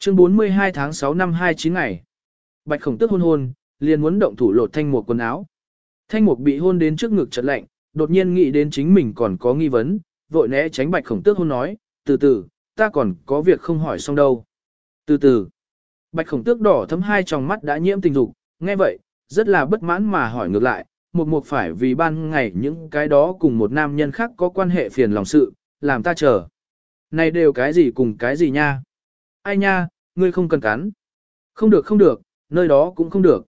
Chương 42 tháng 6 năm 29 ngày. Bạch khổng tức hôn hôn, liền muốn động thủ lột thanh mục quần áo. Thanh mục bị hôn đến trước ngực chật lạnh, đột nhiên nghĩ đến chính mình còn có nghi vấn, vội né tránh bạch khổng tước hôn nói, từ từ, ta còn có việc không hỏi xong đâu. Từ từ, bạch khổng tước đỏ thấm hai tròng mắt đã nhiễm tình dục, nghe vậy, rất là bất mãn mà hỏi ngược lại, một mục phải vì ban ngày những cái đó cùng một nam nhân khác có quan hệ phiền lòng sự, làm ta chờ. Này đều cái gì cùng cái gì nha? Ai nha, ngươi không cần cắn. Không được không được, nơi đó cũng không được.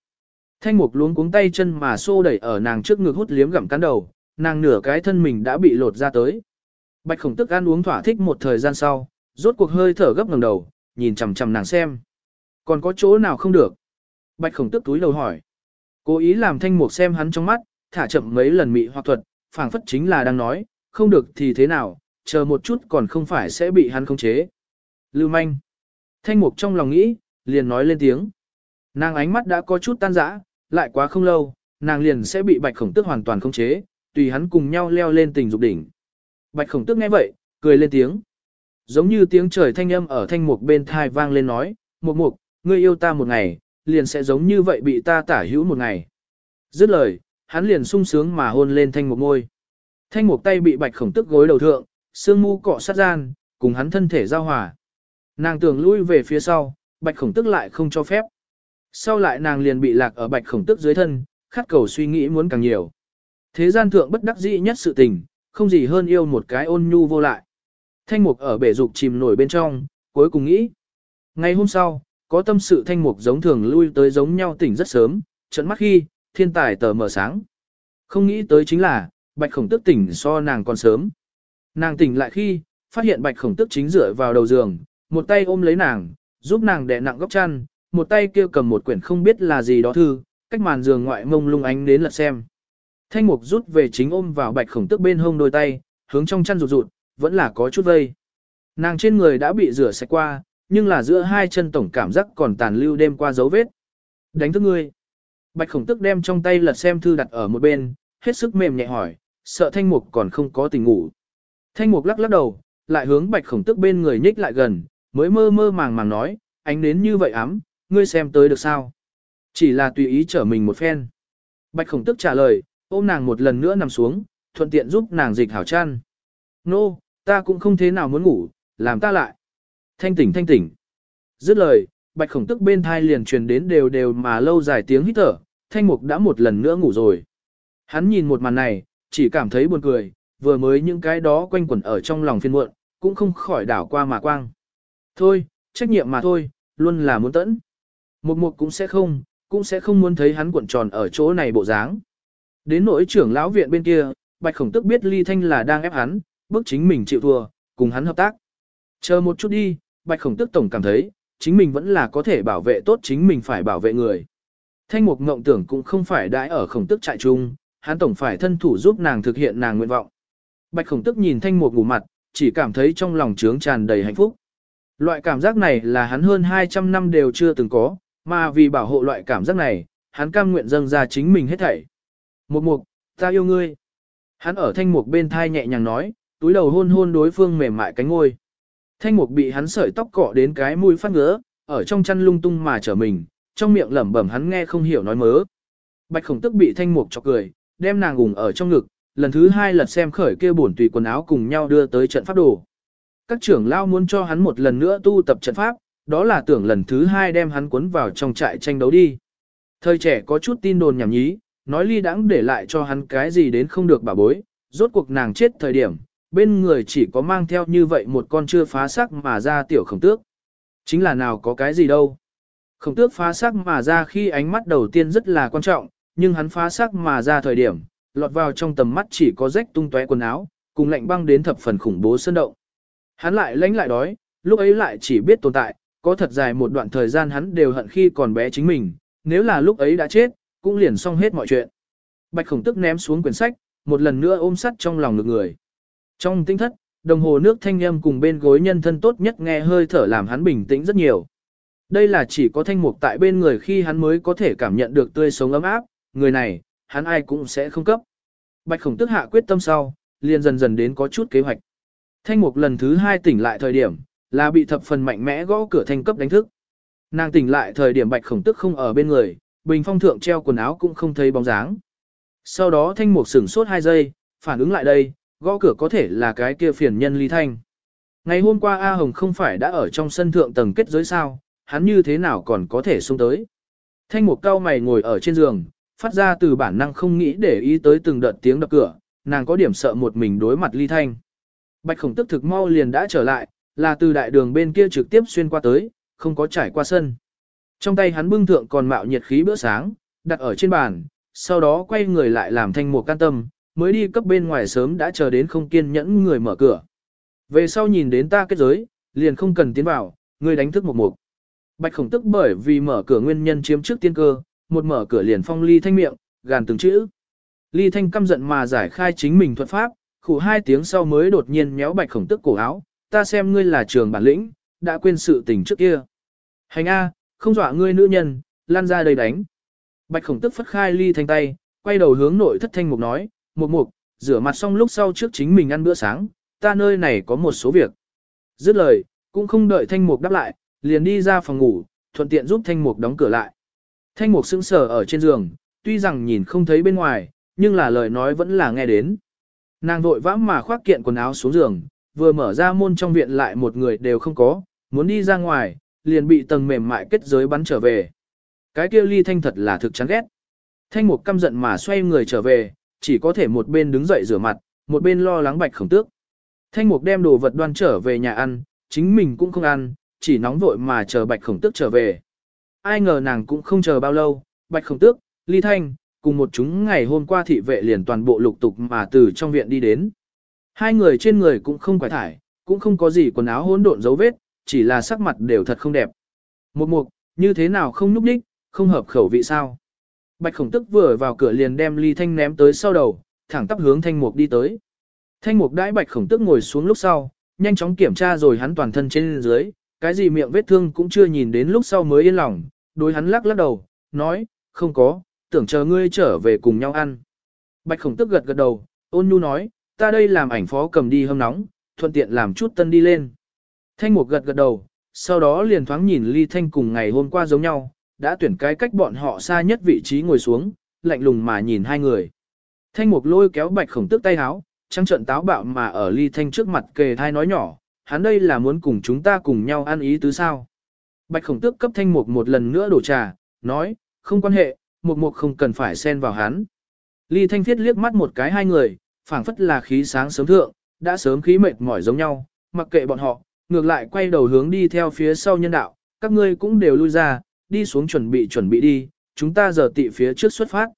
Thanh mục luống cuống tay chân mà xô đẩy ở nàng trước ngực hút liếm gặm cắn đầu, nàng nửa cái thân mình đã bị lột ra tới. Bạch khổng tức ăn uống thỏa thích một thời gian sau, rốt cuộc hơi thở gấp ngẩng đầu, nhìn chằm chằm nàng xem. Còn có chỗ nào không được? Bạch khổng tức túi đầu hỏi. Cố ý làm thanh mục xem hắn trong mắt, thả chậm mấy lần mị hoặc thuật, phảng phất chính là đang nói, không được thì thế nào, chờ một chút còn không phải sẽ bị hắn khống chế. Lưu manh. Thanh mục trong lòng nghĩ, liền nói lên tiếng. Nàng ánh mắt đã có chút tan rã, lại quá không lâu, nàng liền sẽ bị bạch khổng tức hoàn toàn khống chế, tùy hắn cùng nhau leo lên tình dục đỉnh. Bạch khổng tức nghe vậy, cười lên tiếng. Giống như tiếng trời thanh âm ở thanh mục bên thai vang lên nói, mục mục, ngươi yêu ta một ngày, liền sẽ giống như vậy bị ta tả hữu một ngày. Dứt lời, hắn liền sung sướng mà hôn lên thanh mục môi. Thanh mục tay bị bạch khổng tức gối đầu thượng, xương mu cọ sát gian, cùng hắn thân thể giao hòa. Nàng tưởng lui về phía sau, bạch khổng tức lại không cho phép. Sau lại nàng liền bị lạc ở bạch khổng tức dưới thân, khát cầu suy nghĩ muốn càng nhiều. Thế gian thượng bất đắc dĩ nhất sự tình, không gì hơn yêu một cái ôn nhu vô lại. Thanh mục ở bể dục chìm nổi bên trong, cuối cùng nghĩ. Ngày hôm sau, có tâm sự thanh mục giống thường lui tới giống nhau tỉnh rất sớm, trận mắt khi, thiên tài tờ mở sáng. Không nghĩ tới chính là, bạch khổng tức tỉnh so nàng còn sớm. Nàng tỉnh lại khi, phát hiện bạch khổng tức chính dựa vào đầu giường, một tay ôm lấy nàng, giúp nàng đè nặng góc chăn, một tay kia cầm một quyển không biết là gì đó thư, cách màn giường ngoại mông lung ánh đến lật xem. Thanh mục rút về chính ôm vào bạch khổng tức bên hông đôi tay, hướng trong chăn rụt rụt, vẫn là có chút vây. Nàng trên người đã bị rửa sạch qua, nhưng là giữa hai chân tổng cảm giác còn tàn lưu đêm qua dấu vết. Đánh thức ngươi. Bạch khổng tức đem trong tay lật xem thư đặt ở một bên, hết sức mềm nhẹ hỏi, sợ thanh mục còn không có tình ngủ. Thanh mục lắc lắc đầu, lại hướng bạch khổng tức bên người nhích lại gần, mới mơ mơ màng màng nói, ánh đến như vậy ám, ngươi xem tới được sao? Chỉ là tùy ý trở mình một phen. Bạch khổng tức trả lời, ôm nàng một lần nữa nằm xuống, thuận tiện giúp nàng dịch hảo chăn. Nô, no, ta cũng không thế nào muốn ngủ, làm ta lại. Thanh tỉnh thanh tỉnh. Dứt lời, bạch khổng tức bên thai liền truyền đến đều đều mà lâu dài tiếng hít thở, thanh mục đã một lần nữa ngủ rồi. Hắn nhìn một màn này, chỉ cảm thấy buồn cười, vừa mới những cái đó quanh quẩn ở trong lòng phiên muộn, cũng không khỏi đảo qua mà quang. Thôi, trách nhiệm mà thôi, luôn là muốn tẫn. Một mục cũng sẽ không, cũng sẽ không muốn thấy hắn cuộn tròn ở chỗ này bộ dáng. Đến nỗi trưởng lão viện bên kia, Bạch Khổng Tức biết Ly Thanh là đang ép hắn, bước chính mình chịu thua, cùng hắn hợp tác. Chờ một chút đi, Bạch Khổng Tức tổng cảm thấy, chính mình vẫn là có thể bảo vệ tốt chính mình phải bảo vệ người. Thanh Mục ngộng tưởng cũng không phải đãi ở Khổng Tức trại chung, hắn tổng phải thân thủ giúp nàng thực hiện nàng nguyện vọng. Bạch Khổng Tức nhìn Thanh Mục ngủ mặt, chỉ cảm thấy trong lòng trướng tràn đầy hạnh phúc. Loại cảm giác này là hắn hơn 200 năm đều chưa từng có, mà vì bảo hộ loại cảm giác này, hắn cam nguyện dâng ra chính mình hết thảy. Một mục, ta yêu ngươi. Hắn ở thanh mục bên thai nhẹ nhàng nói, túi đầu hôn hôn đối phương mềm mại cánh ngôi. Thanh mục bị hắn sợi tóc cọ đến cái mũi phát ngứa, ở trong chăn lung tung mà trở mình, trong miệng lẩm bẩm hắn nghe không hiểu nói mớ. Bạch khổng tức bị thanh mục chọc cười, đem nàng gùng ở trong ngực, lần thứ hai lật xem khởi kia bổn tùy quần áo cùng nhau đưa tới trận pháp đồ. Các trưởng lao muốn cho hắn một lần nữa tu tập trận pháp, đó là tưởng lần thứ hai đem hắn cuốn vào trong trại tranh đấu đi. Thời trẻ có chút tin đồn nhảm nhí, nói ly đãng để lại cho hắn cái gì đến không được bà bối, rốt cuộc nàng chết thời điểm, bên người chỉ có mang theo như vậy một con chưa phá sắc mà ra tiểu khổng tước. Chính là nào có cái gì đâu. Khổng tước phá sắc mà ra khi ánh mắt đầu tiên rất là quan trọng, nhưng hắn phá sắc mà ra thời điểm, lọt vào trong tầm mắt chỉ có rách tung tóe quần áo, cùng lạnh băng đến thập phần khủng bố sơn động. Hắn lại lánh lại đói, lúc ấy lại chỉ biết tồn tại, có thật dài một đoạn thời gian hắn đều hận khi còn bé chính mình, nếu là lúc ấy đã chết, cũng liền xong hết mọi chuyện. Bạch khổng tức ném xuống quyển sách, một lần nữa ôm sắt trong lòng ngực người. Trong tinh thất, đồng hồ nước thanh âm cùng bên gối nhân thân tốt nhất nghe hơi thở làm hắn bình tĩnh rất nhiều. Đây là chỉ có thanh mục tại bên người khi hắn mới có thể cảm nhận được tươi sống ấm áp, người này, hắn ai cũng sẽ không cấp. Bạch khổng tức hạ quyết tâm sau, liền dần dần đến có chút kế hoạch. Thanh mục lần thứ hai tỉnh lại thời điểm, là bị thập phần mạnh mẽ gõ cửa thanh cấp đánh thức. Nàng tỉnh lại thời điểm bạch khổng tức không ở bên người, bình phong thượng treo quần áo cũng không thấy bóng dáng. Sau đó thanh mục sửng sốt 2 giây, phản ứng lại đây, gõ cửa có thể là cái kia phiền nhân ly thanh. Ngày hôm qua A Hồng không phải đã ở trong sân thượng tầng kết giới sao, hắn như thế nào còn có thể xuống tới. Thanh mục cao mày ngồi ở trên giường, phát ra từ bản năng không nghĩ để ý tới từng đợt tiếng đập cửa, nàng có điểm sợ một mình đối mặt ly thanh. Bạch khổng tức thực mau liền đã trở lại, là từ đại đường bên kia trực tiếp xuyên qua tới, không có trải qua sân. Trong tay hắn bưng thượng còn mạo nhiệt khí bữa sáng, đặt ở trên bàn, sau đó quay người lại làm thanh một can tâm, mới đi cấp bên ngoài sớm đã chờ đến không kiên nhẫn người mở cửa. Về sau nhìn đến ta kết giới, liền không cần tiến vào, người đánh thức một mục. Bạch khổng tức bởi vì mở cửa nguyên nhân chiếm trước tiên cơ, một mở cửa liền phong ly thanh miệng, gàn từng chữ. Ly thanh căm giận mà giải khai chính mình thuật pháp, khủ hai tiếng sau mới đột nhiên méo bạch khổng tức cổ áo, ta xem ngươi là trường bản lĩnh, đã quên sự tình trước kia. Hành A, không dọa ngươi nữ nhân, lan ra đây đánh. Bạch khổng tức phất khai ly thanh tay, quay đầu hướng nội thất thanh mục nói, mục mục, rửa mặt xong lúc sau trước chính mình ăn bữa sáng, ta nơi này có một số việc. Dứt lời, cũng không đợi thanh mục đáp lại, liền đi ra phòng ngủ, thuận tiện giúp thanh mục đóng cửa lại. Thanh mục sững sờ ở trên giường, tuy rằng nhìn không thấy bên ngoài, nhưng là lời nói vẫn là nghe đến. Nàng vội vã mà khoác kiện quần áo xuống giường, vừa mở ra môn trong viện lại một người đều không có, muốn đi ra ngoài, liền bị tầng mềm mại kết giới bắn trở về. Cái kia ly thanh thật là thực chán ghét. Thanh mục căm giận mà xoay người trở về, chỉ có thể một bên đứng dậy rửa mặt, một bên lo lắng bạch khổng tước. Thanh mục đem đồ vật đoan trở về nhà ăn, chính mình cũng không ăn, chỉ nóng vội mà chờ bạch khổng tước trở về. Ai ngờ nàng cũng không chờ bao lâu, bạch khổng tước, ly thanh, cùng một chúng ngày hôm qua thị vệ liền toàn bộ lục tục mà từ trong viện đi đến. Hai người trên người cũng không quải thải, cũng không có gì quần áo hỗn độn dấu vết, chỉ là sắc mặt đều thật không đẹp. Một mục, như thế nào không núp đích, không hợp khẩu vị sao. Bạch khổng tức vừa vào cửa liền đem ly thanh ném tới sau đầu, thẳng tắp hướng thanh mục đi tới. Thanh mục đãi bạch khổng tức ngồi xuống lúc sau, nhanh chóng kiểm tra rồi hắn toàn thân trên dưới, cái gì miệng vết thương cũng chưa nhìn đến lúc sau mới yên lòng, đối hắn lắc lắc đầu, nói, không có, tưởng chờ ngươi trở về cùng nhau ăn. Bạch khổng tức gật gật đầu, ôn nhu nói, ta đây làm ảnh phó cầm đi hâm nóng, thuận tiện làm chút tân đi lên. Thanh mục gật gật đầu, sau đó liền thoáng nhìn ly thanh cùng ngày hôm qua giống nhau, đã tuyển cái cách bọn họ xa nhất vị trí ngồi xuống, lạnh lùng mà nhìn hai người. Thanh mục lôi kéo bạch khổng tức tay háo, trăng trận táo bạo mà ở ly thanh trước mặt kề thai nói nhỏ, hắn đây là muốn cùng chúng ta cùng nhau ăn ý tứ sao. Bạch khổng tước cấp thanh mục một lần nữa đổ trà, nói, không quan hệ, mục mục không cần phải xen vào hắn. Ly thanh thiết liếc mắt một cái hai người, phảng phất là khí sáng sớm thượng, đã sớm khí mệt mỏi giống nhau, mặc kệ bọn họ, ngược lại quay đầu hướng đi theo phía sau nhân đạo, các ngươi cũng đều lui ra, đi xuống chuẩn bị chuẩn bị đi, chúng ta giờ tị phía trước xuất phát.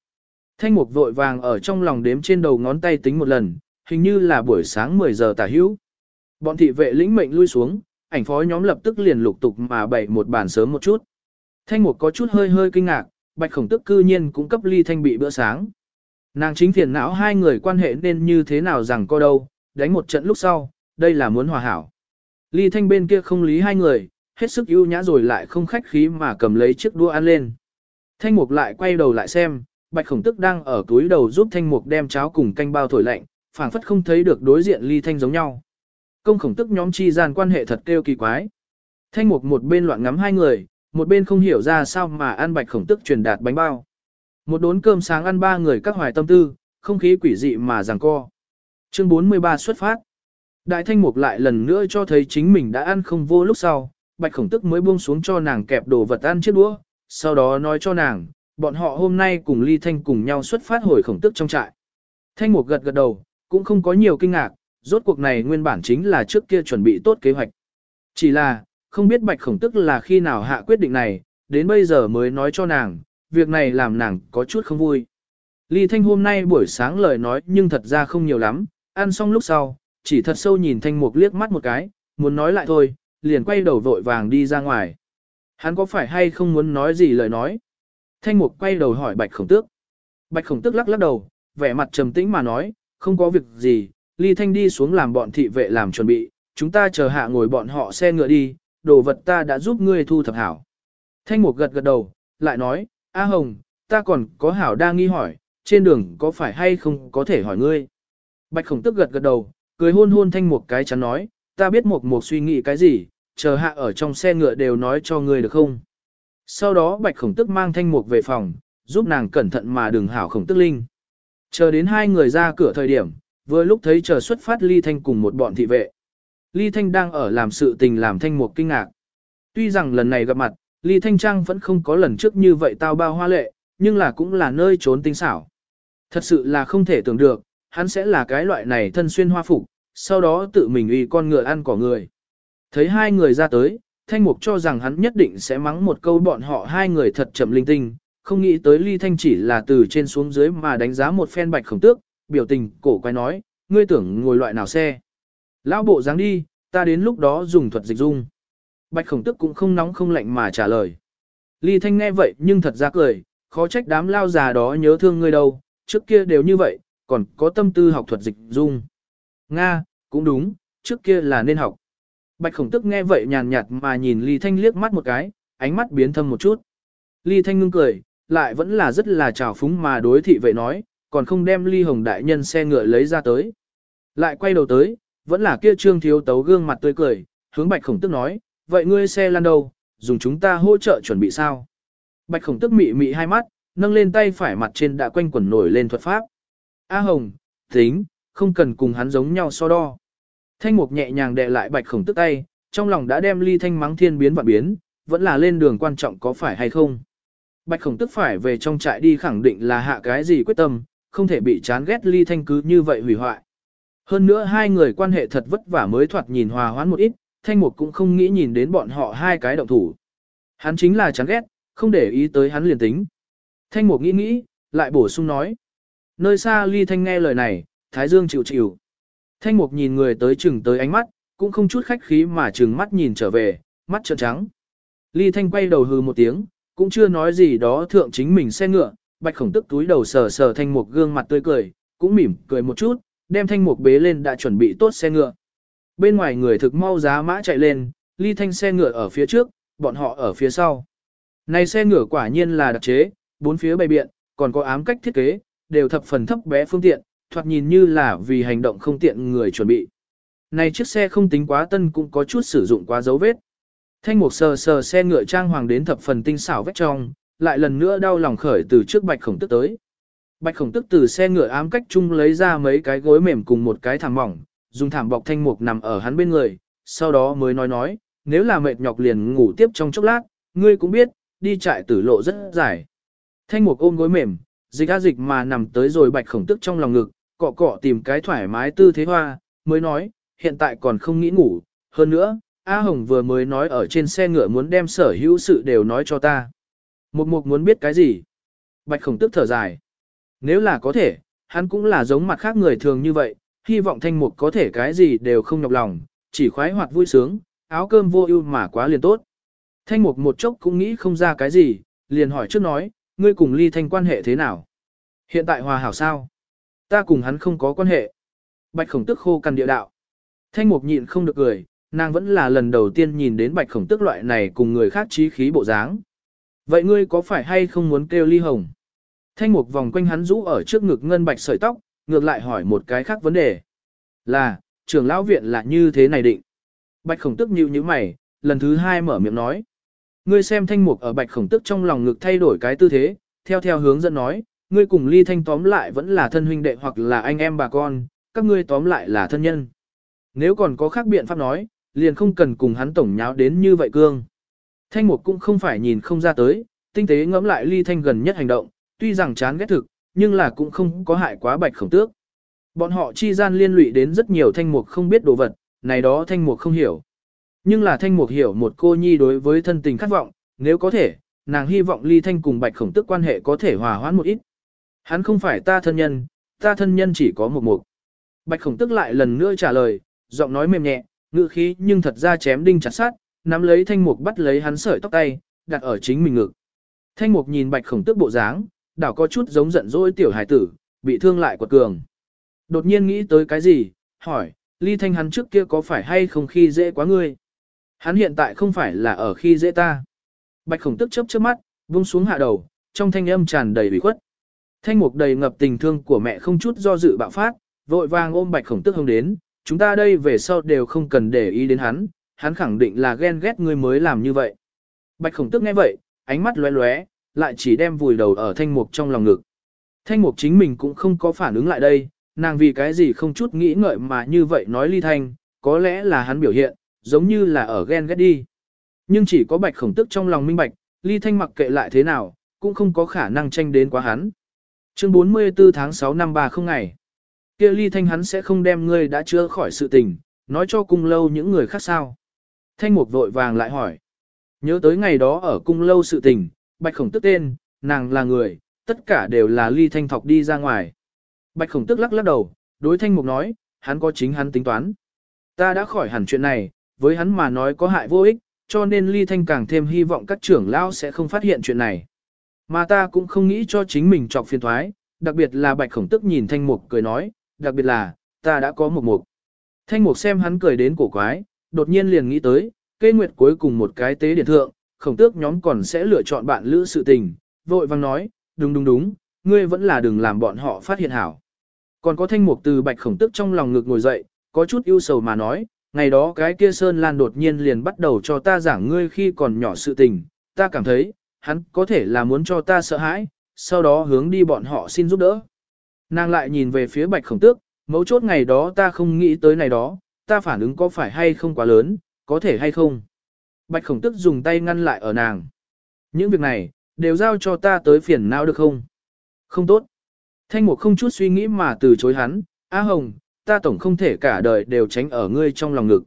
Thanh mục vội vàng ở trong lòng đếm trên đầu ngón tay tính một lần, hình như là buổi sáng 10 giờ tả hữu. Bọn thị vệ lĩnh mệnh lui xuống, ảnh phó nhóm lập tức liền lục tục mà bày một bàn sớm một chút. Thanh mục có chút hơi hơi kinh ngạc, bạch khổng tức cư nhiên cũng cấp ly thanh bị bữa sáng. Nàng chính phiền não hai người quan hệ nên như thế nào rằng co đâu, đánh một trận lúc sau, đây là muốn hòa hảo. Ly thanh bên kia không lý hai người, hết sức ưu nhã rồi lại không khách khí mà cầm lấy chiếc đũa ăn lên. Thanh mục lại quay đầu lại xem, bạch khổng tức đang ở túi đầu giúp thanh mục đem cháo cùng canh bao thổi lạnh, phảng phất không thấy được đối diện ly thanh giống nhau. Công khổng tức nhóm chi gian quan hệ thật kêu kỳ quái. Thanh mục một bên loạn ngắm hai người, một bên không hiểu ra sao mà ăn bạch khổng tức truyền đạt bánh bao. Một đốn cơm sáng ăn ba người các hoài tâm tư, không khí quỷ dị mà giằng co. Chương 43 xuất phát. Đại thanh mục lại lần nữa cho thấy chính mình đã ăn không vô lúc sau, bạch khổng tức mới buông xuống cho nàng kẹp đồ vật ăn chiếc đũa, sau đó nói cho nàng, bọn họ hôm nay cùng ly thanh cùng nhau xuất phát hồi khổng tức trong trại. Thanh mục gật gật đầu, cũng không có nhiều kinh ngạc, rốt cuộc này nguyên bản chính là trước kia chuẩn bị tốt kế hoạch. Chỉ là, không biết bạch khổng tức là khi nào hạ quyết định này, đến bây giờ mới nói cho nàng, việc này làm nàng có chút không vui. Ly Thanh hôm nay buổi sáng lời nói nhưng thật ra không nhiều lắm, ăn xong lúc sau, chỉ thật sâu nhìn Thanh Mục liếc mắt một cái, muốn nói lại thôi, liền quay đầu vội vàng đi ra ngoài. Hắn có phải hay không muốn nói gì lời nói? Thanh Mục quay đầu hỏi Bạch Khổng Tước. Bạch Khổng Tước lắc lắc đầu, vẻ mặt trầm tĩnh mà nói, không có việc gì, Ly Thanh đi xuống làm bọn thị vệ làm chuẩn bị, chúng ta chờ hạ ngồi bọn họ xe ngựa đi, đồ vật ta đã giúp ngươi thu thập hảo. Thanh Mục gật gật đầu, lại nói, A Hồng, ta còn có hảo đa nghi hỏi, trên đường có phải hay không có thể hỏi ngươi. Bạch khổng tức gật gật đầu, cười hôn hôn thanh Mục cái chắn nói, ta biết Mục Mục suy nghĩ cái gì, chờ hạ ở trong xe ngựa đều nói cho ngươi được không. Sau đó bạch khổng tức mang thanh mục về phòng, giúp nàng cẩn thận mà đừng hảo khổng tức linh. Chờ đến hai người ra cửa thời điểm, vừa lúc thấy chờ xuất phát ly thanh cùng một bọn thị vệ. Ly thanh đang ở làm sự tình làm thanh mục kinh ngạc. Tuy rằng lần này gặp mặt, ly thanh trang vẫn không có lần trước như vậy tao bao hoa lệ, nhưng là cũng là nơi trốn tinh xảo. Thật sự là không thể tưởng được, hắn sẽ là cái loại này thân xuyên hoa phục, sau đó tự mình uy con ngựa ăn cỏ người. Thấy hai người ra tới, Thanh Mục cho rằng hắn nhất định sẽ mắng một câu bọn họ hai người thật chậm linh tinh, không nghĩ tới Ly Thanh chỉ là từ trên xuống dưới mà đánh giá một phen bạch khổng tước, biểu tình cổ quay nói, ngươi tưởng ngồi loại nào xe. Lão bộ dáng đi, ta đến lúc đó dùng thuật dịch dung. Bạch khổng tước cũng không nóng không lạnh mà trả lời. Ly Thanh nghe vậy nhưng thật ra cười, khó trách đám lao già đó nhớ thương ngươi đâu, trước kia đều như vậy, còn có tâm tư học thuật dịch dung. Nga, cũng đúng, trước kia là nên học. Bạch khổng tức nghe vậy nhàn nhạt mà nhìn Ly Thanh liếc mắt một cái, ánh mắt biến thâm một chút. Ly Thanh ngưng cười, lại vẫn là rất là trào phúng mà đối thị vệ nói, còn không đem Ly Hồng đại nhân xe ngựa lấy ra tới. Lại quay đầu tới, vẫn là kia trương thiếu tấu gương mặt tươi cười, hướng bạch khổng tức nói, vậy ngươi xe lăn đâu, dùng chúng ta hỗ trợ chuẩn bị sao? Bạch khổng tức mị mị hai mắt, nâng lên tay phải mặt trên đã quanh quẩn nổi lên thuật pháp. A Hồng, tính, không cần cùng hắn giống nhau so đo. Thanh mục nhẹ nhàng đè lại bạch khổng tức tay, trong lòng đã đem ly thanh mắng thiên biến và biến, vẫn là lên đường quan trọng có phải hay không. Bạch khổng tức phải về trong trại đi khẳng định là hạ cái gì quyết tâm, không thể bị chán ghét ly thanh cứ như vậy hủy hoại. Hơn nữa hai người quan hệ thật vất vả mới thoạt nhìn hòa hoãn một ít, thanh mục cũng không nghĩ nhìn đến bọn họ hai cái động thủ. Hắn chính là chán ghét, không để ý tới hắn liền tính. Thanh mục nghĩ nghĩ, lại bổ sung nói. Nơi xa ly thanh nghe lời này, thái dương chịu chịu. Thanh mục nhìn người tới chừng tới ánh mắt, cũng không chút khách khí mà chừng mắt nhìn trở về, mắt trợn trắng. Ly thanh quay đầu hừ một tiếng, cũng chưa nói gì đó thượng chính mình xe ngựa, bạch khổng tức túi đầu sờ sờ thanh mục gương mặt tươi cười, cũng mỉm cười một chút, đem thanh mục bế lên đã chuẩn bị tốt xe ngựa. Bên ngoài người thực mau giá mã chạy lên, ly thanh xe ngựa ở phía trước, bọn họ ở phía sau. Này xe ngựa quả nhiên là đặc chế, bốn phía bày biện, còn có ám cách thiết kế, đều thập phần thấp bé phương tiện, thoạt nhìn như là vì hành động không tiện người chuẩn bị. Này chiếc xe không tính quá tân cũng có chút sử dụng quá dấu vết. Thanh mục sờ sờ xe ngựa trang hoàng đến thập phần tinh xảo vết trong, lại lần nữa đau lòng khởi từ trước bạch khổng tức tới. Bạch khổng tức từ xe ngựa ám cách chung lấy ra mấy cái gối mềm cùng một cái thảm mỏng, dùng thảm bọc thanh mục nằm ở hắn bên người, sau đó mới nói nói, nếu là mệt nhọc liền ngủ tiếp trong chốc lát, ngươi cũng biết, đi trại tử lộ rất dài. Thanh mục ôm gối mềm, dịch á dịch mà nằm tới rồi bạch khổng tức trong lòng ngực, cọ cọ tìm cái thoải mái tư thế hoa, mới nói, hiện tại còn không nghĩ ngủ, hơn nữa, A Hồng vừa mới nói ở trên xe ngựa muốn đem sở hữu sự đều nói cho ta. Một mục muốn biết cái gì? Bạch khổng tức thở dài. Nếu là có thể, hắn cũng là giống mặt khác người thường như vậy, hy vọng thanh mục có thể cái gì đều không nhọc lòng, chỉ khoái hoạt vui sướng, áo cơm vô ưu mà quá liền tốt. Thanh mục một chốc cũng nghĩ không ra cái gì, liền hỏi trước nói, ngươi cùng ly thanh quan hệ thế nào? Hiện tại hòa hảo sao? Ta cùng hắn không có quan hệ. Bạch khổng tức khô cằn địa đạo. Thanh mục nhịn không được cười, nàng vẫn là lần đầu tiên nhìn đến bạch khổng tức loại này cùng người khác trí khí bộ dáng. Vậy ngươi có phải hay không muốn kêu ly hồng? Thanh mục vòng quanh hắn rũ ở trước ngực ngân bạch sợi tóc, ngược lại hỏi một cái khác vấn đề. Là, trưởng lão viện là như thế này định. Bạch khổng tức nhíu như mày, lần thứ hai mở miệng nói. Ngươi xem thanh mục ở bạch khổng tức trong lòng ngực thay đổi cái tư thế, theo theo hướng dẫn nói, ngươi cùng ly thanh tóm lại vẫn là thân huynh đệ hoặc là anh em bà con, các ngươi tóm lại là thân nhân. Nếu còn có khác biện pháp nói, liền không cần cùng hắn tổng nháo đến như vậy cương. Thanh mục cũng không phải nhìn không ra tới, tinh tế ngẫm lại ly thanh gần nhất hành động, tuy rằng chán ghét thực, nhưng là cũng không có hại quá bạch khổng tước. Bọn họ chi gian liên lụy đến rất nhiều thanh mục không biết đồ vật, này đó thanh mục không hiểu. Nhưng là thanh mục hiểu một cô nhi đối với thân tình khát vọng, nếu có thể, nàng hy vọng ly thanh cùng bạch khổng tước quan hệ có thể hòa hoãn một ít. Hắn không phải ta thân nhân, ta thân nhân chỉ có một mục. Bạch khổng tức lại lần nữa trả lời, giọng nói mềm nhẹ, ngữ khí nhưng thật ra chém đinh chặt sát, nắm lấy thanh mục bắt lấy hắn sợi tóc tay, đặt ở chính mình ngực. Thanh mục nhìn bạch khổng tức bộ dáng, đảo có chút giống giận dỗi tiểu hải tử, bị thương lại quật cường. Đột nhiên nghĩ tới cái gì, hỏi, ly thanh hắn trước kia có phải hay không khi dễ quá ngươi? Hắn hiện tại không phải là ở khi dễ ta. Bạch khổng tức chớp chớp mắt, buông xuống hạ đầu, trong thanh âm tràn đầy bị khuất. Thanh mục đầy ngập tình thương của mẹ không chút do dự bạo phát, vội vàng ôm bạch khổng tức hông đến, chúng ta đây về sau đều không cần để ý đến hắn, hắn khẳng định là ghen ghét ngươi mới làm như vậy. Bạch khổng tức nghe vậy, ánh mắt lóe lóe, lại chỉ đem vùi đầu ở thanh mục trong lòng ngực. Thanh mục chính mình cũng không có phản ứng lại đây, nàng vì cái gì không chút nghĩ ngợi mà như vậy nói ly thanh, có lẽ là hắn biểu hiện, giống như là ở ghen ghét đi. Nhưng chỉ có bạch khổng tức trong lòng minh bạch, ly thanh mặc kệ lại thế nào, cũng không có khả năng tranh đến quá hắn. Chương 44 tháng 6 năm 30 ngày. kia ly thanh hắn sẽ không đem ngươi đã chữa khỏi sự tình, nói cho cung lâu những người khác sao. Thanh mục vội vàng lại hỏi. Nhớ tới ngày đó ở cung lâu sự tình, bạch khổng tức tên, nàng là người, tất cả đều là ly thanh thọc đi ra ngoài. Bạch khổng tức lắc lắc đầu, đối thanh mục nói, hắn có chính hắn tính toán. Ta đã khỏi hẳn chuyện này, với hắn mà nói có hại vô ích, cho nên ly thanh càng thêm hy vọng các trưởng lão sẽ không phát hiện chuyện này. Mà ta cũng không nghĩ cho chính mình trọc phiền thoái, đặc biệt là bạch khổng tức nhìn thanh mục cười nói, đặc biệt là, ta đã có một mục. Thanh mục xem hắn cười đến cổ quái, đột nhiên liền nghĩ tới, kê nguyệt cuối cùng một cái tế điện thượng, khổng tước nhóm còn sẽ lựa chọn bạn lữ sự tình, vội vang nói, đúng đúng đúng, ngươi vẫn là đừng làm bọn họ phát hiện hảo. Còn có thanh mục từ bạch khổng tước trong lòng ngực ngồi dậy, có chút ưu sầu mà nói, ngày đó cái kia Sơn Lan đột nhiên liền bắt đầu cho ta giảng ngươi khi còn nhỏ sự tình, ta cảm thấy, hắn có thể là muốn cho ta sợ hãi, sau đó hướng đi bọn họ xin giúp đỡ. Nàng lại nhìn về phía bạch khổng tước, mấu chốt ngày đó ta không nghĩ tới này đó, ta phản ứng có phải hay không quá lớn, có thể hay không. Bạch khổng tức dùng tay ngăn lại ở nàng. Những việc này, đều giao cho ta tới phiền não được không? Không tốt. Thanh mục không chút suy nghĩ mà từ chối hắn, A Hồng, ta tổng không thể cả đời đều tránh ở ngươi trong lòng ngực.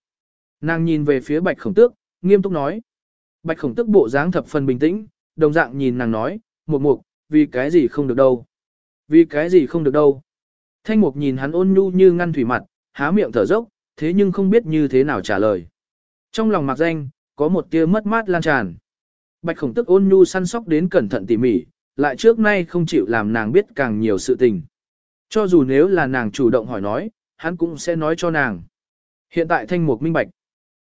Nàng nhìn về phía bạch khổng tước, nghiêm túc nói. Bạch khổng tước bộ dáng thập phần bình tĩnh, đồng dạng nhìn nàng nói, mục mục, vì cái gì không được đâu. Vì cái gì không được đâu. Thanh mục nhìn hắn ôn nhu như ngăn thủy mặt, há miệng thở dốc, thế nhưng không biết như thế nào trả lời. Trong lòng mặc danh, có một tia mất mát lan tràn. Bạch khổng tức ôn nhu săn sóc đến cẩn thận tỉ mỉ, lại trước nay không chịu làm nàng biết càng nhiều sự tình. Cho dù nếu là nàng chủ động hỏi nói, hắn cũng sẽ nói cho nàng. Hiện tại thanh mục minh bạch.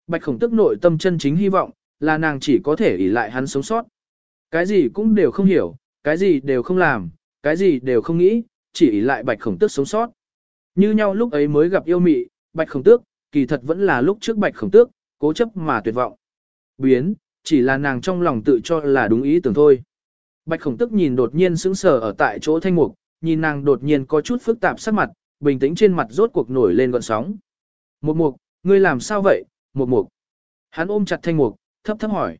Bạch khổng tức nội tâm chân chính hy vọng, là nàng chỉ có thể ỷ lại hắn sống sót. Cái gì cũng đều không hiểu, cái gì đều không làm, cái gì đều không nghĩ, chỉ ỷ lại bạch khổng tức sống sót. Như nhau lúc ấy mới gặp yêu mị, bạch khổng tước, kỳ thật vẫn là lúc trước bạch khổng tước, cố chấp mà tuyệt vọng. Biến, chỉ là nàng trong lòng tự cho là đúng ý tưởng thôi. Bạch khổng tức nhìn đột nhiên sững sờ ở tại chỗ thanh mục, nhìn nàng đột nhiên có chút phức tạp sắc mặt, bình tĩnh trên mặt rốt cuộc nổi lên gọn sóng. Một mục, ngươi làm sao vậy, một mục. Hắn ôm chặt thanh mục, thấp thấp hỏi.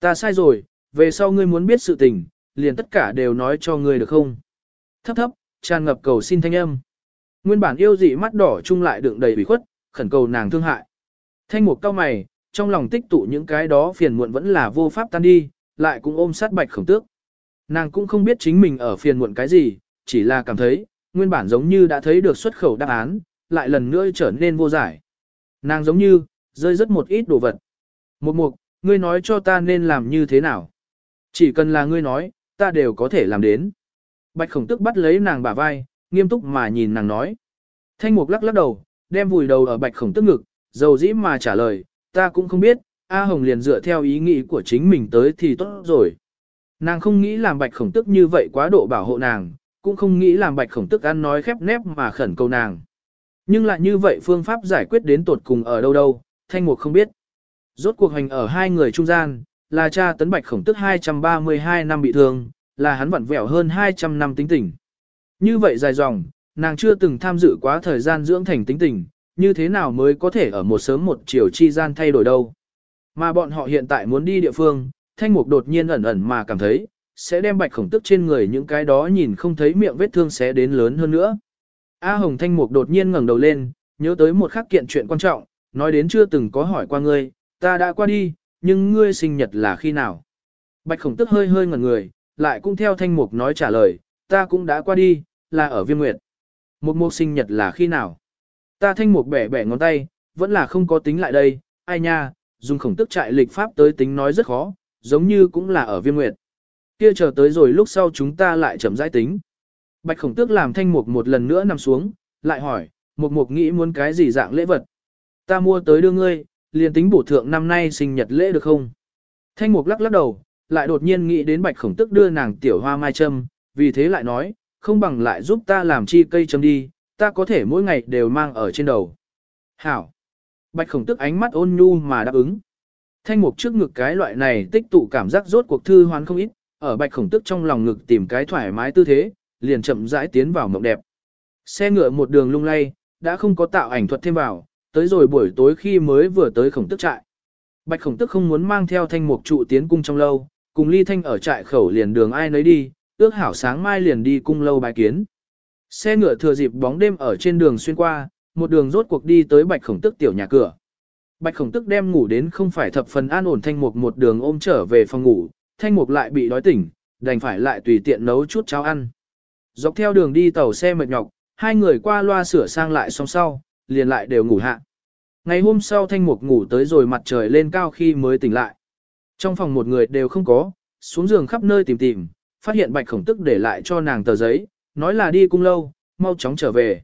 Ta sai rồi, về sau ngươi muốn biết sự tình, liền tất cả đều nói cho ngươi được không? Thấp thấp, tràn ngập cầu xin thanh âm. Nguyên bản yêu dị mắt đỏ chung lại đựng đầy ủy khuất, khẩn cầu nàng thương hại. Thanh mục cao mày, trong lòng tích tụ những cái đó phiền muộn vẫn là vô pháp tan đi, lại cũng ôm sát bạch khổng tước. Nàng cũng không biết chính mình ở phiền muộn cái gì, chỉ là cảm thấy, nguyên bản giống như đã thấy được xuất khẩu đáp án, lại lần nữa trở nên vô giải. Nàng giống như, rơi rất một ít đồ vật. Một mục, ngươi nói cho ta nên làm như thế nào. Chỉ cần là ngươi nói, ta đều có thể làm đến. Bạch khổng tức bắt lấy nàng bả vai, nghiêm túc mà nhìn nàng nói. Thanh mục lắc lắc đầu, đem vùi đầu ở bạch khổng tức ngực, dầu dĩ mà trả lời, ta cũng không biết, A Hồng liền dựa theo ý nghĩ của chính mình tới thì tốt rồi. Nàng không nghĩ làm bạch khổng tức như vậy quá độ bảo hộ nàng, cũng không nghĩ làm bạch khổng tức ăn nói khép nép mà khẩn cầu nàng. Nhưng lại như vậy phương pháp giải quyết đến tột cùng ở đâu đâu, thanh mục không biết. Rốt cuộc hành ở hai người trung gian, là cha tấn bạch khổng tức 232 năm bị thương, là hắn vặn vẹo hơn 200 năm tính tình. Như vậy dài dòng, nàng chưa từng tham dự quá thời gian dưỡng thành tính tình, như thế nào mới có thể ở một sớm một chiều chi gian thay đổi đâu. Mà bọn họ hiện tại muốn đi địa phương, thanh mục đột nhiên ẩn ẩn mà cảm thấy, sẽ đem bạch khổng tức trên người những cái đó nhìn không thấy miệng vết thương sẽ đến lớn hơn nữa. A Hồng Thanh Mục đột nhiên ngẩng đầu lên, nhớ tới một khắc kiện chuyện quan trọng, nói đến chưa từng có hỏi qua ngươi, ta đã qua đi, nhưng ngươi sinh nhật là khi nào? Bạch khổng tức hơi hơi ngẩn người, lại cũng theo Thanh Mục nói trả lời, ta cũng đã qua đi, là ở viêm nguyệt. Một mục sinh nhật là khi nào? Ta Thanh Mục bẻ bẻ ngón tay, vẫn là không có tính lại đây, ai nha, dùng khổng tức trại lịch pháp tới tính nói rất khó, giống như cũng là ở viêm nguyệt. Kia chờ tới rồi lúc sau chúng ta lại chậm rãi tính. Bạch khổng tước làm thanh mục một lần nữa nằm xuống, lại hỏi, mục mục nghĩ muốn cái gì dạng lễ vật. Ta mua tới đưa ngươi, liền tính bổ thượng năm nay sinh nhật lễ được không? Thanh mục lắc lắc đầu, lại đột nhiên nghĩ đến bạch khổng tước đưa nàng tiểu hoa mai châm, vì thế lại nói, không bằng lại giúp ta làm chi cây châm đi, ta có thể mỗi ngày đều mang ở trên đầu. Hảo! Bạch khổng tức ánh mắt ôn nhu mà đáp ứng. Thanh mục trước ngực cái loại này tích tụ cảm giác rốt cuộc thư hoán không ít, ở bạch khổng tức trong lòng ngực tìm cái thoải mái tư thế, liền chậm rãi tiến vào mộng đẹp. Xe ngựa một đường lung lay, đã không có tạo ảnh thuật thêm vào, tới rồi buổi tối khi mới vừa tới khổng tức trại. Bạch khổng tức không muốn mang theo thanh mục trụ tiến cung trong lâu, cùng ly thanh ở trại khẩu liền đường ai nấy đi, ước hảo sáng mai liền đi cung lâu bài kiến. Xe ngựa thừa dịp bóng đêm ở trên đường xuyên qua, một đường rốt cuộc đi tới bạch khổng tức tiểu nhà cửa. Bạch khổng tức đem ngủ đến không phải thập phần an ổn thanh mục một đường ôm trở về phòng ngủ, thanh mục lại bị đói tỉnh, đành phải lại tùy tiện nấu chút cháo ăn. Dọc theo đường đi tàu xe mệt nhọc, hai người qua loa sửa sang lại xong sau, liền lại đều ngủ hạ. Ngày hôm sau thanh mục ngủ tới rồi mặt trời lên cao khi mới tỉnh lại. Trong phòng một người đều không có, xuống giường khắp nơi tìm tìm, phát hiện bạch khổng tức để lại cho nàng tờ giấy, nói là đi cung lâu, mau chóng trở về.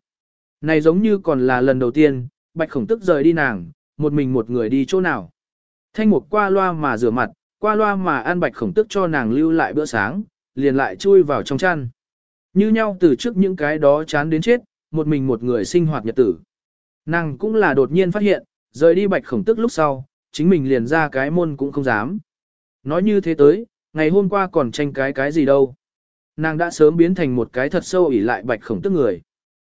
Này giống như còn là lần đầu tiên, bạch khổng tức rời đi nàng, một mình một người đi chỗ nào. Thanh mục qua loa mà rửa mặt, qua loa mà ăn bạch khổng tức cho nàng lưu lại bữa sáng, liền lại chui vào trong chăn. Như nhau từ trước những cái đó chán đến chết, một mình một người sinh hoạt nhật tử. Nàng cũng là đột nhiên phát hiện, rời đi bạch khổng tức lúc sau, chính mình liền ra cái môn cũng không dám. Nói như thế tới, ngày hôm qua còn tranh cái cái gì đâu. Nàng đã sớm biến thành một cái thật sâu ỉ lại bạch khổng tức người.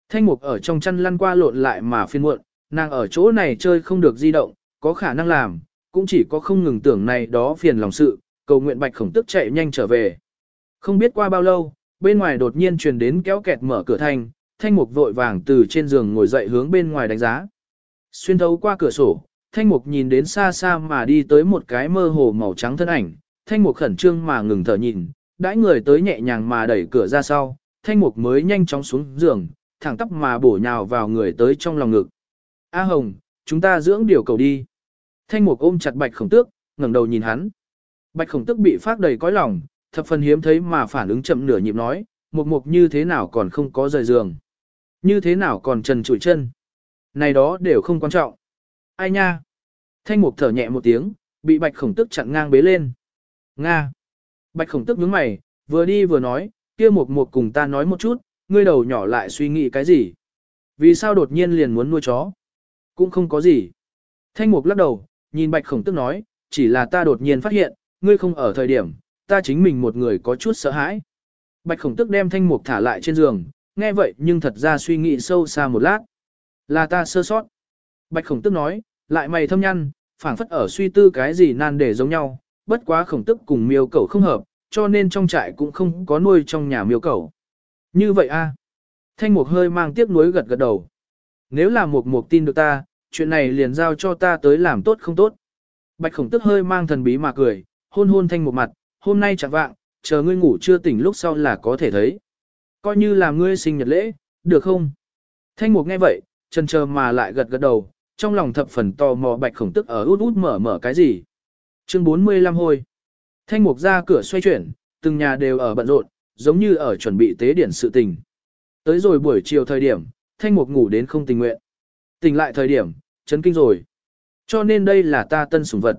Thanh mục ở trong chăn lăn qua lộn lại mà phiên muộn, nàng ở chỗ này chơi không được di động, có khả năng làm, cũng chỉ có không ngừng tưởng này đó phiền lòng sự, cầu nguyện bạch khổng tức chạy nhanh trở về. Không biết qua bao lâu, bên ngoài đột nhiên truyền đến kéo kẹt mở cửa thanh, thanh mục vội vàng từ trên giường ngồi dậy hướng bên ngoài đánh giá. Xuyên thấu qua cửa sổ, thanh mục nhìn đến xa xa mà đi tới một cái mơ hồ màu trắng thân ảnh, thanh mục khẩn trương mà ngừng thở nhìn, đãi người tới nhẹ nhàng mà đẩy cửa ra sau, thanh mục mới nhanh chóng xuống giường, thẳng tắp mà bổ nhào vào người tới trong lòng ngực. A Hồng, chúng ta dưỡng điều cầu đi. Thanh mục ôm chặt bạch khổng tước, ngẩng đầu nhìn hắn. Bạch khổng tước bị phát đầy cõi lòng, thập phần hiếm thấy mà phản ứng chậm nửa nhịp nói, mục mục như thế nào còn không có rời giường. Như thế nào còn trần trụi chân. Này đó đều không quan trọng. Ai nha? Thanh mục thở nhẹ một tiếng, bị bạch khổng tức chặn ngang bế lên. Nga. Bạch khổng tức nhướng mày, vừa đi vừa nói, kia mục mục cùng ta nói một chút, ngươi đầu nhỏ lại suy nghĩ cái gì? Vì sao đột nhiên liền muốn nuôi chó? Cũng không có gì. Thanh mục lắc đầu, nhìn bạch khổng tức nói, chỉ là ta đột nhiên phát hiện, ngươi không ở thời điểm, ta chính mình một người có chút sợ hãi. Bạch khổng tức đem thanh mục thả lại trên giường, nghe vậy nhưng thật ra suy nghĩ sâu xa một lát. Là ta sơ sót. Bạch khổng tức nói, lại mày thâm nhăn, phảng phất ở suy tư cái gì nan để giống nhau, bất quá khổng tức cùng miêu cẩu không hợp, cho nên trong trại cũng không có nuôi trong nhà miêu cẩu. Như vậy a Thanh mục hơi mang tiếc nuối gật gật đầu. Nếu là mục mục tin được ta, chuyện này liền giao cho ta tới làm tốt không tốt. Bạch khổng tức hơi mang thần bí mà cười, hôn hôn thanh một mặt, hôm nay chẳng vạng, chờ ngươi ngủ chưa tỉnh lúc sau là có thể thấy. Coi như là ngươi sinh nhật lễ, được không? Thanh mục nghe vậy, chân chờ mà lại gật gật đầu, trong lòng thập phần tò mò bạch khổng tức ở út út mở mở cái gì. Chương 45 hồi. Thanh mục ra cửa xoay chuyển, từng nhà đều ở bận rộn, giống như ở chuẩn bị tế điển sự tình. Tới rồi buổi chiều thời điểm, thanh mục ngủ đến không tình nguyện. Tỉnh lại thời điểm, chấn kinh rồi. Cho nên đây là ta tân sủng vật.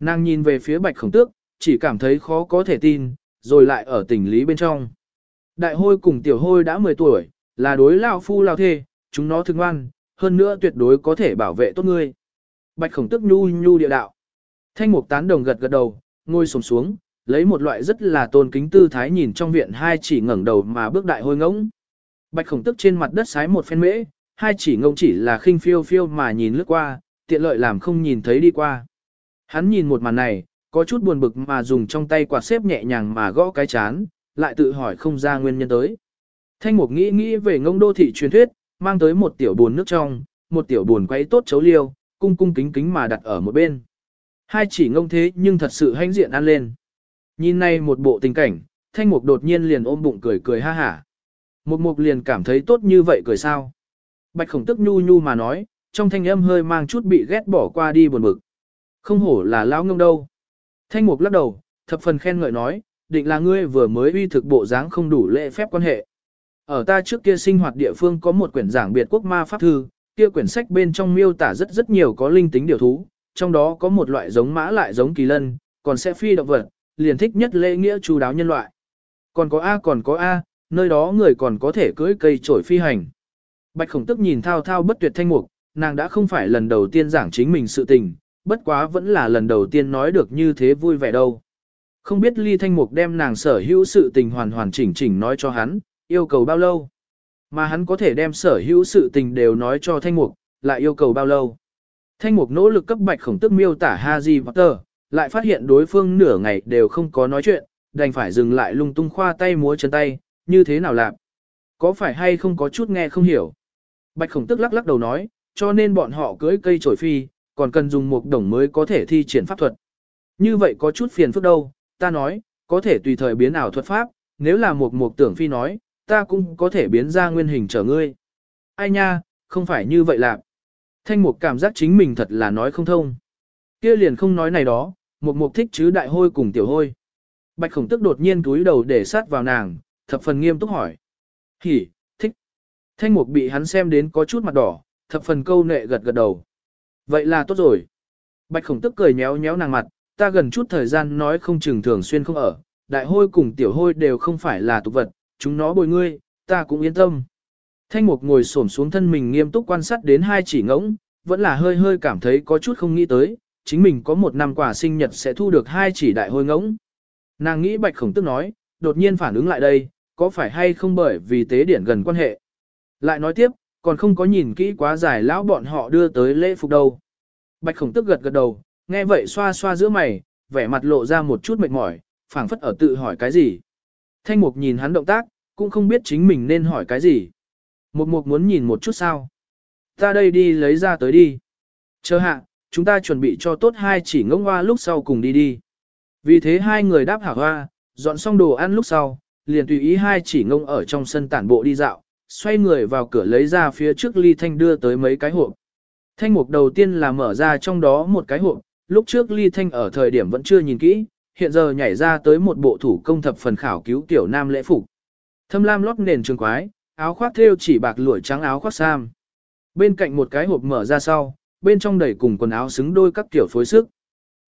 Nàng nhìn về phía bạch khổng tước, chỉ cảm thấy khó có thể tin, rồi lại ở tình lý bên trong. Đại hôi cùng tiểu hôi đã 10 tuổi, là đối lao phu lao thê, chúng nó thương ngoan, hơn nữa tuyệt đối có thể bảo vệ tốt ngươi. Bạch khổng tức nhu nhu địa đạo. Thanh mục tán đồng gật gật đầu, ngồi sồm xuống, lấy một loại rất là tôn kính tư thái nhìn trong viện hai chỉ ngẩng đầu mà bước đại hôi ngỗng. Bạch khổng tức trên mặt đất sái một phen mễ, hai chỉ ngông chỉ là khinh phiêu phiêu mà nhìn lướt qua, tiện lợi làm không nhìn thấy đi qua. Hắn nhìn một màn này, có chút buồn bực mà dùng trong tay quạt xếp nhẹ nhàng mà gõ cái chán, lại tự hỏi không ra nguyên nhân tới. Thanh mục nghĩ nghĩ về ngông đô thị truyền thuyết, mang tới một tiểu buồn nước trong, một tiểu buồn quấy tốt chấu liêu, cung cung kính kính mà đặt ở một bên. Hai chỉ ngông thế nhưng thật sự hãnh diện ăn lên. Nhìn này một bộ tình cảnh, thanh mục đột nhiên liền ôm bụng cười cười ha hả. Một mục liền cảm thấy tốt như vậy cười sao. Bạch khổng tức nhu nhu mà nói, trong thanh âm hơi mang chút bị ghét bỏ qua đi buồn bực. Không hổ là lão ngông đâu. Thanh mục lắc đầu, thập phần khen ngợi nói, định là ngươi vừa mới uy thực bộ dáng không đủ lễ phép quan hệ. Ở ta trước kia sinh hoạt địa phương có một quyển giảng biệt quốc ma pháp thư, kia quyển sách bên trong miêu tả rất rất nhiều có linh tính điều thú, trong đó có một loại giống mã lại giống kỳ lân, còn sẽ phi động vật, liền thích nhất lễ nghĩa chú đáo nhân loại. Còn có A còn có A, nơi đó người còn có thể cưỡi cây trổi phi hành. Bạch khổng tức nhìn thao thao bất tuyệt thanh mục, nàng đã không phải lần đầu tiên giảng chính mình sự tình, bất quá vẫn là lần đầu tiên nói được như thế vui vẻ đâu. Không biết Ly Thanh Mục đem nàng sở hữu sự tình hoàn hoàn chỉnh chỉnh nói cho hắn, yêu cầu bao lâu. Mà hắn có thể đem sở hữu sự tình đều nói cho Thanh Mục, lại yêu cầu bao lâu. Thanh Mục nỗ lực cấp bạch khổng tức miêu tả Haji Potter, lại phát hiện đối phương nửa ngày đều không có nói chuyện, đành phải dừng lại lung tung khoa tay múa chân tay, như thế nào làm. Có phải hay không có chút nghe không hiểu. Bạch khổng tức lắc lắc đầu nói, cho nên bọn họ cưới cây trổi phi, còn cần dùng một đồng mới có thể thi triển pháp thuật. Như vậy có chút phiền phức đâu, ta nói, có thể tùy thời biến ảo thuật pháp, nếu là một mục tưởng phi nói, ta cũng có thể biến ra nguyên hình trở ngươi. Ai nha, không phải như vậy làm. Thanh mục cảm giác chính mình thật là nói không thông. kia liền không nói này đó, mục mục thích chứ đại hôi cùng tiểu hôi. Bạch khổng tức đột nhiên túi đầu để sát vào nàng, thập phần nghiêm túc hỏi. Hỉ, thích. Thanh mục bị hắn xem đến có chút mặt đỏ, thập phần câu nệ gật gật đầu. Vậy là tốt rồi. Bạch khổng tức cười nhéo nhéo nàng mặt, ta gần chút thời gian nói không chừng thường xuyên không ở, đại hôi cùng tiểu hôi đều không phải là tục vật, chúng nó bồi ngươi, ta cũng yên tâm. Thanh mục ngồi xổm xuống thân mình nghiêm túc quan sát đến hai chỉ ngỗng, vẫn là hơi hơi cảm thấy có chút không nghĩ tới, chính mình có một năm quả sinh nhật sẽ thu được hai chỉ đại hôi ngỗng. Nàng nghĩ bạch khổng tức nói, đột nhiên phản ứng lại đây, có phải hay không bởi vì tế điển gần quan hệ. Lại nói tiếp, còn không có nhìn kỹ quá dài lão bọn họ đưa tới lễ phục đâu. Bạch khổng tức gật gật đầu, nghe vậy xoa xoa giữa mày, vẻ mặt lộ ra một chút mệt mỏi, phảng phất ở tự hỏi cái gì. Thanh mục nhìn hắn động tác, cũng không biết chính mình nên hỏi cái gì. Mục mục muốn nhìn một chút sao. Ta đây đi lấy ra tới đi. Chờ hạ, chúng ta chuẩn bị cho tốt hai chỉ ngỗng hoa lúc sau cùng đi đi. Vì thế hai người đáp hảo hoa, dọn xong đồ ăn lúc sau, liền tùy ý hai chỉ ngông ở trong sân tản bộ đi dạo, xoay người vào cửa lấy ra phía trước ly thanh đưa tới mấy cái hộp. Thanh mục đầu tiên là mở ra trong đó một cái hộp, lúc trước ly thanh ở thời điểm vẫn chưa nhìn kỹ, hiện giờ nhảy ra tới một bộ thủ công thập phần khảo cứu tiểu nam lễ phục. Thâm lam lót nền trường quái, áo khoác thêu chỉ bạc lụa trắng áo khoác sam. Bên cạnh một cái hộp mở ra sau, bên trong đầy cùng quần áo xứng đôi các kiểu phối sức.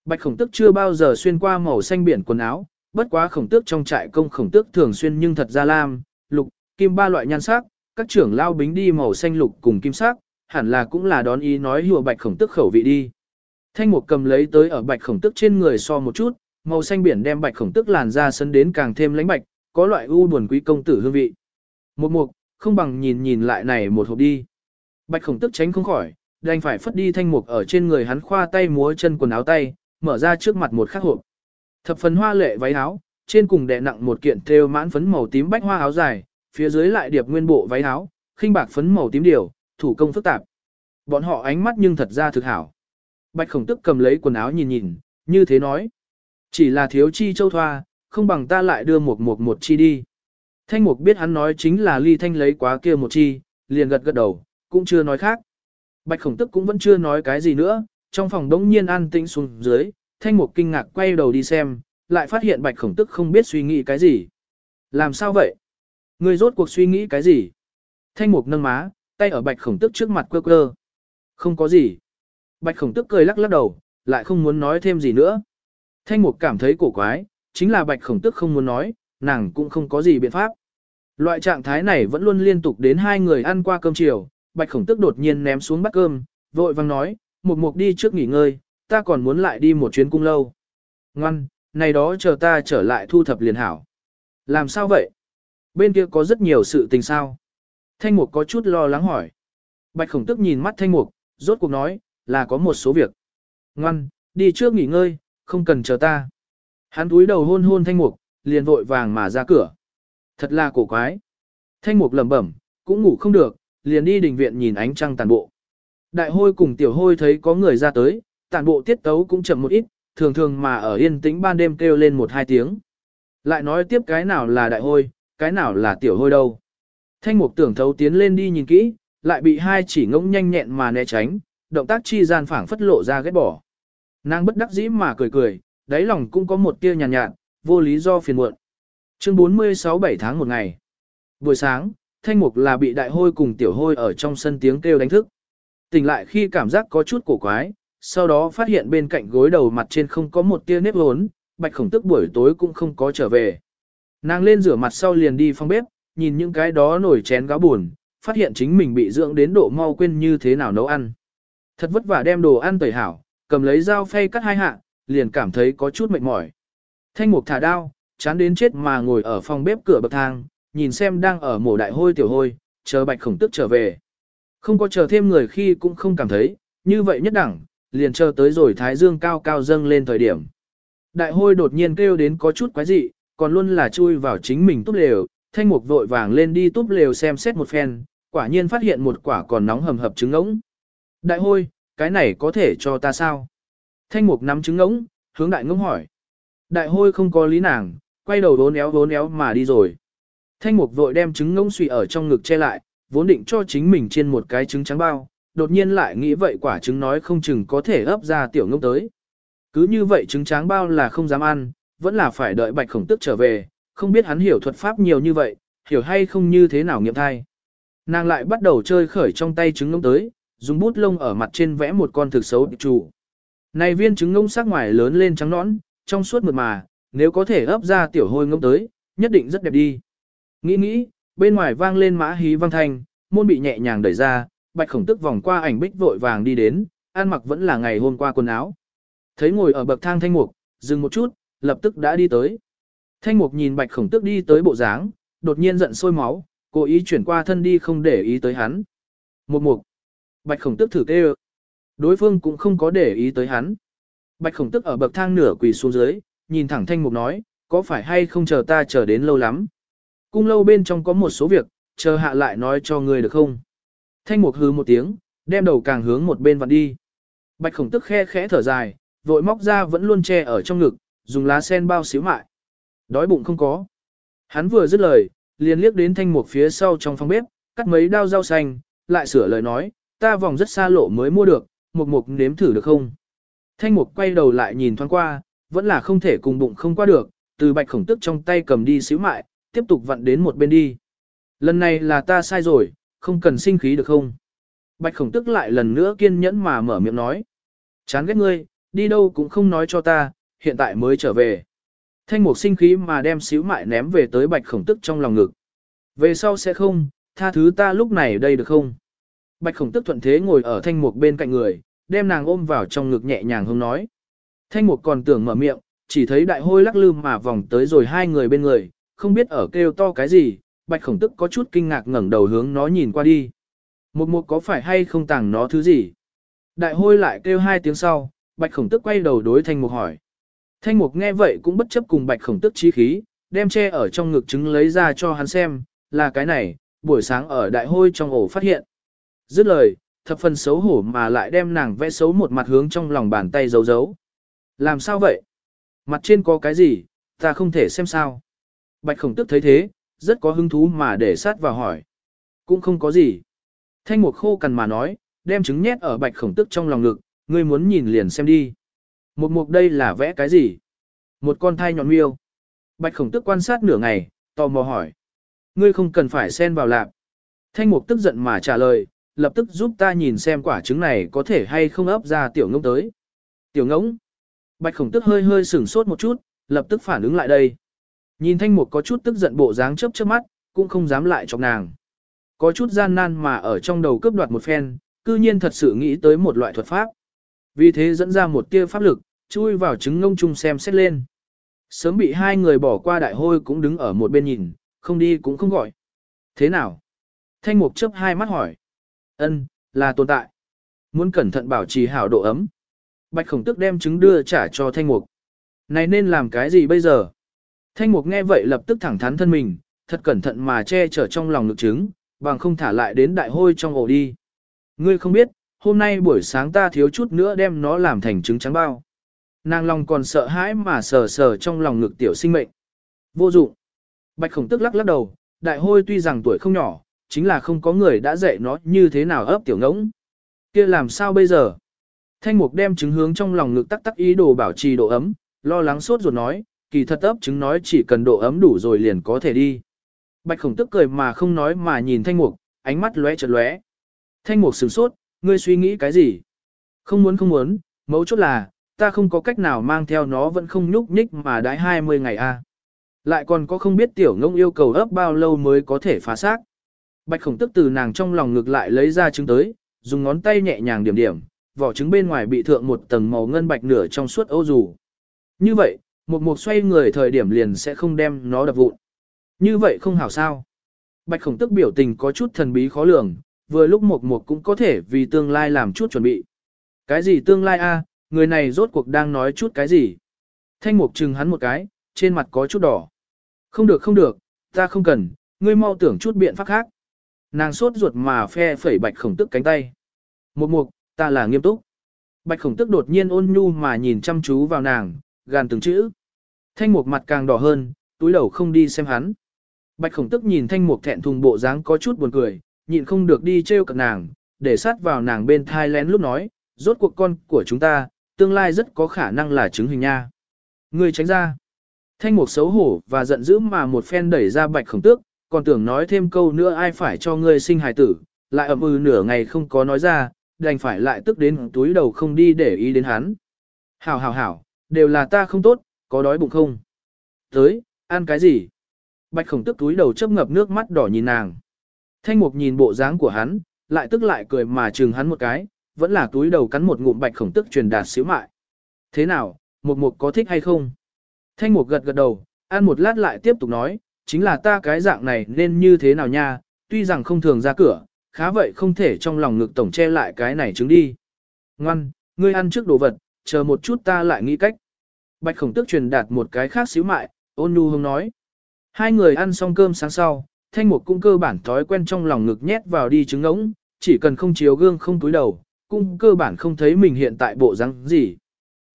Bạch khổng tức chưa bao giờ xuyên qua màu xanh biển quần áo, bất quá khổng tước trong trại công khổng tước thường xuyên nhưng thật ra lam, lục, kim ba loại nhan sắc, các trưởng lao bính đi màu xanh lục cùng kim sắc, hẳn là cũng là đón ý nói hùa bạch khổng tước khẩu vị đi. Thanh mục cầm lấy tới ở bạch khổng tước trên người so một chút, màu xanh biển đem bạch khổng tước làn ra sân đến càng thêm lãnh bạch, có loại u buồn quý công tử hương vị. Một mục, không bằng nhìn nhìn lại này một hộp đi. Bạch khổng tước tránh không khỏi, đành phải phất đi thanh mục ở trên người hắn khoa tay múa chân quần áo tay, mở ra trước mặt một khắc hộp. Thập phần hoa lệ váy áo, trên cùng đè nặng một kiện thêu mãn phấn màu tím bách hoa áo dài, phía dưới lại điệp nguyên bộ váy áo, khinh bạc phấn màu tím điều, thủ công phức tạp. Bọn họ ánh mắt nhưng thật ra thực hảo. Bạch khổng tức cầm lấy quần áo nhìn nhìn, như thế nói. Chỉ là thiếu chi châu thoa, không bằng ta lại đưa một một một chi đi. Thanh mục biết hắn nói chính là ly thanh lấy quá kia một chi, liền gật gật đầu, cũng chưa nói khác. Bạch khổng tức cũng vẫn chưa nói cái gì nữa, trong phòng đống nhiên an tĩnh xuống dưới, thanh mục kinh ngạc quay đầu đi xem, lại phát hiện bạch khổng tức không biết suy nghĩ cái gì. Làm sao vậy? Người rốt cuộc suy nghĩ cái gì? Thanh mục nâng má, tay ở bạch khổng tức trước mặt quơ quơ. Không có gì. Bạch khổng tức cười lắc lắc đầu, lại không muốn nói thêm gì nữa. Thanh mục cảm thấy cổ quái, chính là bạch khổng tức không muốn nói, nàng cũng không có gì biện pháp. Loại trạng thái này vẫn luôn liên tục đến hai người ăn qua cơm chiều, bạch khổng tức đột nhiên ném xuống bát cơm, vội vang nói, mục mục đi trước nghỉ ngơi, ta còn muốn lại đi một chuyến cung lâu. Ngoan, này đó chờ ta trở lại thu thập liền hảo. Làm sao vậy? Bên kia có rất nhiều sự tình sao? Thanh mục có chút lo lắng hỏi. Bạch khổng tức nhìn mắt thanh mục, rốt cuộc nói, là có một số việc. Ngoan, đi trước nghỉ ngơi, không cần chờ ta. Hắn túi đầu hôn hôn thanh mục, liền vội vàng mà ra cửa. Thật là cổ quái. Thanh mục lẩm bẩm, cũng ngủ không được, liền đi đình viện nhìn ánh trăng tàn bộ. Đại hôi cùng tiểu hôi thấy có người ra tới, tàn bộ tiết tấu cũng chậm một ít, thường thường mà ở yên tĩnh ban đêm kêu lên một hai tiếng. Lại nói tiếp cái nào là đại hôi, cái nào là tiểu hôi đâu. Thanh mục tưởng thấu tiến lên đi nhìn kỹ, lại bị hai chỉ ngỗng nhanh nhẹn mà né tránh, động tác chi gian phảng phất lộ ra ghét bỏ. Nàng bất đắc dĩ mà cười cười, đáy lòng cũng có một tia nhàn nhạt, nhạt, vô lý do phiền muộn. Chương 46 7 tháng một ngày. Buổi sáng, thanh mục là bị đại hôi cùng tiểu hôi ở trong sân tiếng kêu đánh thức. Tỉnh lại khi cảm giác có chút cổ quái, sau đó phát hiện bên cạnh gối đầu mặt trên không có một tia nếp hốn, bạch khổng tức buổi tối cũng không có trở về. Nàng lên rửa mặt sau liền đi phòng bếp, nhìn những cái đó nổi chén gáo buồn, phát hiện chính mình bị dưỡng đến độ mau quên như thế nào nấu ăn. Thật vất vả đem đồ ăn tẩy hảo, cầm lấy dao phay cắt hai hạ, liền cảm thấy có chút mệt mỏi. Thanh mục thả đao, chán đến chết mà ngồi ở phòng bếp cửa bậc thang, nhìn xem đang ở mổ đại hôi tiểu hôi, chờ bạch khổng tức trở về. Không có chờ thêm người khi cũng không cảm thấy, như vậy nhất đẳng, liền chờ tới rồi thái dương cao cao dâng lên thời điểm. Đại hôi đột nhiên kêu đến có chút quái dị, còn luôn là chui vào chính mình túp lều, thanh mục vội vàng lên đi túp lều xem xét một phen, quả nhiên phát hiện một quả còn nóng hầm hập trứng ngỗng. Đại hôi, cái này có thể cho ta sao? Thanh mục nắm trứng ngỗng, hướng đại ngỗng hỏi. Đại hôi không có lý nàng, quay đầu vốn éo vốn éo mà đi rồi. Thanh mục vội đem trứng ngỗng suy ở trong ngực che lại, vốn định cho chính mình trên một cái trứng trắng bao, đột nhiên lại nghĩ vậy quả trứng nói không chừng có thể ấp ra tiểu ngỗng tới. Cứ như vậy trứng trắng bao là không dám ăn, vẫn là phải đợi bạch khổng tức trở về, không biết hắn hiểu thuật pháp nhiều như vậy, hiểu hay không như thế nào nghiệm thai. Nàng lại bắt đầu chơi khởi trong tay trứng ngỗng tới, dùng bút lông ở mặt trên vẽ một con thực xấu trụ. Này viên trứng ngỗng sắc ngoài lớn lên trắng nõn, trong suốt mượt mà, nếu có thể ấp ra tiểu hôi ngâm tới, nhất định rất đẹp đi. Nghĩ nghĩ, bên ngoài vang lên mã hí vang thanh, môn bị nhẹ nhàng đẩy ra, bạch khổng tức vòng qua ảnh bích vội vàng đi đến, ăn mặc vẫn là ngày hôm qua quần áo. Thấy ngồi ở bậc thang thanh mục, dừng một chút, lập tức đã đi tới. Thanh mục nhìn bạch khổng tức đi tới bộ dáng, đột nhiên giận sôi máu, cố ý chuyển qua thân đi không để ý tới hắn. Một mục. Bạch khổng tức thử kêu. Đối phương cũng không có để ý tới hắn. Bạch khổng tức ở bậc thang nửa quỳ xuống dưới, nhìn thẳng thanh mục nói, có phải hay không chờ ta chờ đến lâu lắm. Cung lâu bên trong có một số việc, chờ hạ lại nói cho ngươi được không. Thanh mục hứ một tiếng, đem đầu càng hướng một bên vặn đi. Bạch khổng tức khe khẽ thở dài, vội móc ra vẫn luôn che ở trong ngực, dùng lá sen bao xíu mại. Đói bụng không có. Hắn vừa dứt lời, liền liếc đến thanh mục phía sau trong phòng bếp, cắt mấy đao rau xanh, lại sửa lời nói, ta vòng rất xa lộ mới mua được, mục mục nếm thử được không? Thanh mục quay đầu lại nhìn thoáng qua, vẫn là không thể cùng bụng không qua được, từ bạch khổng tức trong tay cầm đi xíu mại, tiếp tục vặn đến một bên đi. Lần này là ta sai rồi, không cần sinh khí được không? Bạch khổng tức lại lần nữa kiên nhẫn mà mở miệng nói. Chán ghét ngươi, đi đâu cũng không nói cho ta, hiện tại mới trở về. Thanh mục sinh khí mà đem xíu mại ném về tới bạch khổng tức trong lòng ngực. Về sau sẽ không, tha thứ ta lúc này đây được không? Bạch khổng tức thuận thế ngồi ở thanh mục bên cạnh người, đem nàng ôm vào trong ngực nhẹ nhàng hông nói. Thanh mục còn tưởng mở miệng, chỉ thấy đại hôi lắc lư mà vòng tới rồi hai người bên người, không biết ở kêu to cái gì, bạch khổng tức có chút kinh ngạc ngẩng đầu hướng nó nhìn qua đi. Một mục có phải hay không tàng nó thứ gì? Đại hôi lại kêu hai tiếng sau, bạch khổng tức quay đầu đối thanh mục hỏi. Thanh mục nghe vậy cũng bất chấp cùng bạch khổng tức chi khí, đem che ở trong ngực trứng lấy ra cho hắn xem, là cái này, buổi sáng ở đại hôi trong ổ phát hiện. Dứt lời, thập phần xấu hổ mà lại đem nàng vẽ xấu một mặt hướng trong lòng bàn tay giấu giấu. Làm sao vậy? Mặt trên có cái gì, ta không thể xem sao. Bạch khổng tức thấy thế, rất có hứng thú mà để sát vào hỏi. Cũng không có gì. Thanh mục khô cằn mà nói, đem trứng nhét ở bạch khổng tức trong lòng ngực, ngươi muốn nhìn liền xem đi. Một mục đây là vẽ cái gì? Một con thai nhọn miêu. Bạch khổng tức quan sát nửa ngày, tò mò hỏi. Ngươi không cần phải xen vào lạp. Thanh mục tức giận mà trả lời, lập tức giúp ta nhìn xem quả trứng này có thể hay không ấp ra tiểu ngỗng tới. Tiểu ngỗng. Bạch khổng tức hơi hơi sửng sốt một chút, lập tức phản ứng lại đây. Nhìn thanh mục có chút tức giận bộ dáng chớp chớp mắt, cũng không dám lại chọc nàng. Có chút gian nan mà ở trong đầu cướp đoạt một phen, cư nhiên thật sự nghĩ tới một loại thuật pháp. Vì thế dẫn ra một tia pháp lực, chui vào trứng ngông chung xem xét lên. Sớm bị hai người bỏ qua đại hôi cũng đứng ở một bên nhìn, không đi cũng không gọi. Thế nào? Thanh mục chớp hai mắt hỏi. Ân, là tồn tại. Muốn cẩn thận bảo trì hảo độ ấm. Bạch khổng tức đem trứng đưa trả cho thanh mục. Này nên làm cái gì bây giờ? Thanh mục nghe vậy lập tức thẳng thắn thân mình, thật cẩn thận mà che chở trong lòng ngực trứng, bằng không thả lại đến đại hôi trong ổ đi. Ngươi không biết, hôm nay buổi sáng ta thiếu chút nữa đem nó làm thành trứng trắng bao. Nàng lòng còn sợ hãi mà sờ sờ trong lòng ngực tiểu sinh mệnh. Vô dụng. Bạch khổng tức lắc lắc đầu, đại hôi tuy rằng tuổi không nhỏ, chính là không có người đã dạy nó như thế nào ấp tiểu ngỗng. kia làm sao bây giờ? Thanh mục đem trứng hướng trong lòng ngực tắc tắc ý đồ bảo trì độ ấm, lo lắng sốt ruột nói, kỳ thật ấp trứng nói chỉ cần độ ấm đủ rồi liền có thể đi. Bạch khổng tức cười mà không nói mà nhìn thanh mục, ánh mắt lóe chợt lóe. Thanh mục sửng sốt, ngươi suy nghĩ cái gì? Không muốn không muốn, mấu chốt là, ta không có cách nào mang theo nó vẫn không nhúc nhích mà đãi 20 ngày a. Lại còn có không biết tiểu ngông yêu cầu ấp bao lâu mới có thể phá xác. Bạch khổng tức từ nàng trong lòng ngực lại lấy ra trứng tới, dùng ngón tay nhẹ nhàng điểm điểm, vỏ trứng bên ngoài bị thượng một tầng màu ngân bạch nửa trong suốt âu dù. Như vậy, một mục xoay người thời điểm liền sẽ không đem nó đập vụn. Như vậy không hảo sao. Bạch khổng tức biểu tình có chút thần bí khó lường, vừa lúc một mục cũng có thể vì tương lai làm chút chuẩn bị. Cái gì tương lai a? người này rốt cuộc đang nói chút cái gì? Thanh mục chừng hắn một cái, trên mặt có chút đỏ. Không được không được, ta không cần, ngươi mau tưởng chút biện pháp khác. Nàng sốt ruột mà phe phẩy bạch khổng tức cánh tay. Một mục, ta là nghiêm túc. Bạch khổng tức đột nhiên ôn nhu mà nhìn chăm chú vào nàng, gàn từng chữ. Thanh mục mặt càng đỏ hơn, túi đầu không đi xem hắn. Bạch khổng tức nhìn thanh mục thẹn thùng bộ dáng có chút buồn cười, nhịn không được đi trêu cận nàng, để sát vào nàng bên thai lén lúc nói, rốt cuộc con của chúng ta, tương lai rất có khả năng là chứng hình nha. Người tránh ra. Thanh mục xấu hổ và giận dữ mà một phen đẩy ra bạch khổng tước, còn tưởng nói thêm câu nữa ai phải cho ngươi sinh hài tử, lại ậm ừ nửa ngày không có nói ra, đành phải lại tức đến túi đầu không đi để ý đến hắn. Hảo hảo hảo, đều là ta không tốt, có đói bụng không? Tới, ăn cái gì? Bạch khổng tức túi đầu chấp ngập nước mắt đỏ nhìn nàng. Thanh mục nhìn bộ dáng của hắn, lại tức lại cười mà chừng hắn một cái, vẫn là túi đầu cắn một ngụm bạch khổng tức truyền đạt xíu mại. Thế nào, mục mục có thích hay không? Thanh mục gật gật đầu, ăn một lát lại tiếp tục nói, chính là ta cái dạng này nên như thế nào nha, tuy rằng không thường ra cửa, khá vậy không thể trong lòng ngực tổng che lại cái này trứng đi. Ngoan, ngươi ăn trước đồ vật, chờ một chút ta lại nghĩ cách. Bạch khổng tức truyền đạt một cái khác xíu mại, ôn nhu hông nói. Hai người ăn xong cơm sáng sau, thanh mục cung cơ bản thói quen trong lòng ngực nhét vào đi trứng ngỗng, chỉ cần không chiếu gương không túi đầu, cung cơ bản không thấy mình hiện tại bộ răng gì.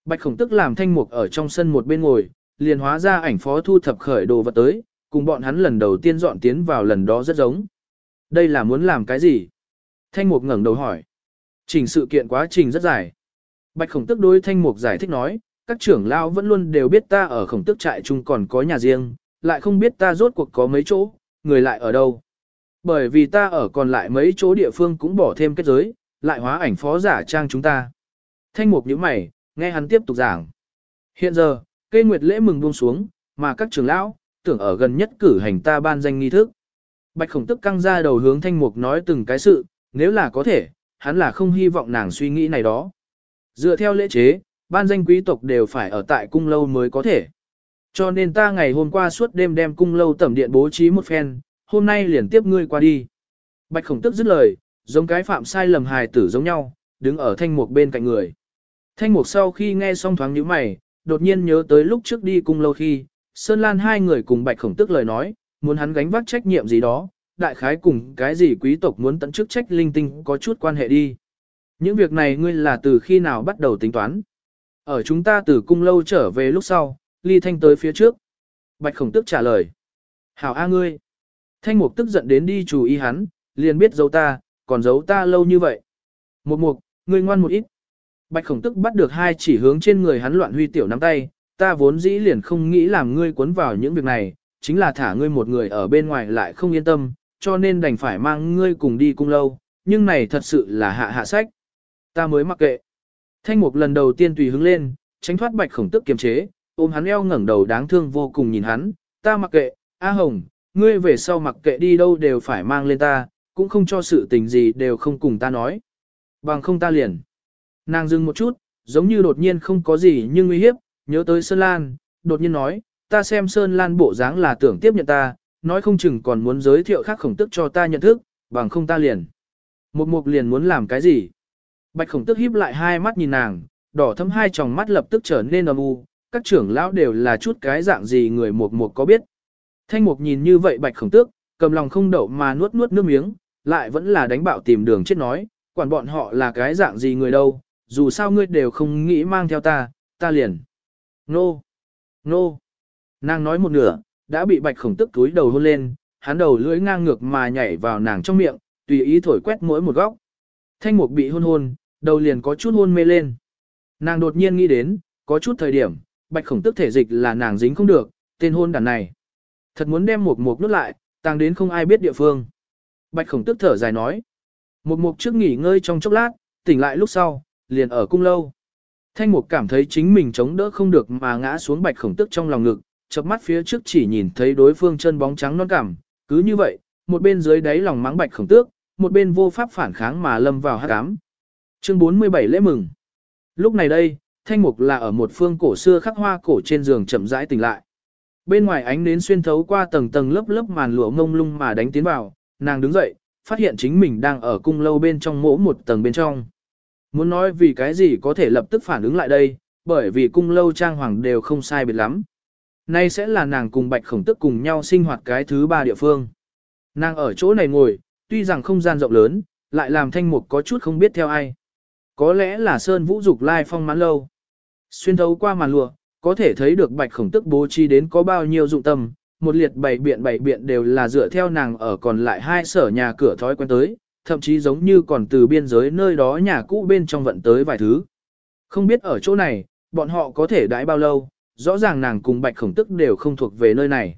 Bạch khổng tức làm thanh mục ở trong sân một bên ngồi, liền hóa ra ảnh phó thu thập khởi đồ vật tới, cùng bọn hắn lần đầu tiên dọn tiến vào lần đó rất giống. Đây là muốn làm cái gì? Thanh mục ngẩng đầu hỏi. Trình sự kiện quá trình rất dài. Bạch khổng tức đối thanh mục giải thích nói, các trưởng lao vẫn luôn đều biết ta ở khổng tức trại chung còn có nhà riêng, lại không biết ta rốt cuộc có mấy chỗ, người lại ở đâu. Bởi vì ta ở còn lại mấy chỗ địa phương cũng bỏ thêm kết giới, lại hóa ảnh phó giả trang chúng ta. Thanh mục nhíu mày, nghe hắn tiếp tục giảng. Hiện giờ, cây nguyệt lễ mừng buông xuống, mà các trưởng lão, tưởng ở gần nhất cử hành ta ban danh nghi thức. Bạch khổng tức căng ra đầu hướng thanh mục nói từng cái sự, nếu là có thể, hắn là không hy vọng nàng suy nghĩ này đó. Dựa theo lễ chế, ban danh quý tộc đều phải ở tại cung lâu mới có thể. Cho nên ta ngày hôm qua suốt đêm đem cung lâu tẩm điện bố trí một phen, hôm nay liền tiếp ngươi qua đi. Bạch khổng tức dứt lời, giống cái phạm sai lầm hài tử giống nhau, đứng ở thanh mục bên cạnh người. Thanh mục sau khi nghe xong thoáng nhíu mày, đột nhiên nhớ tới lúc trước đi cung lâu khi, Sơn Lan hai người cùng bạch khổng tức lời nói, muốn hắn gánh vác trách nhiệm gì đó, đại khái cùng cái gì quý tộc muốn tận chức trách linh tinh có chút quan hệ đi. Những việc này ngươi là từ khi nào bắt đầu tính toán? Ở chúng ta từ cung lâu trở về lúc sau, ly thanh tới phía trước. Bạch khổng tức trả lời. Hảo A ngươi. Thanh mục tức giận đến đi chú ý hắn, liền biết giấu ta, còn giấu ta lâu như vậy. Một mục, ngươi ngoan một ít. Bạch khổng tức bắt được hai chỉ hướng trên người hắn loạn huy tiểu nắm tay, ta vốn dĩ liền không nghĩ làm ngươi cuốn vào những việc này, chính là thả ngươi một người ở bên ngoài lại không yên tâm, cho nên đành phải mang ngươi cùng đi cung lâu, nhưng này thật sự là hạ hạ sách. Ta mới mặc kệ. Thanh mục lần đầu tiên tùy hứng lên, tránh thoát bạch khổng tức kiềm chế, ôm hắn eo ngẩng đầu đáng thương vô cùng nhìn hắn, ta mặc kệ, A Hồng, ngươi về sau mặc kệ đi đâu đều phải mang lên ta, cũng không cho sự tình gì đều không cùng ta nói. Bằng không ta liền. Nàng dừng một chút, giống như đột nhiên không có gì nhưng uy hiếp, nhớ tới Sơn Lan, đột nhiên nói, ta xem Sơn Lan bộ dáng là tưởng tiếp nhận ta, nói không chừng còn muốn giới thiệu khác khổng tức cho ta nhận thức, bằng không ta liền. Một mục liền muốn làm cái gì? Bạch khổng tức híp lại hai mắt nhìn nàng, đỏ thấm hai tròng mắt lập tức trở nên âm u, các trưởng lão đều là chút cái dạng gì người một mục có biết. Thanh mục nhìn như vậy bạch khổng tước, cầm lòng không đậu mà nuốt nuốt nước miếng, lại vẫn là đánh bạo tìm đường chết nói, quản bọn họ là cái dạng gì người đâu, dù sao ngươi đều không nghĩ mang theo ta, ta liền. Nô! Nô! Nàng nói một nửa, đã bị bạch khổng tức túi đầu hôn lên, hắn đầu lưỡi ngang ngược mà nhảy vào nàng trong miệng, tùy ý thổi quét mỗi một góc. Thanh mục bị hôn hôn, đầu liền có chút hôn mê lên. Nàng đột nhiên nghĩ đến, có chút thời điểm, bạch khổng tức thể dịch là nàng dính không được, tên hôn đàn này. Thật muốn đem mục mục nút lại, tàng đến không ai biết địa phương. Bạch khổng tức thở dài nói. Mục mục trước nghỉ ngơi trong chốc lát, tỉnh lại lúc sau, liền ở cung lâu. Thanh mục cảm thấy chính mình chống đỡ không được mà ngã xuống bạch khổng tức trong lòng ngực, chớp mắt phía trước chỉ nhìn thấy đối phương chân bóng trắng non cảm, cứ như vậy, một bên dưới đáy lòng mắng bạch khổng tước, một bên vô pháp phản kháng mà lâm vào hát cám. Chương 47 lễ mừng. Lúc này đây, thanh mục là ở một phương cổ xưa khắc hoa cổ trên giường chậm rãi tỉnh lại. Bên ngoài ánh nến xuyên thấu qua tầng tầng lớp lớp màn lụa ngông lung mà đánh tiến vào, nàng đứng dậy, phát hiện chính mình đang ở cung lâu bên trong mỗ một tầng bên trong. Muốn nói vì cái gì có thể lập tức phản ứng lại đây, bởi vì cung lâu trang hoàng đều không sai biệt lắm. Nay sẽ là nàng cùng bạch khổng tức cùng nhau sinh hoạt cái thứ ba địa phương. Nàng ở chỗ này ngồi, tuy rằng không gian rộng lớn, lại làm thanh mục có chút không biết theo ai. Có lẽ là Sơn Vũ Dục Lai phong mãn lâu. Xuyên thấu qua màn lụa, có thể thấy được bạch khổng tức bố trí đến có bao nhiêu dụng tâm, một liệt bảy biện bảy biện đều là dựa theo nàng ở còn lại hai sở nhà cửa thói quen tới, thậm chí giống như còn từ biên giới nơi đó nhà cũ bên trong vận tới vài thứ. Không biết ở chỗ này, bọn họ có thể đãi bao lâu, rõ ràng nàng cùng bạch khổng tức đều không thuộc về nơi này.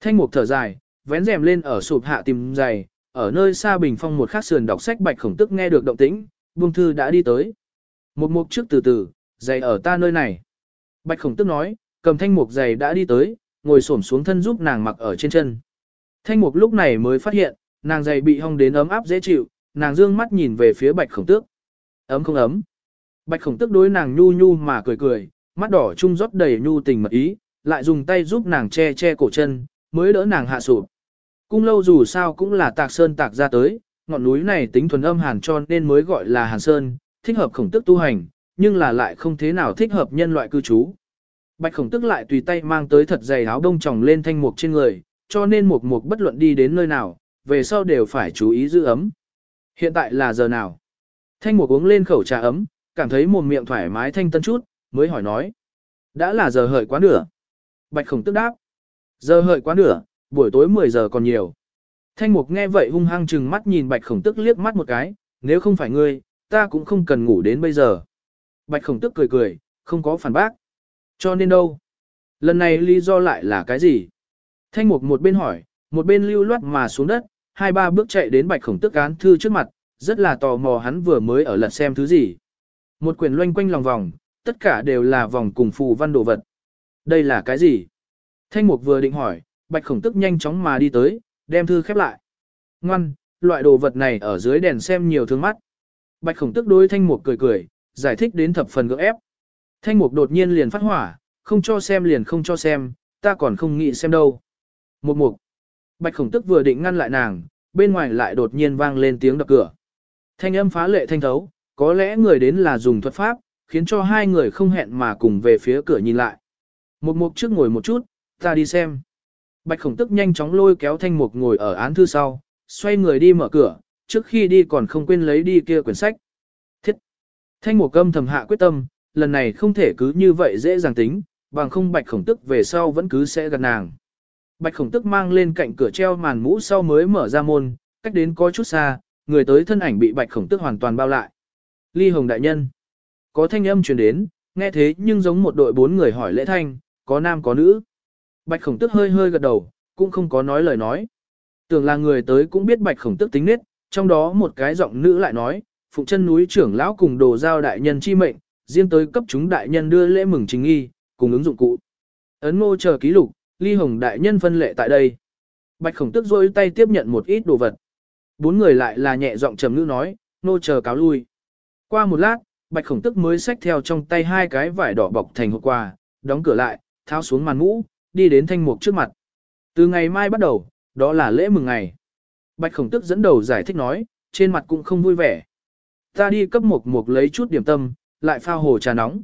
Thanh mục thở dài, vén rèm lên ở sụp hạ tìm giày, ở nơi xa bình phong một khắc sườn đọc sách bạch khổng tức nghe được động tĩnh, buông thư đã đi tới. Một mục trước từ từ, giày ở ta nơi này. Bạch khổng tức nói, cầm thanh mục giày đã đi tới, ngồi xổm xuống thân giúp nàng mặc ở trên chân. Thanh mục lúc này mới phát hiện, nàng giày bị hong đến ấm áp dễ chịu, nàng dương mắt nhìn về phía bạch khổng tước. Ấm không ấm. Bạch khổng tước đối nàng nhu nhu mà cười cười, mắt đỏ trung rót đầy nhu tình mật ý, lại dùng tay giúp nàng che che cổ chân, mới đỡ nàng hạ sụp. Cung lâu dù sao cũng là tạc sơn tạc ra tới, ngọn núi này tính thuần âm hàn cho nên mới gọi là hàn sơn, thích hợp khổng tức tu hành, nhưng là lại không thế nào thích hợp nhân loại cư trú. Bạch khổng tức lại tùy tay mang tới thật dày áo đông tròng lên thanh mục trên người, cho nên mục mục bất luận đi đến nơi nào, về sau đều phải chú ý giữ ấm. Hiện tại là giờ nào? Thanh mục uống lên khẩu trà ấm, cảm thấy mồm miệng thoải mái thanh tân chút, mới hỏi nói. Đã là giờ hợi quá nửa. Bạch khổng tức đáp. Giờ hợi quá nửa, buổi tối 10 giờ còn nhiều. Thanh mục nghe vậy hung hăng chừng mắt nhìn bạch khổng tức liếc mắt một cái, nếu không phải ngươi, ta cũng không cần ngủ đến bây giờ. Bạch khổng tức cười cười, không có phản bác. Cho nên đâu? Lần này lý do lại là cái gì? Thanh mục một bên hỏi, một bên lưu loát mà xuống đất, hai ba bước chạy đến bạch khổng tức án thư trước mặt, rất là tò mò hắn vừa mới ở lật xem thứ gì. Một quyển loanh quanh lòng vòng, tất cả đều là vòng cùng phù văn đồ vật. Đây là cái gì? Thanh mục vừa định hỏi, bạch khổng tức nhanh chóng mà đi tới, đem thư khép lại. Ngoan, loại đồ vật này ở dưới đèn xem nhiều thương mắt. Bạch khổng tức đối thanh mục cười cười, giải thích đến thập phần gỡ ép. Thanh mục đột nhiên liền phát hỏa, không cho xem liền không cho xem, ta còn không nghĩ xem đâu. Một mục. Bạch khổng tức vừa định ngăn lại nàng, bên ngoài lại đột nhiên vang lên tiếng đập cửa. Thanh âm phá lệ thanh thấu, có lẽ người đến là dùng thuật pháp, khiến cho hai người không hẹn mà cùng về phía cửa nhìn lại. Một mục trước ngồi một chút, ta đi xem. Bạch khổng tức nhanh chóng lôi kéo thanh mục ngồi ở án thư sau, xoay người đi mở cửa, trước khi đi còn không quên lấy đi kia quyển sách. Thiết! Thanh mục âm thầm hạ quyết tâm, lần này không thể cứ như vậy dễ dàng tính, bằng không bạch khổng tức về sau vẫn cứ sẽ gần nàng. Bạch khổng tức mang lên cạnh cửa treo màn mũ sau mới mở ra môn, cách đến có chút xa, người tới thân ảnh bị bạch khổng tức hoàn toàn bao lại. Ly hồng đại nhân. Có thanh âm truyền đến, nghe thế nhưng giống một đội bốn người hỏi lễ thanh, có nam có nữ. Bạch khổng tức hơi hơi gật đầu, cũng không có nói lời nói. Tưởng là người tới cũng biết bạch khổng tức tính nết, trong đó một cái giọng nữ lại nói, phụ chân núi trưởng lão cùng đồ giao đại nhân chi mệnh, riêng tới cấp chúng đại nhân đưa lễ mừng chính nghi, cùng ứng dụng cụ. Ấn ngô chờ ký lục, ly hồng đại nhân phân lệ tại đây. Bạch khổng tức rôi tay tiếp nhận một ít đồ vật. Bốn người lại là nhẹ giọng trầm ngữ nói, nô chờ cáo lui. Qua một lát, bạch khổng tức mới xách theo trong tay hai cái vải đỏ bọc thành hộp quà, đóng cửa lại, tháo xuống màn mũ, đi đến thanh mục trước mặt. Từ ngày mai bắt đầu, đó là lễ mừng ngày. Bạch khổng tức dẫn đầu giải thích nói, trên mặt cũng không vui vẻ. Ta đi cấp mục mục lấy chút điểm tâm, lại pha hồ trà nóng.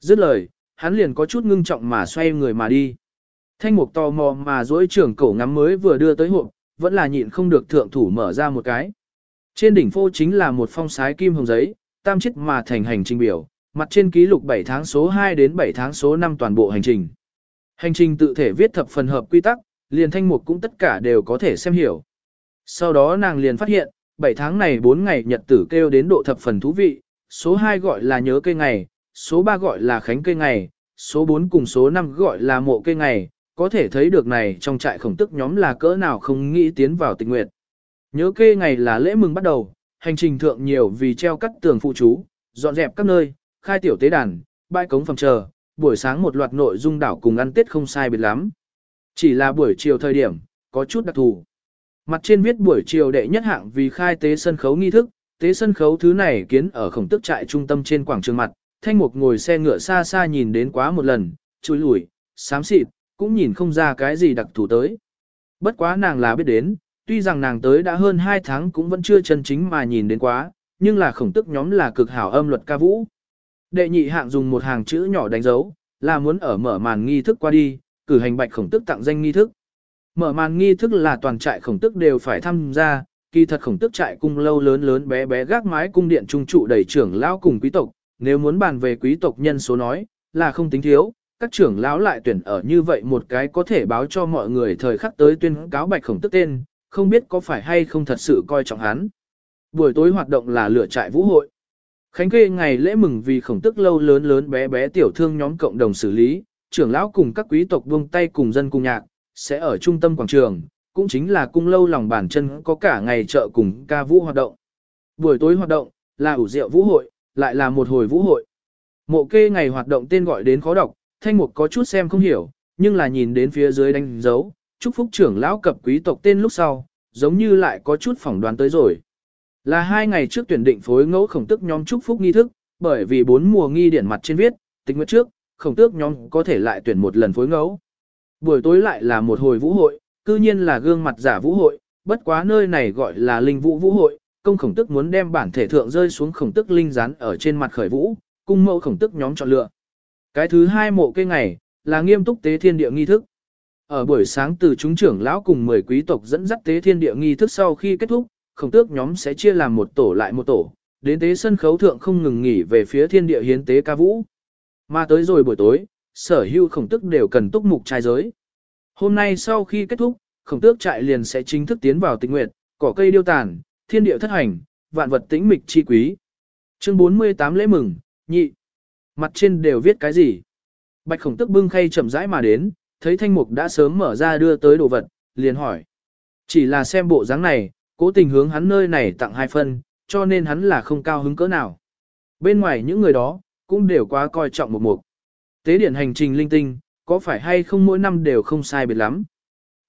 Dứt lời, hắn liền có chút ngưng trọng mà xoay người mà đi. Thanh mục tò mò mà dối trưởng cổ ngắm mới vừa đưa tới hộp, vẫn là nhịn không được thượng thủ mở ra một cái. Trên đỉnh phô chính là một phong sái kim hồng giấy, tam chiết mà thành hành trình biểu, mặt trên ký lục 7 tháng số 2 đến 7 tháng số 5 toàn bộ hành trình. Hành trình tự thể viết thập phần hợp quy tắc, liền thanh mục cũng tất cả đều có thể xem hiểu. Sau đó nàng liền phát hiện, 7 tháng này 4 ngày nhật tử kêu đến độ thập phần thú vị, số 2 gọi là nhớ cây ngày, số 3 gọi là khánh cây ngày, số 4 cùng số 5 gọi là mộ cây ngày, có thể thấy được này trong trại khổng tức nhóm là cỡ nào không nghĩ tiến vào tình nguyện. Nhớ kê ngày là lễ mừng bắt đầu, hành trình thượng nhiều vì treo cắt tường phụ chú, dọn dẹp các nơi, khai tiểu tế đàn, bãi cống phòng chờ, buổi sáng một loạt nội dung đảo cùng ăn tết không sai biệt lắm. Chỉ là buổi chiều thời điểm, có chút đặc thù. Mặt trên viết buổi chiều đệ nhất hạng vì khai tế sân khấu nghi thức, tế sân khấu thứ này kiến ở khổng tức trại trung tâm trên quảng trường mặt, thanh mục ngồi xe ngựa xa xa nhìn đến quá một lần, chui lùi, xám xịt, cũng nhìn không ra cái gì đặc thù tới. Bất quá nàng là biết đến, tuy rằng nàng tới đã hơn 2 tháng cũng vẫn chưa chân chính mà nhìn đến quá, nhưng là khổng tức nhóm là cực hảo âm luật ca vũ. Đệ nhị hạng dùng một hàng chữ nhỏ đánh dấu, là muốn ở mở màn nghi thức qua đi, cử hành bạch khổng tức tặng danh nghi thức. Mở màn nghi thức là toàn trại khổng tức đều phải tham gia, kỳ thật khổng tức trại cung lâu lớn lớn bé bé gác mái cung điện trung trụ đầy trưởng lão cùng quý tộc, nếu muốn bàn về quý tộc nhân số nói, là không tính thiếu, các trưởng lão lại tuyển ở như vậy một cái có thể báo cho mọi người thời khắc tới tuyên cáo bạch khổng tức tên, không biết có phải hay không thật sự coi trọng hắn. Buổi tối hoạt động là lửa trại vũ hội. Khánh kê ngày lễ mừng vì khổng tức lâu lớn lớn bé bé tiểu thương nhóm cộng đồng xử lý, trưởng lão cùng các quý tộc buông tay cùng dân cùng nhạc, sẽ ở trung tâm quảng trường, cũng chính là cung lâu lòng bàn chân có cả ngày chợ cùng ca vũ hoạt động. Buổi tối hoạt động, là ủ rượu vũ hội, lại là một hồi vũ hội. Mộ kê ngày hoạt động tên gọi đến khó đọc, thanh mục có chút xem không hiểu, nhưng là nhìn đến phía dưới đánh dấu, chúc phúc trưởng lão cập quý tộc tên lúc sau, giống như lại có chút phỏng đoán tới rồi. Là hai ngày trước tuyển định phối ngẫu khổng tức nhóm chúc phúc nghi thức, bởi vì bốn mùa nghi điển mặt trên viết, tính nguyện trước, khổng tước nhóm có thể lại tuyển một lần phối ngẫu. Buổi tối lại là một hồi vũ hội, cư nhiên là gương mặt giả vũ hội, bất quá nơi này gọi là linh vũ vũ hội, công khổng tức muốn đem bản thể thượng rơi xuống khổng tức linh rán ở trên mặt khởi vũ, cung mẫu khổng tức nhóm chọn lựa. Cái thứ hai mộ cây ngày, là nghiêm túc tế thiên địa nghi thức. Ở buổi sáng từ chúng trưởng lão cùng 10 quý tộc dẫn dắt tế thiên địa nghi thức sau khi kết thúc, khổng tước nhóm sẽ chia làm một tổ lại một tổ, đến tế sân khấu thượng không ngừng nghỉ về phía thiên địa hiến tế ca vũ. Mà tới rồi buổi tối, sở hữu khổng tước đều cần túc mục trai giới. Hôm nay sau khi kết thúc, khổng tước trại liền sẽ chính thức tiến vào tình nguyện cỏ cây điêu tàn, thiên địa thất hành, vạn vật tĩnh mịch chi quý. Chương 48 lễ mừng, nhị. Mặt trên đều viết cái gì? Bạch khổng tức bưng khay chậm rãi mà đến, thấy thanh mục đã sớm mở ra đưa tới đồ vật, liền hỏi. Chỉ là xem bộ dáng này, cố tình hướng hắn nơi này tặng hai phân, cho nên hắn là không cao hứng cỡ nào. Bên ngoài những người đó, cũng đều quá coi trọng một mục. Tế điển hành trình linh tinh, có phải hay không mỗi năm đều không sai biệt lắm.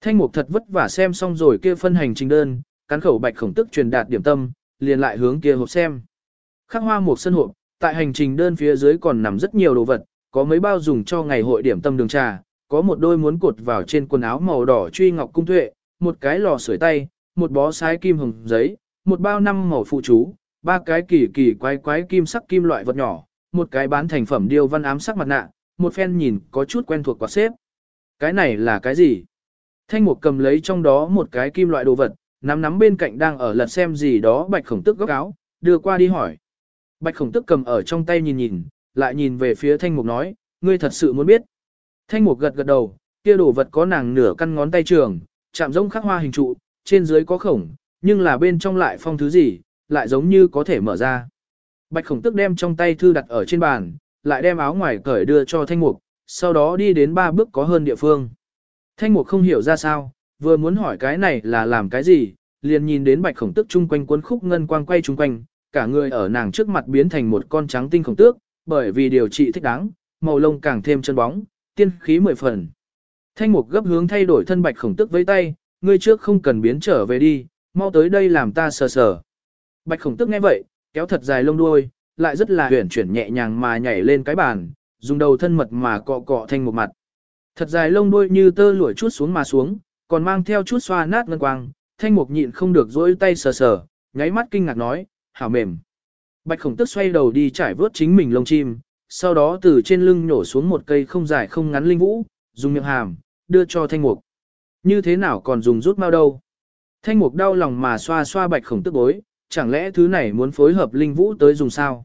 Thanh mục thật vất vả xem xong rồi kia phân hành trình đơn, cắn khẩu bạch khổng tức truyền đạt điểm tâm, liền lại hướng kia hộp xem. Khắc hoa một sân hộp, tại hành trình đơn phía dưới còn nằm rất nhiều đồ vật, có mấy bao dùng cho ngày hội điểm tâm đường trà, có một đôi muốn cột vào trên quần áo màu đỏ truy ngọc cung tuệ, một cái lò sưởi tay, một bó sái kim hồng giấy, một bao năm màu phụ chú, ba cái kỳ kỳ quái quái kim sắc kim loại vật nhỏ, một cái bán thành phẩm điêu văn ám sắc mặt nạ, một phen nhìn có chút quen thuộc quá xếp. Cái này là cái gì? Thanh mục cầm lấy trong đó một cái kim loại đồ vật, nắm nắm bên cạnh đang ở lật xem gì đó bạch khổng tức góc áo, đưa qua đi hỏi. Bạch khổng tức cầm ở trong tay nhìn nhìn, lại nhìn về phía thanh mục nói, ngươi thật sự muốn biết. Thanh mục gật gật đầu, kia đồ vật có nàng nửa căn ngón tay trường, chạm giống khắc hoa hình trụ, trên dưới có khổng, nhưng là bên trong lại phong thứ gì, lại giống như có thể mở ra. Bạch khổng tức đem trong tay thư đặt ở trên bàn, lại đem áo ngoài cởi đưa cho thanh mục, sau đó đi đến ba bước có hơn địa phương. Thanh mục không hiểu ra sao, vừa muốn hỏi cái này là làm cái gì, liền nhìn đến bạch khổng tức chung quanh cuốn khúc ngân quang quay chung quanh, cả người ở nàng trước mặt biến thành một con trắng tinh khổng tước, bởi vì điều trị thích đáng, màu lông càng thêm chân bóng, tiên khí mười phần. Thanh mục gấp hướng thay đổi thân bạch khổng tước với tay, ngươi trước không cần biến trở về đi, mau tới đây làm ta sờ sờ. Bạch khổng tước nghe vậy, kéo thật dài lông đuôi, lại rất là huyển chuyển nhẹ nhàng mà nhảy lên cái bàn, dùng đầu thân mật mà cọ cọ thanh một mặt. Thật dài lông đuôi như tơ lụa chút xuống mà xuống, còn mang theo chút xoa nát ngân quang, thanh mục nhịn không được dỗi tay sờ sờ, nháy mắt kinh ngạc nói, hảo mềm. Bạch khổng tức xoay đầu đi trải vớt chính mình lông chim, sau đó từ trên lưng nhổ xuống một cây không dài không ngắn linh vũ, dùng miệng hàm, đưa cho thanh mục. Như thế nào còn dùng rút mau đâu? Thanh mục đau lòng mà xoa xoa bạch khổng tức bối, chẳng lẽ thứ này muốn phối hợp linh vũ tới dùng sao?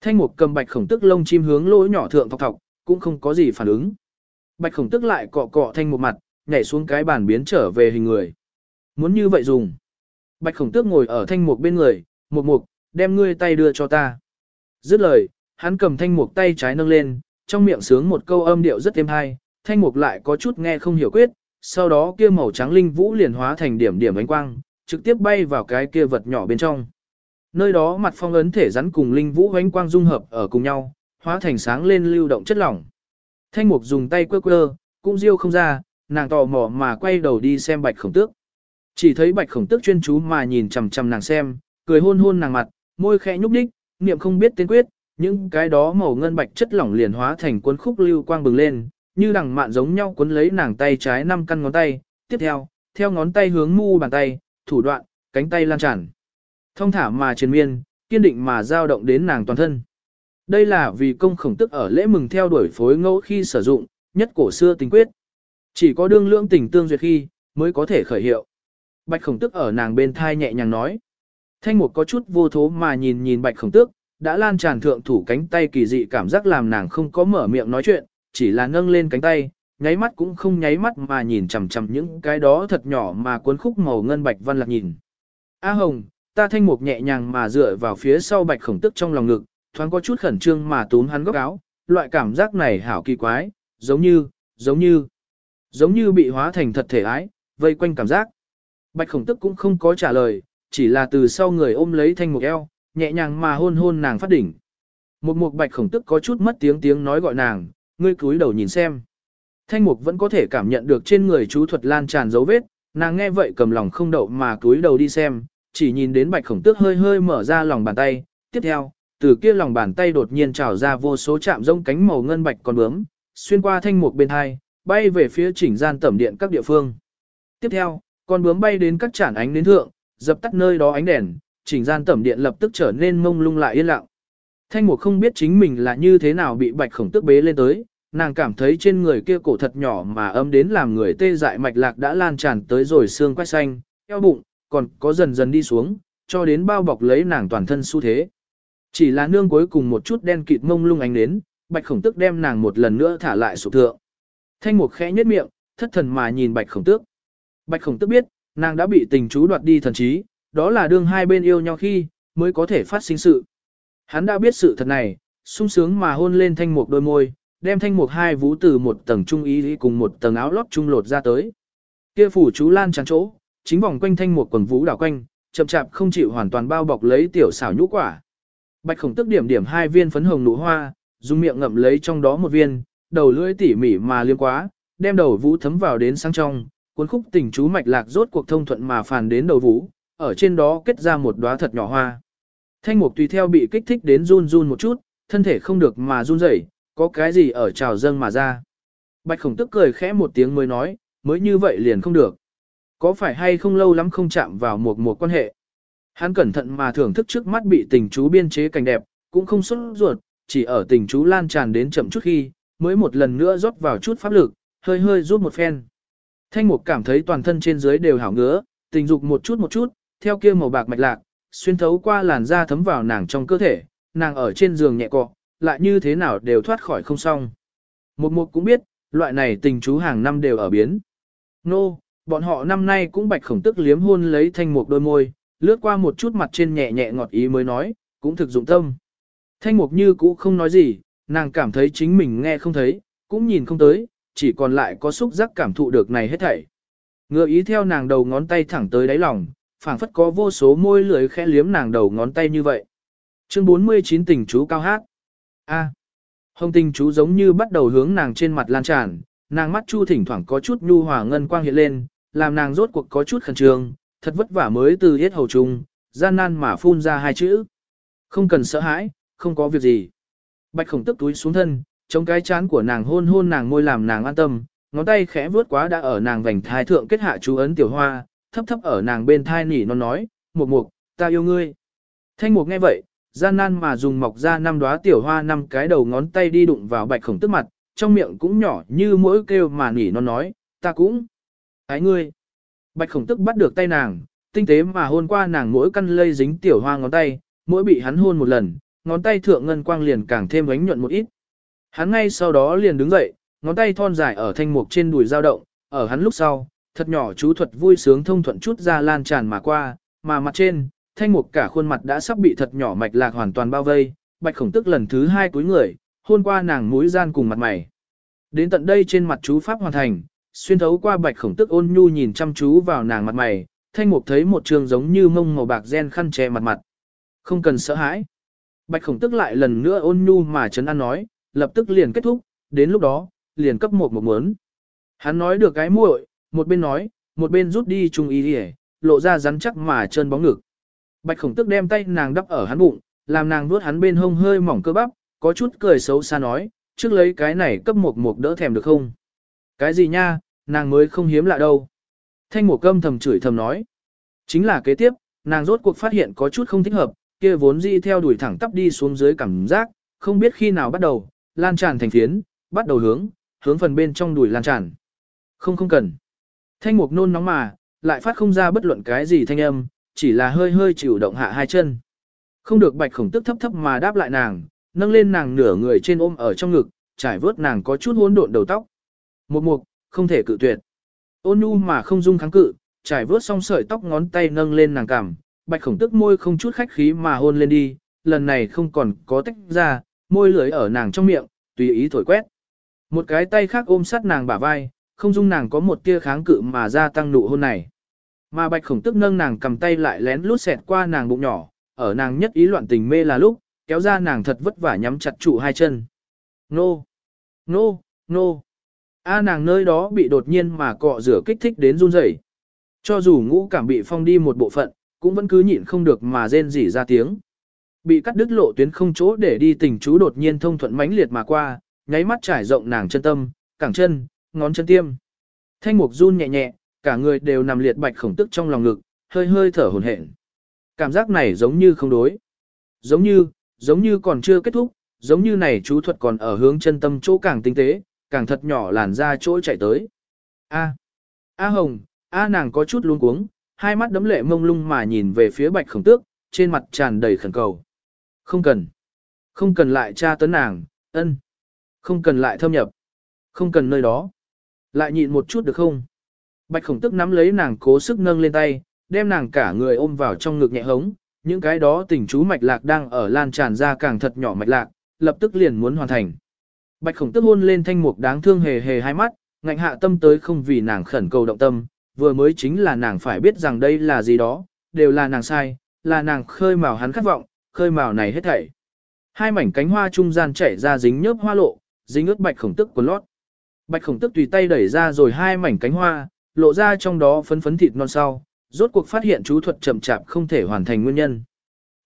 Thanh mục cầm bạch khổng tức lông chim hướng lỗ nhỏ thượng thọc thọc, cũng không có gì phản ứng. Bạch khổng tức lại cọ cọ thanh mục mặt, nhảy xuống cái bàn biến trở về hình người. Muốn như vậy dùng. Bạch khổng tước ngồi ở thanh mục bên người, một mục, đem ngươi tay đưa cho ta. Dứt lời, hắn cầm thanh mục tay trái nâng lên, trong miệng sướng một câu âm điệu rất êm hay, thanh mục lại có chút nghe không hiểu quyết, sau đó kia màu trắng linh vũ liền hóa thành điểm điểm ánh quang, trực tiếp bay vào cái kia vật nhỏ bên trong. Nơi đó mặt phong ấn thể rắn cùng linh vũ ánh quang dung hợp ở cùng nhau, hóa thành sáng lên lưu động chất lỏng. Thanh mục dùng tay quơ quơ, cũng riêu không ra, nàng tò mò mà quay đầu đi xem bạch khổng tước. Chỉ thấy bạch khổng tước chuyên chú mà nhìn chằm chằm nàng xem, cười hôn hôn nàng mặt, môi khẽ nhúc đích, niệm không biết tên quyết, những cái đó màu ngân bạch chất lỏng liền hóa thành cuốn khúc lưu quang bừng lên, như đằng mạn giống nhau cuốn lấy nàng tay trái năm căn ngón tay, tiếp theo, theo ngón tay hướng mu bàn tay, thủ đoạn, cánh tay lan tràn. Thông thả mà triền miên, kiên định mà dao động đến nàng toàn thân. Đây là vì công khổng tức ở lễ mừng theo đuổi phối ngẫu khi sử dụng, nhất cổ xưa tình quyết. Chỉ có đương lưỡng tình tương duyệt khi, mới có thể khởi hiệu. Bạch khổng tức ở nàng bên thai nhẹ nhàng nói. Thanh Mục có chút vô thố mà nhìn nhìn bạch khổng tước, đã lan tràn thượng thủ cánh tay kỳ dị cảm giác làm nàng không có mở miệng nói chuyện, chỉ là nâng lên cánh tay, nháy mắt cũng không nháy mắt mà nhìn chằm chằm những cái đó thật nhỏ mà cuốn khúc màu ngân bạch văn lạc nhìn. A Hồng, ta thanh mục nhẹ nhàng mà dựa vào phía sau bạch khổng tức trong lòng ngực, thoáng có chút khẩn trương mà túm hắn góc áo, loại cảm giác này hảo kỳ quái, giống như, giống như, giống như bị hóa thành thật thể ái, vây quanh cảm giác. Bạch khổng tức cũng không có trả lời, chỉ là từ sau người ôm lấy thanh mục eo, nhẹ nhàng mà hôn hôn nàng phát đỉnh. Một mục bạch khổng tức có chút mất tiếng tiếng nói gọi nàng, ngươi cúi đầu nhìn xem. Thanh mục vẫn có thể cảm nhận được trên người chú thuật lan tràn dấu vết, nàng nghe vậy cầm lòng không đậu mà cúi đầu đi xem, chỉ nhìn đến bạch khổng tước hơi hơi mở ra lòng bàn tay, tiếp theo, từ kia lòng bàn tay đột nhiên trào ra vô số chạm rông cánh màu ngân bạch con bướm, xuyên qua thanh mục bên hai, bay về phía chỉnh gian tẩm điện các địa phương. Tiếp theo, con bướm bay đến các chản ánh đến thượng, dập tắt nơi đó ánh đèn, chỉnh gian tẩm điện lập tức trở nên mông lung lại yên lặng. Thanh mục không biết chính mình là như thế nào bị bạch khổng tước bế lên tới, nàng cảm thấy trên người kia cổ thật nhỏ mà ấm đến làm người tê dại mạch lạc đã lan tràn tới rồi xương quay xanh, eo bụng, còn có dần dần đi xuống, cho đến bao bọc lấy nàng toàn thân xu thế. Chỉ là nương cuối cùng một chút đen kịt mông lung ánh đến, bạch khổng tước đem nàng một lần nữa thả lại sụp thượng. Thanh mục khẽ nhất miệng, thất thần mà nhìn bạch khổng tước. Bạch khổng tước biết, nàng đã bị tình chú đoạt đi thần trí, đó là đương hai bên yêu nhau khi, mới có thể phát sinh sự. Hắn đã biết sự thật này, sung sướng mà hôn lên thanh mục đôi môi, đem thanh mục hai vũ từ một tầng trung ý cùng một tầng áo lót trung lột ra tới. Kia phủ chú lan tràn chỗ, chính vòng quanh thanh mục quần vũ đảo quanh, chậm chạp không chịu hoàn toàn bao bọc lấy tiểu xảo nhũ quả. Bạch khổng tức điểm điểm hai viên phấn hồng nụ hoa, dùng miệng ngậm lấy trong đó một viên, đầu lưỡi tỉ mỉ mà liếm quá, đem đầu vũ thấm vào đến sang trong, cuốn khúc tình chú mạch lạc rốt cuộc thông thuận mà phàn đến đầu vũ, ở trên đó kết ra một đóa thật nhỏ hoa. Thanh mục tùy theo bị kích thích đến run run một chút, thân thể không được mà run rẩy, có cái gì ở trào dâng mà ra. Bạch khổng tức cười khẽ một tiếng mới nói, mới như vậy liền không được. Có phải hay không lâu lắm không chạm vào một một quan hệ. Hắn cẩn thận mà thưởng thức trước mắt bị tình chú biên chế cảnh đẹp, cũng không xuất ruột, chỉ ở tình chú lan tràn đến chậm chút khi, mới một lần nữa rót vào chút pháp lực, hơi hơi rút một phen. Thanh mục cảm thấy toàn thân trên dưới đều hảo ngứa, tình dục một chút một chút, theo kia màu bạc mạch lạc, xuyên thấu qua làn da thấm vào nàng trong cơ thể, nàng ở trên giường nhẹ cọ, lại như thế nào đều thoát khỏi không xong. Một mục cũng biết, loại này tình chú hàng năm đều ở biến. Nô, bọn họ năm nay cũng bạch khổng tức liếm hôn lấy thanh mục đôi môi, lướt qua một chút mặt trên nhẹ nhẹ ngọt ý mới nói, cũng thực dụng tâm. Thanh mục như cũ không nói gì, nàng cảm thấy chính mình nghe không thấy, cũng nhìn không tới, chỉ còn lại có xúc giác cảm thụ được này hết thảy. Ngựa ý theo nàng đầu ngón tay thẳng tới đáy lòng, phảng phất có vô số môi lưỡi khẽ liếm nàng đầu ngón tay như vậy. Chương 49 tình chú cao hát. A. Hồng tình chú giống như bắt đầu hướng nàng trên mặt lan tràn, nàng mắt chu thỉnh thoảng có chút nhu hòa ngân quang hiện lên, làm nàng rốt cuộc có chút khẩn trương, thật vất vả mới từ hết hầu trùng, gian nan mà phun ra hai chữ. Không cần sợ hãi, không có việc gì. Bạch khổng tức túi xuống thân, trong cái chán của nàng hôn hôn nàng môi làm nàng an tâm, ngón tay khẽ vuốt quá đã ở nàng vành thai thượng kết hạ chú ấn tiểu hoa, thấp thấp ở nàng bên thai nỉ nó nói, mục mục, ta yêu ngươi. Thanh mục nghe vậy, gian nan mà dùng mọc ra năm đóa tiểu hoa năm cái đầu ngón tay đi đụng vào bạch khổng tức mặt, trong miệng cũng nhỏ như mỗi kêu mà nỉ nó nói, ta cũng ái ngươi. Bạch khổng tức bắt được tay nàng, tinh tế mà hôn qua nàng mỗi căn lây dính tiểu hoa ngón tay, mỗi bị hắn hôn một lần, ngón tay thượng ngân quang liền càng thêm ánh nhuận một ít. Hắn ngay sau đó liền đứng dậy, ngón tay thon dài ở thanh mục trên đùi dao động, ở hắn lúc sau, thật nhỏ chú thuật vui sướng thông thuận chút ra lan tràn mà qua, mà mặt trên, thanh mục cả khuôn mặt đã sắp bị thật nhỏ mạch lạc hoàn toàn bao vây, bạch khổng tức lần thứ hai cúi người, hôn qua nàng mũi gian cùng mặt mày. Đến tận đây trên mặt chú pháp hoàn thành, xuyên thấu qua bạch khổng tức ôn nhu nhìn chăm chú vào nàng mặt mày, thanh mục thấy một trường giống như mông màu bạc gen khăn che mặt mặt. Không cần sợ hãi. Bạch khổng tức lại lần nữa ôn nhu mà chấn an nói, lập tức liền kết thúc, đến lúc đó, liền cấp một một muốn. Hắn nói được cái muội, một bên nói, một bên rút đi trung ý đi lộ ra rắn chắc mà chân bóng ngực. Bạch khổng tức đem tay nàng đắp ở hắn bụng, làm nàng nuốt hắn bên hông hơi mỏng cơ bắp, có chút cười xấu xa nói, trước lấy cái này cấp một một đỡ thèm được không? Cái gì nha, nàng mới không hiếm lạ đâu. Thanh một cơm thầm chửi thầm nói. Chính là kế tiếp, nàng rốt cuộc phát hiện có chút không thích hợp, kia vốn dĩ theo đuổi thẳng tắp đi xuống dưới cảm giác, không biết khi nào bắt đầu, lan tràn thành phiến, bắt đầu hướng, hướng phần bên trong đuổi lan tràn. Không không cần. Thanh mục nôn nóng mà, lại phát không ra bất luận cái gì thanh âm, chỉ là hơi hơi chịu động hạ hai chân. Không được bạch khổng tức thấp thấp mà đáp lại nàng, nâng lên nàng nửa người trên ôm ở trong ngực, trải vớt nàng có chút hỗn độn đầu tóc. Một mục, không thể cự tuyệt. Ôn nhu mà không dung kháng cự, trải vớt xong sợi tóc ngón tay nâng lên nàng cằm, bạch khổng tức môi không chút khách khí mà hôn lên đi, lần này không còn có tách ra, môi lưỡi ở nàng trong miệng, tùy ý thổi quét. Một cái tay khác ôm sát nàng bả vai, không dung nàng có một tia kháng cự mà gia tăng nụ hôn này. Mà bạch khổng tức nâng nàng cầm tay lại lén lút xẹt qua nàng bụng nhỏ, ở nàng nhất ý loạn tình mê là lúc, kéo ra nàng thật vất vả nhắm chặt trụ hai chân. Nô! Nô! Nô! A nàng nơi đó bị đột nhiên mà cọ rửa kích thích đến run rẩy. Cho dù ngũ cảm bị phong đi một bộ phận, cũng vẫn cứ nhịn không được mà rên rỉ ra tiếng. Bị cắt đứt lộ tuyến không chỗ để đi tình chú đột nhiên thông thuận mãnh liệt mà qua, nháy mắt trải rộng nàng chân tâm, cẳng chân, ngón chân tiêm. Thanh mục run nhẹ nhẹ, cả người đều nằm liệt bạch khổng tức trong lòng ngực, hơi hơi thở hổn hển. Cảm giác này giống như không đối. Giống như, giống như còn chưa kết thúc, giống như này chú thuật còn ở hướng chân tâm chỗ càng tinh tế, càng thật nhỏ làn ra chỗ chạy tới. A. A Hồng, A nàng có chút luống cuống, hai mắt đấm lệ mông lung mà nhìn về phía bạch khổng tước, trên mặt tràn đầy khẩn cầu. Không cần. Không cần lại tra tấn nàng, ân. Không cần lại thâm nhập. Không cần nơi đó. Lại nhịn một chút được không? Bạch khổng tức nắm lấy nàng cố sức nâng lên tay, đem nàng cả người ôm vào trong ngực nhẹ hống. Những cái đó tình chú mạch lạc đang ở lan tràn ra càng thật nhỏ mạch lạc, lập tức liền muốn hoàn thành. Bạch khổng tức hôn lên thanh mục đáng thương hề hề hai mắt, ngạnh hạ tâm tới không vì nàng khẩn cầu động tâm, vừa mới chính là nàng phải biết rằng đây là gì đó, đều là nàng sai, là nàng khơi mào hắn khát vọng, khơi mào này hết thảy. Hai mảnh cánh hoa trung gian chảy ra dính nhớp hoa lộ, dính ướt bạch khổng tức của lót. Bạch khổng tức tùy tay đẩy ra rồi hai mảnh cánh hoa, lộ ra trong đó phấn phấn thịt non sau, rốt cuộc phát hiện chú thuật chậm chạp không thể hoàn thành nguyên nhân.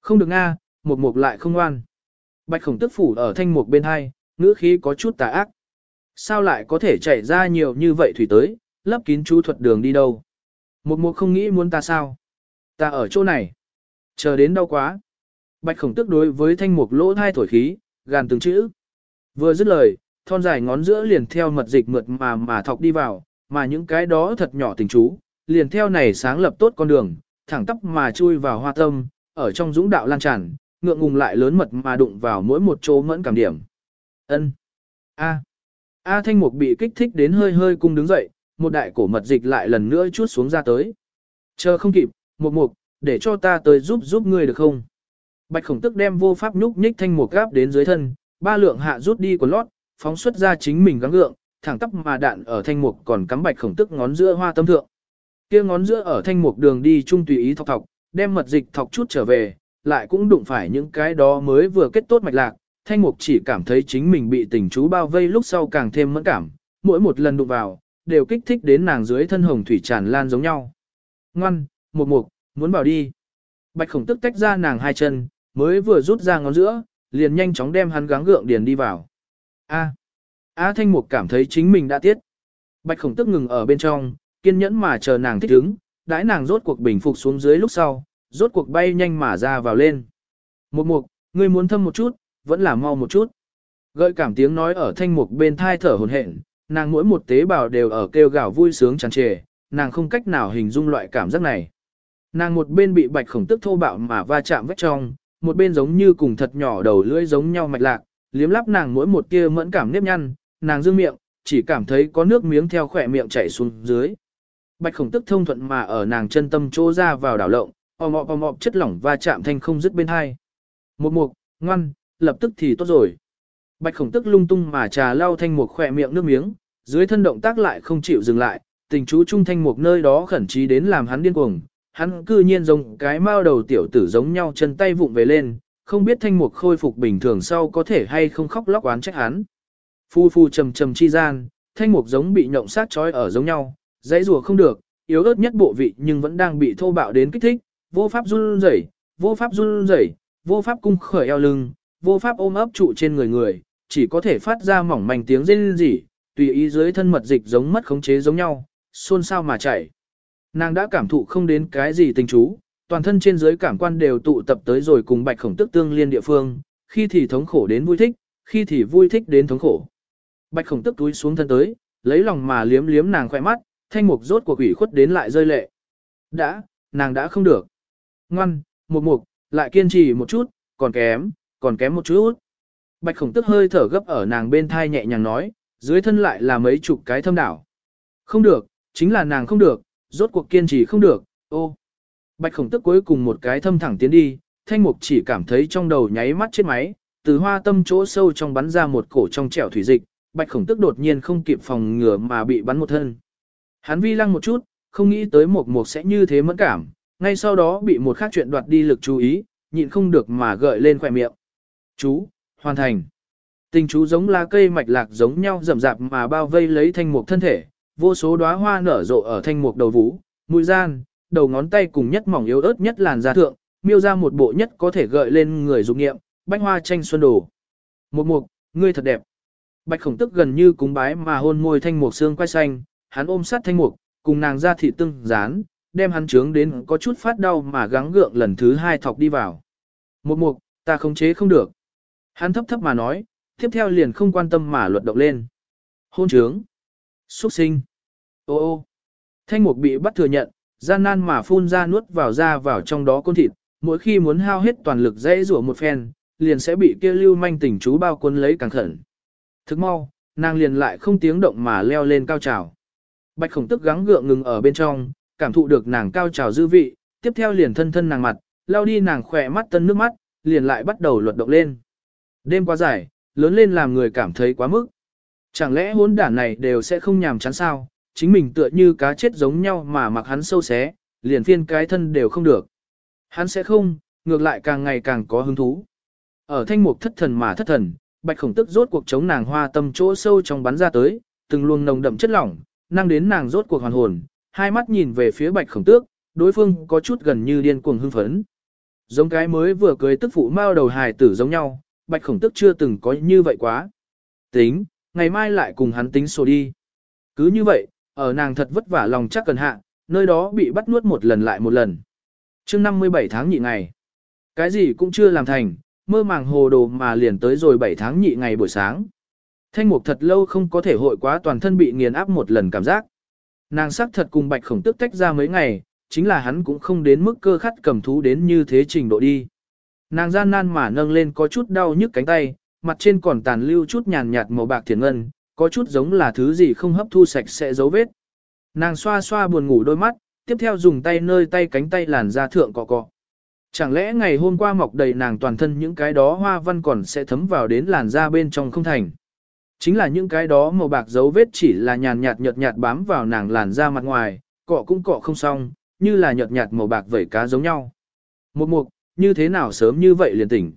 Không được nga, một mục lại không ngoan. Bạch khổng tức phủ ở thanh mục bên hai, ngữ khí có chút tà ác. Sao lại có thể chảy ra nhiều như vậy thủy tới, lấp kín chú thuật đường đi đâu. Một mục không nghĩ muốn ta sao. Ta ở chỗ này. Chờ đến đâu quá. Bạch khổng tức đối với thanh mục lỗ thai thổi khí, gàn từng chữ. Vừa dứt lời, thon dài ngón giữa liền theo mật dịch mượt mà mà thọc đi vào, mà những cái đó thật nhỏ tình chú, liền theo này sáng lập tốt con đường, thẳng tắp mà chui vào hoa tâm, ở trong dũng đạo lan tràn, ngượng ngùng lại lớn mật mà đụng vào mỗi một chỗ mẫn cảm điểm. Ân. A. A thanh mục bị kích thích đến hơi hơi cung đứng dậy, một đại cổ mật dịch lại lần nữa chút xuống ra tới. Chờ không kịp, mục mục, để cho ta tới giúp giúp ngươi được không? Bạch khổng tức đem vô pháp nhúc nhích thanh mục gáp đến dưới thân, ba lượng hạ rút đi của lót, phóng xuất ra chính mình gắng gượng, thẳng tắp mà đạn ở thanh mục còn cắm bạch khổng tức ngón giữa hoa tâm thượng. Kia ngón giữa ở thanh mục đường đi chung tùy ý thọc thọc, đem mật dịch thọc chút trở về, lại cũng đụng phải những cái đó mới vừa kết tốt mạch lạc, thanh mục chỉ cảm thấy chính mình bị tình chú bao vây lúc sau càng thêm mẫn cảm, mỗi một lần đụng vào, đều kích thích đến nàng dưới thân hồng thủy tràn lan giống nhau. Ngoan, mục mục, muốn bảo đi. Bạch khổng tức tách ra nàng hai chân, mới vừa rút ra ngón giữa, liền nhanh chóng đem hắn gắng gượng điền đi vào. A. A thanh mục cảm thấy chính mình đã tiết. Bạch khổng tức ngừng ở bên trong, kiên nhẫn mà chờ nàng thích ứng, đãi nàng rốt cuộc bình phục xuống dưới lúc sau, rốt cuộc bay nhanh mà ra vào lên. Mục mục, ngươi muốn thâm một chút, vẫn là mau một chút. Gợi cảm tiếng nói ở thanh mục bên thai thở hồn hển, nàng mỗi một tế bào đều ở kêu gào vui sướng tràn trề, nàng không cách nào hình dung loại cảm giác này. Nàng một bên bị bạch khổng tức thô bạo mà va chạm vết trong, một bên giống như cùng thật nhỏ đầu lưỡi giống nhau mạch lạc, liếm lắp nàng mỗi một tia mẫn cảm nếp nhăn, nàng dương miệng, chỉ cảm thấy có nước miếng theo khỏe miệng chảy xuống dưới. Bạch khổng tức thông thuận mà ở nàng chân tâm chỗ ra vào đảo lộng, ò mọ ò mọ chất lỏng va chạm thanh không dứt bên hai. Một mục, ngoan, lập tức thì tốt rồi. Bạch khổng tức lung tung mà trà lau thanh mục khỏe miệng nước miếng, dưới thân động tác lại không chịu dừng lại, tình chú trung thanh mục nơi đó khẩn trí đến làm hắn điên cuồng. Hắn cư nhiên giống cái mao đầu tiểu tử giống nhau chân tay vụng về lên, không biết thanh mục khôi phục bình thường sau có thể hay không khóc lóc oán trách hắn. Phu phu trầm trầm chi gian, thanh mục giống bị nhộng sát trói ở giống nhau, dãy rùa không được, yếu ớt nhất bộ vị nhưng vẫn đang bị thô bạo đến kích thích, vô pháp run rẩy, vô pháp run rẩy, vô pháp cung khởi eo lưng, vô pháp ôm ấp trụ trên người người, chỉ có thể phát ra mỏng manh tiếng rên rỉ, tùy ý dưới thân mật dịch giống mất khống chế giống nhau, xôn xao mà chảy. Nàng đã cảm thụ không đến cái gì tình chú, toàn thân trên dưới cảm quan đều tụ tập tới rồi cùng bạch khổng tức tương liên địa phương, khi thì thống khổ đến vui thích, khi thì vui thích đến thống khổ. Bạch khổng tức túi xuống thân tới, lấy lòng mà liếm liếm nàng khỏe mắt, thanh mục rốt của quỷ khuất đến lại rơi lệ. Đã, nàng đã không được. Ngoan, mục mục, lại kiên trì một chút, còn kém, còn kém một chút. Bạch khổng tức hơi thở gấp ở nàng bên thai nhẹ nhàng nói, dưới thân lại là mấy chục cái thâm đảo. Không được, chính là nàng không được, rốt cuộc kiên trì không được, ô. Bạch khổng tức cuối cùng một cái thâm thẳng tiến đi, thanh mục chỉ cảm thấy trong đầu nháy mắt chết máy, từ hoa tâm chỗ sâu trong bắn ra một cổ trong trẻo thủy dịch, bạch khổng tức đột nhiên không kịp phòng ngừa mà bị bắn một thân. Hắn vi lăng một chút, không nghĩ tới một mục sẽ như thế mẫn cảm, ngay sau đó bị một khác chuyện đoạt đi lực chú ý, nhịn không được mà gợi lên khỏe miệng. Chú, hoàn thành. Tình chú giống lá cây mạch lạc giống nhau rậm rạp mà bao vây lấy thanh mục thân thể, vô số đóa hoa nở rộ ở thanh mục đầu vũ, mũi gian, đầu ngón tay cùng nhất mỏng yếu ớt nhất làn da thượng, miêu ra một bộ nhất có thể gợi lên người dục nghiệm, bách hoa tranh xuân đồ. Một mục, ngươi thật đẹp. Bạch khổng tức gần như cúng bái mà hôn môi thanh mục xương quay xanh, hắn ôm sát thanh mục, cùng nàng ra thị tương dán, đem hắn trướng đến có chút phát đau mà gắng gượng lần thứ hai thọc đi vào. Một mục, ta không chế không được. Hắn thấp thấp mà nói, tiếp theo liền không quan tâm mà luật động lên. Hôn trướng. Xuất sinh. Ô ô. Thanh mục bị bắt thừa nhận, gian nan mà phun ra nuốt vào ra vào trong đó côn thịt, mỗi khi muốn hao hết toàn lực dễ rủa một phen, liền sẽ bị kia lưu manh tỉnh chú bao quân lấy càng khẩn. Thức mau, nàng liền lại không tiếng động mà leo lên cao trào. Bạch khổng tức gắng gượng ngừng ở bên trong, cảm thụ được nàng cao trào dư vị, tiếp theo liền thân thân nàng mặt, lao đi nàng khỏe mắt tân nước mắt, liền lại bắt đầu luật động lên. Đêm quá dài, lớn lên làm người cảm thấy quá mức. Chẳng lẽ hôn đản này đều sẽ không nhàm chán sao, chính mình tựa như cá chết giống nhau mà mặc hắn sâu xé, liền phiên cái thân đều không được. Hắn sẽ không, ngược lại càng ngày càng có hứng thú. Ở thanh mục thất thần mà thất thần, bạch khổng tức rốt cuộc chống nàng hoa tâm chỗ sâu trong bắn ra tới, từng luồng nồng đậm chất lỏng, năng đến nàng rốt cuộc hoàn hồn, hai mắt nhìn về phía bạch khổng tước, đối phương có chút gần như điên cuồng hưng phấn. Giống cái mới vừa cưới tức phụ mao đầu hài tử giống nhau, bạch khổng tức chưa từng có như vậy quá. Tính, ngày mai lại cùng hắn tính sổ đi. Cứ như vậy, ở nàng thật vất vả lòng chắc cần hạ, nơi đó bị bắt nuốt một lần lại một lần. chương 57 tháng nhị ngày. Cái gì cũng chưa làm thành, mơ màng hồ đồ mà liền tới rồi 7 tháng nhị ngày buổi sáng. Thanh mục thật lâu không có thể hội quá toàn thân bị nghiền áp một lần cảm giác. Nàng sắc thật cùng bạch khổng tức tách ra mấy ngày, chính là hắn cũng không đến mức cơ khắt cầm thú đến như thế trình độ đi. Nàng gian nan mà nâng lên có chút đau nhức cánh tay, mặt trên còn tàn lưu chút nhàn nhạt màu bạc thiền ngân, có chút giống là thứ gì không hấp thu sạch sẽ dấu vết. Nàng xoa xoa buồn ngủ đôi mắt, tiếp theo dùng tay nơi tay cánh tay làn da thượng cọ cọ. Chẳng lẽ ngày hôm qua mọc đầy nàng toàn thân những cái đó hoa văn còn sẽ thấm vào đến làn da bên trong không thành. Chính là những cái đó màu bạc dấu vết chỉ là nhàn nhạt nhợt nhạt bám vào nàng làn da mặt ngoài, cọ cũng cọ không xong, như là nhợt nhạt màu bạc vẩy cá giống nhau. Một mục, như thế nào sớm như vậy liền tỉnh.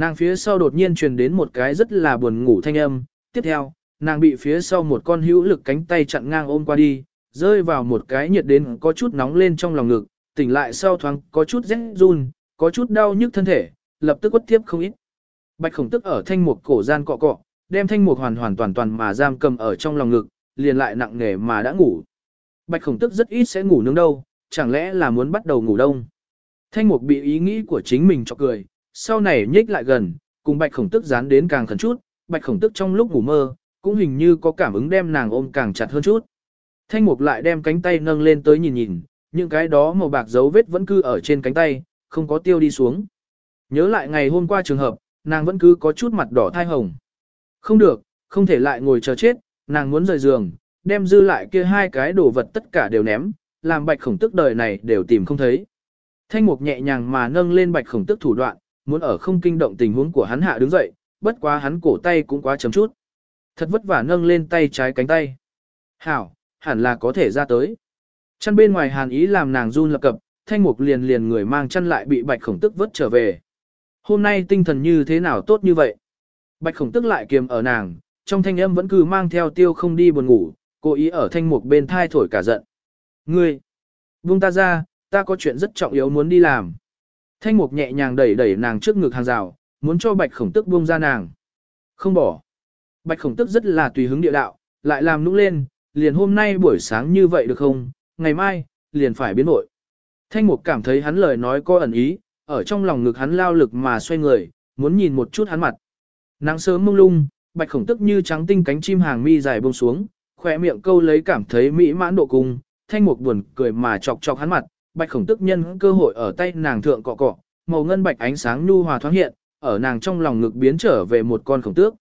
Nàng phía sau đột nhiên truyền đến một cái rất là buồn ngủ thanh âm, tiếp theo, nàng bị phía sau một con hữu lực cánh tay chặn ngang ôm qua đi, rơi vào một cái nhiệt đến có chút nóng lên trong lòng ngực, tỉnh lại sau thoáng có chút rét run, có chút đau nhức thân thể, lập tức quất tiếp không ít. Bạch khổng tức ở thanh mục cổ gian cọ cọ, đem thanh mục hoàn hoàn toàn toàn mà giam cầm ở trong lòng ngực, liền lại nặng nề mà đã ngủ. Bạch khổng tức rất ít sẽ ngủ nướng đâu, chẳng lẽ là muốn bắt đầu ngủ đông. Thanh mục bị ý nghĩ của chính mình cho cười, sau này nhích lại gần, cùng bạch khổng tức dán đến càng khẩn chút, bạch khổng tức trong lúc ngủ mơ, cũng hình như có cảm ứng đem nàng ôm càng chặt hơn chút. Thanh mục lại đem cánh tay nâng lên tới nhìn nhìn, những cái đó màu bạc dấu vết vẫn cứ ở trên cánh tay, không có tiêu đi xuống. Nhớ lại ngày hôm qua trường hợp, nàng vẫn cứ có chút mặt đỏ thai hồng. Không được, không thể lại ngồi chờ chết, nàng muốn rời giường, đem dư lại kia hai cái đồ vật tất cả đều ném, làm bạch khổng tức đời này đều tìm không thấy. Thanh mục nhẹ nhàng mà nâng lên bạch khổng tức thủ đoạn, muốn ở không kinh động tình huống của hắn hạ đứng dậy, bất quá hắn cổ tay cũng quá chấm chút. Thật vất vả nâng lên tay trái cánh tay. Hảo, hẳn là có thể ra tới. Chăn bên ngoài hàn ý làm nàng run lập cập, thanh mục liền liền người mang chăn lại bị bạch khổng tức vớt trở về. Hôm nay tinh thần như thế nào tốt như vậy? Bạch khổng tức lại kiềm ở nàng, trong thanh âm vẫn cứ mang theo tiêu không đi buồn ngủ, cố ý ở thanh mục bên thai thổi cả giận. Ngươi! vung ta ra, ta có chuyện rất trọng yếu muốn đi làm. Thanh mục nhẹ nhàng đẩy đẩy nàng trước ngực hàng rào, muốn cho bạch khổng tức buông ra nàng. Không bỏ. Bạch khổng tức rất là tùy hứng địa đạo, lại làm nũng lên, liền hôm nay buổi sáng như vậy được không, ngày mai, liền phải biến nội. Thanh mục cảm thấy hắn lời nói có ẩn ý, ở trong lòng ngực hắn lao lực mà xoay người, muốn nhìn một chút hắn mặt. Nắng sớm mông lung, bạch khổng tức như trắng tinh cánh chim hàng mi dài buông xuống, khỏe miệng câu lấy cảm thấy mỹ mãn độ cung, thanh mục buồn cười mà chọc chọc hắn mặt, bạch khổng tức nhân cơ hội ở tay nàng thượng cọ cọ, màu ngân bạch ánh sáng nhu hòa thoáng hiện, ở nàng trong lòng ngực biến trở về một con khổng tước.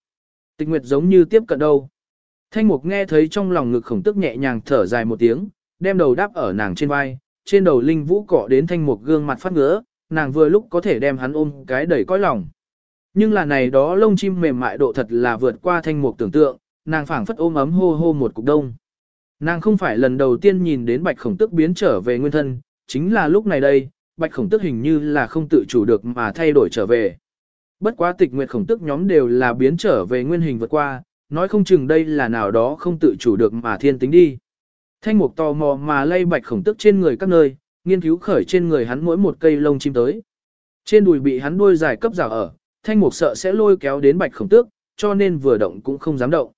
Tịch Nguyệt giống như tiếp cận đâu. Thanh mục nghe thấy trong lòng ngực khổng tước nhẹ nhàng thở dài một tiếng, đem đầu đáp ở nàng trên vai, trên đầu linh vũ cọ đến thanh mục gương mặt phát ngứa, nàng vừa lúc có thể đem hắn ôm cái đầy cõi lòng. Nhưng là này đó lông chim mềm mại độ thật là vượt qua thanh mục tưởng tượng, nàng phảng phất ôm ấm hô hô một cục đông. Nàng không phải lần đầu tiên nhìn đến bạch khổng tức biến trở về nguyên thân, chính là lúc này đây, bạch khổng tức hình như là không tự chủ được mà thay đổi trở về. Bất quá tịch nguyệt khổng tức nhóm đều là biến trở về nguyên hình vượt qua, nói không chừng đây là nào đó không tự chủ được mà thiên tính đi. Thanh mục tò mò mà lay bạch khổng tức trên người các nơi, nghiên cứu khởi trên người hắn mỗi một cây lông chim tới. Trên đùi bị hắn đuôi dài cấp rào ở, thanh mục sợ sẽ lôi kéo đến bạch khổng tước, cho nên vừa động cũng không dám động.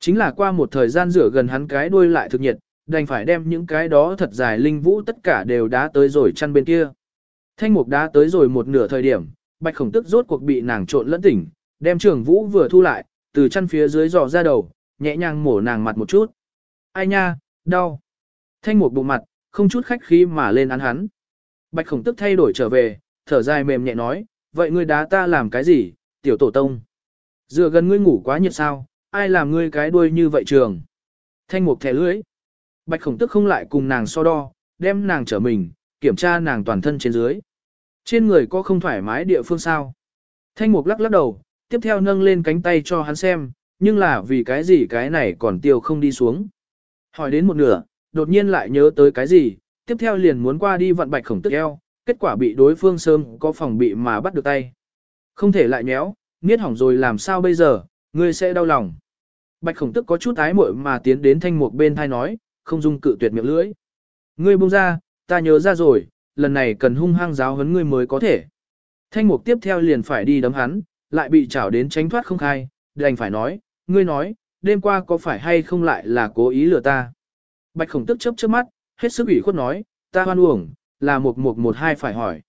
Chính là qua một thời gian rửa gần hắn cái đuôi lại thực nhiệt, đành phải đem những cái đó thật dài linh vũ tất cả đều đá tới rồi chăn bên kia. Thanh mục đá tới rồi một nửa thời điểm, bạch khổng tức rốt cuộc bị nàng trộn lẫn tỉnh, đem trường vũ vừa thu lại, từ chăn phía dưới dò ra đầu, nhẹ nhàng mổ nàng mặt một chút. Ai nha, đau. Thanh mục bụng mặt, không chút khách khí mà lên án hắn. Bạch khổng tức thay đổi trở về, thở dài mềm nhẹ nói, vậy ngươi đá ta làm cái gì, tiểu tổ tông. Dựa gần ngươi ngủ quá nhiệt sao, ai làm ngươi cái đuôi như vậy trường. Thanh mục thẻ lưỡi. Bạch khổng tức không lại cùng nàng so đo, đem nàng trở mình, kiểm tra nàng toàn thân trên dưới. Trên người có không thoải mái địa phương sao. Thanh mục lắc lắc đầu, tiếp theo nâng lên cánh tay cho hắn xem, nhưng là vì cái gì cái này còn tiêu không đi xuống. Hỏi đến một nửa, đột nhiên lại nhớ tới cái gì, tiếp theo liền muốn qua đi vận bạch khổng tức eo, kết quả bị đối phương sớm có phòng bị mà bắt được tay. Không thể lại nhéo, niết hỏng rồi làm sao bây giờ, ngươi sẽ đau lòng. Bạch khổng tức có chút ái muội mà tiến đến thanh mục bên thai nói, không dung cự tuyệt miệng lưỡi. Ngươi buông ra, ta nhớ ra rồi, lần này cần hung hăng giáo huấn ngươi mới có thể. Thanh mục tiếp theo liền phải đi đấm hắn, lại bị chảo đến tránh thoát không khai, đành phải nói, ngươi nói, đêm qua có phải hay không lại là cố ý lừa ta. Bạch khổng tức chớp chớp mắt, hết sức ủy khuất nói, ta hoan uổng, là một một một hai phải hỏi.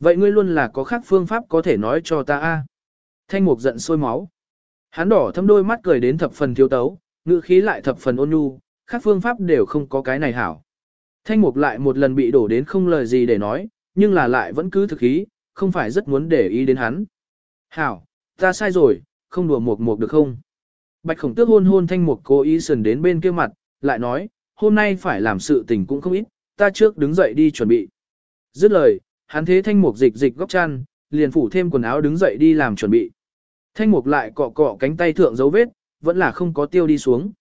Vậy ngươi luôn là có khác phương pháp có thể nói cho ta a? Thanh mục giận sôi máu. Hắn đỏ thâm đôi mắt cười đến thập phần thiếu tấu, ngữ khí lại thập phần ôn nhu, khác phương pháp đều không có cái này hảo. Thanh mục lại một lần bị đổ đến không lời gì để nói, nhưng là lại vẫn cứ thực ý, không phải rất muốn để ý đến hắn. Hảo, ta sai rồi, không đùa mục mục được không? Bạch khổng tước hôn hôn thanh mục cố ý sườn đến bên kia mặt, lại nói, hôm nay phải làm sự tình cũng không ít, ta trước đứng dậy đi chuẩn bị. Dứt lời, hắn thế thanh mục dịch dịch góc chăn, liền phủ thêm quần áo đứng dậy đi làm chuẩn bị. Thanh mục lại cọ cọ cánh tay thượng dấu vết, vẫn là không có tiêu đi xuống.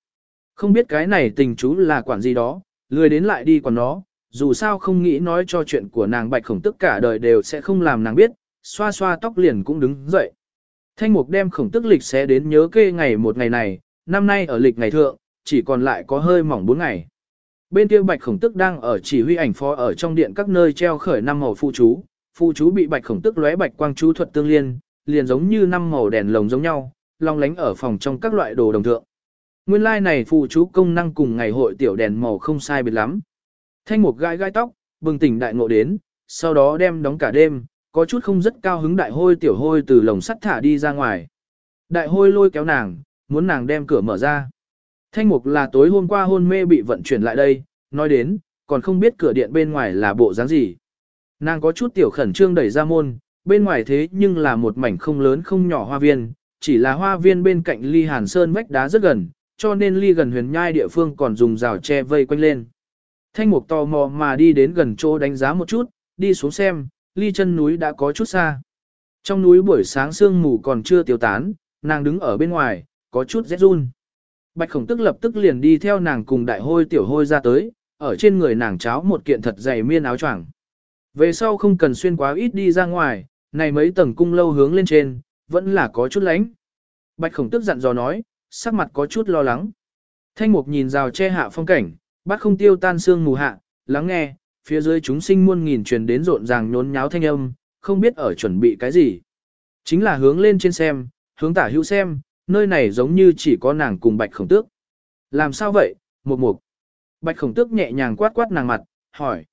Không biết cái này tình chú là quản gì đó, lười đến lại đi quản nó, dù sao không nghĩ nói cho chuyện của nàng bạch khổng tức cả đời đều sẽ không làm nàng biết, xoa xoa tóc liền cũng đứng dậy. Thanh mục đem khổng tức lịch sẽ đến nhớ kê ngày một ngày này, năm nay ở lịch ngày thượng, chỉ còn lại có hơi mỏng bốn ngày. Bên kia bạch khổng tức đang ở chỉ huy ảnh phó ở trong điện các nơi treo khởi năm màu phụ chú, phụ chú bị bạch khổng tức lóe bạch quang chú thuật tương liên, liền giống như năm màu đèn lồng giống nhau, long lánh ở phòng trong các loại đồ đồng thượng. Nguyên lai like này phụ chú công năng cùng ngày hội tiểu đèn màu không sai biệt lắm. Thanh mục gai gai tóc, bừng tỉnh đại ngộ đến, sau đó đem đóng cả đêm, có chút không rất cao hứng đại hôi tiểu hôi từ lồng sắt thả đi ra ngoài. Đại hôi lôi kéo nàng, muốn nàng đem cửa mở ra. Thanh mục là tối hôm qua hôn mê bị vận chuyển lại đây, nói đến, còn không biết cửa điện bên ngoài là bộ dáng gì. Nàng có chút tiểu khẩn trương đẩy ra môn, bên ngoài thế nhưng là một mảnh không lớn không nhỏ hoa viên, chỉ là hoa viên bên cạnh ly hàn sơn vách đá rất gần, cho nên ly gần huyền nhai địa phương còn dùng rào tre vây quanh lên. Thanh mục tò mò mà đi đến gần chỗ đánh giá một chút, đi xuống xem, ly chân núi đã có chút xa. Trong núi buổi sáng sương mù còn chưa tiêu tán, nàng đứng ở bên ngoài, có chút rét run. Bạch khổng tức lập tức liền đi theo nàng cùng đại hôi tiểu hôi ra tới, ở trên người nàng cháo một kiện thật dày miên áo choàng. Về sau không cần xuyên quá ít đi ra ngoài, này mấy tầng cung lâu hướng lên trên, vẫn là có chút lánh. Bạch khổng tức dặn dò nói, sắc mặt có chút lo lắng. Thanh mục nhìn rào che hạ phong cảnh, bắt không tiêu tan xương mù hạ, lắng nghe, phía dưới chúng sinh muôn nghìn truyền đến rộn ràng nhốn nháo thanh âm, không biết ở chuẩn bị cái gì. Chính là hướng lên trên xem, hướng tả hữu xem, nơi này giống như chỉ có nàng cùng bạch khổng tước. Làm sao vậy, một mục. Bạch khổng tước nhẹ nhàng quát quát nàng mặt, hỏi.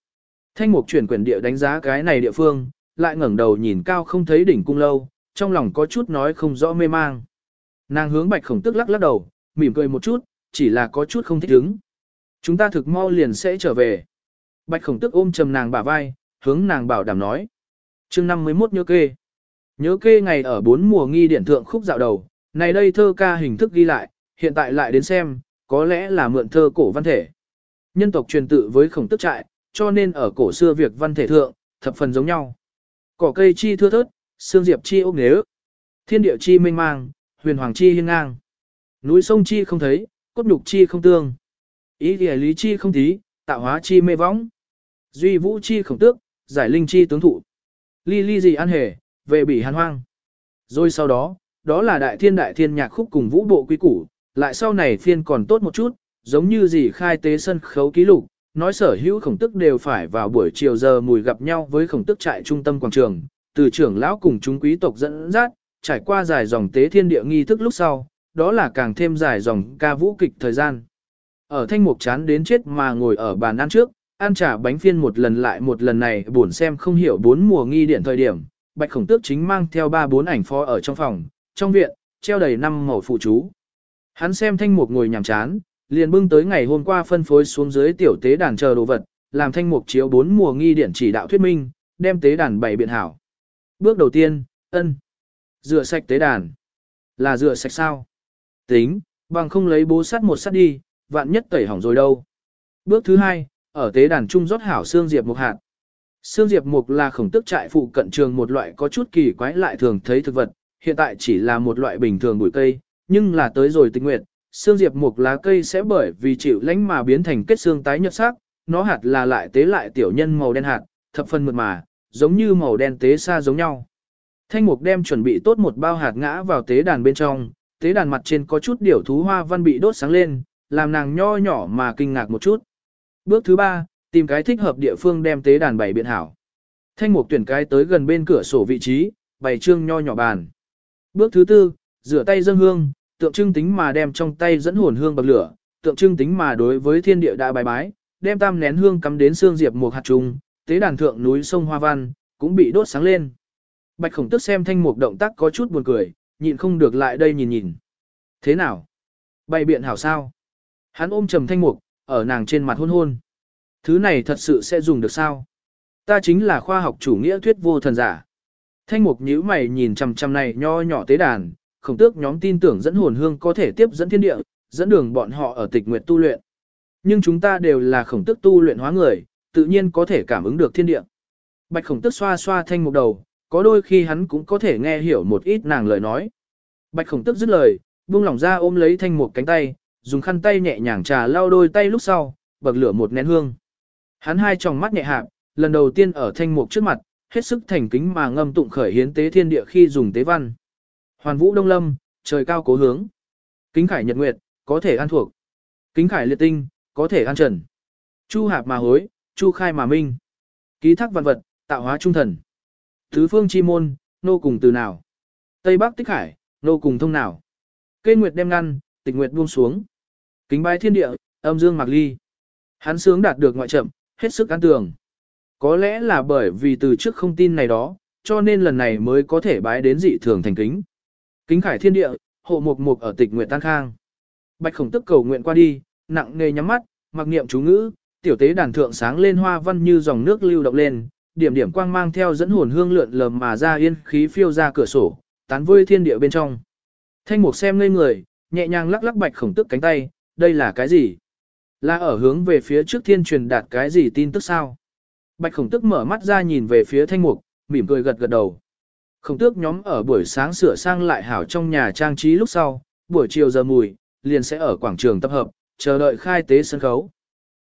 Thanh mục chuyển quyển địa đánh giá cái này địa phương, lại ngẩng đầu nhìn cao không thấy đỉnh cung lâu, trong lòng có chút nói không rõ mê mang. Nàng hướng bạch khổng tước lắc lắc đầu, mỉm cười một chút, chỉ là có chút không thích ứng. Chúng ta thực mau liền sẽ trở về. Bạch khổng tước ôm trầm nàng bả vai, hướng nàng bảo đảm nói. chương 51 nhớ kê. Nhớ kê ngày ở bốn mùa nghi điển thượng khúc dạo đầu, này đây thơ ca hình thức ghi lại, hiện tại lại đến xem, có lẽ là mượn thơ cổ văn thể. Nhân tộc truyền tự với khổng tức trại, cho nên ở cổ xưa việc văn thể thượng, thập phần giống nhau. Cỏ cây chi thưa thớt, xương diệp chi ốc nếu, thiên địa chi mênh mang, huyền hoàng chi hiên ngang. Núi sông chi không thấy, cốt nhục chi không tương. Ý nghĩa lý chi không tí, tạo hóa chi mê võng. Duy vũ chi khổng tước, giải linh chi tướng thụ. Ly ly gì an hề, về bỉ hàn hoang. Rồi sau đó, đó là đại thiên đại thiên nhạc khúc cùng vũ bộ quý củ, lại sau này phiên còn tốt một chút, giống như gì khai tế sân khấu ký lục, nói sở hữu khổng tức đều phải vào buổi chiều giờ mùi gặp nhau với khổng tức trại trung tâm quảng trường, từ trưởng lão cùng chúng quý tộc dẫn dắt, trải qua dài dòng tế thiên địa nghi thức lúc sau, đó là càng thêm dài dòng ca vũ kịch thời gian. Ở thanh mục chán đến chết mà ngồi ở bàn ăn trước, ăn trả bánh phiên một lần lại một lần này buồn xem không hiểu bốn mùa nghi điện thời điểm, bạch khổng tước chính mang theo ba bốn ảnh phó ở trong phòng, trong viện, treo đầy năm màu phụ chú. Hắn xem thanh mục ngồi nhàm chán, liền bưng tới ngày hôm qua phân phối xuống dưới tiểu tế đàn chờ đồ vật, làm thanh mục chiếu bốn mùa nghi điển chỉ đạo thuyết minh, đem tế đàn bày biện hảo. Bước đầu tiên, ân. Rửa sạch tế đàn. Là rửa sạch sao? Tính, bằng không lấy bố sắt một sắt đi, vạn nhất tẩy hỏng rồi đâu. Bước thứ hai, ở tế đàn trung rót hảo xương diệp một hạt. Xương diệp mục là khổng tức trại phụ cận trường một loại có chút kỳ quái lại thường thấy thực vật, hiện tại chỉ là một loại bình thường bụi cây, nhưng là tới rồi tình nguyện, xương diệp mục lá cây sẽ bởi vì chịu lánh mà biến thành kết xương tái nhợt sắc, nó hạt là lại tế lại tiểu nhân màu đen hạt, thập phần mượt mà, giống như màu đen tế xa giống nhau. Thanh mục đem chuẩn bị tốt một bao hạt ngã vào tế đàn bên trong, tế đàn mặt trên có chút điểu thú hoa văn bị đốt sáng lên, làm nàng nho nhỏ mà kinh ngạc một chút. Bước thứ ba, tìm cái thích hợp địa phương đem tế đàn bày biện hảo. Thanh mục tuyển cái tới gần bên cửa sổ vị trí, bày trương nho nhỏ bàn. Bước thứ tư, rửa tay dâng hương, tượng trưng tính mà đem trong tay dẫn hồn hương bậc lửa, tượng trưng tính mà đối với thiên địa đã bài bái, đem tam nén hương cắm đến xương diệp một hạt trùng, tế đàn thượng núi sông Hoa Văn, cũng bị đốt sáng lên. Bạch khổng tức xem thanh mục động tác có chút buồn cười, nhịn không được lại đây nhìn nhìn. Thế nào? Bày biện hảo sao? Hắn ôm trầm thanh mục, ở nàng trên mặt hôn hôn. Thứ này thật sự sẽ dùng được sao? Ta chính là khoa học chủ nghĩa thuyết vô thần giả. Thanh mục nhíu mày nhìn chằm chằm này nho nhỏ tế đàn, khổng tước nhóm tin tưởng dẫn hồn hương có thể tiếp dẫn thiên địa, dẫn đường bọn họ ở tịch nguyệt tu luyện. Nhưng chúng ta đều là khổng tước tu luyện hóa người, tự nhiên có thể cảm ứng được thiên địa. Bạch khổng tước xoa xoa thanh mục đầu, có đôi khi hắn cũng có thể nghe hiểu một ít nàng lời nói. Bạch khổng tức dứt lời, buông lỏng ra ôm lấy thanh mục cánh tay, dùng khăn tay nhẹ nhàng trà lau đôi tay lúc sau, bậc lửa một nén hương. Hắn hai tròng mắt nhẹ hạp, lần đầu tiên ở thanh mục trước mặt, hết sức thành kính mà ngâm tụng khởi hiến tế thiên địa khi dùng tế văn. Hoàn vũ đông lâm, trời cao cố hướng. Kính khải nhật nguyệt, có thể an thuộc. Kính khải liệt tinh, có thể an trần. Chu hạp mà hối, chu khai mà minh. Ký thác văn vật, tạo hóa trung thần. Thứ phương chi môn, nô cùng từ nào. Tây bắc tích hải nô cùng thông nào. Cây nguyệt đem ngăn, tịch nguyệt buông xuống. Kính bái thiên địa, âm dương mạc ly. Hắn sướng đạt được ngoại chậm, hết sức an tường. Có lẽ là bởi vì từ trước không tin này đó, cho nên lần này mới có thể bái đến dị thường thành kính. Kính khải thiên địa, hộ mục mục ở tịch nguyện tan khang. Bạch khổng tức cầu nguyện qua đi, nặng nề nhắm mắt, mặc niệm chú ngữ, tiểu tế đàn thượng sáng lên hoa văn như dòng nước lưu động lên, điểm điểm quang mang theo dẫn hồn hương lượn lờ mà ra yên khí phiêu ra cửa sổ, tán vơi thiên địa bên trong. Thanh mục xem ngây người, nhẹ nhàng lắc lắc bạch khổng tức cánh tay, đây là cái gì? Là ở hướng về phía trước thiên truyền đạt cái gì tin tức sao? Bạch khổng tức mở mắt ra nhìn về phía thanh mục, mỉm cười gật gật đầu. Khổng tước nhóm ở buổi sáng sửa sang lại hảo trong nhà trang trí lúc sau, buổi chiều giờ mùi, liền sẽ ở quảng trường tập hợp, chờ đợi khai tế sân khấu.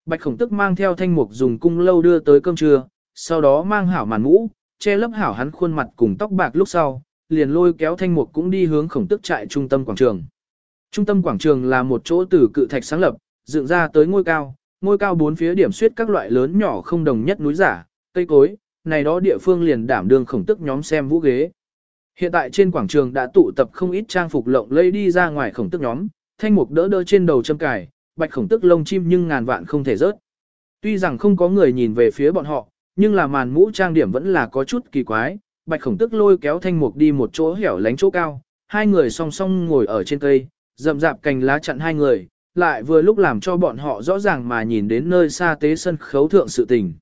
Bạch khổng tức mang theo thanh mục dùng cung lâu đưa tới cơm trưa, sau đó mang hảo màn mũ, che lấp hảo hắn khuôn mặt cùng tóc bạc lúc sau, liền lôi kéo thanh mục cũng đi hướng khổng tức trại trung tâm quảng trường. Trung tâm quảng trường là một chỗ từ cự thạch sáng lập, dựng ra tới ngôi cao, ngôi cao bốn phía điểm xuyết các loại lớn nhỏ không đồng nhất núi giả, cây cối, này đó địa phương liền đảm đương khổng tức nhóm xem vũ ghế. Hiện tại trên quảng trường đã tụ tập không ít trang phục lộng lẫy đi ra ngoài khổng tức nhóm, thanh mục đỡ đỡ trên đầu châm cài, bạch khổng tức lông chim nhưng ngàn vạn không thể rớt. Tuy rằng không có người nhìn về phía bọn họ, nhưng là màn mũ trang điểm vẫn là có chút kỳ quái, bạch khổng tức lôi kéo thanh mục đi một chỗ hẻo lánh chỗ cao, hai người song song ngồi ở trên cây, rậm rạp cành lá chặn hai người, lại vừa lúc làm cho bọn họ rõ ràng mà nhìn đến nơi xa tế sân khấu thượng sự tình.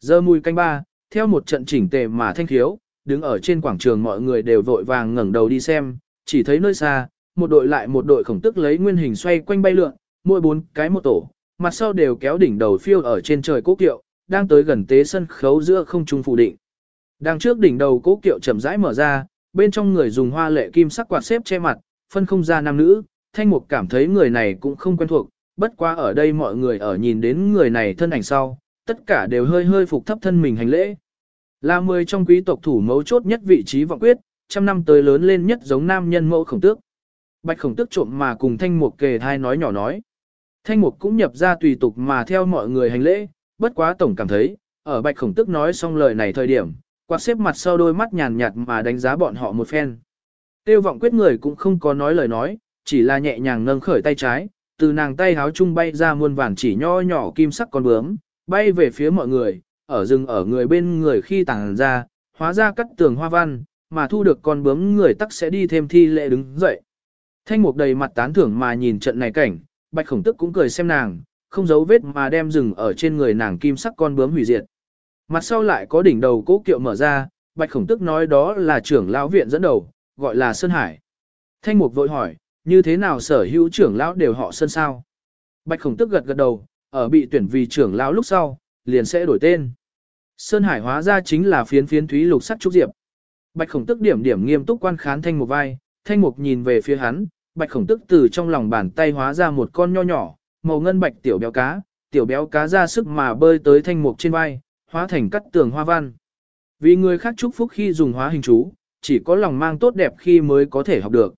Giờ mùi canh ba, theo một trận chỉnh tề mà thanh khiếu, đứng ở trên quảng trường mọi người đều vội vàng ngẩng đầu đi xem, chỉ thấy nơi xa, một đội lại một đội khổng tức lấy nguyên hình xoay quanh bay lượn, mỗi bốn cái một tổ, mặt sau đều kéo đỉnh đầu phiêu ở trên trời cố kiệu, đang tới gần tế sân khấu giữa không trung phủ định. Đang trước đỉnh đầu cố kiệu chậm rãi mở ra, bên trong người dùng hoa lệ kim sắc quạt xếp che mặt, phân không ra nam nữ, thanh mục cảm thấy người này cũng không quen thuộc, bất quá ở đây mọi người ở nhìn đến người này thân ảnh sau, tất cả đều hơi hơi phục thấp thân mình hành lễ. Là mười trong quý tộc thủ mấu chốt nhất vị trí vọng quyết, trăm năm tới lớn lên nhất giống nam nhân mẫu khổng tước. Bạch khổng tước trộm mà cùng thanh mục kề thai nói nhỏ nói. Thanh mục cũng nhập ra tùy tục mà theo mọi người hành lễ, bất quá tổng cảm thấy, ở bạch khổng tước nói xong lời này thời điểm, quạt xếp mặt sau đôi mắt nhàn nhạt mà đánh giá bọn họ một phen. Tiêu vọng quyết người cũng không có nói lời nói, chỉ là nhẹ nhàng nâng khởi tay trái, từ nàng tay háo chung bay ra muôn vàn chỉ nho nhỏ kim sắc con bướm, bay về phía mọi người, ở rừng ở người bên người khi tàng ra, hóa ra cắt tường hoa văn, mà thu được con bướm người tắc sẽ đi thêm thi lệ đứng dậy. Thanh mục đầy mặt tán thưởng mà nhìn trận này cảnh, bạch khổng tức cũng cười xem nàng, không giấu vết mà đem rừng ở trên người nàng kim sắc con bướm hủy diệt. Mặt sau lại có đỉnh đầu cố kiệu mở ra, bạch khổng tức nói đó là trưởng lão viện dẫn đầu, gọi là Sơn Hải. Thanh mục vội hỏi, như thế nào sở hữu trưởng lão đều họ Sơn sao? Bạch khổng tức gật gật đầu, ở bị tuyển vì trưởng lão lúc sau, liền sẽ đổi tên. Sơn Hải hóa ra chính là phiến phiến thúy lục sắc trúc diệp. Bạch khổng tức điểm điểm nghiêm túc quan khán thanh mục vai, thanh mục nhìn về phía hắn, bạch khổng tức từ trong lòng bàn tay hóa ra một con nho nhỏ, màu ngân bạch tiểu béo cá, tiểu béo cá ra sức mà bơi tới thanh mục trên vai, hóa thành cắt tường hoa văn. Vì người khác chúc phúc khi dùng hóa hình chú, chỉ có lòng mang tốt đẹp khi mới có thể học được.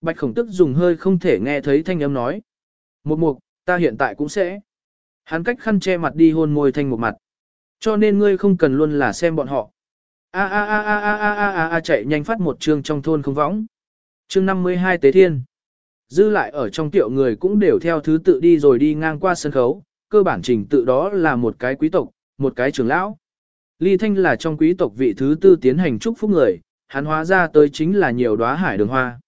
Bạch khổng tức dùng hơi không thể nghe thấy thanh âm nói. Một mục, ta hiện tại cũng sẽ. Hắn cách khăn che mặt đi hôn môi thanh một mặt. Cho nên ngươi không cần luôn là xem bọn họ. A a a a a a a a chạy nhanh phát một chương trong thôn không võng. Chương 52 Tế Thiên. Dư lại ở trong tiệu người cũng đều theo thứ tự đi rồi đi ngang qua sân khấu, cơ bản trình tự đó là một cái quý tộc, một cái trưởng lão. Ly Thanh là trong quý tộc vị thứ tư tiến hành chúc phúc người, hắn hóa ra tới chính là nhiều đóa hải đường hoa.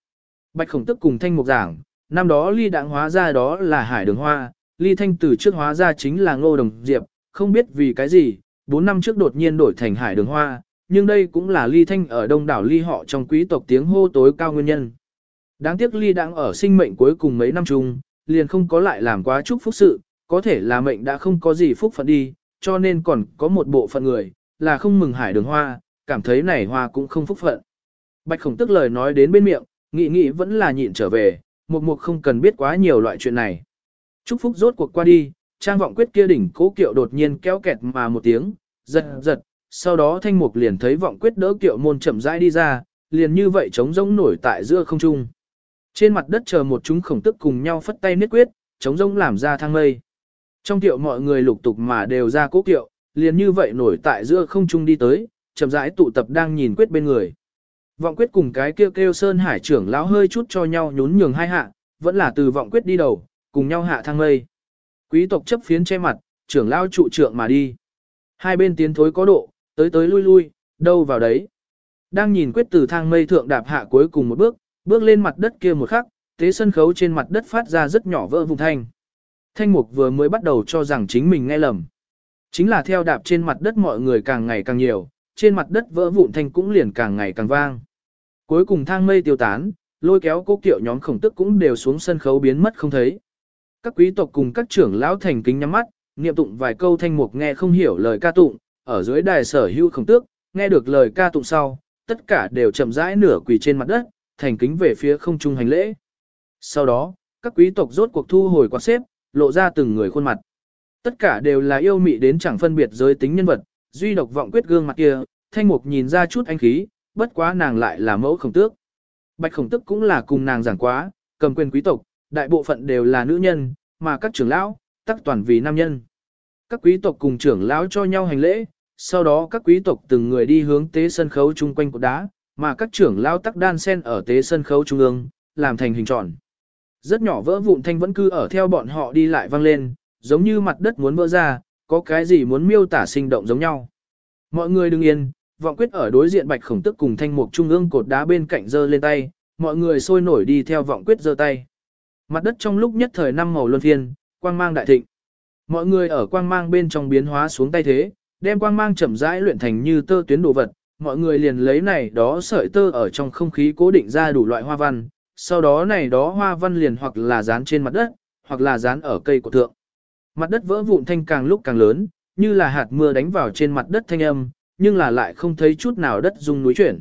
Bạch khổng tức cùng Thanh Mục giảng, năm đó Ly đặng hóa ra đó là hải đường hoa, Ly Thanh từ trước hóa ra chính là ngô đồng diệp, không biết vì cái gì, 4 năm trước đột nhiên đổi thành hải đường hoa, nhưng đây cũng là Ly Thanh ở đông đảo Ly họ trong quý tộc tiếng hô tối cao nguyên nhân. Đáng tiếc Ly đang ở sinh mệnh cuối cùng mấy năm chung, liền không có lại làm quá chúc phúc sự, có thể là mệnh đã không có gì phúc phận đi, cho nên còn có một bộ phận người, là không mừng hải đường hoa, cảm thấy này hoa cũng không phúc phận. Bạch khổng tức lời nói đến bên miệng, nghĩ nghĩ vẫn là nhịn trở về, một mục không cần biết quá nhiều loại chuyện này. Chúc phúc rốt cuộc qua đi, trang vọng quyết kia đỉnh cố kiệu đột nhiên kéo kẹt mà một tiếng, giật giật, sau đó thanh mục liền thấy vọng quyết đỡ kiệu môn chậm rãi đi ra, liền như vậy trống rỗng nổi tại giữa không trung. Trên mặt đất chờ một chúng khổng tức cùng nhau phất tay niết quyết, chống rông làm ra thang mây. Trong tiệu mọi người lục tục mà đều ra cố kiệu, liền như vậy nổi tại giữa không trung đi tới, chậm rãi tụ tập đang nhìn quyết bên người. Vọng quyết cùng cái kêu kêu sơn hải trưởng lão hơi chút cho nhau nhún nhường hai hạ, vẫn là từ vọng quyết đi đầu, cùng nhau hạ thang mây. Quý tộc chấp phiến che mặt, trưởng lão trụ trưởng mà đi. Hai bên tiến thối có độ, tới tới lui lui, đâu vào đấy. Đang nhìn quyết từ thang mây thượng đạp hạ cuối cùng một bước, bước lên mặt đất kia một khắc, tế sân khấu trên mặt đất phát ra rất nhỏ vỡ vùng thanh. Thanh mục vừa mới bắt đầu cho rằng chính mình nghe lầm. Chính là theo đạp trên mặt đất mọi người càng ngày càng nhiều, trên mặt đất vỡ vụn thanh cũng liền càng ngày càng vang. Cuối cùng thang mây tiêu tán, lôi kéo cố kiệu nhóm khổng tức cũng đều xuống sân khấu biến mất không thấy. Các quý tộc cùng các trưởng lão thành kính nhắm mắt, niệm tụng vài câu thanh mục nghe không hiểu lời ca tụng, ở dưới đài sở hữu khổng tước, nghe được lời ca tụng sau, tất cả đều chậm rãi nửa quỳ trên mặt đất, thành kính về phía không trung hành lễ. Sau đó, các quý tộc rốt cuộc thu hồi quạt xếp, lộ ra từng người khuôn mặt. Tất cả đều là yêu mị đến chẳng phân biệt giới tính nhân vật, duy độc vọng quyết gương mặt kia, thanh mục nhìn ra chút anh khí, bất quá nàng lại là mẫu khổng tước. Bạch khổng tước cũng là cùng nàng giảng quá, cầm quyền quý tộc, đại bộ phận đều là nữ nhân, mà các trưởng lão, tắc toàn vì nam nhân. Các quý tộc cùng trưởng lão cho nhau hành lễ, sau đó các quý tộc từng người đi hướng tế sân khấu chung quanh cột đá, mà các trưởng lao tắc đan sen ở tế sân khấu trung ương, làm thành hình tròn. Rất nhỏ vỡ vụn thanh vẫn cứ ở theo bọn họ đi lại vang lên, giống như mặt đất muốn vỡ ra, có cái gì muốn miêu tả sinh động giống nhau. Mọi người đừng yên, vọng quyết ở đối diện bạch khổng tức cùng thanh mục trung ương cột đá bên cạnh giơ lên tay, mọi người sôi nổi đi theo vọng quyết giơ tay. Mặt đất trong lúc nhất thời năm màu luân phiên, quang mang đại thịnh. Mọi người ở quang mang bên trong biến hóa xuống tay thế, đem quang mang chậm rãi luyện thành như tơ tuyến đồ vật, mọi người liền lấy này đó sợi tơ ở trong không khí cố định ra đủ loại hoa văn, sau đó này đó hoa văn liền hoặc là dán trên mặt đất, hoặc là dán ở cây của thượng. Mặt đất vỡ vụn thanh càng lúc càng lớn, như là hạt mưa đánh vào trên mặt đất thanh âm, nhưng là lại không thấy chút nào đất rung núi chuyển.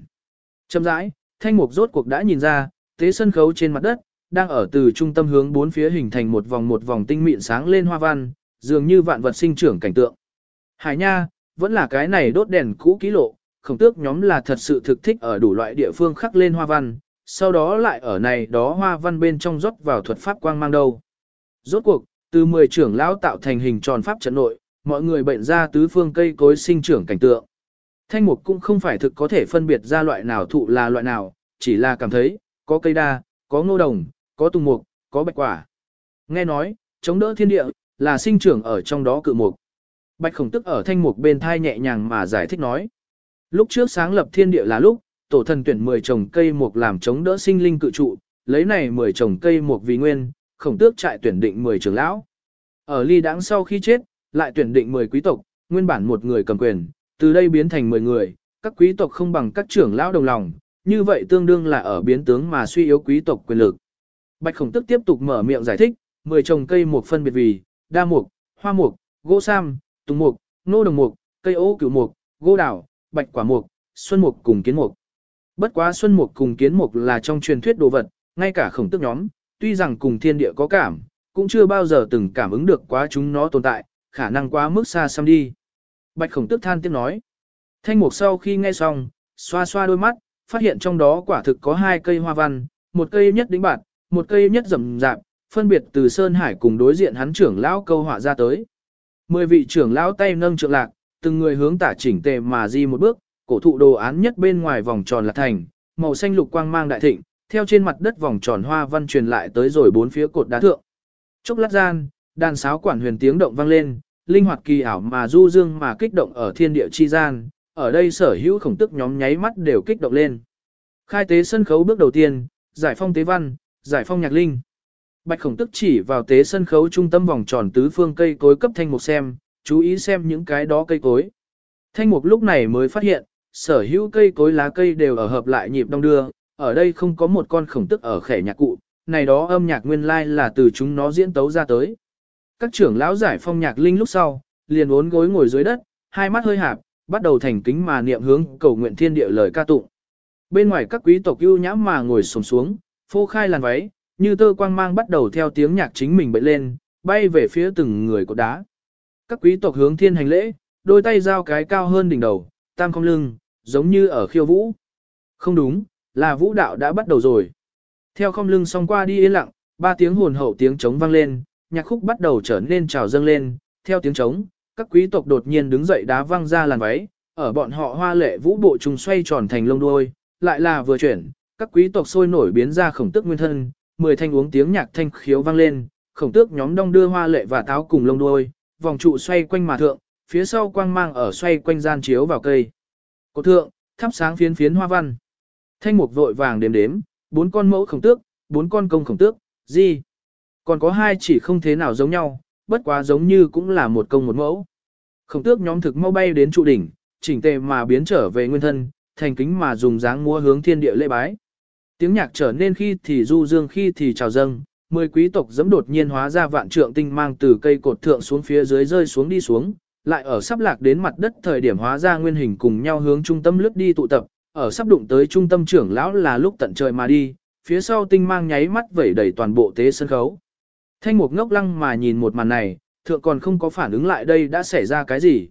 Chậm rãi, thanh mục rốt cuộc đã nhìn ra, tế sân khấu trên mặt đất, đang ở từ trung tâm hướng bốn phía hình thành một vòng một vòng tinh mịn sáng lên hoa văn, dường như vạn vật sinh trưởng cảnh tượng. Hải nha, vẫn là cái này đốt đèn cũ kỹ lộ, khổng tước nhóm là thật sự thực thích ở đủ loại địa phương khắc lên hoa văn, sau đó lại ở này đó hoa văn bên trong rót vào thuật pháp quang mang đâu. Rốt cuộc, từ 10 trưởng lão tạo thành hình tròn pháp trận nội, mọi người bệnh ra tứ phương cây cối sinh trưởng cảnh tượng. Thanh mục cũng không phải thực có thể phân biệt ra loại nào thụ là loại nào, chỉ là cảm thấy, có cây đa, có ngô đồng, có tùng mục, có bạch quả. Nghe nói, chống đỡ thiên địa, là sinh trưởng ở trong đó cự mục. Bạch khổng tức ở thanh mục bên thai nhẹ nhàng mà giải thích nói. Lúc trước sáng lập thiên địa là lúc, tổ thần tuyển 10 trồng cây mục làm chống đỡ sinh linh cự trụ, lấy này 10 trồng cây mục vì nguyên, khổng tước trại tuyển định 10 trưởng lão. Ở ly đáng sau khi chết, lại tuyển định 10 quý tộc, nguyên bản một người cầm quyền, từ đây biến thành 10 người, các quý tộc không bằng các trưởng lão đồng lòng, như vậy tương đương là ở biến tướng mà suy yếu quý tộc quyền lực. Bạch khổng tức tiếp tục mở miệng giải thích, 10 trồng cây mục phân biệt vì, đa mục, hoa mục, gỗ sam, tùng mục, nô đồng mục, cây ô cửu mục, gỗ đảo, bạch quả mục, xuân mục cùng kiến mục. Bất quá xuân mục cùng kiến mục là trong truyền thuyết đồ vật, ngay cả khổng tức nhóm, tuy rằng cùng thiên địa có cảm, cũng chưa bao giờ từng cảm ứng được quá chúng nó tồn tại, khả năng quá mức xa xăm đi. Bạch khổng tức than tiếng nói. Thanh mục sau khi nghe xong, xoa xoa đôi mắt, phát hiện trong đó quả thực có hai cây hoa văn, một cây nhất đính bạt, một cây nhất rậm rạp, phân biệt từ Sơn Hải cùng đối diện hắn trưởng lão câu họa ra tới. Mười vị trưởng lão tay nâng trượng lạc, từng người hướng tả chỉnh tề mà di một bước, cổ thụ đồ án nhất bên ngoài vòng tròn là thành, màu xanh lục quang mang đại thịnh, theo trên mặt đất vòng tròn hoa văn truyền lại tới rồi bốn phía cột đá thượng. Chốc lát gian, đàn sáo quản huyền tiếng động vang lên, linh hoạt kỳ ảo mà du dương mà kích động ở thiên địa chi gian, ở đây sở hữu khổng tức nhóm nháy mắt đều kích động lên. Khai tế sân khấu bước đầu tiên, giải phong tế văn, giải phong nhạc linh. Bạch khổng tức chỉ vào tế sân khấu trung tâm vòng tròn tứ phương cây cối cấp thanh mục xem, chú ý xem những cái đó cây cối. Thanh mục lúc này mới phát hiện, sở hữu cây cối lá cây đều ở hợp lại nhịp đông đưa, ở đây không có một con khổng tức ở khẻ nhạc cụ, này đó âm nhạc nguyên lai là từ chúng nó diễn tấu ra tới. Các trưởng lão giải phong nhạc linh lúc sau, liền uốn gối ngồi dưới đất, hai mắt hơi hạp, bắt đầu thành kính mà niệm hướng cầu nguyện thiên địa lời ca tụng. Bên ngoài các quý tộc ưu nhãm mà ngồi xổm xuống, phô khai làn váy, như tơ quang mang bắt đầu theo tiếng nhạc chính mình bậy lên, bay về phía từng người cột đá. Các quý tộc hướng thiên hành lễ, đôi tay giao cái cao hơn đỉnh đầu, tam không lưng, giống như ở khiêu vũ. Không đúng, là vũ đạo đã bắt đầu rồi. Theo không lưng xong qua đi yên lặng, ba tiếng hồn hậu tiếng trống vang lên, nhạc khúc bắt đầu trở nên trào dâng lên, theo tiếng trống, các quý tộc đột nhiên đứng dậy đá văng ra làn váy, ở bọn họ hoa lệ vũ bộ trùng xoay tròn thành lông đuôi, lại là vừa chuyển, các quý tộc sôi nổi biến ra khổng tức nguyên thân, mười thanh uống tiếng nhạc thanh khiếu vang lên, khổng tước nhóm đông đưa hoa lệ và táo cùng lông đuôi, vòng trụ xoay quanh mà thượng, phía sau quang mang ở xoay quanh gian chiếu vào cây. Cổ thượng, thắp sáng phiến phiến hoa văn. Thanh mục vội vàng đếm đếm, bốn con mẫu khổng tước, bốn con công khổng tước, gì? Còn có hai chỉ không thế nào giống nhau, bất quá giống như cũng là một công một mẫu. Khổng tước nhóm thực mau bay đến trụ đỉnh, chỉnh tề mà biến trở về nguyên thân, thành kính mà dùng dáng múa hướng thiên địa lễ bái. Tiếng nhạc trở nên khi thì du dương khi thì chào dâng, mười quý tộc dẫm đột nhiên hóa ra vạn trượng tinh mang từ cây cột thượng xuống phía dưới rơi xuống đi xuống, lại ở sắp lạc đến mặt đất thời điểm hóa ra nguyên hình cùng nhau hướng trung tâm lướt đi tụ tập, ở sắp đụng tới trung tâm trưởng lão là lúc tận trời mà đi, phía sau tinh mang nháy mắt vẩy đầy toàn bộ tế sân khấu. Thanh mục ngốc lăng mà nhìn một màn này, thượng còn không có phản ứng lại đây đã xảy ra cái gì.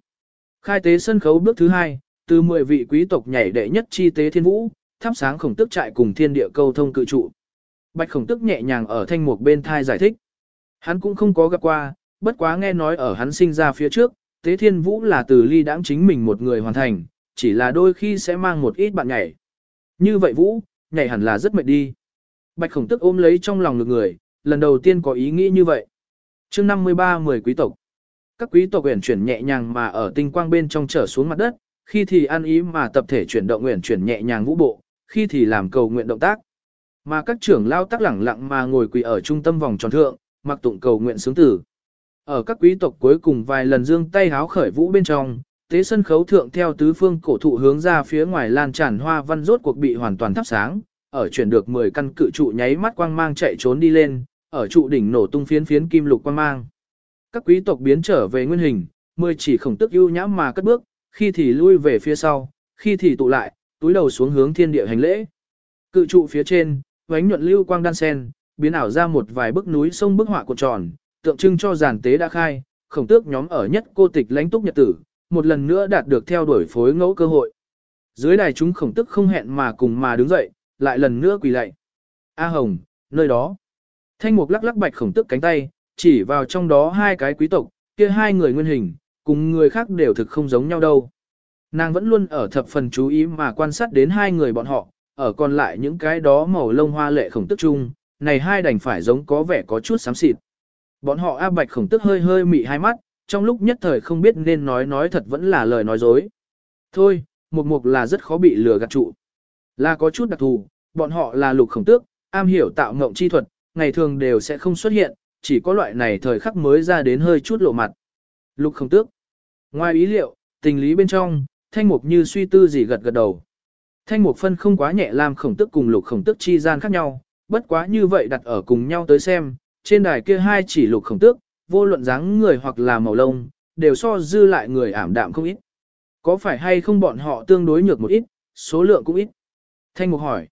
Khai tế sân khấu bước thứ hai, từ 10 vị quý tộc nhảy đệ nhất chi tế thiên vũ, thắp sáng khổng tức trại cùng thiên địa câu thông cự trụ. Bạch khổng tức nhẹ nhàng ở thanh mục bên thai giải thích. Hắn cũng không có gặp qua, bất quá nghe nói ở hắn sinh ra phía trước, Tế Thiên Vũ là từ ly đãng chính mình một người hoàn thành, chỉ là đôi khi sẽ mang một ít bạn nhảy. Như vậy Vũ, nhảy hẳn là rất mệt đi. Bạch khổng tức ôm lấy trong lòng lực người, lần đầu tiên có ý nghĩ như vậy. chương 53 10 quý tộc. Các quý tộc uyển chuyển nhẹ nhàng mà ở tinh quang bên trong trở xuống mặt đất, khi thì ăn ý mà tập thể chuyển động uyển chuyển nhẹ nhàng vũ bộ, khi thì làm cầu nguyện động tác. Mà các trưởng lao tác lẳng lặng mà ngồi quỳ ở trung tâm vòng tròn thượng, mặc tụng cầu nguyện sướng tử. Ở các quý tộc cuối cùng vài lần dương tay háo khởi vũ bên trong, tế sân khấu thượng theo tứ phương cổ thụ hướng ra phía ngoài lan tràn hoa văn rốt cuộc bị hoàn toàn thắp sáng, ở chuyển được 10 căn cự trụ nháy mắt quang mang chạy trốn đi lên, ở trụ đỉnh nổ tung phiến phiến kim lục quang mang. Các quý tộc biến trở về nguyên hình, mười chỉ khổng tức ưu nhãm mà cất bước, khi thì lui về phía sau, khi thì tụ lại, túi đầu xuống hướng thiên địa hành lễ. Cự trụ phía trên, vánh nhuận lưu quang đan sen, biến ảo ra một vài bức núi sông bức họa cuộn tròn, tượng trưng cho giàn tế đã khai, khổng tước nhóm ở nhất cô tịch lãnh túc nhật tử, một lần nữa đạt được theo đuổi phối ngẫu cơ hội. Dưới đài chúng khổng tức không hẹn mà cùng mà đứng dậy, lại lần nữa quỳ lạy. A Hồng, nơi đó. Thanh mục lắc lắc bạch khổng tức cánh tay, chỉ vào trong đó hai cái quý tộc, kia hai người nguyên hình, cùng người khác đều thực không giống nhau đâu. Nàng vẫn luôn ở thập phần chú ý mà quan sát đến hai người bọn họ, ở còn lại những cái đó màu lông hoa lệ khổng tức chung, này hai đành phải giống có vẻ có chút xám xịt. Bọn họ A Bạch khổng tức hơi hơi mị hai mắt, trong lúc nhất thời không biết nên nói nói thật vẫn là lời nói dối. Thôi, mục mục là rất khó bị lừa gạt trụ. Là có chút đặc thù, bọn họ là lục khổng tước, am hiểu tạo ngộng chi thuật, ngày thường đều sẽ không xuất hiện, chỉ có loại này thời khắc mới ra đến hơi chút lộ mặt. Lục khổng tước. Ngoài ý liệu, tình lý bên trong, thanh mục như suy tư gì gật gật đầu. Thanh mục phân không quá nhẹ làm khổng tước cùng lục khổng tước chi gian khác nhau, bất quá như vậy đặt ở cùng nhau tới xem, trên đài kia hai chỉ lục khổng tước, vô luận dáng người hoặc là màu lông, đều so dư lại người ảm đạm không ít. Có phải hay không bọn họ tương đối nhược một ít, số lượng cũng ít? Thanh mục hỏi.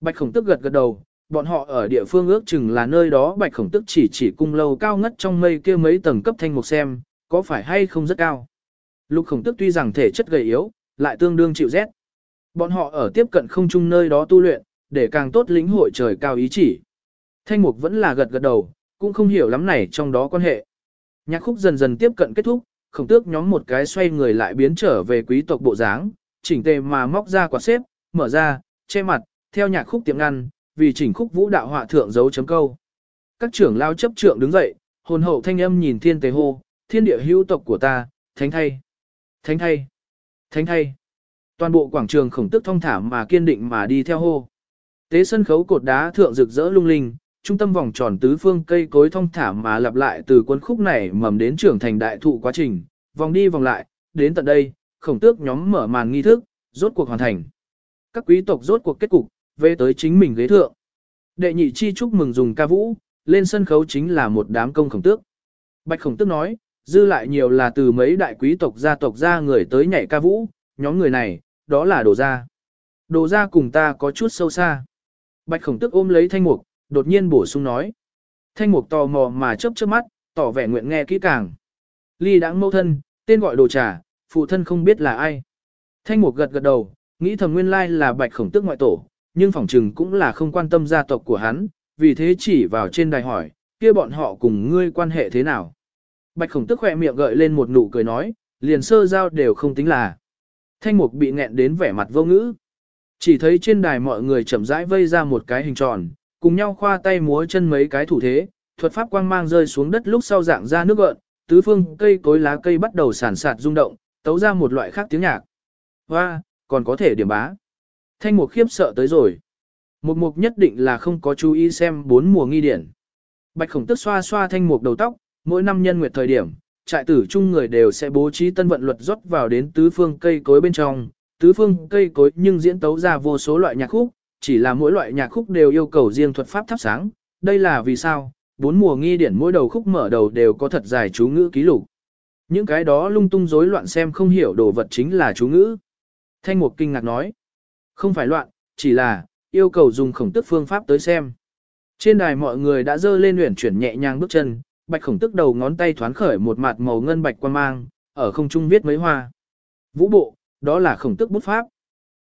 Bạch khổng tức gật gật đầu, bọn họ ở địa phương ước chừng là nơi đó bạch khổng tức chỉ chỉ cung lâu cao ngất trong mây kia mấy tầng cấp thanh mục xem, có phải hay không rất cao. Lục khổng tức tuy rằng thể chất gầy yếu, lại tương đương chịu rét. Bọn họ ở tiếp cận không chung nơi đó tu luyện, để càng tốt lĩnh hội trời cao ý chỉ. Thanh mục vẫn là gật gật đầu, cũng không hiểu lắm này trong đó quan hệ. Nhạc khúc dần dần tiếp cận kết thúc, khổng tước nhóm một cái xoay người lại biến trở về quý tộc bộ dáng, chỉnh tề mà móc ra quả xếp, mở ra, che mặt, theo nhạc khúc tiệm ngăn, vì chỉnh khúc vũ đạo họa thượng dấu chấm câu. Các trưởng lao chấp trượng đứng dậy, hồn hậu thanh âm nhìn thiên tế hô, thiên địa hữu tộc của ta, thánh thay, thánh thay, thánh thay. Toàn bộ quảng trường khổng tức thông thả mà kiên định mà đi theo hô. Tế sân khấu cột đá thượng rực rỡ lung linh, trung tâm vòng tròn tứ phương cây cối thông thả mà lặp lại từ quân khúc này mầm đến trưởng thành đại thụ quá trình, vòng đi vòng lại, đến tận đây, khổng tước nhóm mở màn nghi thức, rốt cuộc hoàn thành. Các quý tộc rốt cuộc kết cục, về tới chính mình ghế thượng. Đệ nhị chi chúc mừng dùng ca vũ, lên sân khấu chính là một đám công khổng tước. Bạch khổng tước nói, dư lại nhiều là từ mấy đại quý tộc gia tộc ra người tới nhảy ca vũ, nhóm người này, đó là đồ gia. Đồ gia cùng ta có chút sâu xa. Bạch khổng tước ôm lấy thanh mục, đột nhiên bổ sung nói. Thanh mục tò mò mà chớp chớp mắt, tỏ vẻ nguyện nghe kỹ càng. Ly đãng mâu thân, tên gọi đồ trà, phụ thân không biết là ai. Thanh mục gật gật đầu, nghĩ thầm nguyên lai là bạch khổng tước ngoại tổ, nhưng phỏng trừng cũng là không quan tâm gia tộc của hắn, vì thế chỉ vào trên đài hỏi, kia bọn họ cùng ngươi quan hệ thế nào. Bạch khổng tức khỏe miệng gợi lên một nụ cười nói, liền sơ giao đều không tính là. Thanh mục bị nghẹn đến vẻ mặt vô ngữ. Chỉ thấy trên đài mọi người chậm rãi vây ra một cái hình tròn, cùng nhau khoa tay múa chân mấy cái thủ thế, thuật pháp quang mang rơi xuống đất lúc sau dạng ra nước gợn, tứ phương cây cối lá cây bắt đầu sản sạt rung động, tấu ra một loại khác tiếng nhạc. Hoa, còn có thể điểm bá. Thanh mục khiếp sợ tới rồi. Mục mục nhất định là không có chú ý xem bốn mùa nghi điển. Bạch khổng tức xoa xoa thanh mục đầu tóc, mỗi năm nhân nguyệt thời điểm, trại tử chung người đều sẽ bố trí tân vận luật rót vào đến tứ phương cây cối bên trong. Tứ phương cây cối nhưng diễn tấu ra vô số loại nhạc khúc, chỉ là mỗi loại nhạc khúc đều yêu cầu riêng thuật pháp thắp sáng. Đây là vì sao? Bốn mùa nghi điển mỗi đầu khúc mở đầu đều có thật dài chú ngữ ký lục. Những cái đó lung tung rối loạn xem không hiểu đồ vật chính là chú ngữ. Thanh mục kinh ngạc nói. Không phải loạn, chỉ là, yêu cầu dùng khổng tức phương pháp tới xem. Trên đài mọi người đã dơ lên luyện chuyển nhẹ nhàng bước chân, bạch khổng tức đầu ngón tay thoán khởi một mặt màu ngân bạch quan mang, ở không trung viết mấy hoa. Vũ bộ, đó là khổng tức bút pháp.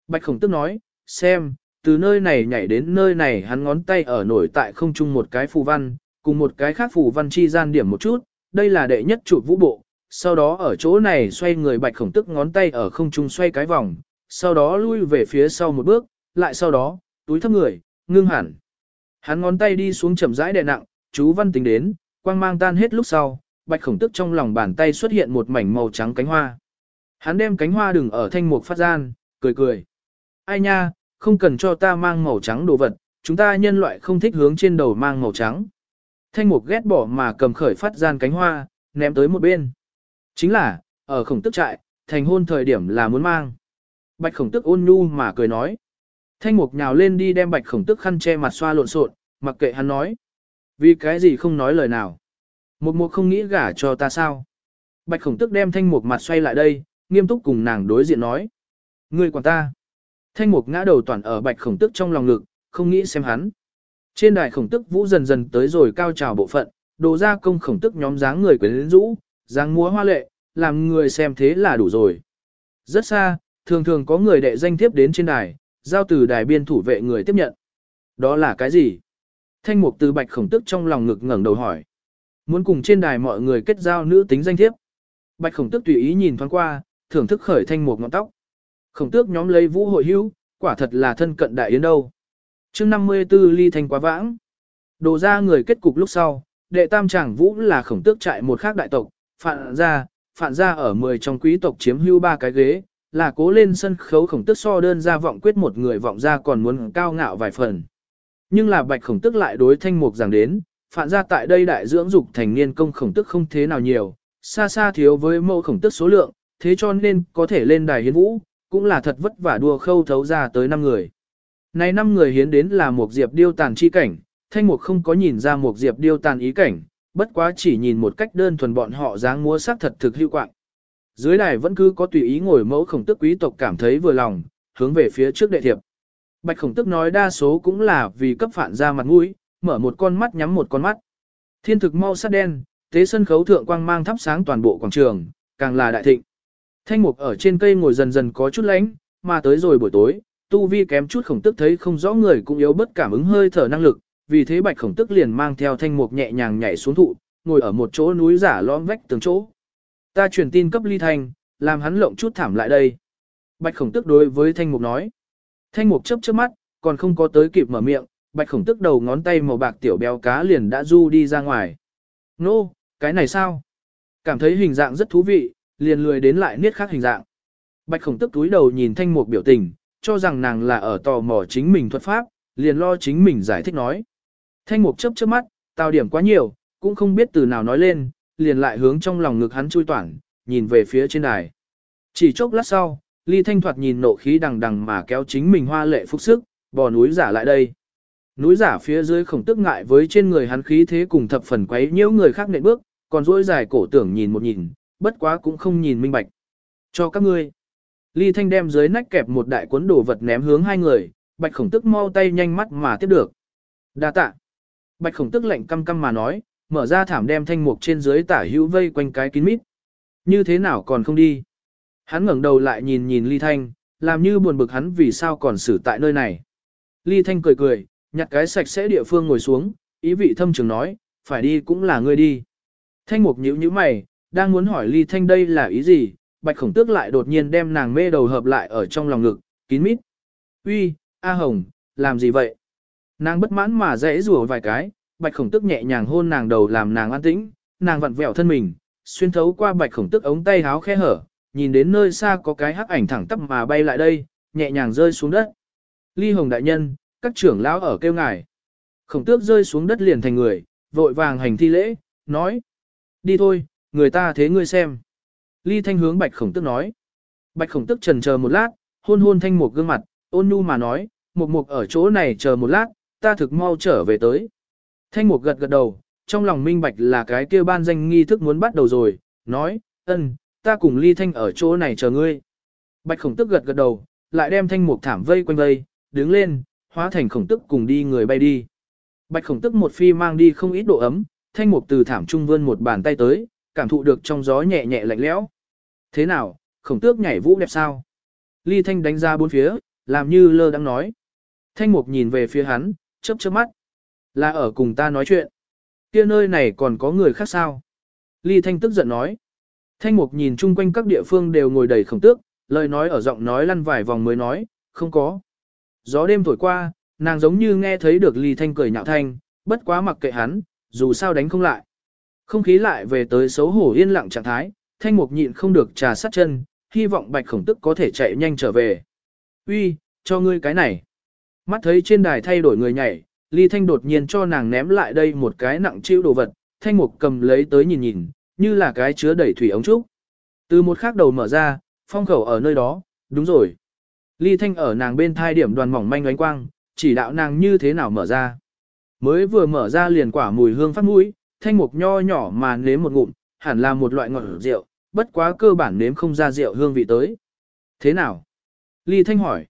Bạch khổng tức nói, xem, từ nơi này nhảy đến nơi này hắn ngón tay ở nổi tại không trung một cái phù văn, cùng một cái khác phù văn chi gian điểm một chút, đây là đệ nhất chụp vũ bộ, sau đó ở chỗ này xoay người bạch khổng tức ngón tay ở không trung xoay cái vòng, sau đó lui về phía sau một bước, lại sau đó, túi thấp người, ngưng hẳn. Hắn ngón tay đi xuống chậm rãi đè nặng, chú văn tính đến, quang mang tan hết lúc sau, bạch khổng tức trong lòng bàn tay xuất hiện một mảnh màu trắng cánh hoa. Hắn đem cánh hoa đừng ở thanh mục phát gian, cười cười. Ai nha, không cần cho ta mang màu trắng đồ vật, chúng ta nhân loại không thích hướng trên đầu mang màu trắng. Thanh mục ghét bỏ mà cầm khởi phát gian cánh hoa, ném tới một bên. Chính là, ở khổng tức trại, thành hôn thời điểm là muốn mang. Bạch khổng tức ôn nhu mà cười nói. Thanh mục nhào lên đi đem bạch khổng tức khăn che mặt xoa lộn xộn, mặc kệ hắn nói. Vì cái gì không nói lời nào. Một mục không nghĩ gả cho ta sao. Bạch khổng tức đem thanh mục mặt xoay lại đây, nghiêm túc cùng nàng đối diện nói. Ngươi quản ta. Thanh mục ngã đầu toàn ở bạch khổng tức trong lòng ngực, không nghĩ xem hắn. Trên đài khổng tức vũ dần dần tới rồi cao trào bộ phận, đồ ra công khổng tức nhóm dáng người quyến rũ, dáng múa hoa lệ, làm người xem thế là đủ rồi. Rất xa, thường thường có người đệ danh tiếp đến trên đài, giao từ đài biên thủ vệ người tiếp nhận. Đó là cái gì? Thanh mục từ bạch khổng tức trong lòng ngực ngẩng đầu hỏi. Muốn cùng trên đài mọi người kết giao nữ tính danh thiếp. Bạch khổng tức tùy ý nhìn thoáng qua, thưởng thức khởi thanh mục ngọn tóc. Khổng tước nhóm lấy vũ hội hữu, quả thật là thân cận đại yến đâu. chương 54 ly thanh quá vãng. Đồ ra người kết cục lúc sau, đệ tam chàng vũ là khổng tước trại một khác đại tộc, phạn gia, phạn gia ở 10 trong quý tộc chiếm hưu ba cái ghế, là cố lên sân khấu khổng tước so đơn ra vọng quyết một người vọng ra còn muốn cao ngạo vài phần. Nhưng là bạch khổng tước lại đối thanh mục giảng đến, phản ra tại đây đại dưỡng dục thành niên công khổng tước không thế nào nhiều, xa xa thiếu với mẫu khổng tước số lượng, thế cho nên có thể lên đài hiến vũ, cũng là thật vất vả đua khâu thấu ra tới 5 người. Này 5 người hiến đến là một diệp điêu tàn chi cảnh, thanh mục không có nhìn ra một diệp điêu tàn ý cảnh, bất quá chỉ nhìn một cách đơn thuần bọn họ dáng múa sắc thật thực hữu quạng. Dưới đài vẫn cứ có tùy ý ngồi mẫu khổng tức quý tộc cảm thấy vừa lòng, hướng về phía trước đệ thiệp. Bạch khổng tức nói đa số cũng là vì cấp phản ra mặt mũi, mở một con mắt nhắm một con mắt. Thiên thực mau sát đen, tế sân khấu thượng quang mang thắp sáng toàn bộ quảng trường, càng là đại thịnh. Thanh mục ở trên cây ngồi dần dần có chút lánh, mà tới rồi buổi tối, tu vi kém chút khổng tức thấy không rõ người cũng yếu bất cảm ứng hơi thở năng lực, vì thế bạch khổng tức liền mang theo thanh mục nhẹ nhàng nhảy xuống thụ, ngồi ở một chỗ núi giả lõm vách tường chỗ. Ta truyền tin cấp ly thanh, làm hắn lộng chút thảm lại đây. Bạch khổng tức đối với thanh mục nói. Thanh mục chớp chớp mắt, còn không có tới kịp mở miệng, bạch khổng tức đầu ngón tay màu bạc tiểu béo cá liền đã du đi ra ngoài. Nô, no, cái này sao? Cảm thấy hình dạng rất thú vị, liền lười đến lại niết khác hình dạng. Bạch khổng tức túi đầu nhìn thanh mục biểu tình, cho rằng nàng là ở tò mò chính mình thuật pháp, liền lo chính mình giải thích nói. Thanh mục chớp chớp mắt, tao điểm quá nhiều, cũng không biết từ nào nói lên, liền lại hướng trong lòng ngực hắn chui toản, nhìn về phía trên đài. Chỉ chốc lát sau, ly thanh thoạt nhìn nộ khí đằng đằng mà kéo chính mình hoa lệ phúc sức, bò núi giả lại đây. Núi giả phía dưới khổng tức ngại với trên người hắn khí thế cùng thập phần quấy nhiễu người khác nện bước, còn dỗi dài cổ tưởng nhìn một nhìn, bất quá cũng không nhìn minh bạch. Cho các ngươi. Ly Thanh đem dưới nách kẹp một đại cuốn đồ vật ném hướng hai người, Bạch Khổng Tức mau tay nhanh mắt mà tiếp được. Đa tạ. Bạch Khổng Tức lạnh căm căm mà nói, mở ra thảm đem thanh mục trên dưới tả hữu vây quanh cái kín mít. Như thế nào còn không đi? Hắn ngẩng đầu lại nhìn nhìn Ly Thanh, làm như buồn bực hắn vì sao còn xử tại nơi này. Ly Thanh cười cười, nhặt cái sạch sẽ địa phương ngồi xuống, ý vị thâm trường nói, phải đi cũng là ngươi đi. Thanh mục nhíu nhíu mày, đang muốn hỏi Ly Thanh đây là ý gì, Bạch Khổng Tước lại đột nhiên đem nàng mê đầu hợp lại ở trong lòng ngực, kín mít. Uy, A Hồng, làm gì vậy? Nàng bất mãn mà dễ rủa vài cái, Bạch Khổng Tước nhẹ nhàng hôn nàng đầu làm nàng an tĩnh, nàng vặn vẹo thân mình, xuyên thấu qua Bạch Khổng Tước ống tay háo khe hở, nhìn đến nơi xa có cái hắc ảnh thẳng tắp mà bay lại đây, nhẹ nhàng rơi xuống đất. Ly Hồng đại nhân, các trưởng lão ở kêu ngài. Khổng Tước rơi xuống đất liền thành người, vội vàng hành thi lễ, nói: "Đi thôi, người ta thế ngươi xem." Ly Thanh hướng Bạch Khổng Tước nói. Bạch Khổng Tước trần chờ một lát, hôn hôn Thanh Mục gương mặt, ôn nhu mà nói, Mục Mục ở chỗ này chờ một lát, ta thực mau trở về tới. Thanh Mục gật gật đầu, trong lòng minh bạch là cái kia ban danh nghi thức muốn bắt đầu rồi, nói, ân, ta cùng Ly Thanh ở chỗ này chờ ngươi. Bạch Khổng Tước gật gật đầu, lại đem Thanh Mục thảm vây quanh vây, đứng lên, hóa thành Khổng Tước cùng đi người bay đi. Bạch Khổng Tước một phi mang đi không ít độ ấm, Thanh Mục từ thảm trung vươn một bàn tay tới, cảm thụ được trong gió nhẹ nhẹ lạnh lẽo. Thế nào, khổng tước nhảy vũ đẹp sao? Ly Thanh đánh ra bốn phía, làm như lơ đang nói. Thanh Mục nhìn về phía hắn, chớp chớp mắt. Là ở cùng ta nói chuyện. Kia nơi này còn có người khác sao? Ly Thanh tức giận nói. Thanh mục nhìn chung quanh các địa phương đều ngồi đầy khổng tước, lời nói ở giọng nói lăn vài vòng mới nói, không có. Gió đêm thổi qua, nàng giống như nghe thấy được ly thanh cười nhạo thanh, bất quá mặc kệ hắn, dù sao đánh không lại. Không khí lại về tới xấu hổ yên lặng trạng thái, thanh mục nhịn không được trà sát chân, hy vọng bạch khổng tức có thể chạy nhanh trở về. Uy, cho ngươi cái này. Mắt thấy trên đài thay đổi người nhảy, ly thanh đột nhiên cho nàng ném lại đây một cái nặng chịu đồ vật, thanh mục cầm lấy tới nhìn nhìn, như là cái chứa đầy thủy ống trúc. Từ một khắc đầu mở ra, phong khẩu ở nơi đó, đúng rồi. Ly thanh ở nàng bên thai điểm đoàn mỏng manh ánh quang, chỉ đạo nàng như thế nào mở ra. Mới vừa mở ra liền quả mùi hương phát mũi, thanh mục nho nhỏ mà nếm một ngụm, hẳn là một loại ngọt rượu, bất quá cơ bản nếm không ra rượu hương vị tới. Thế nào? Ly thanh hỏi.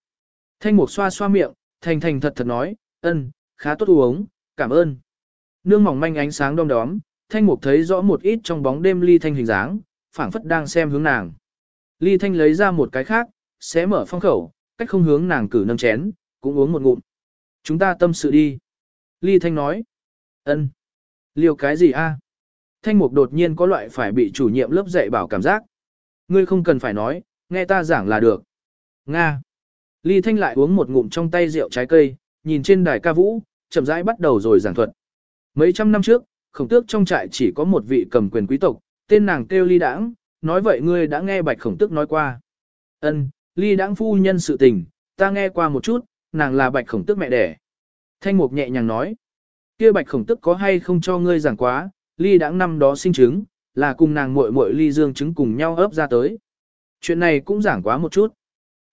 Thanh mục xoa xoa miệng, thành thành thật thật nói, ân, khá tốt uống, cảm ơn. Nương mỏng manh ánh sáng đom đóm, thanh mục thấy rõ một ít trong bóng đêm ly thanh hình dáng, phảng phất đang xem hướng nàng. Ly thanh lấy ra một cái khác, xé mở phong khẩu, cách không hướng nàng cử nâng chén, cũng uống một ngụm. Chúng ta tâm sự đi. Ly thanh nói. ân, Liều cái gì a? Thanh mục đột nhiên có loại phải bị chủ nhiệm lớp dạy bảo cảm giác. Ngươi không cần phải nói, nghe ta giảng là được. Nga. Ly thanh lại uống một ngụm trong tay rượu trái cây, nhìn trên đài ca vũ, chậm rãi bắt đầu rồi giảng thuật. Mấy trăm năm trước, khổng tước trong trại chỉ có một vị cầm quyền quý tộc, tên nàng kêu ly đãng, nói vậy ngươi đã nghe bạch khổng tước nói qua. Ân, ly đãng phu nhân sự tình, ta nghe qua một chút, nàng là bạch khổng tước mẹ đẻ. Thanh mục nhẹ nhàng nói, kia bạch khổng tước có hay không cho ngươi giảng quá, ly đãng năm đó sinh trứng, là cùng nàng muội muội ly dương trứng cùng nhau ấp ra tới. Chuyện này cũng giảng quá một chút.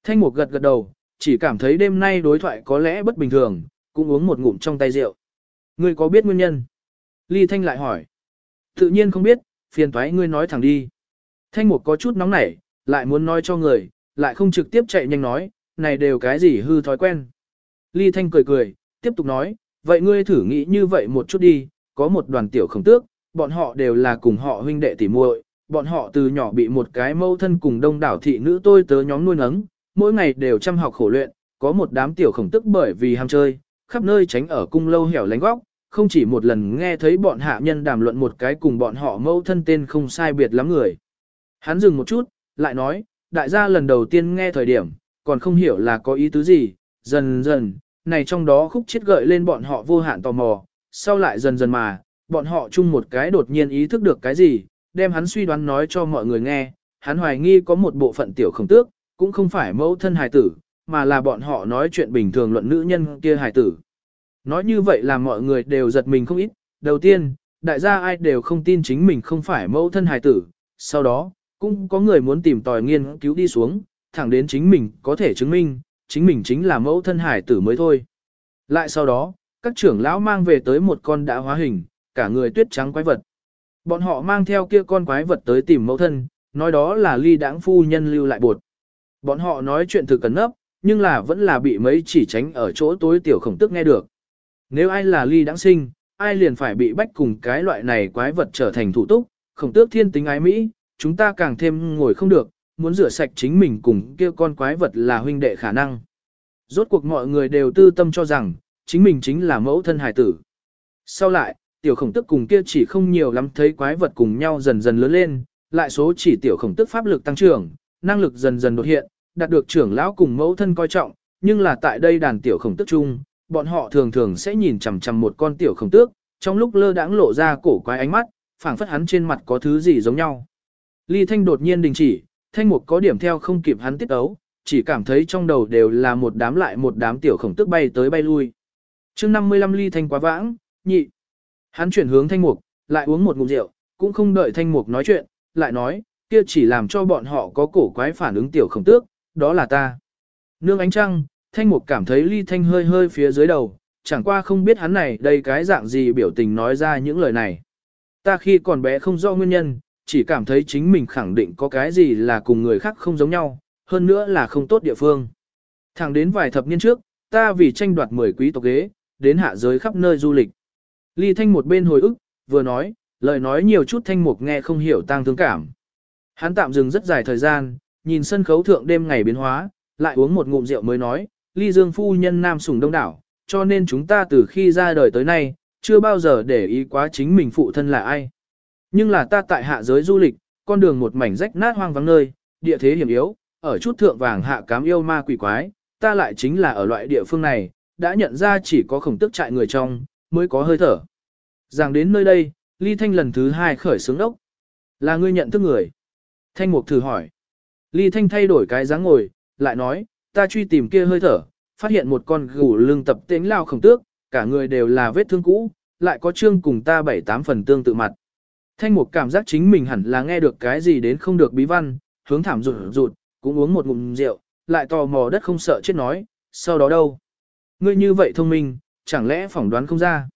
Thanh mục gật gật đầu, chỉ cảm thấy đêm nay đối thoại có lẽ bất bình thường, cũng uống một ngụm trong tay rượu. Ngươi có biết nguyên nhân? Ly Thanh lại hỏi. Tự nhiên không biết, phiền thoái ngươi nói thẳng đi. Thanh Mục có chút nóng nảy, lại muốn nói cho người, lại không trực tiếp chạy nhanh nói, này đều cái gì hư thói quen. Ly Thanh cười cười, tiếp tục nói, vậy ngươi thử nghĩ như vậy một chút đi, có một đoàn tiểu khổng tước, bọn họ đều là cùng họ huynh đệ tỉ muội, bọn họ từ nhỏ bị một cái mâu thân cùng đông đảo thị nữ tôi tớ nhóm nuôi nấng, mỗi ngày đều chăm học khổ luyện, có một đám tiểu khổng tức bởi vì ham chơi, khắp nơi tránh ở cung lâu hẻo lánh góc, không chỉ một lần nghe thấy bọn hạ nhân đàm luận một cái cùng bọn họ mâu thân tên không sai biệt lắm người. Hắn dừng một chút, lại nói, đại gia lần đầu tiên nghe thời điểm, còn không hiểu là có ý tứ gì, dần dần, này trong đó khúc chết gợi lên bọn họ vô hạn tò mò, sau lại dần dần mà, bọn họ chung một cái đột nhiên ý thức được cái gì, đem hắn suy đoán nói cho mọi người nghe, hắn hoài nghi có một bộ phận tiểu khổng tước, cũng không phải mẫu thân hài tử, mà là bọn họ nói chuyện bình thường luận nữ nhân kia hài tử. Nói như vậy là mọi người đều giật mình không ít, đầu tiên, đại gia ai đều không tin chính mình không phải mẫu thân hài tử, sau đó, cũng có người muốn tìm tòi nghiên cứu đi xuống, thẳng đến chính mình có thể chứng minh, chính mình chính là mẫu thân hài tử mới thôi. Lại sau đó, các trưởng lão mang về tới một con đã hóa hình, cả người tuyết trắng quái vật. Bọn họ mang theo kia con quái vật tới tìm mẫu thân, nói đó là ly đáng phu nhân lưu lại bột. Bọn họ nói chuyện thực cẩn nấp, nhưng là vẫn là bị mấy chỉ tránh ở chỗ tối tiểu khổng tức nghe được. Nếu ai là ly đáng sinh, ai liền phải bị bách cùng cái loại này quái vật trở thành thủ túc, khổng tước thiên tính ái Mỹ, chúng ta càng thêm ngồi không được, muốn rửa sạch chính mình cùng kia con quái vật là huynh đệ khả năng. Rốt cuộc mọi người đều tư tâm cho rằng, chính mình chính là mẫu thân hài tử. Sau lại, tiểu khổng tức cùng kia chỉ không nhiều lắm thấy quái vật cùng nhau dần dần lớn lên, lại số chỉ tiểu khổng tức pháp lực tăng trưởng, năng lực dần dần đột hiện, đạt được trưởng lão cùng mẫu thân coi trọng, nhưng là tại đây đàn tiểu khổng tức chung, bọn họ thường thường sẽ nhìn chằm chằm một con tiểu khổng tước, trong lúc lơ đãng lộ ra cổ quái ánh mắt, phảng phất hắn trên mặt có thứ gì giống nhau. Ly Thanh đột nhiên đình chỉ, Thanh Mục có điểm theo không kịp hắn tiết ấu, chỉ cảm thấy trong đầu đều là một đám lại một đám tiểu khổng tước bay tới bay lui. chương 55 Ly Thanh quá vãng, nhị. Hắn chuyển hướng Thanh Mục, lại uống một ngụm rượu, cũng không đợi Thanh Mục nói chuyện, lại nói, kia chỉ làm cho bọn họ có cổ quái phản ứng tiểu khổng tước, đó là ta. Nương ánh trăng, thanh mục cảm thấy ly thanh hơi hơi phía dưới đầu, chẳng qua không biết hắn này đây cái dạng gì biểu tình nói ra những lời này. Ta khi còn bé không rõ nguyên nhân, chỉ cảm thấy chính mình khẳng định có cái gì là cùng người khác không giống nhau, hơn nữa là không tốt địa phương. Thẳng đến vài thập niên trước, ta vì tranh đoạt 10 quý tộc ghế, đến hạ giới khắp nơi du lịch. Ly thanh một bên hồi ức, vừa nói, lời nói nhiều chút thanh mục nghe không hiểu tang thương cảm. Hắn tạm dừng rất dài thời gian, nhìn sân khấu thượng đêm ngày biến hóa, lại uống một ngụm rượu mới nói, ly dương phu nhân nam sủng đông đảo, cho nên chúng ta từ khi ra đời tới nay, chưa bao giờ để ý quá chính mình phụ thân là ai. Nhưng là ta tại hạ giới du lịch, con đường một mảnh rách nát hoang vắng nơi, địa thế hiểm yếu, ở chút thượng vàng hạ cám yêu ma quỷ quái, ta lại chính là ở loại địa phương này, đã nhận ra chỉ có khổng tức trại người trong, mới có hơi thở. Rằng đến nơi đây, Ly Thanh lần thứ hai khởi sướng đốc. Là ngươi nhận thức người. Thanh Mục thử hỏi. Ly Thanh thay đổi cái dáng ngồi, lại nói, ta truy tìm kia hơi thở, phát hiện một con gù lưng tập tính lao khổng tước, cả người đều là vết thương cũ, lại có trương cùng ta bảy tám phần tương tự mặt. Thanh Mục cảm giác chính mình hẳn là nghe được cái gì đến không được bí văn, hướng thảm rụt rụt, cũng uống một ngụm rượu, lại tò mò đất không sợ chết nói, sau đó đâu? Ngươi như vậy thông minh, chẳng lẽ phỏng đoán không ra?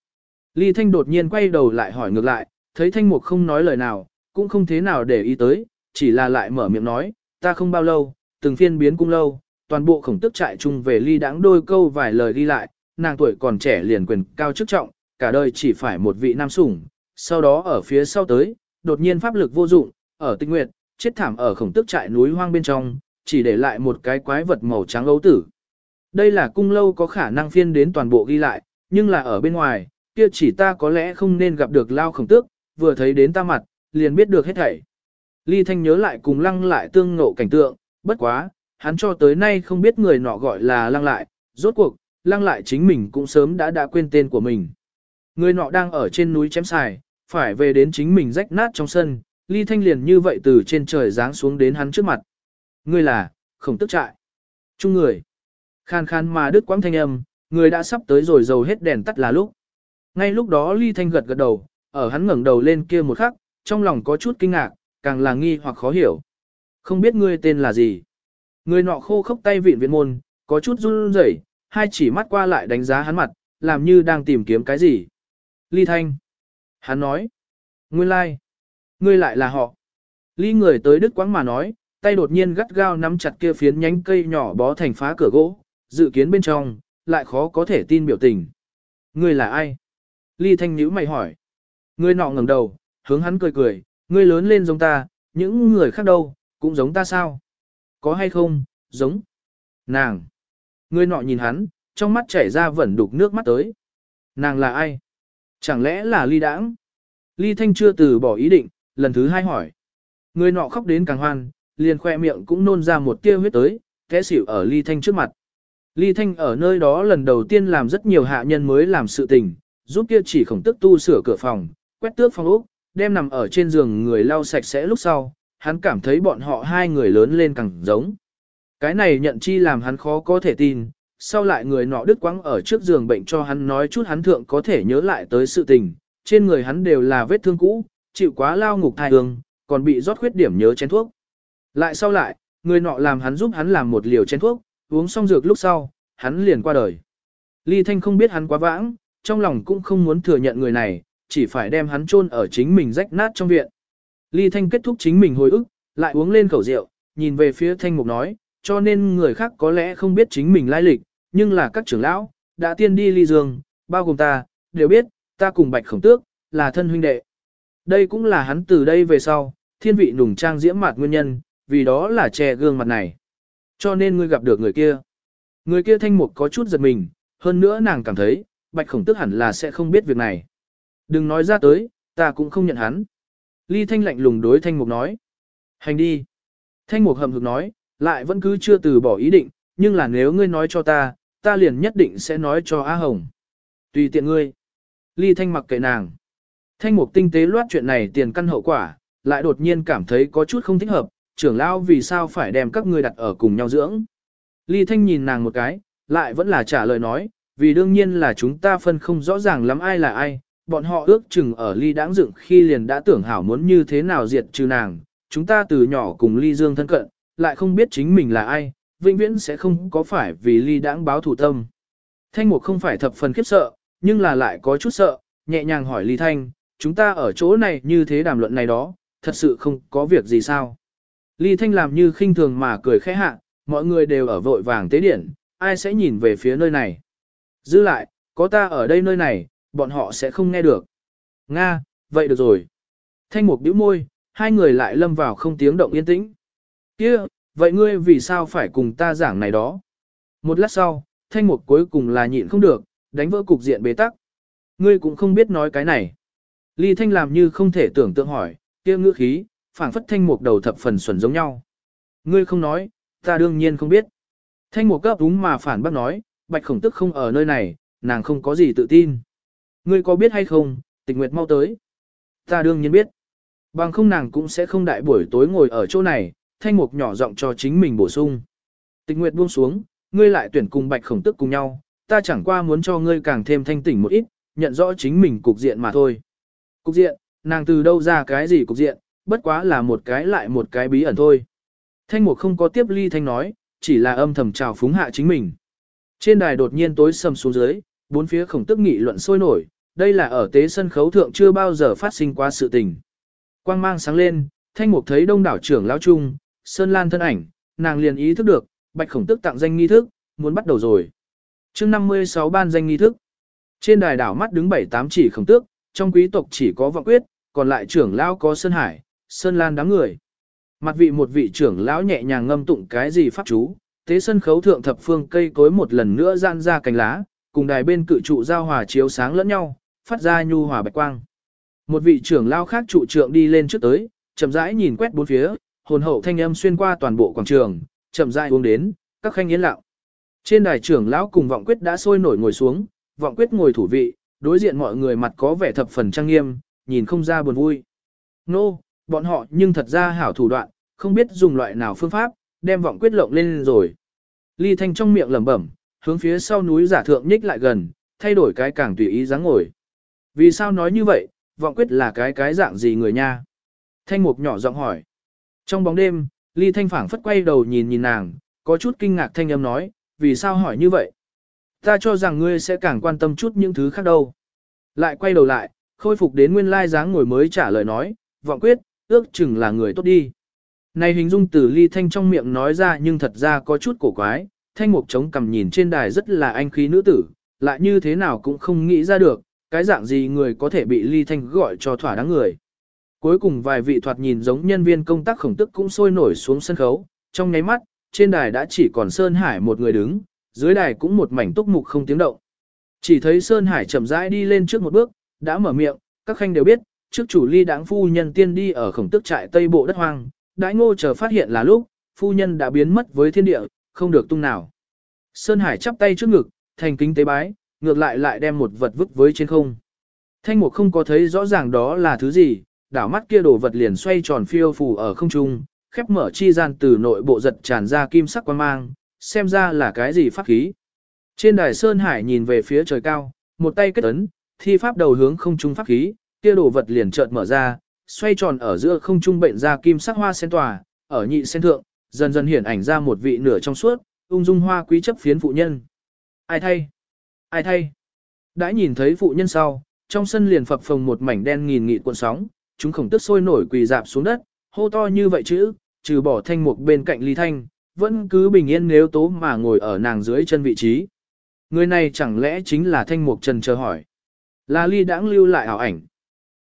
Ly Thanh đột nhiên quay đầu lại hỏi ngược lại, thấy Thanh Mục không nói lời nào, cũng không thế nào để ý tới, chỉ là lại mở miệng nói, ta không bao lâu, từng phiên biến cung lâu, toàn bộ khổng tức trại chung về ly đáng đôi câu vài lời ghi lại, nàng tuổi còn trẻ liền quyền cao chức trọng, cả đời chỉ phải một vị nam sủng, sau đó ở phía sau tới, đột nhiên pháp lực vô dụng, ở tinh nguyệt, chết thảm ở khổng tức trại núi hoang bên trong, chỉ để lại một cái quái vật màu trắng ấu tử. Đây là cung lâu có khả năng phiên đến toàn bộ ghi lại, nhưng là ở bên ngoài, kia chỉ ta có lẽ không nên gặp được lao khổng tước, vừa thấy đến ta mặt, liền biết được hết thảy. Ly Thanh nhớ lại cùng lăng lại tương ngộ cảnh tượng, bất quá, hắn cho tới nay không biết người nọ gọi là lăng lại, rốt cuộc, lăng lại chính mình cũng sớm đã đã quên tên của mình. Người nọ đang ở trên núi chém xài, phải về đến chính mình rách nát trong sân, Ly Thanh liền như vậy từ trên trời giáng xuống đến hắn trước mặt. Người là, không tức trại. Trung người. Khan khan mà đứt quãng thanh âm, người đã sắp tới rồi dầu hết đèn tắt là lúc. Ngay lúc đó Ly Thanh gật gật đầu, ở hắn ngẩng đầu lên kia một khắc, trong lòng có chút kinh ngạc, càng là nghi hoặc khó hiểu. Không biết ngươi tên là gì. Người nọ khô khốc tay vịn viện môn, có chút run rẩy, hai chỉ mắt qua lại đánh giá hắn mặt, làm như đang tìm kiếm cái gì. Ly Thanh. Hắn nói. Nguyên lai. Like. Ngươi lại là họ. Ly người tới đức quãng mà nói, tay đột nhiên gắt gao nắm chặt kia phiến nhánh cây nhỏ bó thành phá cửa gỗ, dự kiến bên trong, lại khó có thể tin biểu tình. Ngươi là ai? Ly Thanh nhíu mày hỏi. Ngươi nọ ngẩng đầu, hướng hắn cười cười, ngươi lớn lên giống ta, những người khác đâu, cũng giống ta sao? Có hay không, giống. Nàng. người nọ nhìn hắn, trong mắt chảy ra vẩn đục nước mắt tới. Nàng là ai? Chẳng lẽ là ly đãng? Ly Thanh chưa từ bỏ ý định, lần thứ hai hỏi. Người nọ khóc đến càng hoan, liền khoe miệng cũng nôn ra một tia huyết tới, té xỉu ở Ly Thanh trước mặt. Ly Thanh ở nơi đó lần đầu tiên làm rất nhiều hạ nhân mới làm sự tình, giúp kia chỉ khổng tức tu sửa cửa phòng, quét tước phòng ốc, đem nằm ở trên giường người lau sạch sẽ lúc sau, hắn cảm thấy bọn họ hai người lớn lên càng giống. Cái này nhận chi làm hắn khó có thể tin, sau lại người nọ đứt quãng ở trước giường bệnh cho hắn nói chút hắn thượng có thể nhớ lại tới sự tình, trên người hắn đều là vết thương cũ, chịu quá lao ngục thai hương, còn bị rót khuyết điểm nhớ chén thuốc. Lại sau lại, người nọ làm hắn giúp hắn làm một liều chén thuốc, uống xong dược lúc sau, hắn liền qua đời. Ly Thanh không biết hắn quá vãng, trong lòng cũng không muốn thừa nhận người này, chỉ phải đem hắn chôn ở chính mình rách nát trong viện. Ly Thanh kết thúc chính mình hồi ức, lại uống lên khẩu rượu, nhìn về phía Thanh Mục nói, cho nên người khác có lẽ không biết chính mình lai lịch, nhưng là các trưởng lão, đã tiên đi ly dương, bao gồm ta, đều biết, ta cùng bạch khổng tước, là thân huynh đệ. Đây cũng là hắn từ đây về sau, thiên vị nùng trang diễm mặt nguyên nhân, vì đó là che gương mặt này. Cho nên ngươi gặp được người kia. Người kia thanh mục có chút giật mình, hơn nữa nàng cảm thấy, bạch khổng tước hẳn là sẽ không biết việc này. Đừng nói ra tới, ta cũng không nhận hắn. Ly thanh lạnh lùng đối thanh mục nói. Hành đi. Thanh mục hầm hực nói, lại vẫn cứ chưa từ bỏ ý định, nhưng là nếu ngươi nói cho ta, ta liền nhất định sẽ nói cho A Hồng. Tùy tiện ngươi. Ly Thanh mặc kệ nàng. Thanh mục tinh tế loát chuyện này tiền căn hậu quả, lại đột nhiên cảm thấy có chút không thích hợp, trưởng lão vì sao phải đem các ngươi đặt ở cùng nhau dưỡng. Ly Thanh nhìn nàng một cái, lại vẫn là trả lời nói, vì đương nhiên là chúng ta phân không rõ ràng lắm ai là ai, bọn họ ước chừng ở Ly đáng dựng khi liền đã tưởng hảo muốn như thế nào diệt trừ nàng, chúng ta từ nhỏ cùng Ly Dương thân cận, lại không biết chính mình là ai, vĩnh viễn sẽ không có phải vì ly đãng báo thủ tâm. Thanh mục không phải thập phần khiếp sợ, nhưng là lại có chút sợ, nhẹ nhàng hỏi ly thanh, chúng ta ở chỗ này như thế đàm luận này đó, thật sự không có việc gì sao. Ly thanh làm như khinh thường mà cười khẽ hạ, mọi người đều ở vội vàng tế điển, ai sẽ nhìn về phía nơi này. Giữ lại, có ta ở đây nơi này, bọn họ sẽ không nghe được. Nga, vậy được rồi. Thanh mục bĩu môi, hai người lại lâm vào không tiếng động yên tĩnh. Kia, vậy ngươi vì sao phải cùng ta giảng này đó? Một lát sau, thanh mục cuối cùng là nhịn không được, đánh vỡ cục diện bế tắc. Ngươi cũng không biết nói cái này. Ly thanh làm như không thể tưởng tượng hỏi, kia ngữ khí, phảng phất thanh mục đầu thập phần xuẩn giống nhau. Ngươi không nói, ta đương nhiên không biết. Thanh mục cấp đúng mà phản bác nói, bạch khổng tức không ở nơi này, nàng không có gì tự tin. Ngươi có biết hay không, tịch nguyệt mau tới. Ta đương nhiên biết. Bằng không nàng cũng sẽ không đại buổi tối ngồi ở chỗ này, thanh mục nhỏ giọng cho chính mình bổ sung. Tịch nguyệt buông xuống, ngươi lại tuyển cùng bạch khổng tức cùng nhau, ta chẳng qua muốn cho ngươi càng thêm thanh tỉnh một ít, nhận rõ chính mình cục diện mà thôi. Cục diện, nàng từ đâu ra cái gì cục diện, bất quá là một cái lại một cái bí ẩn thôi. Thanh mục không có tiếp ly thanh nói, chỉ là âm thầm trào phúng hạ chính mình. Trên đài đột nhiên tối sầm xuống dưới, bốn phía khổng tức nghị luận sôi nổi, đây là ở tế sân khấu thượng chưa bao giờ phát sinh qua sự tình. Quang mang sáng lên, thanh mục thấy đông đảo trưởng lão trung, sơn lan thân ảnh, nàng liền ý thức được, bạch khổng tức tặng danh nghi thức, muốn bắt đầu rồi. chương 56 ban danh nghi thức. Trên đài đảo mắt đứng bảy tám chỉ khổng tước, trong quý tộc chỉ có vọng quyết, còn lại trưởng lão có sơn hải, sơn lan đám người. Mặt vị một vị trưởng lão nhẹ nhàng ngâm tụng cái gì pháp chú, tế sân khấu thượng thập phương cây cối một lần nữa gian ra cành lá, cùng đài bên cự trụ giao hòa chiếu sáng lẫn nhau, phát ra nhu hòa bạch quang. Một vị trưởng lão khác trụ trưởng đi lên trước tới, chậm rãi nhìn quét bốn phía, hồn hậu thanh âm xuyên qua toàn bộ quảng trường, chậm rãi uống đến, các khanh yên lặng. Trên đài trưởng lão cùng vọng quyết đã sôi nổi ngồi xuống, vọng quyết ngồi thủ vị, đối diện mọi người mặt có vẻ thập phần trang nghiêm, nhìn không ra buồn vui. Nô, no, bọn họ nhưng thật ra hảo thủ đoạn, không biết dùng loại nào phương pháp, đem vọng quyết lộng lên rồi. Ly Thanh trong miệng lẩm bẩm, hướng phía sau núi giả thượng nhích lại gần, thay đổi cái càng tùy ý dáng ngồi. Vì sao nói như vậy, vọng quyết là cái cái dạng gì người nha? Thanh mục nhỏ giọng hỏi. Trong bóng đêm, Ly Thanh phảng phất quay đầu nhìn nhìn nàng, có chút kinh ngạc thanh âm nói, vì sao hỏi như vậy? Ta cho rằng ngươi sẽ càng quan tâm chút những thứ khác đâu. Lại quay đầu lại, khôi phục đến nguyên lai dáng ngồi mới trả lời nói, vọng quyết, ước chừng là người tốt đi. Này hình dung từ ly thanh trong miệng nói ra nhưng thật ra có chút cổ quái, thanh mục chống cầm nhìn trên đài rất là anh khí nữ tử, lại như thế nào cũng không nghĩ ra được, cái dạng gì người có thể bị ly thanh gọi cho thỏa đáng người. Cuối cùng vài vị thoạt nhìn giống nhân viên công tác khổng tức cũng sôi nổi xuống sân khấu, trong nháy mắt, trên đài đã chỉ còn Sơn Hải một người đứng, dưới đài cũng một mảnh túc mục không tiếng động. Chỉ thấy Sơn Hải chậm rãi đi lên trước một bước, đã mở miệng, các khanh đều biết, trước chủ ly đáng phu nhân tiên đi ở khổng tức trại tây bộ đất hoang, đãi ngô chờ phát hiện là lúc, phu nhân đã biến mất với thiên địa, không được tung nào. Sơn Hải chắp tay trước ngực, thành kính tế bái, ngược lại lại đem một vật vứt với trên không. Thanh mục không có thấy rõ ràng đó là thứ gì, đảo mắt kia đổ vật liền xoay tròn phiêu phù ở không trung, khép mở chi gian từ nội bộ giật tràn ra kim sắc quan mang, xem ra là cái gì pháp khí. Trên đài Sơn Hải nhìn về phía trời cao, một tay kết ấn, thi pháp đầu hướng không trung pháp khí, kia đồ vật liền chợt mở ra, xoay tròn ở giữa không trung bệnh ra kim sắc hoa sen tòa, ở nhị sen thượng, dần dần hiển ảnh ra một vị nửa trong suốt, ung dung hoa quý chấp phiến phụ nhân. Ai thay? Ai thay? Đã nhìn thấy phụ nhân sau, trong sân liền phập phồng một mảnh đen nghìn nghị cuộn sóng, chúng khổng tức sôi nổi quỳ dạp xuống đất, hô to như vậy chứ, trừ bỏ thanh mục bên cạnh ly thanh, vẫn cứ bình yên nếu tố mà ngồi ở nàng dưới chân vị trí. Người này chẳng lẽ chính là thanh mục trần chờ hỏi. Là ly đãng lưu lại ảo ảnh.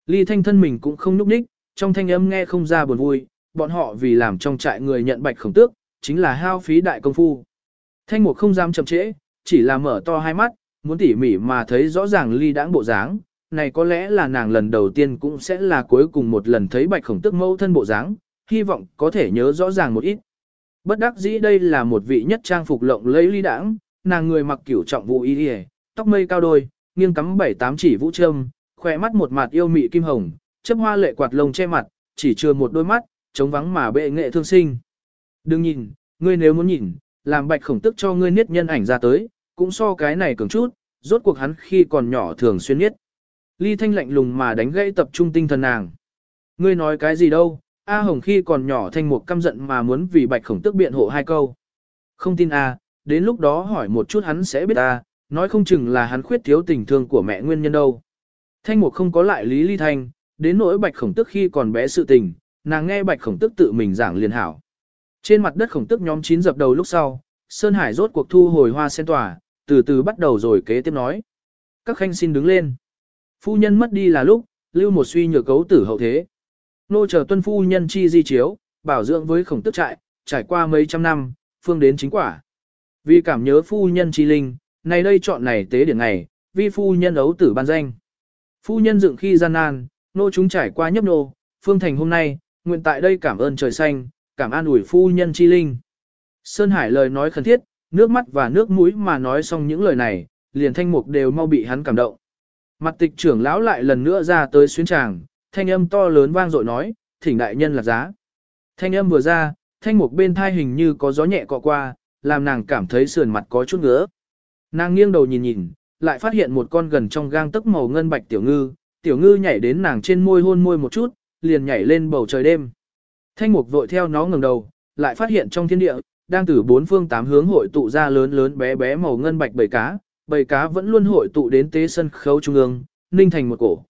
Ly thanh thân mình cũng không núp ních, trong thanh âm nghe không ra buồn vui, bọn họ vì làm trong trại người nhận bạch khổng tước, chính là hao phí đại công phu. Thanh mục không dám chậm trễ, chỉ là mở to hai mắt, muốn tỉ mỉ mà thấy rõ ràng ly đãng bộ dáng, này có lẽ là nàng lần đầu tiên cũng sẽ là cuối cùng một lần thấy bạch khổng tước mẫu thân bộ dáng, hy vọng có thể nhớ rõ ràng một ít. Bất đắc dĩ đây là một vị nhất trang phục lộng lẫy ly đãng, nàng người mặc kiểu trọng vụ y y, tóc mây cao đôi, nghiêng cắm bảy tám chỉ vũ trâm khỏe mắt một mặt yêu mị kim hồng, chấp hoa lệ quạt lông che mặt, chỉ chừa một đôi mắt, trống vắng mà bệ nghệ thương sinh. Đừng nhìn, ngươi nếu muốn nhìn, làm bạch khổng tức cho ngươi niết nhân ảnh ra tới, cũng so cái này cường chút, rốt cuộc hắn khi còn nhỏ thường xuyên nhất. Ly thanh lạnh lùng mà đánh gãy tập trung tinh thần nàng. Ngươi nói cái gì đâu, A Hồng khi còn nhỏ thanh một căm giận mà muốn vì bạch khổng tức biện hộ hai câu. Không tin A, đến lúc đó hỏi một chút hắn sẽ biết A, nói không chừng là hắn khuyết thiếu tình thương của mẹ nguyên nhân đâu. Thanh một không có lại lý ly thanh, đến nỗi bạch khổng tức khi còn bé sự tình, nàng nghe bạch khổng tức tự mình giảng liền hảo. Trên mặt đất khổng tức nhóm chín dập đầu lúc sau, Sơn Hải rốt cuộc thu hồi hoa sen tỏa, từ từ bắt đầu rồi kế tiếp nói. Các khanh xin đứng lên. Phu nhân mất đi là lúc, lưu một suy nhược cấu tử hậu thế. Nô chờ tuân phu nhân chi di chiếu, bảo dưỡng với khổng tức trại, trải qua mấy trăm năm, phương đến chính quả. Vì cảm nhớ phu nhân chi linh, này đây chọn này tế điển này, vi phu nhân ấu tử ban danh. Phu nhân dựng khi gian nan, nô chúng trải qua nhấp nô, phương thành hôm nay, nguyện tại đây cảm ơn trời xanh, cảm an ủi phu nhân chi linh. Sơn Hải lời nói khẩn thiết, nước mắt và nước mũi mà nói xong những lời này, liền thanh mục đều mau bị hắn cảm động. Mặt tịch trưởng lão lại lần nữa ra tới xuyến tràng, thanh âm to lớn vang dội nói, thỉnh đại nhân là giá. Thanh âm vừa ra, thanh mục bên thai hình như có gió nhẹ cọ qua, làm nàng cảm thấy sườn mặt có chút ngứa. Nàng nghiêng đầu nhìn nhìn, lại phát hiện một con gần trong gang tấc màu ngân bạch tiểu ngư, tiểu ngư nhảy đến nàng trên môi hôn môi một chút, liền nhảy lên bầu trời đêm. Thanh mục vội theo nó ngẩng đầu, lại phát hiện trong thiên địa, đang từ bốn phương tám hướng hội tụ ra lớn lớn bé bé màu ngân bạch bầy cá, bầy cá vẫn luôn hội tụ đến tế sân khấu trung ương, ninh thành một cổ.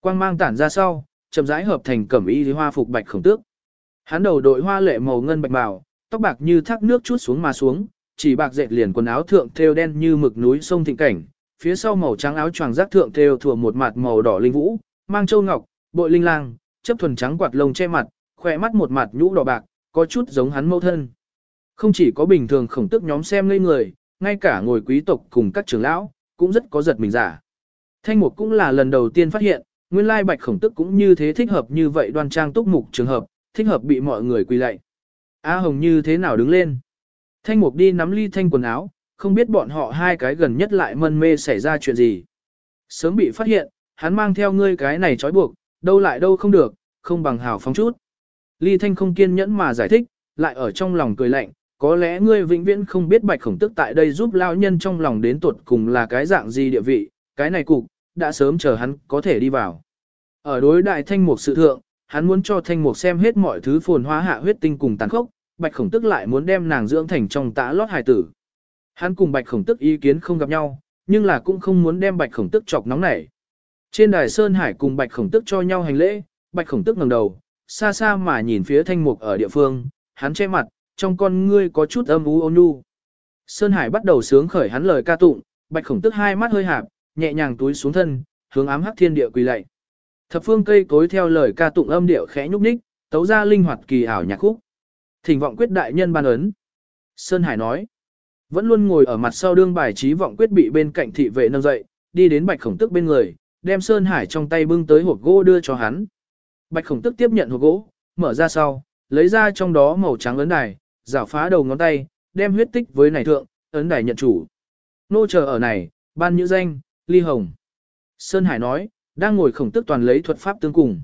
Quang mang tản ra sau, chậm rãi hợp thành cẩm y hoa phục bạch khổng tước. Hắn đầu đội hoa lệ màu ngân bạch bào, tóc bạc như thác nước chút xuống mà xuống, chỉ bạc dệt liền quần áo thượng thêu đen như mực núi sông thịnh cảnh, phía sau màu trắng áo choàng giác thượng thêu thừa một mặt màu đỏ linh vũ, mang châu ngọc, bội linh lang, chấp thuần trắng quạt lông che mặt, khỏe mắt một mặt nhũ đỏ bạc, có chút giống hắn mẫu thân. Không chỉ có bình thường khổng tức nhóm xem ngây người, ngay cả ngồi quý tộc cùng các trưởng lão, cũng rất có giật mình giả. Thanh mục cũng là lần đầu tiên phát hiện, nguyên lai bạch khổng tức cũng như thế thích hợp như vậy đoan trang túc mục trường hợp, thích hợp bị mọi người quỳ lạy. A Hồng như thế nào đứng lên? Thanh mục đi nắm ly thanh quần áo, không biết bọn họ hai cái gần nhất lại mân mê xảy ra chuyện gì. Sớm bị phát hiện, hắn mang theo ngươi cái này trói buộc, đâu lại đâu không được, không bằng hào phóng chút. Ly Thanh không kiên nhẫn mà giải thích, lại ở trong lòng cười lạnh, có lẽ ngươi vĩnh viễn không biết bạch khổng tức tại đây giúp lao nhân trong lòng đến tuột cùng là cái dạng gì địa vị, cái này cục, đã sớm chờ hắn có thể đi vào. Ở đối đại thanh mục sự thượng, hắn muốn cho thanh mục xem hết mọi thứ phồn hóa hạ huyết tinh cùng tàn khốc, bạch khổng tức lại muốn đem nàng dưỡng thành trong tã lót hài tử. Hắn cùng bạch khổng tức ý kiến không gặp nhau, nhưng là cũng không muốn đem bạch khổng tức chọc nóng nảy. Trên đài Sơn Hải cùng bạch khổng tức cho nhau hành lễ, bạch khổng tức ngẩng đầu, xa xa mà nhìn phía thanh mục ở địa phương, hắn che mặt, trong con ngươi có chút âm u ôn nhu. Sơn Hải bắt đầu sướng khởi hắn lời ca tụng, bạch khổng tức hai mắt hơi hạp, nhẹ nhàng túi xuống thân, hướng ám hắc thiên địa quỳ lạy. Thập phương cây cối theo lời ca tụng âm điệu khẽ nhúc nhích, tấu ra linh hoạt kỳ ảo nhạc khúc. Thỉnh vọng quyết đại nhân ban ấn. Sơn Hải nói, vẫn luôn ngồi ở mặt sau đương bài trí vọng quyết bị bên cạnh thị vệ nâng dậy, đi đến bạch khổng tức bên người, đem Sơn Hải trong tay bưng tới hộp gỗ đưa cho hắn. Bạch khổng tức tiếp nhận hộp gỗ, mở ra sau, lấy ra trong đó màu trắng lớn đài, giảo phá đầu ngón tay, đem huyết tích với này thượng, ấn đài nhận chủ. Nô chờ ở này, ban nhữ danh, ly hồng. Sơn Hải nói, đang ngồi khổng tức toàn lấy thuật pháp tương cùng.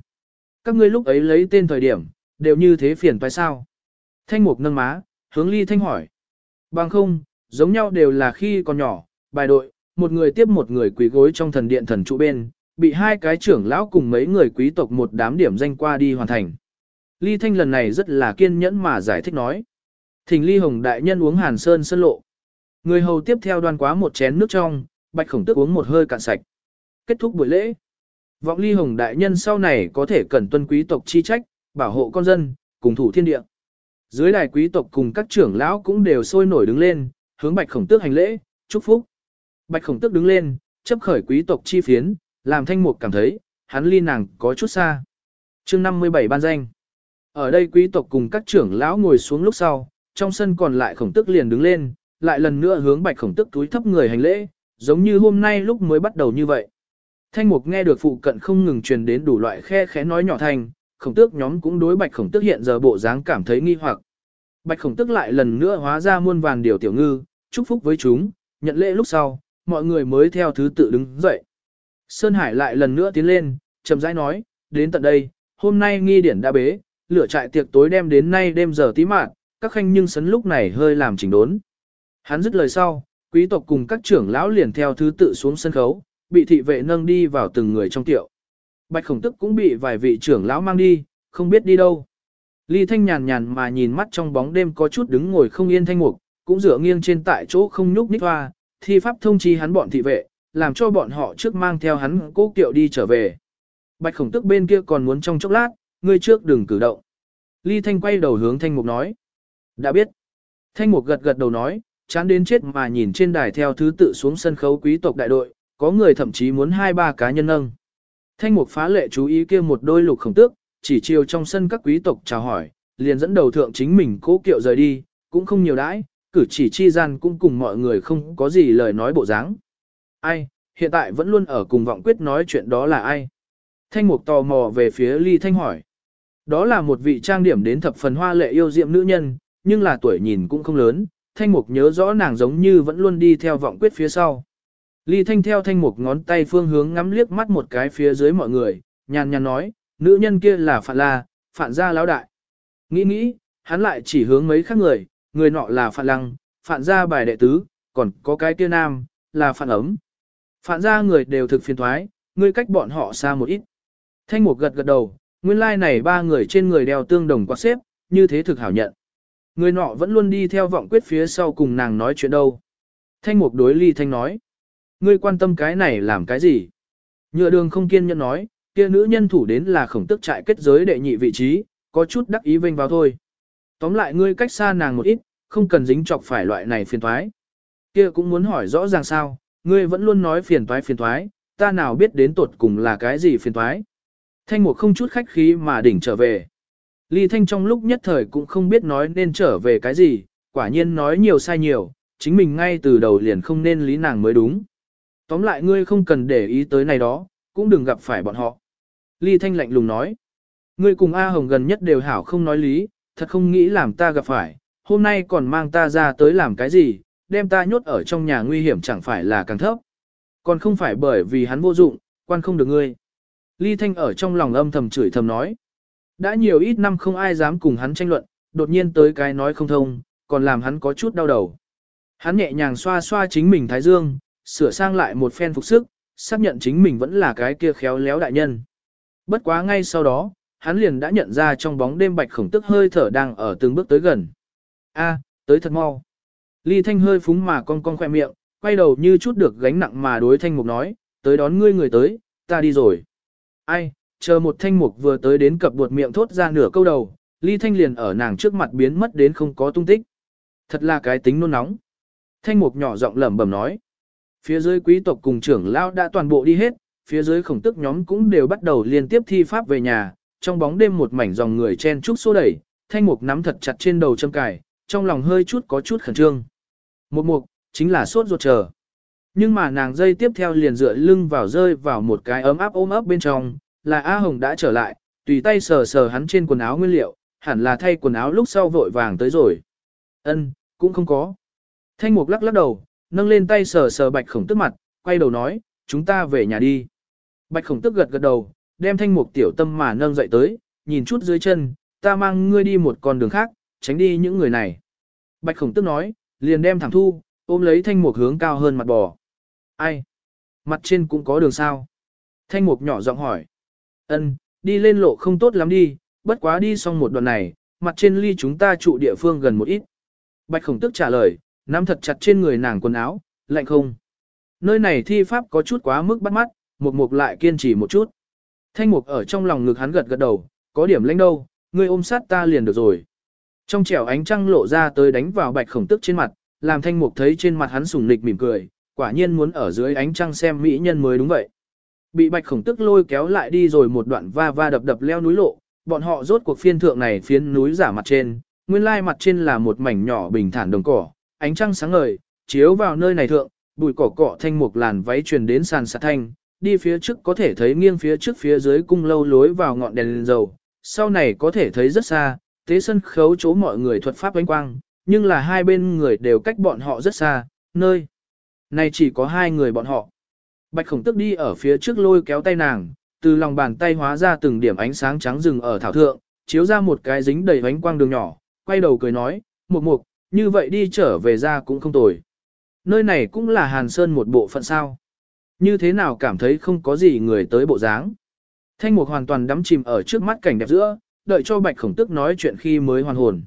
Các ngươi lúc ấy lấy tên thời điểm, đều như thế phiền phải sao? Thanh mục nâng má, hướng ly thanh hỏi. Bằng không, giống nhau đều là khi còn nhỏ, bài đội, một người tiếp một người quỳ gối trong thần điện thần trụ bên, bị hai cái trưởng lão cùng mấy người quý tộc một đám điểm danh qua đi hoàn thành. Ly Thanh lần này rất là kiên nhẫn mà giải thích nói. Thỉnh Ly Hồng đại nhân uống hàn sơn sơn lộ. Người hầu tiếp theo đoan quá một chén nước trong, bạch khổng tức uống một hơi cạn sạch. Kết thúc buổi lễ. Vọng Ly Hồng đại nhân sau này có thể cẩn tuân quý tộc chi trách, bảo hộ con dân, cùng thủ thiên địa. Dưới đài quý tộc cùng các trưởng lão cũng đều sôi nổi đứng lên, hướng bạch khổng tước hành lễ, chúc phúc. Bạch khổng tước đứng lên, chấp khởi quý tộc chi phiến, làm thanh mục cảm thấy, hắn ly nàng có chút xa. chương 57 ban danh. Ở đây quý tộc cùng các trưởng lão ngồi xuống lúc sau, trong sân còn lại khổng tức liền đứng lên, lại lần nữa hướng bạch khổng tức túi thấp người hành lễ, giống như hôm nay lúc mới bắt đầu như vậy. Thanh mục nghe được phụ cận không ngừng truyền đến đủ loại khe khẽ nói nhỏ thành, khổng tước nhóm cũng đối bạch khổng tước hiện giờ bộ dáng cảm thấy nghi hoặc. Bạch khổng tước lại lần nữa hóa ra muôn vàn điều tiểu ngư, chúc phúc với chúng, nhận lễ lúc sau, mọi người mới theo thứ tự đứng dậy. Sơn Hải lại lần nữa tiến lên, chậm rãi nói, đến tận đây, hôm nay nghi điển đã bế, lửa trại tiệc tối đem đến nay đêm giờ tí mạng, các khanh nhưng sấn lúc này hơi làm chỉnh đốn. Hắn dứt lời sau, quý tộc cùng các trưởng lão liền theo thứ tự xuống sân khấu, bị thị vệ nâng đi vào từng người trong tiệu. Bạch khổng tức cũng bị vài vị trưởng lão mang đi, không biết đi đâu. Ly thanh nhàn nhàn mà nhìn mắt trong bóng đêm có chút đứng ngồi không yên thanh mục, cũng dựa nghiêng trên tại chỗ không nhúc nhích hoa, thi pháp thông chi hắn bọn thị vệ, làm cho bọn họ trước mang theo hắn cố kiệu đi trở về. Bạch khổng tức bên kia còn muốn trong chốc lát, ngươi trước đừng cử động. Ly Thanh quay đầu hướng Thanh Mục nói. Đã biết. Thanh Mục gật gật đầu nói, chán đến chết mà nhìn trên đài theo thứ tự xuống sân khấu quý tộc đại đội, có người thậm chí muốn hai ba cá nhân nâng. Thanh Mục phá lệ chú ý kia một đôi lục khổng tước, chỉ chiều trong sân các quý tộc chào hỏi, liền dẫn đầu thượng chính mình cố kiệu rời đi, cũng không nhiều đãi, cử chỉ chi gian cũng cùng mọi người không có gì lời nói bộ dáng. Ai, hiện tại vẫn luôn ở cùng vọng quyết nói chuyện đó là ai? Thanh Mục tò mò về phía Ly Thanh hỏi. Đó là một vị trang điểm đến thập phần hoa lệ yêu diệm nữ nhân, nhưng là tuổi nhìn cũng không lớn, thanh mục nhớ rõ nàng giống như vẫn luôn đi theo vọng quyết phía sau. Ly thanh theo thanh mục ngón tay phương hướng ngắm liếc mắt một cái phía dưới mọi người, nhàn nhàn nói, nữ nhân kia là Phạn La, Phạn gia lão đại. Nghĩ nghĩ, hắn lại chỉ hướng mấy khác người, người nọ là Phạn Lăng, Phạn gia bài đệ tứ, còn có cái kia nam, là Phạn ấm. Phạn gia người đều thực phiền thoái, ngươi cách bọn họ xa một ít. Thanh mục gật gật đầu, nguyên lai like này ba người trên người đeo tương đồng quạt xếp, như thế thực hảo nhận. Người nọ vẫn luôn đi theo vọng quyết phía sau cùng nàng nói chuyện đâu. Thanh mục đối ly thanh nói. Ngươi quan tâm cái này làm cái gì? Nhựa đường không kiên nhẫn nói, kia nữ nhân thủ đến là khổng tức trại kết giới đệ nhị vị trí, có chút đắc ý vinh vào thôi. Tóm lại ngươi cách xa nàng một ít, không cần dính chọc phải loại này phiền thoái. Kia cũng muốn hỏi rõ ràng sao, ngươi vẫn luôn nói phiền thoái phiền thoái, ta nào biết đến tột cùng là cái gì phiền thoái. Thanh mục không chút khách khí mà đỉnh trở về. Ly Thanh trong lúc nhất thời cũng không biết nói nên trở về cái gì, quả nhiên nói nhiều sai nhiều, chính mình ngay từ đầu liền không nên lý nàng mới đúng. Tóm lại ngươi không cần để ý tới này đó, cũng đừng gặp phải bọn họ. Ly Thanh lạnh lùng nói. Ngươi cùng A Hồng gần nhất đều hảo không nói lý, thật không nghĩ làm ta gặp phải, hôm nay còn mang ta ra tới làm cái gì, đem ta nhốt ở trong nhà nguy hiểm chẳng phải là càng thấp. Còn không phải bởi vì hắn vô dụng, quan không được ngươi. Ly Thanh ở trong lòng âm thầm chửi thầm nói. Đã nhiều ít năm không ai dám cùng hắn tranh luận, đột nhiên tới cái nói không thông, còn làm hắn có chút đau đầu. Hắn nhẹ nhàng xoa xoa chính mình thái dương, sửa sang lại một phen phục sức, xác nhận chính mình vẫn là cái kia khéo léo đại nhân. Bất quá ngay sau đó, hắn liền đã nhận ra trong bóng đêm bạch khổng tức hơi thở đang ở từng bước tới gần. A, tới thật mau. Ly Thanh hơi phúng mà con con khoe miệng, quay đầu như chút được gánh nặng mà đối Thanh Mục nói, tới đón ngươi người tới, ta đi rồi. Ai, chờ một Thanh Mục vừa tới đến cập buột miệng thốt ra nửa câu đầu, Ly Thanh liền ở nàng trước mặt biến mất đến không có tung tích. Thật là cái tính nôn nóng. Thanh Mục nhỏ giọng lẩm bẩm nói. Phía dưới quý tộc cùng trưởng lao đã toàn bộ đi hết, phía dưới khổng tức nhóm cũng đều bắt đầu liên tiếp thi pháp về nhà, trong bóng đêm một mảnh dòng người chen trúc xô đẩy, thanh mục nắm thật chặt trên đầu châm cài, trong lòng hơi chút có chút khẩn trương. Một mục, chính là sốt ruột chờ. Nhưng mà nàng dây tiếp theo liền dựa lưng vào rơi vào một cái ấm áp ôm ấp bên trong, là A Hồng đã trở lại, tùy tay sờ sờ hắn trên quần áo nguyên liệu, hẳn là thay quần áo lúc sau vội vàng tới rồi. Ân, cũng không có. Thanh mục lắc lắc đầu, nâng lên tay sờ sờ bạch khổng tức mặt, quay đầu nói, chúng ta về nhà đi. Bạch khổng tức gật gật đầu, đem thanh mục tiểu tâm mà nâng dậy tới, nhìn chút dưới chân, ta mang ngươi đi một con đường khác, tránh đi những người này. Bạch khổng tức nói, liền đem thẳng thu, ôm lấy thanh mục hướng cao hơn mặt bò. Ai? Mặt trên cũng có đường sao? Thanh mục nhỏ giọng hỏi. Ân, đi lên lộ không tốt lắm đi, bất quá đi xong một đoạn này, mặt trên ly chúng ta trụ địa phương gần một ít. Bạch khổng tức trả lời, nắm thật chặt trên người nàng quần áo, lạnh không? Nơi này thi pháp có chút quá mức bắt mắt, mục mục lại kiên trì một chút. Thanh mục ở trong lòng ngực hắn gật gật đầu, có điểm lãnh đâu, ngươi ôm sát ta liền được rồi. Trong trẻo ánh trăng lộ ra tới đánh vào bạch khổng tức trên mặt, làm thanh mục thấy trên mặt hắn sùng nịch mỉm cười, quả nhiên muốn ở dưới ánh trăng xem mỹ nhân mới đúng vậy. Bị bạch khổng tức lôi kéo lại đi rồi một đoạn va va đập đập leo núi lộ, bọn họ rốt cuộc phiên thượng này phiến núi giả mặt trên, nguyên lai mặt trên là một mảnh nhỏ bình thản đồng cỏ, ánh trăng sáng ngời, chiếu vào nơi này thượng, bụi cỏ cỏ thanh mục làn váy truyền đến sàn sạt thanh, đi phía trước có thể thấy nghiêng phía trước phía dưới cung lâu lối vào ngọn đèn lên dầu, sau này có thể thấy rất xa, tế sân khấu chỗ mọi người thuật pháp ánh quang, nhưng là hai bên người đều cách bọn họ rất xa, nơi này chỉ có hai người bọn họ. Bạch khổng tức đi ở phía trước lôi kéo tay nàng, từ lòng bàn tay hóa ra từng điểm ánh sáng trắng rừng ở thảo thượng, chiếu ra một cái dính đầy ánh quang đường nhỏ, quay đầu cười nói, mục mục, như vậy đi trở về ra cũng không tồi. Nơi này cũng là Hàn Sơn một bộ phận sao. Như thế nào cảm thấy không có gì người tới bộ dáng. Thanh mục hoàn toàn đắm chìm ở trước mắt cảnh đẹp giữa, đợi cho bạch khổng tức nói chuyện khi mới hoàn hồn.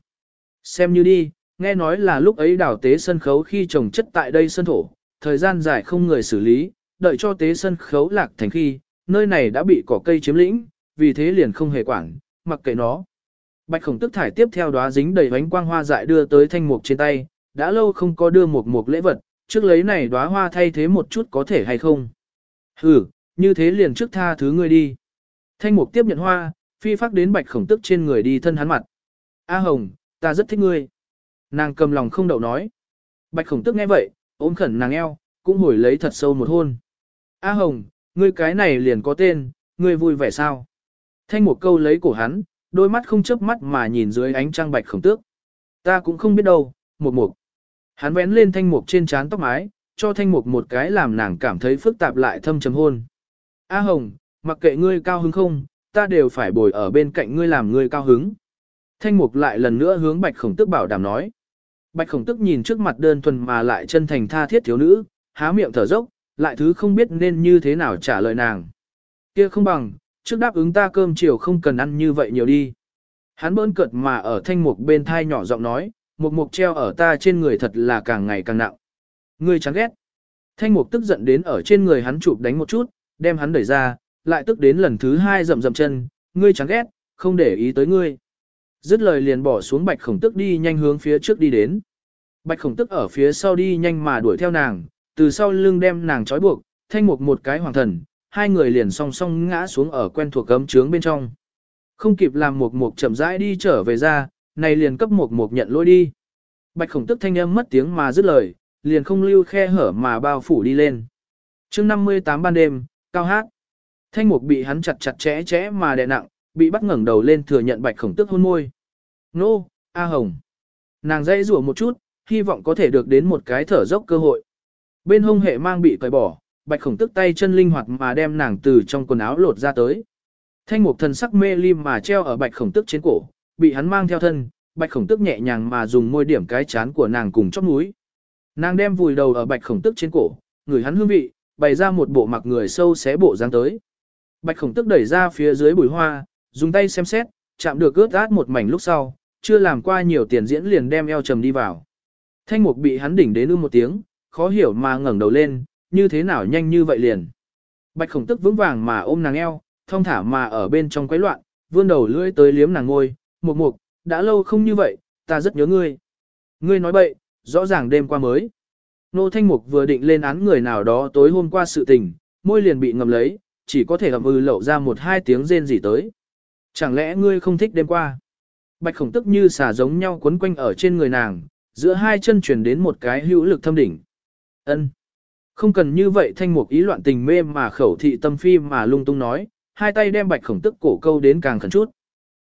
Xem như đi, nghe nói là lúc ấy đào tế sân khấu khi trồng chất tại đây sân thổ, thời gian dài không người xử lý, đợi cho tế sân khấu lạc thành khi, nơi này đã bị cỏ cây chiếm lĩnh, vì thế liền không hề quản, mặc kệ nó. Bạch khổng tức thải tiếp theo đóa dính đầy bánh quang hoa dại đưa tới thanh mục trên tay, đã lâu không có đưa một một lễ vật, trước lấy này đóa hoa thay thế một chút có thể hay không. Ừ, như thế liền trước tha thứ ngươi đi. Thanh mục tiếp nhận hoa, phi phát đến bạch khổng tức trên người đi thân hắn mặt. A hồng, ta rất thích ngươi. Nàng cầm lòng không đậu nói. Bạch khổng tức nghe vậy, ôm khẩn nàng eo, cũng hồi lấy thật sâu một hôn. A hồng, ngươi cái này liền có tên, ngươi vui vẻ sao? Thanh một câu lấy cổ hắn, đôi mắt không chớp mắt mà nhìn dưới ánh trăng bạch khổng tước. Ta cũng không biết đâu, một mục. Hắn vén lên thanh mục trên trán tóc mái, cho thanh mục một cái làm nàng cảm thấy phức tạp lại thâm trầm hôn. A Hồng, mặc kệ ngươi cao hứng không, ta đều phải bồi ở bên cạnh ngươi làm ngươi cao hứng. Thanh mục lại lần nữa hướng bạch khổng tức bảo đảm nói. Bạch khổng tức nhìn trước mặt đơn thuần mà lại chân thành tha thiết thiếu nữ, há miệng thở dốc, lại thứ không biết nên như thế nào trả lời nàng. Kia không bằng, trước đáp ứng ta cơm chiều không cần ăn như vậy nhiều đi. Hắn bỡn cợt mà ở thanh mục bên thai nhỏ giọng nói, một mục treo ở ta trên người thật là càng ngày càng nặng. Ngươi chán ghét. Thanh mục tức giận đến ở trên người hắn chụp đánh một chút, đem hắn đẩy ra, lại tức đến lần thứ hai rậm rậm chân, ngươi chán ghét, không để ý tới ngươi. Dứt lời liền bỏ xuống bạch khổng tức đi nhanh hướng phía trước đi đến. Bạch khổng tức ở phía sau đi nhanh mà đuổi theo nàng, từ sau lưng đem nàng trói buộc, thanh mục một cái hoàng thần, hai người liền song song ngã xuống ở quen thuộc cấm trướng bên trong. Không kịp làm mục mục chậm rãi đi trở về ra, này liền cấp mục mục nhận lỗi đi. Bạch khổng tức thanh âm mất tiếng mà dứt lời, liền không lưu khe hở mà bao phủ đi lên. chương 58 ban đêm, cao hát. Thanh mục bị hắn chặt chặt chẽ chẽ mà đè nặng, bị bắt ngẩng đầu lên thừa nhận bạch khổng tức hôn môi. Nô, A Hồng. Nàng dây rủa một chút, hy vọng có thể được đến một cái thở dốc cơ hội. Bên hông hệ mang bị cởi bỏ, bạch khổng tức tay chân linh hoạt mà đem nàng từ trong quần áo lột ra tới. Thanh mục thần sắc mê lim mà treo ở bạch khổng tức trên cổ, bị hắn mang theo thân, bạch khổng tức nhẹ nhàng mà dùng môi điểm cái chán của nàng cùng chóp mũi. Nàng đem vùi đầu ở bạch khổng tức trên cổ, người hắn hương vị, bày ra một bộ mặc người sâu xé bộ dáng tới. Bạch khổng tức đẩy ra phía dưới bùi hoa, dùng tay xem xét, chạm được ướt át một mảnh lúc sau, chưa làm qua nhiều tiền diễn liền đem eo trầm đi vào. Thanh mục bị hắn đỉnh đến ư một tiếng, khó hiểu mà ngẩng đầu lên, như thế nào nhanh như vậy liền. Bạch khổng tức vững vàng mà ôm nàng eo, thong thả mà ở bên trong quấy loạn, vươn đầu lưỡi tới liếm nàng ngôi, mục mục, đã lâu không như vậy, ta rất nhớ ngươi. Ngươi nói bậy, rõ ràng đêm qua mới. Nô Thanh Mục vừa định lên án người nào đó tối hôm qua sự tình, môi liền bị ngầm lấy, chỉ có thể ậm ư lậu ra một hai tiếng rên gì tới. Chẳng lẽ ngươi không thích đêm qua? Bạch khổng tức như xả giống nhau quấn quanh ở trên người nàng, giữa hai chân chuyển đến một cái hữu lực thâm đỉnh. Ân, Không cần như vậy thanh mục ý loạn tình mê mà khẩu thị tâm phi mà lung tung nói, hai tay đem bạch khổng tức cổ câu đến càng khẩn chút.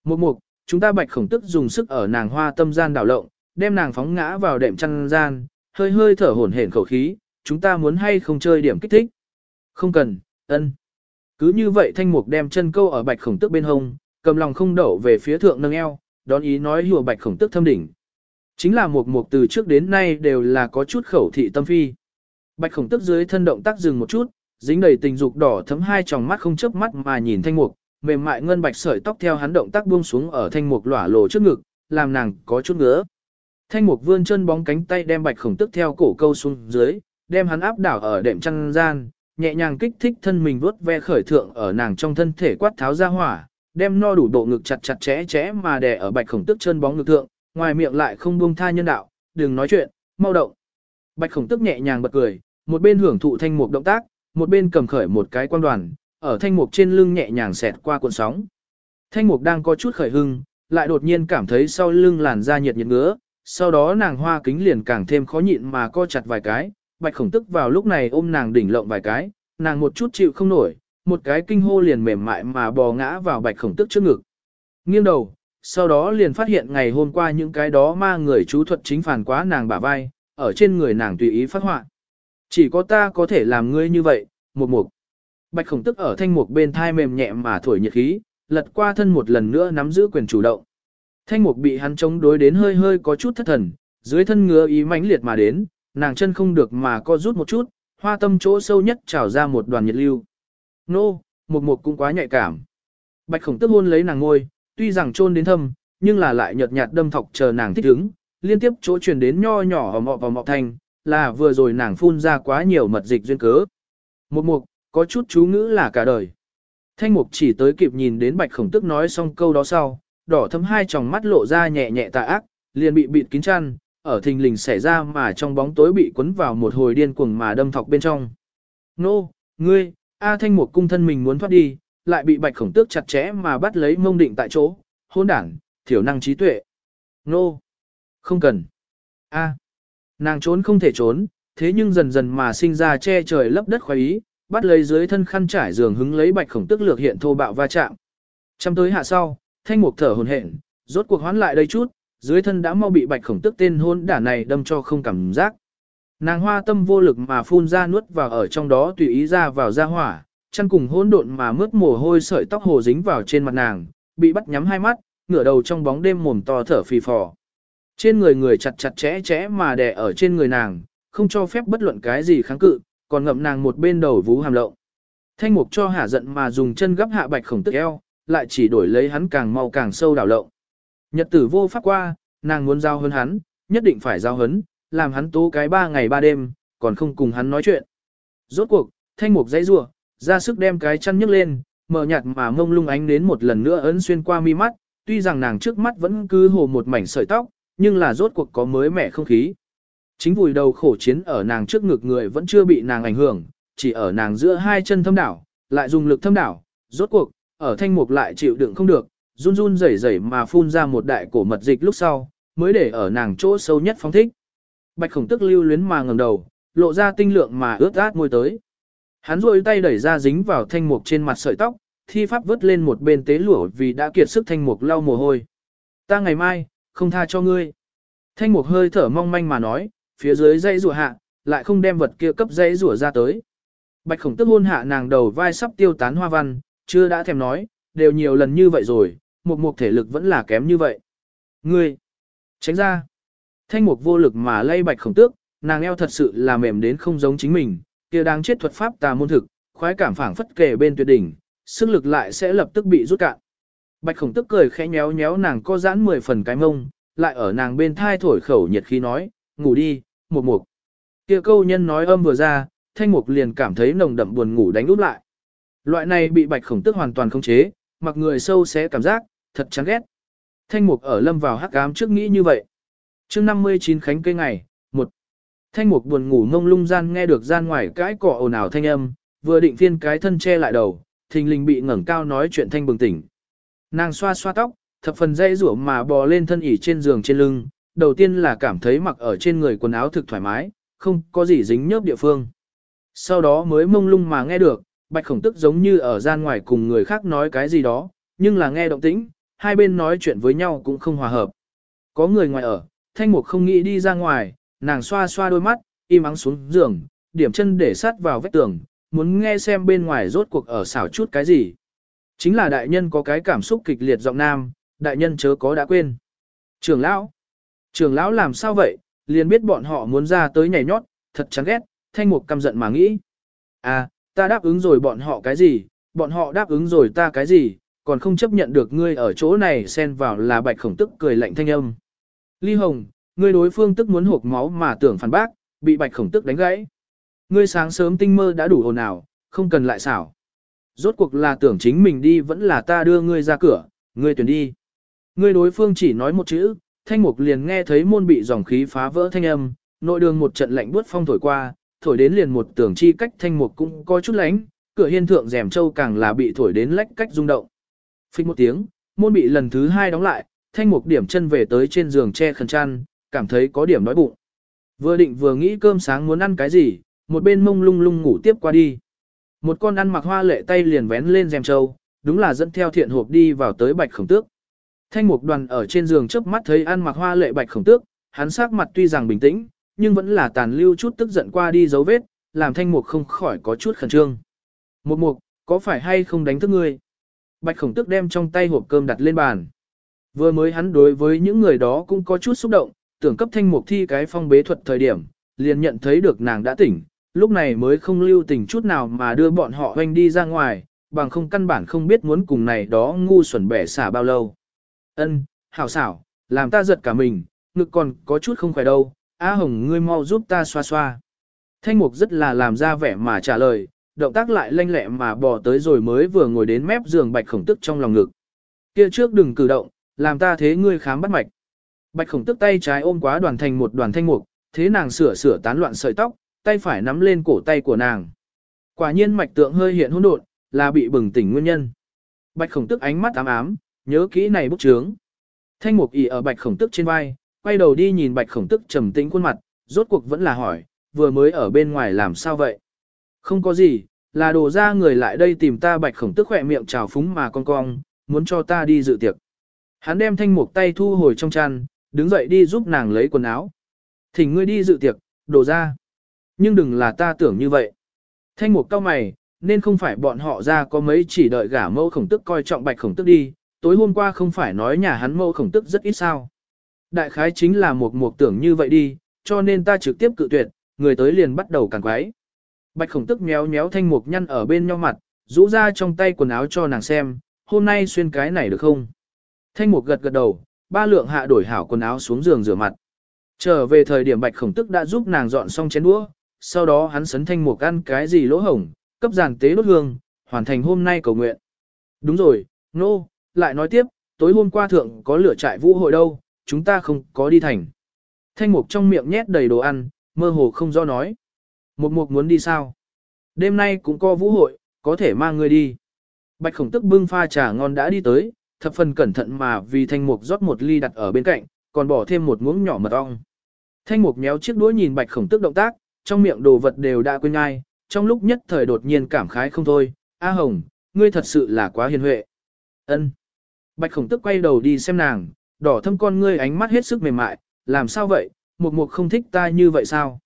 Một mục, chúng ta bạch khổng tức dùng sức ở nàng hoa tâm gian đảo lộng, đem nàng phóng ngã vào đệm chăn gian, hơi hơi thở hổn hển khẩu khí, chúng ta muốn hay không chơi điểm kích thích. Không cần, ân. Cứ như vậy thanh mục đem chân câu ở bạch khổng tức bên hông, cầm lòng không đậu về phía thượng nâng eo, đón ý nói hùa bạch khổng tức thâm đỉnh. Chính là một mục từ trước đến nay đều là có chút khẩu thị tâm phi. Bạch khổng tức dưới thân động tác dừng một chút, dính đầy tình dục đỏ thấm hai tròng mắt không chớp mắt mà nhìn thanh mục, mềm mại ngân bạch sợi tóc theo hắn động tác buông xuống ở thanh mục lỏa lộ trước ngực, làm nàng có chút ngứa. Thanh mục vươn chân bóng cánh tay đem bạch khổng tức theo cổ câu xuống dưới, đem hắn áp đảo ở đệm chăn gian, nhẹ nhàng kích thích thân mình vuốt ve khởi thượng ở nàng trong thân thể quát tháo ra hỏa, đem no đủ độ ngực chặt chặt chẽ chẽ mà đè ở bạch khổng tức chân bóng ngực thượng, ngoài miệng lại không buông tha nhân đạo, đừng nói chuyện, mau động. Bạch khổng tức nhẹ nhàng bật cười, một bên hưởng thụ thanh mục động tác, một bên cầm khởi một cái quan đoàn, ở thanh mục trên lưng nhẹ nhàng xẹt qua cuộn sóng. Thanh mục đang có chút khởi hưng, lại đột nhiên cảm thấy sau lưng làn da nhiệt nhiệt ngứa, sau đó nàng hoa kính liền càng thêm khó nhịn mà co chặt vài cái, bạch khổng tức vào lúc này ôm nàng đỉnh lộng vài cái, nàng một chút chịu không nổi, một cái kinh hô liền mềm mại mà bò ngã vào bạch khổng tức trước ngực. Nghiêng đầu, sau đó liền phát hiện ngày hôm qua những cái đó ma người chú thuật chính phản quá nàng bả vai, ở trên người nàng tùy ý phát họa. Chỉ có ta có thể làm ngươi như vậy, một mục. Bạch khổng tức ở thanh mục bên thai mềm nhẹ mà thổi nhiệt khí, lật qua thân một lần nữa nắm giữ quyền chủ động. Thanh mục bị hắn chống đối đến hơi hơi có chút thất thần, dưới thân ngứa ý mãnh liệt mà đến, nàng chân không được mà co rút một chút, hoa tâm chỗ sâu nhất trào ra một đoàn nhiệt lưu. Nô, mục mục cũng quá nhạy cảm. Bạch khổng tức hôn lấy nàng ngôi, tuy rằng trôn đến thâm, nhưng là lại nhợt nhạt đâm thọc chờ nàng thích ứng, liên tiếp chỗ truyền đến nho nhỏ hò mọ vào mọ thành, là vừa rồi nàng phun ra quá nhiều mật dịch duyên cớ. Một mục, có chút chú ngữ là cả đời. Thanh mục chỉ tới kịp nhìn đến bạch khổng tức nói xong câu đó sau, đỏ thấm hai tròng mắt lộ ra nhẹ nhẹ tà ác, liền bị bịt kín chăn, ở thình lình xảy ra mà trong bóng tối bị cuốn vào một hồi điên cuồng mà đâm thọc bên trong. Nô, ngươi, A thanh mục cung thân mình muốn thoát đi, lại bị bạch khổng tước chặt chẽ mà bắt lấy mông định tại chỗ, hôn đảng, thiểu năng trí tuệ. Nô, không cần. A, nàng trốn không thể trốn, thế nhưng dần dần mà sinh ra che trời lấp đất khoái ý, bắt lấy dưới thân khăn trải giường hứng lấy bạch khổng tức lược hiện thô bạo va chạm. Chăm tới hạ sau, thanh mục thở hồn hển, rốt cuộc hoán lại đây chút, dưới thân đã mau bị bạch khổng tức tên hôn đả này đâm cho không cảm giác. Nàng hoa tâm vô lực mà phun ra nuốt vào ở trong đó tùy ý ra vào ra hỏa, chân cùng hỗn độn mà mướt mồ hôi sợi tóc hồ dính vào trên mặt nàng, bị bắt nhắm hai mắt, ngửa đầu trong bóng đêm mồm to thở phì phò. Trên người người chặt chặt chẽ chẽ mà đè ở trên người nàng, không cho phép bất luận cái gì kháng cự, còn ngậm nàng một bên đầu vú hàm lộng. Thanh mục cho hả giận mà dùng chân gấp hạ bạch khổng tức eo, lại chỉ đổi lấy hắn càng mau càng sâu đảo lộng. Nhật tử vô pháp qua, nàng muốn giao hấn hắn, nhất định phải giao hấn, làm hắn tố cái ba ngày ba đêm, còn không cùng hắn nói chuyện. Rốt cuộc, thanh mục dãy rủa, ra sức đem cái chăn nhấc lên, mở nhạt mà mông lung ánh đến một lần nữa ấn xuyên qua mi mắt, tuy rằng nàng trước mắt vẫn cứ hồ một mảnh sợi tóc, nhưng là rốt cuộc có mới mẻ không khí. Chính vùi đầu khổ chiến ở nàng trước ngực người vẫn chưa bị nàng ảnh hưởng, chỉ ở nàng giữa hai chân thâm đảo, lại dùng lực thâm đảo, rốt cuộc, ở thanh mục lại chịu đựng không được, run run rẩy rẩy mà phun ra một đại cổ mật dịch lúc sau, mới để ở nàng chỗ sâu nhất phóng thích. Bạch khổng tức lưu luyến mà ngẩng đầu, lộ ra tinh lượng mà ướt át môi tới. Hắn rôi tay đẩy ra dính vào thanh mục trên mặt sợi tóc, thi pháp vớt lên một bên tế lửa vì đã kiệt sức thanh mục lau mồ hôi. Ta ngày mai, không tha cho ngươi. Thanh mục hơi thở mong manh mà nói, phía dưới dây rùa hạ, lại không đem vật kia cấp dây rùa ra tới. Bạch khổng tức hôn hạ nàng đầu vai sắp tiêu tán hoa văn, chưa đã thèm nói, đều nhiều lần như vậy rồi, một mục thể lực vẫn là kém như vậy. Ngươi, tránh ra. Thanh mục vô lực mà lay bạch khổng tước, nàng eo thật sự là mềm đến không giống chính mình, kia đang chết thuật pháp tà môn thực, khoái cảm phảng phất kề bên tuyệt đỉnh, sức lực lại sẽ lập tức bị rút cạn. Bạch khổng tức cười khẽ nhéo nhéo nàng co giãn mười phần cái mông, lại ở nàng bên thai thổi khẩu nhiệt khí nói, ngủ đi, một mục. Kia câu nhân nói âm vừa ra, thanh mục liền cảm thấy nồng đậm buồn ngủ đánh úp lại. Loại này bị bạch khổng tức hoàn toàn không chế, mặc người sâu sẽ cảm giác, thật chán ghét. Thanh mục ở lâm vào hắc ám trước nghĩ như vậy. chương 59 khánh cây ngày, một Thanh mục buồn ngủ ngông lung gian nghe được gian ngoài cái cỏ ồn ào thanh âm, vừa định phiên cái thân che lại đầu, thình lình bị ngẩng cao nói chuyện thanh bừng tỉnh. Nàng xoa xoa tóc, thập phần dây rủa mà bò lên thân ỉ trên giường trên lưng, đầu tiên là cảm thấy mặc ở trên người quần áo thực thoải mái, không có gì dính nhớp địa phương. Sau đó mới mông lung mà nghe được, bạch khổng tức giống như ở gian ngoài cùng người khác nói cái gì đó, nhưng là nghe động tĩnh, hai bên nói chuyện với nhau cũng không hòa hợp. Có người ngoài ở, thanh mục không nghĩ đi ra ngoài, nàng xoa xoa đôi mắt, im ắng xuống giường, điểm chân để sát vào vách tường, muốn nghe xem bên ngoài rốt cuộc ở xảo chút cái gì. Chính là đại nhân có cái cảm xúc kịch liệt giọng nam, đại nhân chớ có đã quên. trưởng lão, trưởng lão làm sao vậy, liền biết bọn họ muốn ra tới nhảy nhót, thật chán ghét, thanh mục căm giận mà nghĩ. À, ta đáp ứng rồi bọn họ cái gì, bọn họ đáp ứng rồi ta cái gì, còn không chấp nhận được ngươi ở chỗ này xen vào là bạch khổng tức cười lạnh thanh âm. Ly Hồng, ngươi đối phương tức muốn hộp máu mà tưởng phản bác, bị bạch khổng tức đánh gãy. Ngươi sáng sớm tinh mơ đã đủ hồn ào, không cần lại xảo. Rốt cuộc là tưởng chính mình đi vẫn là ta đưa ngươi ra cửa, ngươi tuyển đi. Ngươi đối phương chỉ nói một chữ, thanh mục liền nghe thấy môn bị dòng khí phá vỡ thanh âm, nội đường một trận lạnh buốt phong thổi qua, thổi đến liền một tưởng chi cách thanh mục cũng có chút lánh, cửa hiên thượng rèm châu càng là bị thổi đến lách cách rung động. Phích một tiếng, môn bị lần thứ hai đóng lại, thanh mục điểm chân về tới trên giường che khẩn chăn, cảm thấy có điểm đói bụng. Vừa định vừa nghĩ cơm sáng muốn ăn cái gì, một bên mông lung lung ngủ tiếp qua đi. Một con ăn mặc hoa lệ tay liền vén lên rèm châu, đúng là dẫn theo thiện hộp đi vào tới bạch khổng tước. Thanh mục đoàn ở trên giường chớp mắt thấy ăn mặc hoa lệ bạch khổng tước, hắn sắc mặt tuy rằng bình tĩnh, nhưng vẫn là tàn lưu chút tức giận qua đi dấu vết, làm thanh mục không khỏi có chút khẩn trương. Một mục, có phải hay không đánh thức ngươi? Bạch khổng tước đem trong tay hộp cơm đặt lên bàn. Vừa mới hắn đối với những người đó cũng có chút xúc động, tưởng cấp thanh mục thi cái phong bế thuật thời điểm, liền nhận thấy được nàng đã tỉnh, lúc này mới không lưu tình chút nào mà đưa bọn họ hoanh đi ra ngoài, bằng không căn bản không biết muốn cùng này đó ngu xuẩn bẻ xả bao lâu. Ân, hảo xảo, làm ta giật cả mình, ngực còn có chút không khỏe đâu, A Hồng ngươi mau giúp ta xoa xoa. Thanh mục rất là làm ra vẻ mà trả lời, động tác lại lanh lẹ mà bò tới rồi mới vừa ngồi đến mép giường bạch khổng tức trong lòng ngực. Kia trước đừng cử động, làm ta thế ngươi khám bắt mạch. Bạch khổng tức tay trái ôm quá đoàn thành một đoàn thanh mục, thế nàng sửa sửa tán loạn sợi tóc, tay phải nắm lên cổ tay của nàng. Quả nhiên mạch tượng hơi hiện hỗn độn, là bị bừng tỉnh nguyên nhân. Bạch khổng tức ánh mắt ám ám, nhớ kỹ này bức chướng. Thanh mục ỉ ở bạch khổng tức trên vai, quay đầu đi nhìn bạch khổng tức trầm tĩnh khuôn mặt, rốt cuộc vẫn là hỏi, vừa mới ở bên ngoài làm sao vậy? Không có gì, là đồ ra người lại đây tìm ta bạch khổng tức khỏe miệng trào phúng mà con cong, muốn cho ta đi dự tiệc. Hắn đem thanh mục tay thu hồi trong chăn, đứng dậy đi giúp nàng lấy quần áo. Thỉnh ngươi đi dự tiệc, đồ ra. Nhưng đừng là ta tưởng như vậy. Thanh mục cao mày, nên không phải bọn họ ra có mấy chỉ đợi gả mẫu khổng tức coi trọng bạch khổng tức đi, tối hôm qua không phải nói nhà hắn mẫu khổng tức rất ít sao. Đại khái chính là một mục tưởng như vậy đi, cho nên ta trực tiếp cự tuyệt, người tới liền bắt đầu càng quái. Bạch khổng tức méo méo thanh mục nhăn ở bên nhau mặt, rũ ra trong tay quần áo cho nàng xem, hôm nay xuyên cái này được không? Thanh mục gật gật đầu, ba lượng hạ đổi hảo quần áo xuống giường rửa mặt. Trở về thời điểm bạch khổng tức đã giúp nàng dọn xong chén đũa, sau đó hắn sấn thanh mục ăn cái gì lỗ hổng, cấp giàn tế đốt hương, hoàn thành hôm nay cầu nguyện. Đúng rồi, nô, no, lại nói tiếp, tối hôm qua thượng có lửa trại vũ hội đâu, chúng ta không có đi thành. Thanh mục trong miệng nhét đầy đồ ăn, mơ hồ không do nói. Mục mục muốn đi sao? Đêm nay cũng có vũ hội, có thể mang người đi. Bạch khổng tức bưng pha trà ngon đã đi tới, thập phần cẩn thận mà vì thanh mục rót một ly đặt ở bên cạnh, còn bỏ thêm một muỗng nhỏ mật ong. Thanh mục méo chiếc đũa nhìn bạch khổng tức động tác, trong miệng đồ vật đều đã quên ai trong lúc nhất thời đột nhiên cảm khái không thôi, A Hồng, ngươi thật sự là quá hiền huệ. Ân. Bạch khổng tức quay đầu đi xem nàng, đỏ thâm con ngươi ánh mắt hết sức mềm mại, làm sao vậy, mục mục không thích ta như vậy sao?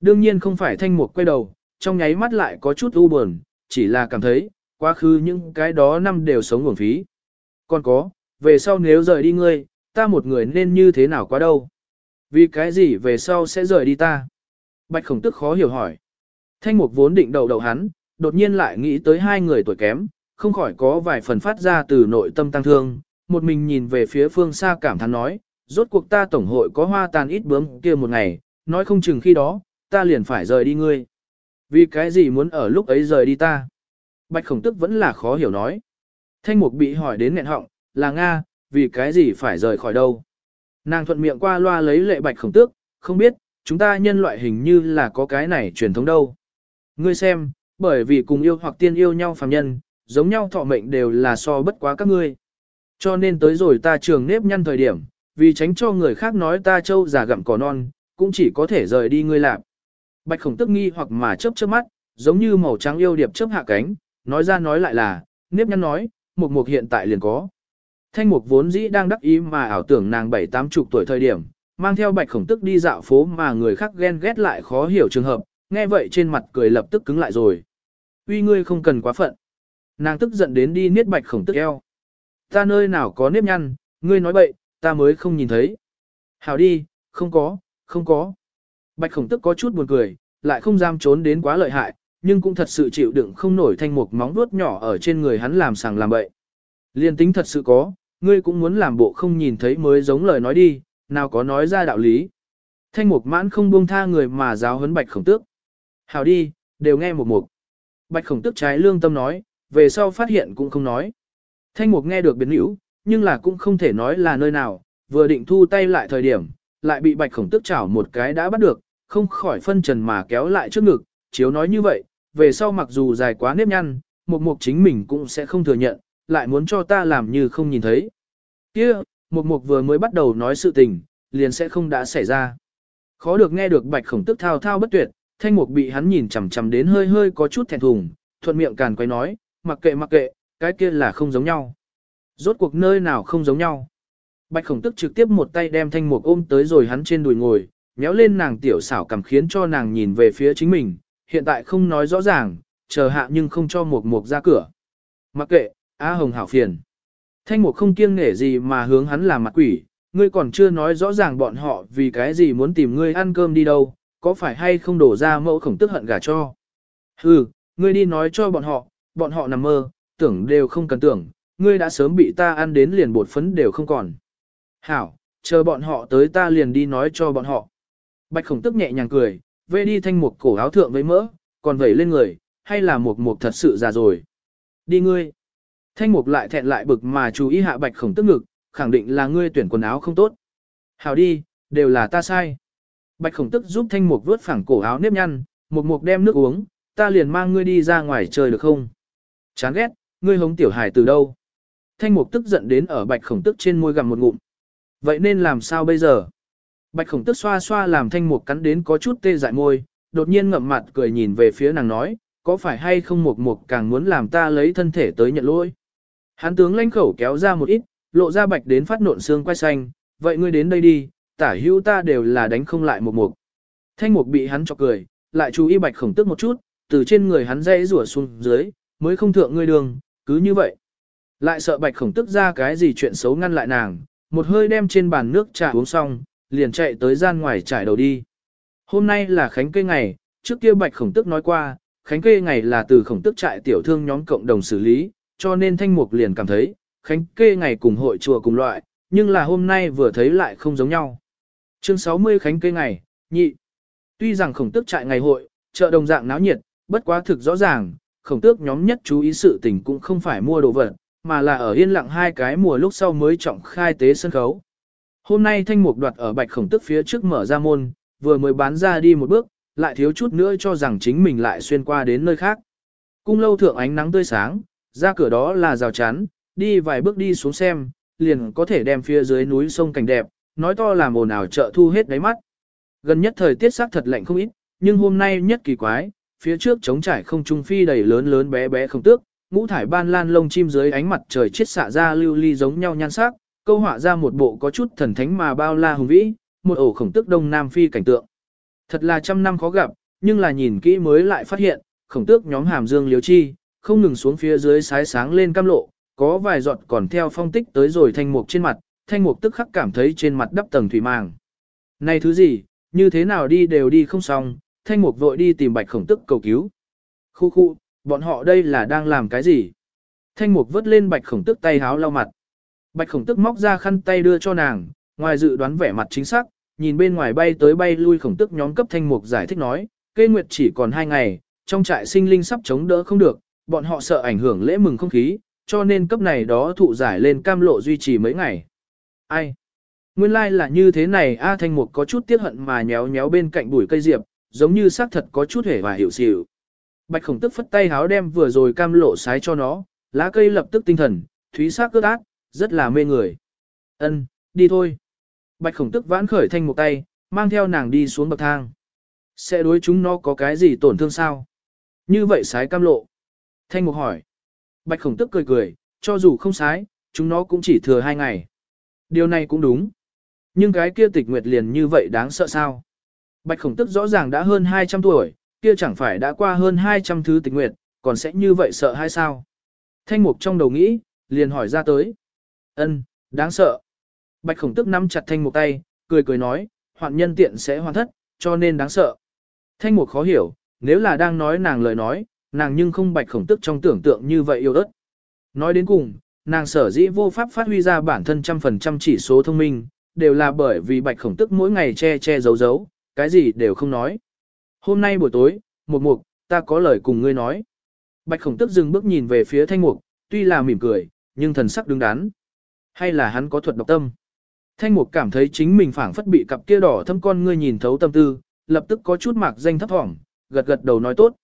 Đương nhiên không phải thanh mục quay đầu, trong nháy mắt lại có chút u buồn, chỉ là cảm thấy, quá khứ những cái đó năm đều sống nguồn phí. Còn có, về sau nếu rời đi ngươi, ta một người nên như thế nào quá đâu? Vì cái gì về sau sẽ rời đi ta? Bạch khổng tức khó hiểu hỏi. Thanh mục vốn định đầu đầu hắn, đột nhiên lại nghĩ tới hai người tuổi kém, không khỏi có vài phần phát ra từ nội tâm tăng thương, một mình nhìn về phía phương xa cảm thán nói, rốt cuộc ta tổng hội có hoa tàn ít bướm kia một ngày, nói không chừng khi đó, ta liền phải rời đi ngươi. Vì cái gì muốn ở lúc ấy rời đi ta? Bạch khổng tức vẫn là khó hiểu nói. Thanh mục bị hỏi đến nghẹn họng, là Nga, vì cái gì phải rời khỏi đâu? Nàng thuận miệng qua loa lấy lệ bạch khổng tước, không biết, chúng ta nhân loại hình như là có cái này truyền thống đâu. Ngươi xem, bởi vì cùng yêu hoặc tiên yêu nhau phàm nhân, giống nhau thọ mệnh đều là so bất quá các ngươi. Cho nên tới rồi ta trường nếp nhăn thời điểm, vì tránh cho người khác nói ta trâu già gặm cỏ non, cũng chỉ có thể rời đi ngươi làm. Bạch khổng tức nghi hoặc mà chớp chớp mắt, giống như màu trắng yêu điệp chớp hạ cánh, nói ra nói lại là, nếp nhăn nói, mục mục hiện tại liền có. Thanh mục vốn dĩ đang đắc ý mà ảo tưởng nàng bảy tám chục tuổi thời điểm, mang theo bạch khổng tức đi dạo phố mà người khác ghen ghét lại khó hiểu trường hợp, nghe vậy trên mặt cười lập tức cứng lại rồi. Uy ngươi không cần quá phận. Nàng tức giận đến đi niết bạch khổng tức eo. Ta nơi nào có nếp nhăn, ngươi nói bậy, ta mới không nhìn thấy. Hảo đi, không có, không có. Bạch khổng tức có chút buồn cười, lại không dám trốn đến quá lợi hại, nhưng cũng thật sự chịu đựng không nổi thanh mục móng vuốt nhỏ ở trên người hắn làm sàng làm bậy. Liên tính thật sự có, ngươi cũng muốn làm bộ không nhìn thấy mới giống lời nói đi, nào có nói ra đạo lý. Thanh mục mãn không buông tha người mà giáo huấn bạch khổng tước. Hảo đi, đều nghe một mục. Bạch khổng tước trái lương tâm nói, về sau phát hiện cũng không nói. Thanh mục nghe được biến hữu, nhưng là cũng không thể nói là nơi nào, vừa định thu tay lại thời điểm, lại bị bạch khổng tước chảo một cái đã bắt được, không khỏi phân trần mà kéo lại trước ngực, chiếu nói như vậy, về sau mặc dù dài quá nếp nhăn, mục mục chính mình cũng sẽ không thừa nhận, lại muốn cho ta làm như không nhìn thấy. kia mục mục vừa mới bắt đầu nói sự tình, liền sẽ không đã xảy ra. Khó được nghe được bạch khổng tức thao thao bất tuyệt, thanh mục bị hắn nhìn chằm chằm đến hơi hơi có chút thẹn thùng, thuận miệng càn quay nói, mặc kệ mặc kệ, cái kia là không giống nhau. Rốt cuộc nơi nào không giống nhau. Bạch khổng tức trực tiếp một tay đem thanh mục ôm tới rồi hắn trên đùi ngồi, méo lên nàng tiểu xảo cảm khiến cho nàng nhìn về phía chính mình, hiện tại không nói rõ ràng, chờ hạ nhưng không cho mục mục ra cửa. Mặc kệ, Á Hồng hảo phiền. Thanh mục không kiêng nể gì mà hướng hắn làm mặt quỷ, ngươi còn chưa nói rõ ràng bọn họ vì cái gì muốn tìm ngươi ăn cơm đi đâu, có phải hay không đổ ra mẫu khổng tức hận gả cho. Hừ, ngươi đi nói cho bọn họ, bọn họ nằm mơ, tưởng đều không cần tưởng, ngươi đã sớm bị ta ăn đến liền bột phấn đều không còn. Hảo, chờ bọn họ tới ta liền đi nói cho bọn họ. Bạch khổng tức nhẹ nhàng cười, vê đi thanh Mục cổ áo thượng với mỡ, còn vẩy lên người, hay là Mục mục thật sự già rồi. Đi ngươi. Thanh mục lại thẹn lại bực mà chú ý hạ bạch khổng tức ngực, khẳng định là ngươi tuyển quần áo không tốt. Hảo đi, đều là ta sai. Bạch khổng tức giúp thanh mục vớt phẳng cổ áo nếp nhăn, Mục mục đem nước uống, ta liền mang ngươi đi ra ngoài chơi được không? Chán ghét, ngươi hống tiểu hải từ đâu? Thanh mục tức giận đến ở bạch khổng tức trên môi gặm một ngụm. Vậy nên làm sao bây giờ? Bạch khổng tức xoa xoa làm thanh mục cắn đến có chút tê dại môi, đột nhiên ngậm mặt cười nhìn về phía nàng nói, có phải hay không mục mục càng muốn làm ta lấy thân thể tới nhận lỗi? Hắn tướng lãnh khẩu kéo ra một ít, lộ ra bạch đến phát nộn xương quay xanh, vậy ngươi đến đây đi, tả hữu ta đều là đánh không lại một mục. Thanh mục bị hắn chọc cười, lại chú ý bạch khổng tức một chút, từ trên người hắn dây rủa xuống dưới, mới không thượng ngươi đường, cứ như vậy. Lại sợ bạch khổng tức ra cái gì chuyện xấu ngăn lại nàng, một hơi đem trên bàn nước trà uống xong, liền chạy tới gian ngoài trải đầu đi. Hôm nay là khánh kê ngày, trước kia bạch khổng tức nói qua, khánh kê ngày là từ khổng tức trại tiểu thương nhóm cộng đồng xử lý, cho nên thanh mục liền cảm thấy, khánh kê ngày cùng hội chùa cùng loại, nhưng là hôm nay vừa thấy lại không giống nhau. Chương 60 khánh kê ngày, nhị. Tuy rằng khổng tước trại ngày hội, chợ đồng dạng náo nhiệt, bất quá thực rõ ràng, khổng tước nhóm nhất chú ý sự tình cũng không phải mua đồ vật, mà là ở yên lặng hai cái mùa lúc sau mới trọng khai tế sân khấu. Hôm nay thanh mục đoạt ở bạch khổng tước phía trước mở ra môn, vừa mới bán ra đi một bước, lại thiếu chút nữa cho rằng chính mình lại xuyên qua đến nơi khác. Cung lâu thượng ánh nắng tươi sáng, ra cửa đó là rào chắn, đi vài bước đi xuống xem, liền có thể đem phía dưới núi sông cảnh đẹp, nói to làm ồn ào chợ thu hết đáy mắt. Gần nhất thời tiết sắc thật lạnh không ít, nhưng hôm nay nhất kỳ quái, phía trước trống trải không trung phi đầy lớn lớn bé bé không tước, ngũ thải ban lan lông chim dưới ánh mặt trời chết xạ ra lưu ly giống nhau nhan sắc, câu họa ra một bộ có chút thần thánh mà bao la hùng vĩ, một ổ khổng tước đông nam phi cảnh tượng. Thật là trăm năm khó gặp, nhưng là nhìn kỹ mới lại phát hiện, khổng tước nhóm hàm dương liếu chi, không ngừng xuống phía dưới sái sáng lên cam lộ, có vài giọt còn theo phong tích tới rồi thanh mục trên mặt, thanh mục tức khắc cảm thấy trên mặt đắp tầng thủy màng. Này thứ gì, như thế nào đi đều đi không xong, thanh mục vội đi tìm bạch khổng tức cầu cứu. Khu khu, bọn họ đây là đang làm cái gì? Thanh mục vớt lên bạch khổng tức tay háo lau mặt. Bạch khổng tức móc ra khăn tay đưa cho nàng, ngoài dự đoán vẻ mặt chính xác, nhìn bên ngoài bay tới bay lui khổng tức nhóm cấp thanh mục giải thích nói, kê nguyệt chỉ còn hai ngày, trong trại sinh linh sắp chống đỡ không được, bọn họ sợ ảnh hưởng lễ mừng không khí, cho nên cấp này đó thụ giải lên cam lộ duy trì mấy ngày. Ai? Nguyên lai like là như thế này A Thanh Mục có chút tiếc hận mà nhéo nhéo bên cạnh bụi cây diệp, giống như xác thật có chút hề và hiểu xỉu. Bạch khổng tức phất tay háo đem vừa rồi cam lộ sái cho nó, lá cây lập tức tinh thần, thúy sắc cướp ác, rất là mê người. Ân, đi thôi. Bạch khổng tức vãn khởi thanh một tay, mang theo nàng đi xuống bậc thang. Sẽ đối chúng nó có cái gì tổn thương sao? Như vậy sái cam lộ. Thanh mục hỏi. Bạch khổng tức cười cười, cho dù không sái, chúng nó cũng chỉ thừa hai ngày. Điều này cũng đúng. Nhưng cái kia tịch nguyệt liền như vậy đáng sợ sao? Bạch khổng tức rõ ràng đã hơn 200 tuổi, kia chẳng phải đã qua hơn 200 thứ tịch nguyệt, còn sẽ như vậy sợ hay sao? Thanh mục trong đầu nghĩ, liền hỏi ra tới. Ân, đáng sợ. Bạch khổng tức nắm chặt thanh mục tay, cười cười nói, hoạn nhân tiện sẽ hoàn thất, cho nên đáng sợ. Thanh mục khó hiểu, nếu là đang nói nàng lời nói, nàng nhưng không bạch khổng tức trong tưởng tượng như vậy yêu ớt. Nói đến cùng, nàng sở dĩ vô pháp phát huy ra bản thân trăm phần trăm chỉ số thông minh, đều là bởi vì bạch khổng tức mỗi ngày che che giấu giấu, cái gì đều không nói. Hôm nay buổi tối, mục mục, ta có lời cùng ngươi nói. Bạch khổng tức dừng bước nhìn về phía thanh mục, tuy là mỉm cười, nhưng thần sắc đứng đắn. Hay là hắn có thuật độc tâm? Thanh mục cảm thấy chính mình phảng phất bị cặp kia đỏ thâm con ngươi nhìn thấu tâm tư, lập tức có chút mạc danh thấp thỏm, gật gật đầu nói tốt.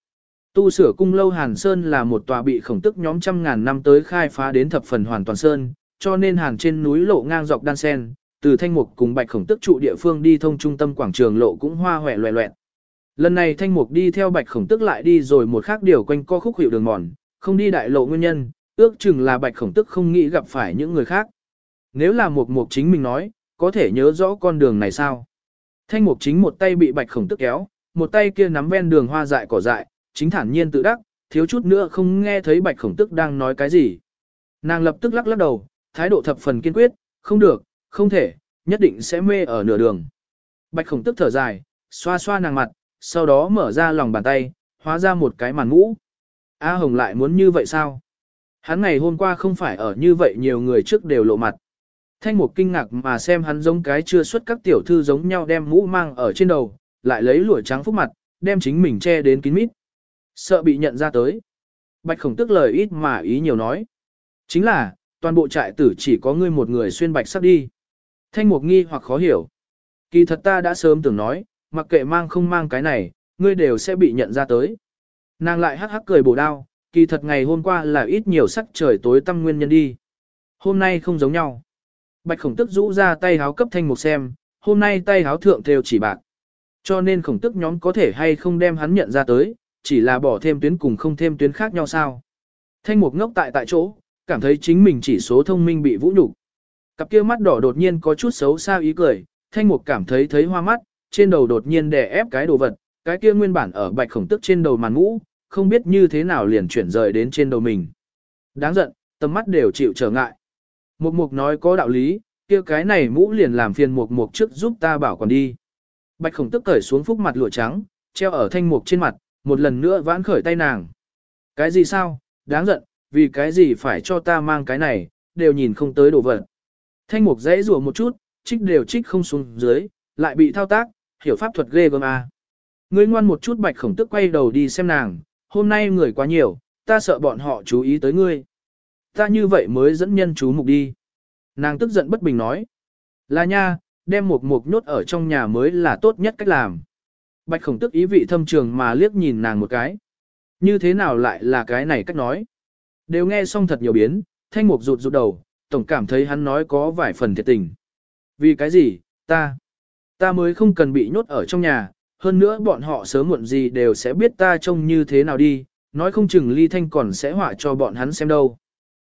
Tu sửa cung lâu Hàn Sơn là một tòa bị khổng tức nhóm trăm ngàn năm tới khai phá đến thập phần hoàn toàn sơn, cho nên hàng trên núi lộ ngang dọc đan sen, từ thanh mục cùng bạch khổng tức trụ địa phương đi thông trung tâm quảng trường lộ cũng hoa hoẹ loẹ loẹt. Lần này thanh mục đi theo bạch khổng tức lại đi rồi một khác điều quanh co khúc hiệu đường mòn, không đi đại lộ nguyên nhân, ước chừng là bạch khổng tức không nghĩ gặp phải những người khác. Nếu là mục mục chính mình nói, có thể nhớ rõ con đường này sao? Thanh mục chính một tay bị bạch khổng tức kéo, một tay kia nắm ven đường hoa dại cỏ dại, chính thản nhiên tự đắc, thiếu chút nữa không nghe thấy bạch khổng tức đang nói cái gì. Nàng lập tức lắc lắc đầu, thái độ thập phần kiên quyết, không được, không thể, nhất định sẽ mê ở nửa đường. Bạch khổng tức thở dài, xoa xoa nàng mặt, sau đó mở ra lòng bàn tay, hóa ra một cái màn ngũ. A Hồng lại muốn như vậy sao? Hắn ngày hôm qua không phải ở như vậy nhiều người trước đều lộ mặt. Thanh một kinh ngạc mà xem hắn giống cái chưa xuất các tiểu thư giống nhau đem mũ mang ở trên đầu, lại lấy lụa trắng phúc mặt, đem chính mình che đến kín mít. Sợ bị nhận ra tới. Bạch khổng tức lời ít mà ý nhiều nói. Chính là, toàn bộ trại tử chỉ có ngươi một người xuyên bạch sắp đi. Thanh mục nghi hoặc khó hiểu. Kỳ thật ta đã sớm tưởng nói, mặc kệ mang không mang cái này, ngươi đều sẽ bị nhận ra tới. Nàng lại hắc hắc cười bổ đao, kỳ thật ngày hôm qua là ít nhiều sắc trời tối tăm nguyên nhân đi. Hôm nay không giống nhau. Bạch khổng tức rũ ra tay háo cấp thanh mục xem, hôm nay tay háo thượng theo chỉ bạc. Cho nên khổng tức nhóm có thể hay không đem hắn nhận ra tới, chỉ là bỏ thêm tuyến cùng không thêm tuyến khác nhau sao. Thanh mục ngốc tại tại chỗ, cảm thấy chính mình chỉ số thông minh bị vũ nhục. Cặp kia mắt đỏ đột nhiên có chút xấu xa ý cười, thanh mục cảm thấy thấy hoa mắt, trên đầu đột nhiên đè ép cái đồ vật, cái kia nguyên bản ở bạch khổng tức trên đầu màn mũ, không biết như thế nào liền chuyển rời đến trên đầu mình. Đáng giận, tầm mắt đều chịu trở ngại. Mục mục nói có đạo lý, kia cái này mũ liền làm phiền mục mục trước giúp ta bảo còn đi. Bạch khổng tức cởi xuống phúc mặt lụa trắng, treo ở thanh mục trên mặt, một lần nữa vãn khởi tay nàng. Cái gì sao, đáng giận, vì cái gì phải cho ta mang cái này, đều nhìn không tới đồ vật. Thanh mục dãy rùa một chút, trích đều trích không xuống dưới, lại bị thao tác, hiểu pháp thuật ghê gớm à. Ngươi ngoan một chút bạch khổng tức quay đầu đi xem nàng, hôm nay người quá nhiều, ta sợ bọn họ chú ý tới ngươi. Ta như vậy mới dẫn nhân chú mục đi. Nàng tức giận bất bình nói. Là nha, đem một mục nhốt ở trong nhà mới là tốt nhất cách làm. Bạch khổng tức ý vị thâm trường mà liếc nhìn nàng một cái. Như thế nào lại là cái này cách nói. Đều nghe xong thật nhiều biến, thanh mục rụt rụt đầu, tổng cảm thấy hắn nói có vài phần thiệt tình. Vì cái gì, ta, ta mới không cần bị nhốt ở trong nhà, hơn nữa bọn họ sớm muộn gì đều sẽ biết ta trông như thế nào đi, nói không chừng ly thanh còn sẽ họa cho bọn hắn xem đâu.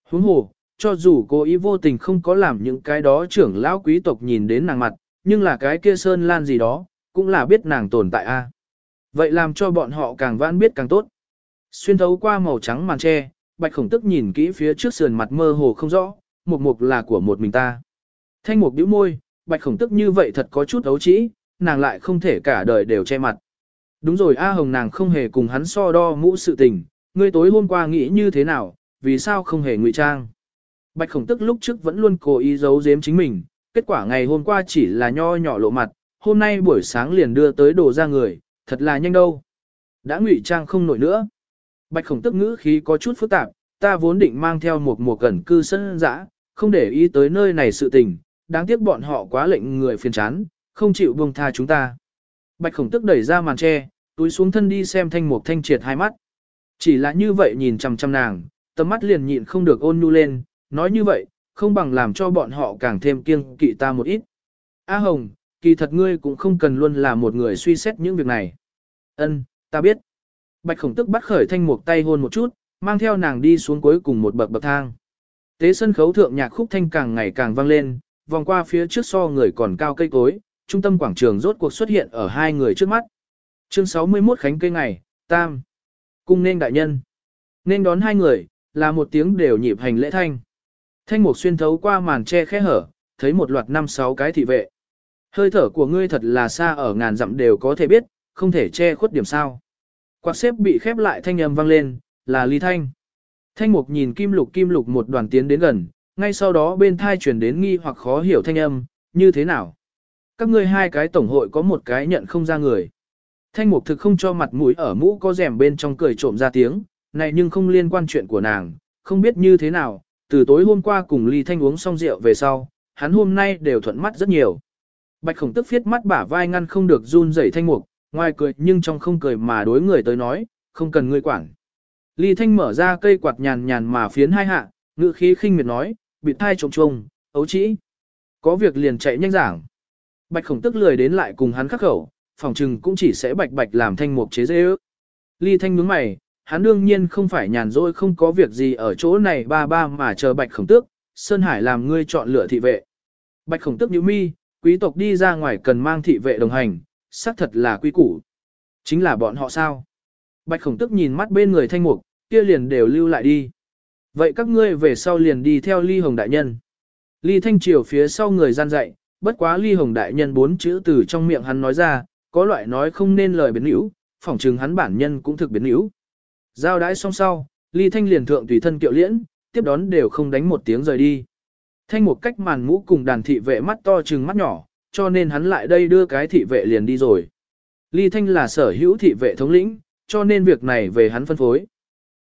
Huống hồ, cho dù cô ý vô tình không có làm những cái đó trưởng lão quý tộc nhìn đến nàng mặt, nhưng là cái kia sơn lan gì đó, cũng là biết nàng tồn tại a. À. Vậy làm cho bọn họ càng vãn biết càng tốt. Xuyên thấu qua màu trắng màn tre, bạch khổng tức nhìn kỹ phía trước sườn mặt mơ hồ không rõ, mục mục là của một mình ta. Thanh mục bĩu môi, bạch khổng tức như vậy thật có chút ấu trĩ, nàng lại không thể cả đời đều che mặt. Đúng rồi A Hồng nàng không hề cùng hắn so đo mũ sự tình, ngươi tối hôm qua nghĩ như thế nào, vì sao không hề ngụy trang. Bạch khổng tức lúc trước vẫn luôn cố ý giấu giếm chính mình, kết quả ngày hôm qua chỉ là nho nhỏ lộ mặt, hôm nay buổi sáng liền đưa tới đồ ra người, thật là nhanh đâu. Đã ngụy trang không nổi nữa. Bạch khổng tức ngữ khí có chút phức tạp, ta vốn định mang theo một mùa cẩn cư sân dã, không để ý tới nơi này sự tình, đáng tiếc bọn họ quá lệnh người phiền chán, không chịu buông tha chúng ta. Bạch khổng tức đẩy ra màn tre, túi xuống thân đi xem thanh mục thanh triệt hai mắt. Chỉ là như vậy nhìn chằm chằm nàng, tầm mắt liền nhịn không được ôn nhu lên, nói như vậy, không bằng làm cho bọn họ càng thêm kiêng kỵ ta một ít. A Hồng, kỳ thật ngươi cũng không cần luôn là một người suy xét những việc này. Ân, ta biết. Bạch khổng tức bắt khởi thanh mục tay hôn một chút, mang theo nàng đi xuống cuối cùng một bậc bậc thang. Tế sân khấu thượng nhạc khúc thanh càng ngày càng vang lên, vòng qua phía trước so người còn cao cây cối, trung tâm quảng trường rốt cuộc xuất hiện ở hai người trước mắt. Chương 61 khánh cây ngày, tam. Cung nên đại nhân. Nên đón hai người, là một tiếng đều nhịp hành lễ thanh. Thanh mục xuyên thấu qua màn che khẽ hở, thấy một loạt năm sáu cái thị vệ. Hơi thở của ngươi thật là xa ở ngàn dặm đều có thể biết, không thể che khuất điểm sao. Quạt xếp bị khép lại thanh âm vang lên, là ly thanh. Thanh mục nhìn kim lục kim lục một đoàn tiến đến gần, ngay sau đó bên thai chuyển đến nghi hoặc khó hiểu thanh âm, như thế nào? Các ngươi hai cái tổng hội có một cái nhận không ra người. Thanh mục thực không cho mặt mũi ở mũ có rèm bên trong cười trộm ra tiếng, này nhưng không liên quan chuyện của nàng, không biết như thế nào, từ tối hôm qua cùng ly thanh uống xong rượu về sau, hắn hôm nay đều thuận mắt rất nhiều. Bạch khổng tức phiết mắt bả vai ngăn không được run rẩy thanh mục, ngoài cười nhưng trong không cười mà đối người tới nói, không cần ngươi quản. Ly thanh mở ra cây quạt nhàn nhàn mà phiến hai hạ, ngự khí khinh miệt nói, bị thai trộm trông, ấu trĩ. Có việc liền chạy nhanh giảng. Bạch khổng tức lười đến lại cùng hắn khắc khẩu, phòng trừng cũng chỉ sẽ bạch bạch làm thanh mục chế dễ ước. Ly thanh nhướng mày, hắn đương nhiên không phải nhàn rỗi không có việc gì ở chỗ này ba ba mà chờ bạch khổng tước, Sơn Hải làm ngươi chọn lựa thị vệ. Bạch khổng tước nhíu mi, quý tộc đi ra ngoài cần mang thị vệ đồng hành, xác thật là quý củ. Chính là bọn họ sao? Bạch khổng Tức nhìn mắt bên người thanh mục, kia liền đều lưu lại đi. Vậy các ngươi về sau liền đi theo ly hồng đại nhân. Ly thanh triều phía sau người gian dạy, bất quá ly hồng đại nhân bốn chữ từ trong miệng hắn nói ra, có loại nói không nên lời biến hữu, phỏng chừng hắn bản nhân cũng thực biến hữu. Giao đãi xong sau, ly thanh liền thượng tùy thân kiệu liễn, tiếp đón đều không đánh một tiếng rời đi. Thanh một cách màn mũ cùng đàn thị vệ mắt to trừng mắt nhỏ, cho nên hắn lại đây đưa cái thị vệ liền đi rồi. Ly thanh là sở hữu thị vệ thống lĩnh, cho nên việc này về hắn phân phối.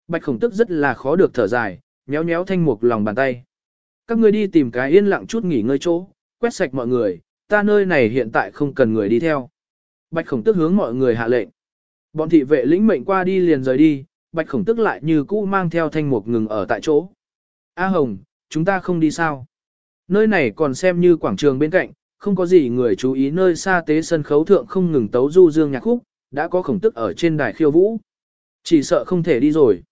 Bạch khổng tức rất là khó được thở dài, nhéo nhéo thanh mục lòng bàn tay. Các ngươi đi tìm cái yên lặng chút nghỉ ngơi chỗ, quét sạch mọi người, ta nơi này hiện tại không cần người đi theo. Bạch khổng tức hướng mọi người hạ lệnh. Bọn thị vệ lĩnh mệnh qua đi liền rời đi, bạch khổng tức lại như cũ mang theo thanh mục ngừng ở tại chỗ. A Hồng, chúng ta không đi sao? Nơi này còn xem như quảng trường bên cạnh, không có gì người chú ý nơi xa tế sân khấu thượng không ngừng tấu du dương nhạc khúc, đã có khổng tức ở trên đài khiêu vũ. Chỉ sợ không thể đi rồi.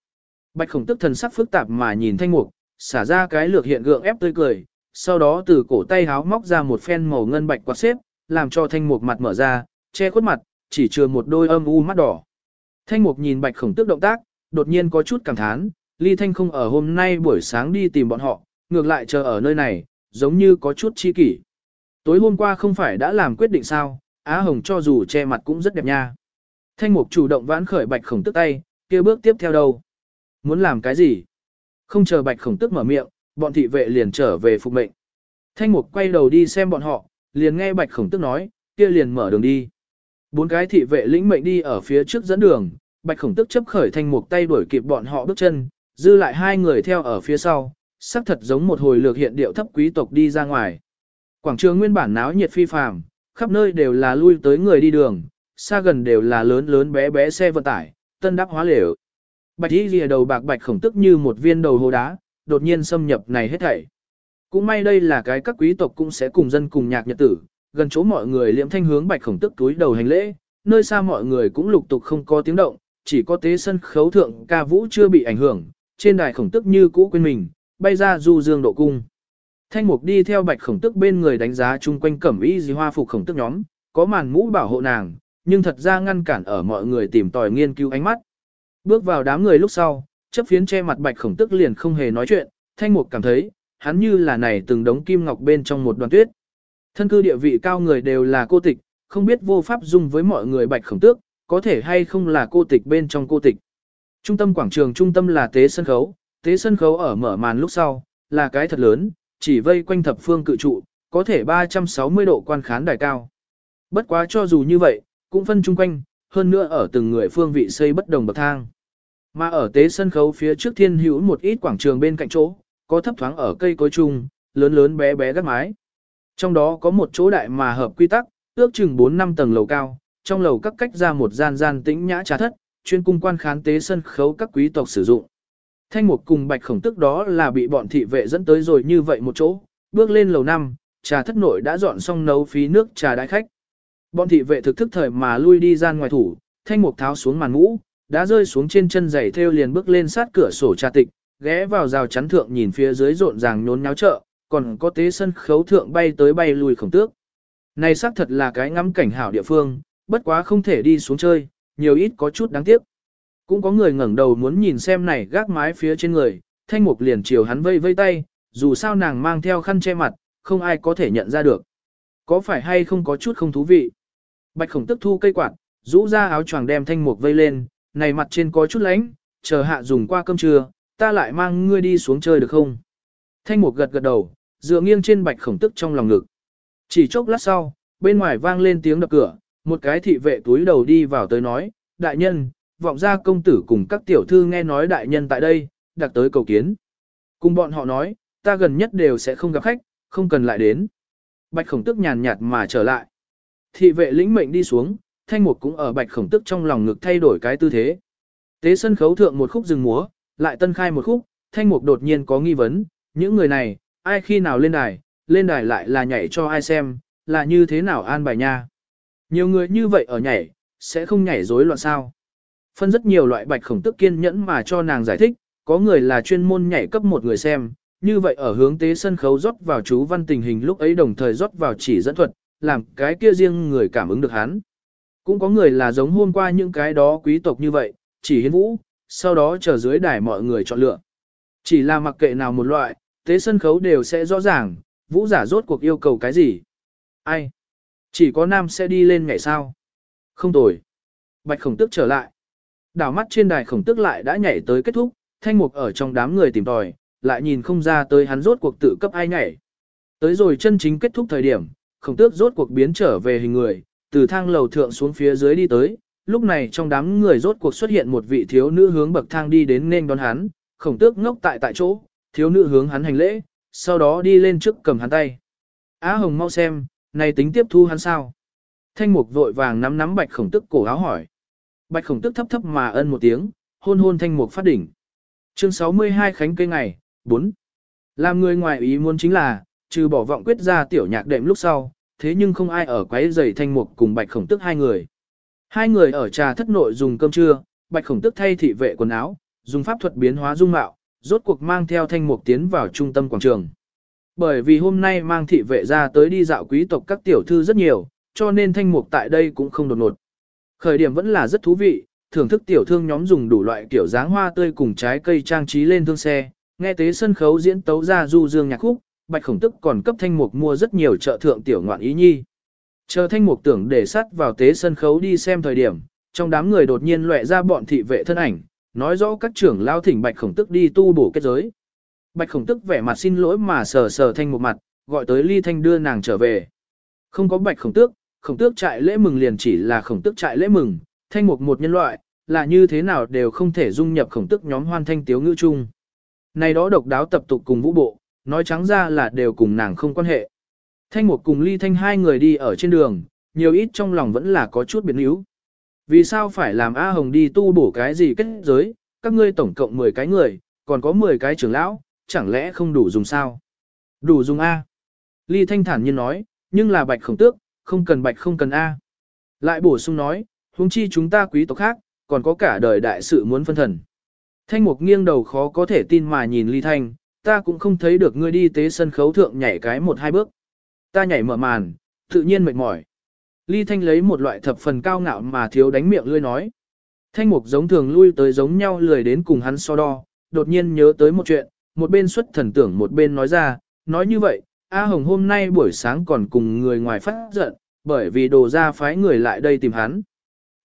Bạch khổng tức thần sắc phức tạp mà nhìn thanh mục, xả ra cái lược hiện gượng ép tươi cười, sau đó từ cổ tay háo móc ra một phen màu ngân bạch quạt xếp, làm cho thanh mục mặt mở ra, che khuất mặt, chỉ chừa một đôi âm u mắt đỏ. Thanh mục nhìn bạch khổng tức động tác, đột nhiên có chút cảm thán, ly thanh không ở hôm nay buổi sáng đi tìm bọn họ, ngược lại chờ ở nơi này, giống như có chút chi kỷ. Tối hôm qua không phải đã làm quyết định sao, Á Hồng cho dù che mặt cũng rất đẹp nha. Thanh mục chủ động vãn khởi bạch khổng tức tay, kia bước tiếp theo đâu? Muốn làm cái gì? Không chờ bạch khổng tức mở miệng, bọn thị vệ liền trở về phục mệnh. Thanh mục quay đầu đi xem bọn họ, liền nghe bạch khổng tức nói, kia liền mở đường đi. Bốn cái thị vệ lĩnh mệnh đi ở phía trước dẫn đường, bạch khổng tức chấp khởi thanh mục tay đuổi kịp bọn họ bước chân, dư lại hai người theo ở phía sau, sắc thật giống một hồi lược hiện điệu thấp quý tộc đi ra ngoài. Quảng trường nguyên bản náo nhiệt phi phàm, khắp nơi đều là lui tới người đi đường, xa gần đều là lớn lớn bé bé xe vận tải, tân đắc hóa lều. Bạch y lìa đầu bạc bạch khổng tức như một viên đầu hồ đá, đột nhiên xâm nhập này hết thảy. Cũng may đây là cái các quý tộc cũng sẽ cùng dân cùng nhạc nhật tử, gần chỗ mọi người liệm thanh hướng bạch khổng tức túi đầu hành lễ, nơi xa mọi người cũng lục tục không có tiếng động, chỉ có tế sân khấu thượng ca vũ chưa bị ảnh hưởng, trên đài khổng tức như cũ quên mình, bay ra du dương độ cung. Thanh mục đi theo bạch khổng tức bên người đánh giá chung quanh cẩm y gì hoa phục khổng tức nhóm, có màn mũ bảo hộ nàng, nhưng thật ra ngăn cản ở mọi người tìm tòi nghiên cứu ánh mắt. Bước vào đám người lúc sau, chấp phiến che mặt bạch khổng tức liền không hề nói chuyện, thanh mục cảm thấy, hắn như là này từng đống kim ngọc bên trong một đoàn tuyết. Thân cư địa vị cao người đều là cô tịch, không biết vô pháp dung với mọi người bạch khổng tước, có thể hay không là cô tịch bên trong cô tịch. Trung tâm quảng trường trung tâm là tế sân khấu, tế sân khấu ở mở màn lúc sau, là cái thật lớn, chỉ vây quanh thập phương cự trụ, có thể 360 độ quan khán đài cao. Bất quá cho dù như vậy, cũng phân chung quanh, hơn nữa ở từng người phương vị xây bất đồng bậc thang. Mà ở tế sân khấu phía trước thiên hữu một ít quảng trường bên cạnh chỗ, có thấp thoáng ở cây cối chung, lớn lớn bé bé gác mái. Trong đó có một chỗ đại mà hợp quy tắc, ước chừng 4 năm tầng lầu cao, trong lầu các cách ra một gian gian tĩnh nhã trà thất, chuyên cung quan khán tế sân khấu các quý tộc sử dụng. Thanh mục cùng bạch khổng tức đó là bị bọn thị vệ dẫn tới rồi như vậy một chỗ, bước lên lầu năm, trà thất nội đã dọn xong nấu phí nước trà đái khách. Bọn thị vệ thực thức thời mà lui đi gian ngoài thủ, thanh mục tháo xuống màn mũ, đã rơi xuống trên chân giày theo liền bước lên sát cửa sổ trà tịch, ghé vào rào chắn thượng nhìn phía dưới rộn ràng nhốn nháo chợ, còn có tế sân khấu thượng bay tới bay lui khổng tước. Này xác thật là cái ngắm cảnh hảo địa phương, bất quá không thể đi xuống chơi, nhiều ít có chút đáng tiếc. Cũng có người ngẩng đầu muốn nhìn xem này gác mái phía trên người, thanh mục liền chiều hắn vây vây tay, dù sao nàng mang theo khăn che mặt, không ai có thể nhận ra được. Có phải hay không có chút không thú vị? Bạch khổng tức thu cây quạt, rũ ra áo choàng đem thanh mục vây lên, này mặt trên có chút lánh, chờ hạ dùng qua cơm trưa, ta lại mang ngươi đi xuống chơi được không? Thanh mục gật gật đầu, dựa nghiêng trên bạch khổng tức trong lòng ngực. Chỉ chốc lát sau, bên ngoài vang lên tiếng đập cửa, một cái thị vệ túi đầu đi vào tới nói, đại nhân, vọng ra công tử cùng các tiểu thư nghe nói đại nhân tại đây, đặc tới cầu kiến. Cùng bọn họ nói, ta gần nhất đều sẽ không gặp khách, không cần lại đến. Bạch khổng tức nhàn nhạt mà trở lại. Thị vệ lĩnh mệnh đi xuống, thanh mục cũng ở bạch khổng tức trong lòng ngực thay đổi cái tư thế. Tế sân khấu thượng một khúc rừng múa, lại tân khai một khúc, thanh mục đột nhiên có nghi vấn, những người này, ai khi nào lên đài, lên đài lại là nhảy cho ai xem, là như thế nào an bài nha. Nhiều người như vậy ở nhảy, sẽ không nhảy rối loạn sao. Phân rất nhiều loại bạch khổng tức kiên nhẫn mà cho nàng giải thích, có người là chuyên môn nhảy cấp một người xem, như vậy ở hướng tế sân khấu rót vào chú văn tình hình lúc ấy đồng thời rót vào chỉ dẫn thuật, làm cái kia riêng người cảm ứng được hắn. Cũng có người là giống hôm qua những cái đó quý tộc như vậy, chỉ hiến vũ, sau đó chờ dưới đài mọi người chọn lựa. Chỉ là mặc kệ nào một loại, tế sân khấu đều sẽ rõ ràng, vũ giả rốt cuộc yêu cầu cái gì. Ai? Chỉ có nam sẽ đi lên ngày sao? Không tồi. Bạch khổng tức trở lại. Đảo mắt trên đài khổng tức lại đã nhảy tới kết thúc, thanh mục ở trong đám người tìm tòi, lại nhìn không ra tới hắn rốt cuộc tự cấp ai nhảy. Tới rồi chân chính kết thúc thời điểm, khổng tước rốt cuộc biến trở về hình người, từ thang lầu thượng xuống phía dưới đi tới, lúc này trong đám người rốt cuộc xuất hiện một vị thiếu nữ hướng bậc thang đi đến nên đón hắn, khổng tước ngốc tại tại chỗ, thiếu nữ hướng hắn hành lễ, sau đó đi lên trước cầm hắn tay. Á hồng mau xem, này tính tiếp thu hắn sao? Thanh mục vội vàng nắm nắm bạch khổng tức cổ áo hỏi. Bạch khổng tức thấp thấp mà ân một tiếng, hôn hôn thanh mục phát đỉnh. Chương 62 Khánh cây ngày, 4. Làm người ngoài ý muốn chính là, trừ bỏ vọng quyết ra tiểu nhạc đệm lúc sau, thế nhưng không ai ở quấy giày thanh mục cùng bạch khổng tức hai người. Hai người ở trà thất nội dùng cơm trưa, bạch khổng tức thay thị vệ quần áo, dùng pháp thuật biến hóa dung mạo, rốt cuộc mang theo thanh mục tiến vào trung tâm quảng trường. bởi vì hôm nay mang thị vệ ra tới đi dạo quý tộc các tiểu thư rất nhiều, cho nên thanh mục tại đây cũng không đột nột. Khởi điểm vẫn là rất thú vị, thưởng thức tiểu thương nhóm dùng đủ loại kiểu dáng hoa tươi cùng trái cây trang trí lên thương xe, nghe tế sân khấu diễn tấu ra du dương nhạc khúc, bạch khổng tức còn cấp thanh mục mua rất nhiều trợ thượng tiểu ngoạn ý nhi. Chờ thanh mục tưởng để sắt vào tế sân khấu đi xem thời điểm, trong đám người đột nhiên lóe ra bọn thị vệ thân ảnh, nói rõ các trưởng lao thỉnh bạch khổng tức đi tu bổ kết giới. Bạch khổng tức vẻ mặt xin lỗi mà sờ sờ thanh một mặt, gọi tới ly thanh đưa nàng trở về. Không có bạch khổng tước, khổng tước trại lễ mừng liền chỉ là khổng tước trại lễ mừng, thanh mục một nhân loại, là như thế nào đều không thể dung nhập khổng tước nhóm hoan thanh tiếu ngữ chung. Này đó độc đáo tập tục cùng vũ bộ, nói trắng ra là đều cùng nàng không quan hệ. Thanh mục cùng ly thanh hai người đi ở trên đường, nhiều ít trong lòng vẫn là có chút biến yếu. Vì sao phải làm A Hồng đi tu bổ cái gì kết giới, các ngươi tổng cộng 10 cái người, còn có 10 cái trưởng lão, chẳng lẽ không đủ dùng sao? Đủ dùng A. Ly Thanh thản nhiên nói, nhưng là bạch khổng tước, không cần bạch không cần A. Lại bổ sung nói, huống chi chúng ta quý tộc khác, còn có cả đời đại sự muốn phân thần. Thanh Mục nghiêng đầu khó có thể tin mà nhìn Ly Thanh, ta cũng không thấy được ngươi đi tế sân khấu thượng nhảy cái một hai bước. Ta nhảy mở màn, tự nhiên mệt mỏi. Ly Thanh lấy một loại thập phần cao ngạo mà thiếu đánh miệng lươi nói. Thanh Mục giống thường lui tới giống nhau lười đến cùng hắn so đo, đột nhiên nhớ tới một chuyện, một bên xuất thần tưởng một bên nói ra, nói như vậy, A Hồng hôm nay buổi sáng còn cùng người ngoài phát giận, bởi vì đồ ra phái người lại đây tìm hắn.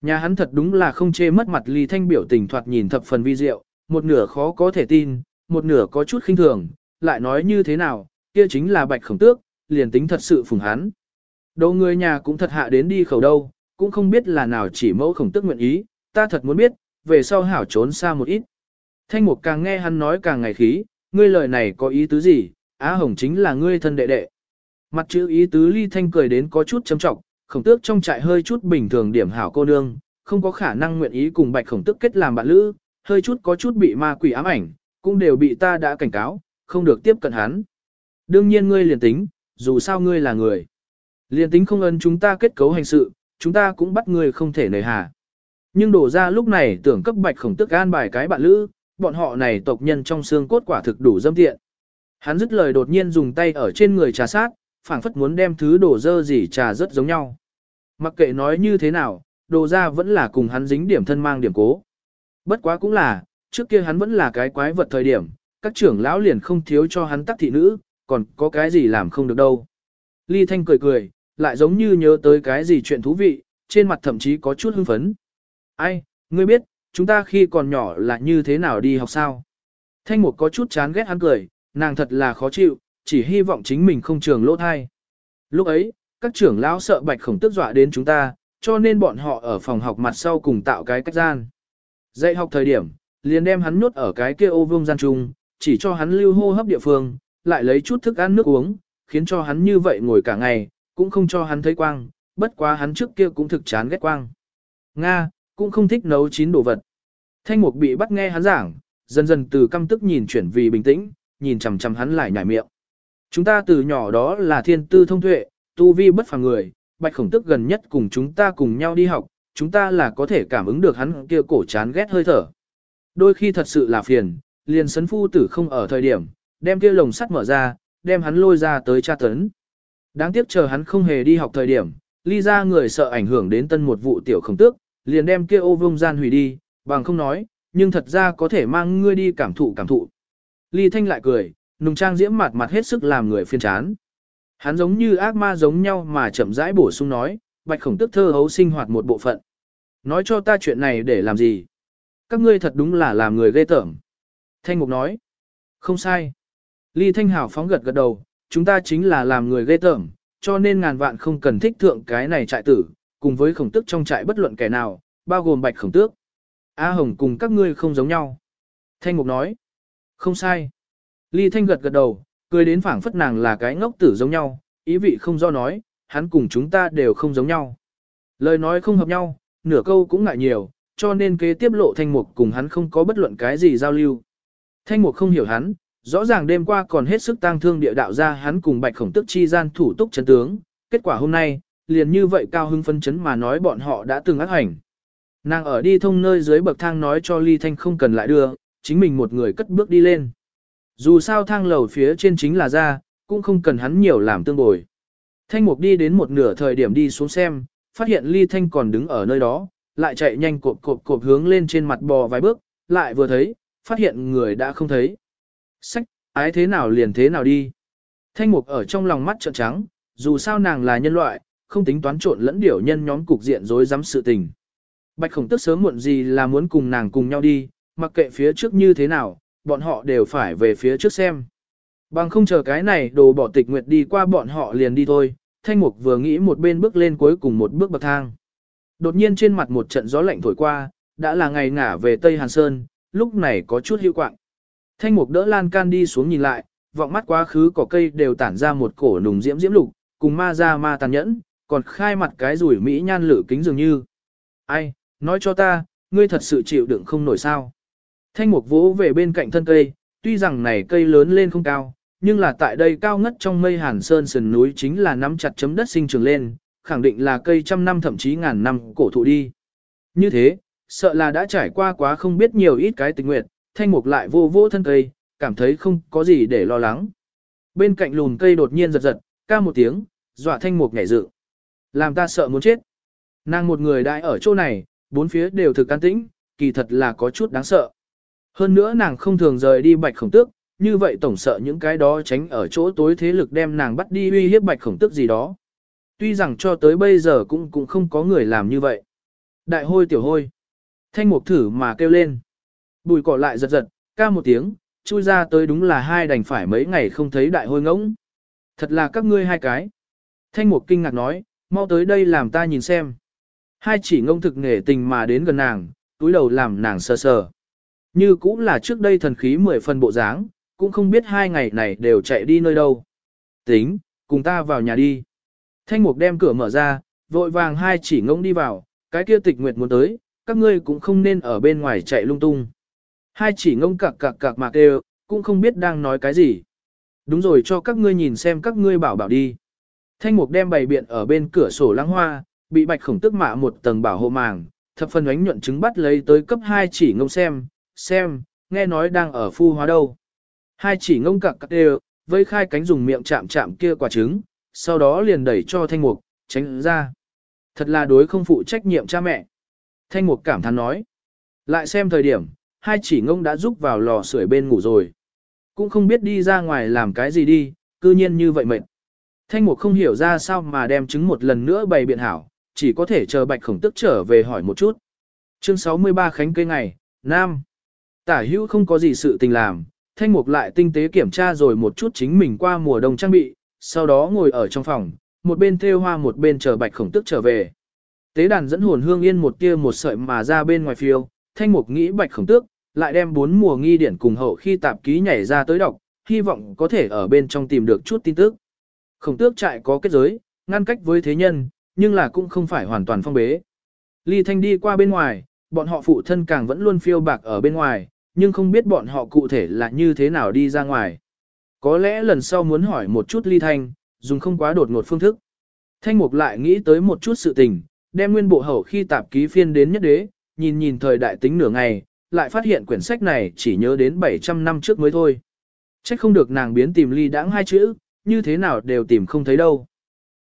Nhà hắn thật đúng là không chê mất mặt ly thanh biểu tình thoạt nhìn thập phần vi diệu, một nửa khó có thể tin, một nửa có chút khinh thường, lại nói như thế nào, kia chính là bạch khổng tước, liền tính thật sự phùng hắn. Đồ người nhà cũng thật hạ đến đi khẩu đâu, cũng không biết là nào chỉ mẫu khổng tước nguyện ý, ta thật muốn biết, về sau hảo trốn xa một ít. Thanh mục càng nghe hắn nói càng ngày khí, ngươi lời này có ý tứ gì, Á Hồng chính là ngươi thân đệ đệ. Mặt chữ ý tứ ly thanh cười đến có chút châm trọng, khổng tước trong trại hơi chút bình thường điểm hảo cô nương, không có khả năng nguyện ý cùng bạch khổng tước kết làm bạn lữ, hơi chút có chút bị ma quỷ ám ảnh, cũng đều bị ta đã cảnh cáo, không được tiếp cận hắn. Đương nhiên ngươi liền tính, dù sao ngươi là người. Liền tính không ấn chúng ta kết cấu hành sự, chúng ta cũng bắt ngươi không thể nề hà. Nhưng đổ ra lúc này tưởng cấp bạch khổng tức an bài cái bạn lữ, bọn họ này tộc nhân trong xương cốt quả thực đủ dâm tiện. Hắn dứt lời đột nhiên dùng tay ở trên người trà sát, phảng phất muốn đem thứ đổ dơ gì trà rất giống nhau. Mặc kệ nói như thế nào, đồ ra vẫn là cùng hắn dính điểm thân mang điểm cố. Bất quá cũng là, trước kia hắn vẫn là cái quái vật thời điểm, các trưởng lão liền không thiếu cho hắn tắc thị nữ, còn có cái gì làm không được đâu. Ly Thanh cười cười, lại giống như nhớ tới cái gì chuyện thú vị, trên mặt thậm chí có chút hưng phấn. Ai, ngươi biết, chúng ta khi còn nhỏ là như thế nào đi học sao? Thanh Mục có chút chán ghét hắn cười, nàng thật là khó chịu, chỉ hy vọng chính mình không trường lỗ thai. Lúc ấy, các trưởng lão sợ bạch khổng tức dọa đến chúng ta, cho nên bọn họ ở phòng học mặt sau cùng tạo cái cách gian. Dạy học thời điểm, liền đem hắn nhốt ở cái kia ô vương gian trung, chỉ cho hắn lưu hô hấp địa phương, lại lấy chút thức ăn nước uống, khiến cho hắn như vậy ngồi cả ngày, cũng không cho hắn thấy quang, bất quá hắn trước kia cũng thực chán ghét quang. Nga, cũng không thích nấu chín đồ vật. Thanh mục bị bắt nghe hắn giảng, dần dần từ căm tức nhìn chuyển vì bình tĩnh, nhìn chằm chằm hắn lại nhảy miệng. Chúng ta từ nhỏ đó là thiên tư thông tuệ, tu vi bất phàm người, bạch khổng tức gần nhất cùng chúng ta cùng nhau đi học, chúng ta là có thể cảm ứng được hắn kia cổ chán ghét hơi thở. Đôi khi thật sự là phiền, liền sấn phu tử không ở thời điểm, đem kia lồng sắt mở ra, đem hắn lôi ra tới tra tấn. Đáng tiếc chờ hắn không hề đi học thời điểm, ly ra người sợ ảnh hưởng đến tân một vụ tiểu khổng tước, liền đem kia ô vông gian hủy đi, bằng không nói, nhưng thật ra có thể mang ngươi đi cảm thụ cảm thụ. Ly Thanh lại cười, nùng trang diễm mặt mặt hết sức làm người phiền chán. Hắn giống như ác ma giống nhau mà chậm rãi bổ sung nói, bạch khổng tức thơ hấu sinh hoạt một bộ phận. Nói cho ta chuyện này để làm gì? Các ngươi thật đúng là làm người ghê tởm. Thanh Mục nói, không sai. Ly Thanh Hảo phóng gật gật đầu, chúng ta chính là làm người ghê tởm, cho nên ngàn vạn không cần thích thượng cái này trại tử, cùng với khổng tức trong trại bất luận kẻ nào, bao gồm bạch khổng tước. A Hồng cùng các ngươi không giống nhau. Thanh Mục nói, không sai. Ly Thanh gật gật đầu, cười đến phảng phất nàng là cái ngốc tử giống nhau, ý vị không do nói, hắn cùng chúng ta đều không giống nhau. Lời nói không hợp nhau, nửa câu cũng ngại nhiều, cho nên kế tiếp lộ Thanh Mục cùng hắn không có bất luận cái gì giao lưu. Thanh Mục không hiểu hắn, rõ ràng đêm qua còn hết sức tang thương địa đạo ra hắn cùng bạch khổng tức chi gian thủ túc chấn tướng, kết quả hôm nay, liền như vậy cao hưng phân chấn mà nói bọn họ đã từng ác hành. Nàng ở đi thông nơi dưới bậc thang nói cho Ly Thanh không cần lại đưa, chính mình một người cất bước đi lên. Dù sao thang lầu phía trên chính là ra, cũng không cần hắn nhiều làm tương bồi. Thanh mục đi đến một nửa thời điểm đi xuống xem, phát hiện ly thanh còn đứng ở nơi đó, lại chạy nhanh cộp cộp cộp hướng lên trên mặt bò vài bước, lại vừa thấy, phát hiện người đã không thấy. Sách, ái thế nào liền thế nào đi. Thanh mục ở trong lòng mắt trợn trắng, dù sao nàng là nhân loại, không tính toán trộn lẫn điểu nhân nhóm cục diện rối rắm sự tình. Bạch khổng tức sớm muộn gì là muốn cùng nàng cùng nhau đi, mặc kệ phía trước như thế nào, bọn họ đều phải về phía trước xem. Bằng không chờ cái này đồ bỏ tịch nguyệt đi qua bọn họ liền đi thôi, thanh mục vừa nghĩ một bên bước lên cuối cùng một bước bậc thang. Đột nhiên trên mặt một trận gió lạnh thổi qua, đã là ngày ngả về Tây Hàn Sơn, lúc này có chút hữu quạng. Thanh mục đỡ lan can đi xuống nhìn lại, vọng mắt quá khứ cỏ cây đều tản ra một cổ nùng diễm diễm lục, cùng ma ra ma tàn nhẫn, còn khai mặt cái rủi mỹ nhan lử kính dường như. Ai, nói cho ta, ngươi thật sự chịu đựng không nổi sao. Thanh mục vỗ về bên cạnh thân cây, tuy rằng này cây lớn lên không cao, nhưng là tại đây cao ngất trong mây hàn sơn sườn núi chính là nắm chặt chấm đất sinh trưởng lên, khẳng định là cây trăm năm thậm chí ngàn năm cổ thụ đi. Như thế, sợ là đã trải qua quá không biết nhiều ít cái tình nguyện, thanh mục lại vô vô thân cây, cảm thấy không có gì để lo lắng. Bên cạnh lùn cây đột nhiên giật giật, ca một tiếng, dọa thanh mục nhảy dự. Làm ta sợ muốn chết. Nàng một người đại ở chỗ này, bốn phía đều thực can tĩnh, kỳ thật là có chút đáng sợ. Hơn nữa nàng không thường rời đi bạch khổng tước, như vậy tổng sợ những cái đó tránh ở chỗ tối thế lực đem nàng bắt đi uy hiếp bạch khổng tước gì đó. Tuy rằng cho tới bây giờ cũng cũng không có người làm như vậy. Đại hôi tiểu hôi. Thanh mục thử mà kêu lên. Bùi cỏ lại giật giật, ca một tiếng, chui ra tới đúng là hai đành phải mấy ngày không thấy đại hôi ngỗng. Thật là các ngươi hai cái. Thanh mục kinh ngạc nói, mau tới đây làm ta nhìn xem. Hai chỉ ngông thực nghề tình mà đến gần nàng, túi đầu làm nàng sờ sờ. Như cũng là trước đây thần khí mười phần bộ dáng, cũng không biết hai ngày này đều chạy đi nơi đâu. Tính, cùng ta vào nhà đi. Thanh mục đem cửa mở ra, vội vàng hai chỉ ngông đi vào, cái kia tịch nguyệt muốn tới, các ngươi cũng không nên ở bên ngoài chạy lung tung. Hai chỉ ngông cặc cặc cặc mạc đều, cũng không biết đang nói cái gì. Đúng rồi cho các ngươi nhìn xem các ngươi bảo bảo đi. Thanh mục đem bày biện ở bên cửa sổ lăng hoa, bị bạch khổng tức mạ một tầng bảo hộ màng, thập phần ánh nhuận trứng bắt lấy tới cấp hai chỉ ngông xem, xem, nghe nói đang ở phu hóa đâu. Hai chỉ ngông cặc cặc đều, vây khai cánh dùng miệng chạm chạm kia quả trứng, sau đó liền đẩy cho thanh mục, tránh ra. Thật là đối không phụ trách nhiệm cha mẹ. Thanh mục cảm thán nói. Lại xem thời điểm, hai chỉ ngông đã rúc vào lò sưởi bên ngủ rồi. Cũng không biết đi ra ngoài làm cái gì đi, cư nhiên như vậy mệt. Thanh mục không hiểu ra sao mà đem trứng một lần nữa bày biện hảo, chỉ có thể chờ bạch khổng tức trở về hỏi một chút. Chương 63 Khánh cây ngày, Nam. Tả hữu không có gì sự tình làm, thanh mục lại tinh tế kiểm tra rồi một chút chính mình qua mùa đông trang bị, sau đó ngồi ở trong phòng, một bên thêu hoa một bên chờ bạch khổng tức trở về. Tế đàn dẫn hồn hương yên một tia một sợi mà ra bên ngoài phiêu, thanh mục nghĩ bạch khổng tước, lại đem bốn mùa nghi điển cùng hậu khi tạp ký nhảy ra tới đọc, hy vọng có thể ở bên trong tìm được chút tin tức. Khổng tước trại có kết giới, ngăn cách với thế nhân, nhưng là cũng không phải hoàn toàn phong bế. Ly Thanh đi qua bên ngoài, bọn họ phụ thân càng vẫn luôn phiêu bạc ở bên ngoài, nhưng không biết bọn họ cụ thể là như thế nào đi ra ngoài. Có lẽ lần sau muốn hỏi một chút Ly Thanh, dùng không quá đột ngột phương thức. Thanh Mục lại nghĩ tới một chút sự tình, đem nguyên bộ hậu khi tạp ký phiên đến nhất đế, nhìn nhìn thời đại tính nửa ngày, lại phát hiện quyển sách này chỉ nhớ đến 700 năm trước mới thôi. Chắc không được nàng biến tìm ly đãng hai chữ, như thế nào đều tìm không thấy đâu.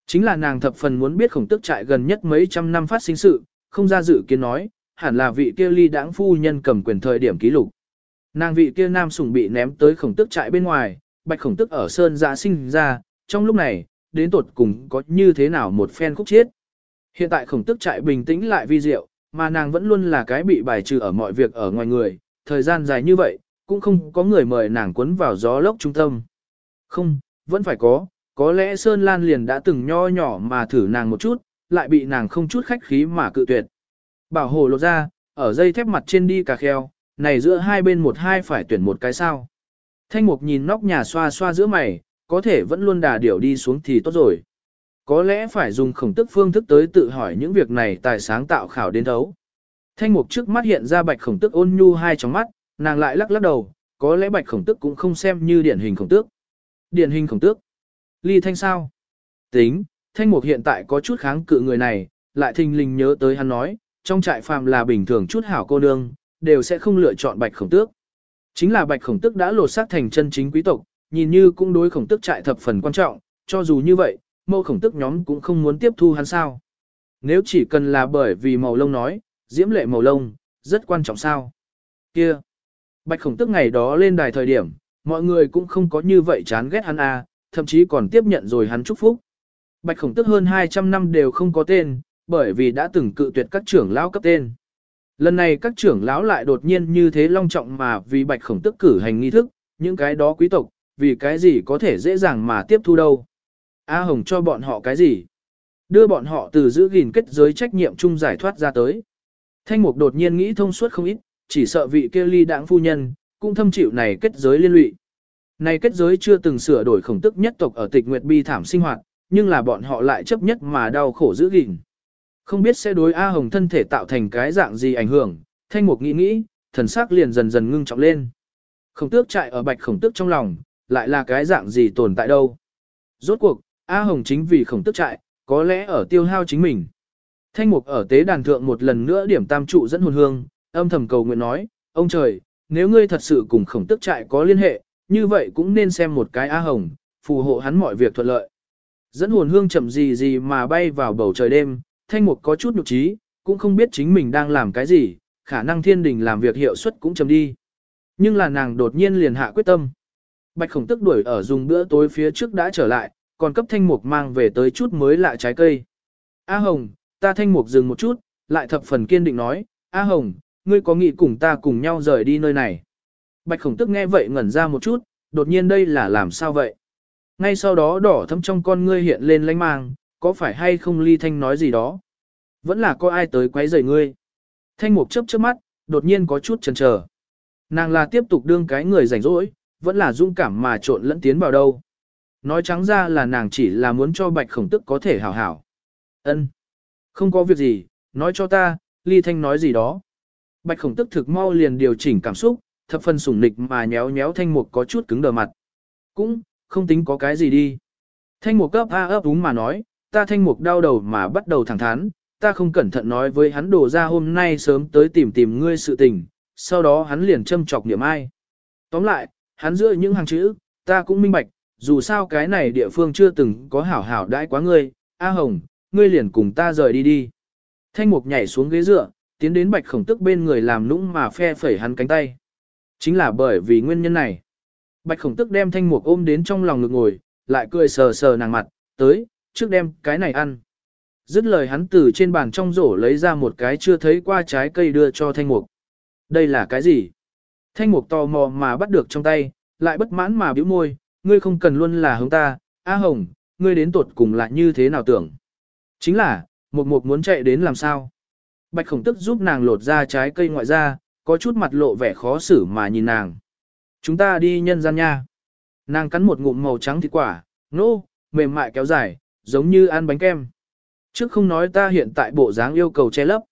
Chính là nàng thập phần muốn biết khổng tức trại gần nhất mấy trăm năm phát sinh sự, không ra dự kiến nói, hẳn là vị kia ly đãng phu nhân cầm quyền thời điểm ký lục. Nàng vị kia nam sủng bị ném tới khổng tức trại bên ngoài, bạch khổng tức ở sơn dạ sinh ra, trong lúc này, đến tột cùng có như thế nào một phen khúc chiết. Hiện tại khổng tức trại bình tĩnh lại vi diệu, mà nàng vẫn luôn là cái bị bài trừ ở mọi việc ở ngoài người, thời gian dài như vậy, cũng không có người mời nàng quấn vào gió lốc trung tâm. Không, vẫn phải có, có lẽ Sơn Lan liền đã từng nho nhỏ mà thử nàng một chút, lại bị nàng không chút khách khí mà cự tuyệt. Bảo hồ lột ra, ở dây thép mặt trên đi cà kheo, này giữa hai bên một hai phải tuyển một cái sao. Thanh mục nhìn nóc nhà xoa xoa giữa mày, có thể vẫn luôn đà điểu đi xuống thì tốt rồi. Có lẽ phải dùng khổng tức phương thức tới tự hỏi những việc này tài sáng tạo khảo đến thấu. Thanh mục trước mắt hiện ra bạch khổng tức ôn nhu hai trong mắt, nàng lại lắc lắc đầu, có lẽ bạch khổng tức cũng không xem như điển hình khổng tước. Điển hình khổng tước. Ly thanh sao? Tính, thanh mục hiện tại có chút kháng cự người này, lại thình lình nhớ tới hắn nói, trong trại phàm là bình thường chút hảo cô nương, đều sẽ không lựa chọn bạch khổng tước. Chính là bạch khổng tước đã lột xác thành chân chính quý tộc, nhìn như cũng đối khổng tước trại thập phần quan trọng, cho dù như vậy, mâu khổng tước nhóm cũng không muốn tiếp thu hắn sao. Nếu chỉ cần là bởi vì màu lông nói, diễm lệ màu lông, rất quan trọng sao. Kia, bạch khổng tước ngày đó lên đài thời điểm, mọi người cũng không có như vậy chán ghét hắn à, thậm chí còn tiếp nhận rồi hắn chúc phúc. Bạch khổng tước hơn 200 năm đều không có tên, bởi vì đã từng cự tuyệt các trưởng lão cấp tên. Lần này các trưởng lão lại đột nhiên như thế long trọng mà vì bạch khổng tức cử hành nghi thức, những cái đó quý tộc, vì cái gì có thể dễ dàng mà tiếp thu đâu. A Hồng cho bọn họ cái gì? Đưa bọn họ từ giữ gìn kết giới trách nhiệm chung giải thoát ra tới. Thanh mục đột nhiên nghĩ thông suốt không ít, chỉ sợ vị kia ly đảng phu nhân, cũng thâm chịu này kết giới liên lụy. Này kết giới chưa từng sửa đổi khổng tức nhất tộc ở tịch nguyệt bi thảm sinh hoạt, nhưng là bọn họ lại chấp nhất mà đau khổ giữ gìn. Không biết sẽ đối A Hồng thân thể tạo thành cái dạng gì ảnh hưởng, thanh mục nghĩ nghĩ, thần sắc liền dần dần ngưng trọng lên. Khổng tước chạy ở bạch khổng tước trong lòng, lại là cái dạng gì tồn tại đâu. Rốt cuộc, A Hồng chính vì khổng tước chạy, có lẽ ở tiêu hao chính mình. Thanh mục ở tế đàn thượng một lần nữa điểm tam trụ dẫn hồn hương, âm thầm cầu nguyện nói, ông trời, nếu ngươi thật sự cùng khổng tước trại có liên hệ, như vậy cũng nên xem một cái A Hồng, phù hộ hắn mọi việc thuận lợi. Dẫn hồn hương chậm gì gì mà bay vào bầu trời đêm, thanh mục có chút nhục trí, cũng không biết chính mình đang làm cái gì, khả năng thiên đình làm việc hiệu suất cũng chấm đi. Nhưng là nàng đột nhiên liền hạ quyết tâm. Bạch khổng tức đuổi ở dùng bữa tối phía trước đã trở lại, còn cấp thanh mục mang về tới chút mới lạ trái cây. A Hồng, ta thanh mục dừng một chút, lại thập phần kiên định nói, A Hồng, ngươi có nghĩ cùng ta cùng nhau rời đi nơi này. Bạch khổng tức nghe vậy ngẩn ra một chút, đột nhiên đây là làm sao vậy? Ngay sau đó đỏ thấm trong con ngươi hiện lên lanh mang, có phải hay không ly thanh nói gì đó? Vẫn là có ai tới quấy rầy ngươi. Thanh mục chớp chớp mắt, đột nhiên có chút chần chờ. Nàng là tiếp tục đương cái người rảnh rỗi, vẫn là dung cảm mà trộn lẫn tiến vào đâu. Nói trắng ra là nàng chỉ là muốn cho bạch khổng tức có thể hảo hảo. ân Không có việc gì, nói cho ta, ly thanh nói gì đó. Bạch khổng tức thực mau liền điều chỉnh cảm xúc, thập phần sủng nịch mà nhéo nhéo thanh mục có chút cứng đờ mặt. Cũng, không tính có cái gì đi. Thanh mục cấp a ấp đúng mà nói, ta thanh mục đau đầu mà bắt đầu thẳng thắn, ta không cẩn thận nói với hắn đổ ra hôm nay sớm tới tìm tìm ngươi sự tình, sau đó hắn liền châm chọc niệm ai. Tóm lại, hắn giữa những hàng chữ, ta cũng minh bạch, dù sao cái này địa phương chưa từng có hảo hảo đãi quá ngươi, A Hồng, ngươi liền cùng ta rời đi đi. Thanh mục nhảy xuống ghế dựa, tiến đến bạch khổng tức bên người làm nũng mà phe phẩy hắn cánh tay. Chính là bởi vì nguyên nhân này. Bạch khổng tức đem thanh mục ôm đến trong lòng ngực ngồi, lại cười sờ sờ nàng mặt, tới, trước đem cái này ăn. Dứt lời hắn từ trên bàn trong rổ lấy ra một cái chưa thấy qua trái cây đưa cho thanh mục. Đây là cái gì? Thanh mục tò mò mà bắt được trong tay, lại bất mãn mà bĩu môi, ngươi không cần luôn là hướng ta, A Hồng, ngươi đến tuột cùng lại như thế nào tưởng? Chính là, mục mục muốn chạy đến làm sao? Bạch khổng tức giúp nàng lột ra trái cây ngoại ra, có chút mặt lộ vẻ khó xử mà nhìn nàng. Chúng ta đi nhân gian nha. Nàng cắn một ngụm màu trắng thịt quả, nô, mềm mại kéo dài, giống như ăn bánh kem. Trước không nói ta hiện tại bộ dáng yêu cầu che lấp.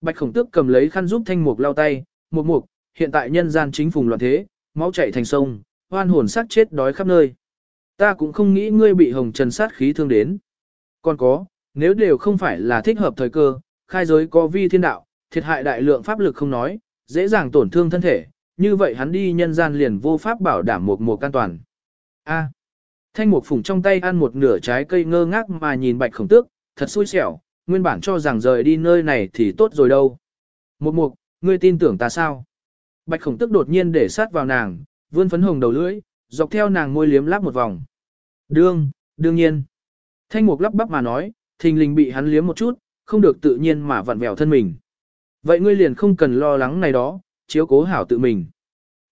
Bạch khổng tước cầm lấy khăn giúp thanh mục lau tay, mục mục, hiện tại nhân gian chính phùng loạn thế, máu chảy thành sông, hoan hồn sát chết đói khắp nơi. Ta cũng không nghĩ ngươi bị hồng trần sát khí thương đến. Còn có, nếu đều không phải là thích hợp thời cơ, khai giới có vi thiên đạo, thiệt hại đại lượng pháp lực không nói, dễ dàng tổn thương thân thể, như vậy hắn đi nhân gian liền vô pháp bảo đảm một mục an toàn. A. Thanh mục phùng trong tay ăn một nửa trái cây ngơ ngác mà nhìn bạch khổng tước, thật xui xẻo, nguyên bản cho rằng rời đi nơi này thì tốt rồi đâu. Một mục, ngươi tin tưởng ta sao? Bạch khổng tước đột nhiên để sát vào nàng, vươn phấn hồng đầu lưỡi, dọc theo nàng môi liếm láp một vòng. Đương, đương nhiên. Thanh mục lắp bắp mà nói, thình lình bị hắn liếm một chút, không được tự nhiên mà vặn vẹo thân mình. Vậy ngươi liền không cần lo lắng này đó, chiếu cố hảo tự mình.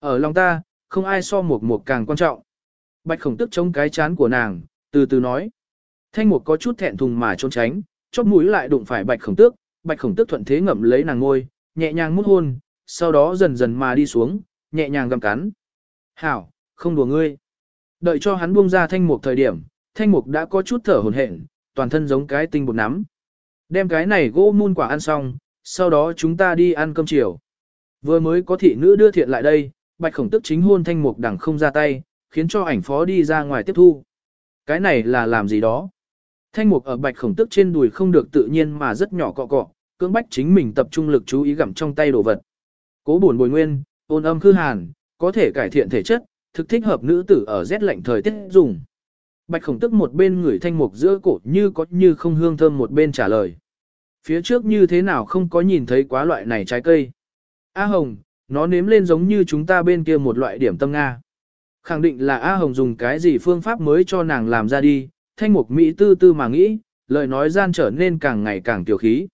Ở lòng ta, không ai so một mục càng quan trọng. Bạch khổng tức chống cái chán của nàng, từ từ nói. Thanh mục có chút thẹn thùng mà trốn tránh, chóp mũi lại đụng phải bạch khổng tước, bạch khổng tước thuận thế ngậm lấy nàng ngôi, nhẹ nhàng mút hôn, sau đó dần dần mà đi xuống, nhẹ nhàng gầm cắn. Hảo, không đùa ngươi. Đợi cho hắn buông ra thanh mục thời điểm, thanh mục đã có chút thở hổn hển, toàn thân giống cái tinh bột nắm. Đem cái này gỗ mun quả ăn xong, sau đó chúng ta đi ăn cơm chiều. Vừa mới có thị nữ đưa thiện lại đây, bạch khổng tức chính hôn thanh mục đằng không ra tay, khiến cho ảnh phó đi ra ngoài tiếp thu. Cái này là làm gì đó? Thanh mục ở bạch khổng tức trên đùi không được tự nhiên mà rất nhỏ cọ cọ, cưỡng bách chính mình tập trung lực chú ý gặm trong tay đồ vật. Cố buồn bồi nguyên, ôn âm khư hàn, có thể cải thiện thể chất, thực thích hợp nữ tử ở rét lạnh thời tiết dùng. Bạch khổng tức một bên ngửi thanh mục giữa cổ như có như không hương thơm một bên trả lời. Phía trước như thế nào không có nhìn thấy quá loại này trái cây. A Hồng, nó nếm lên giống như chúng ta bên kia một loại điểm tâm Nga. Khẳng định là A Hồng dùng cái gì phương pháp mới cho nàng làm ra đi, thanh mục Mỹ tư tư mà nghĩ, lời nói gian trở nên càng ngày càng tiểu khí.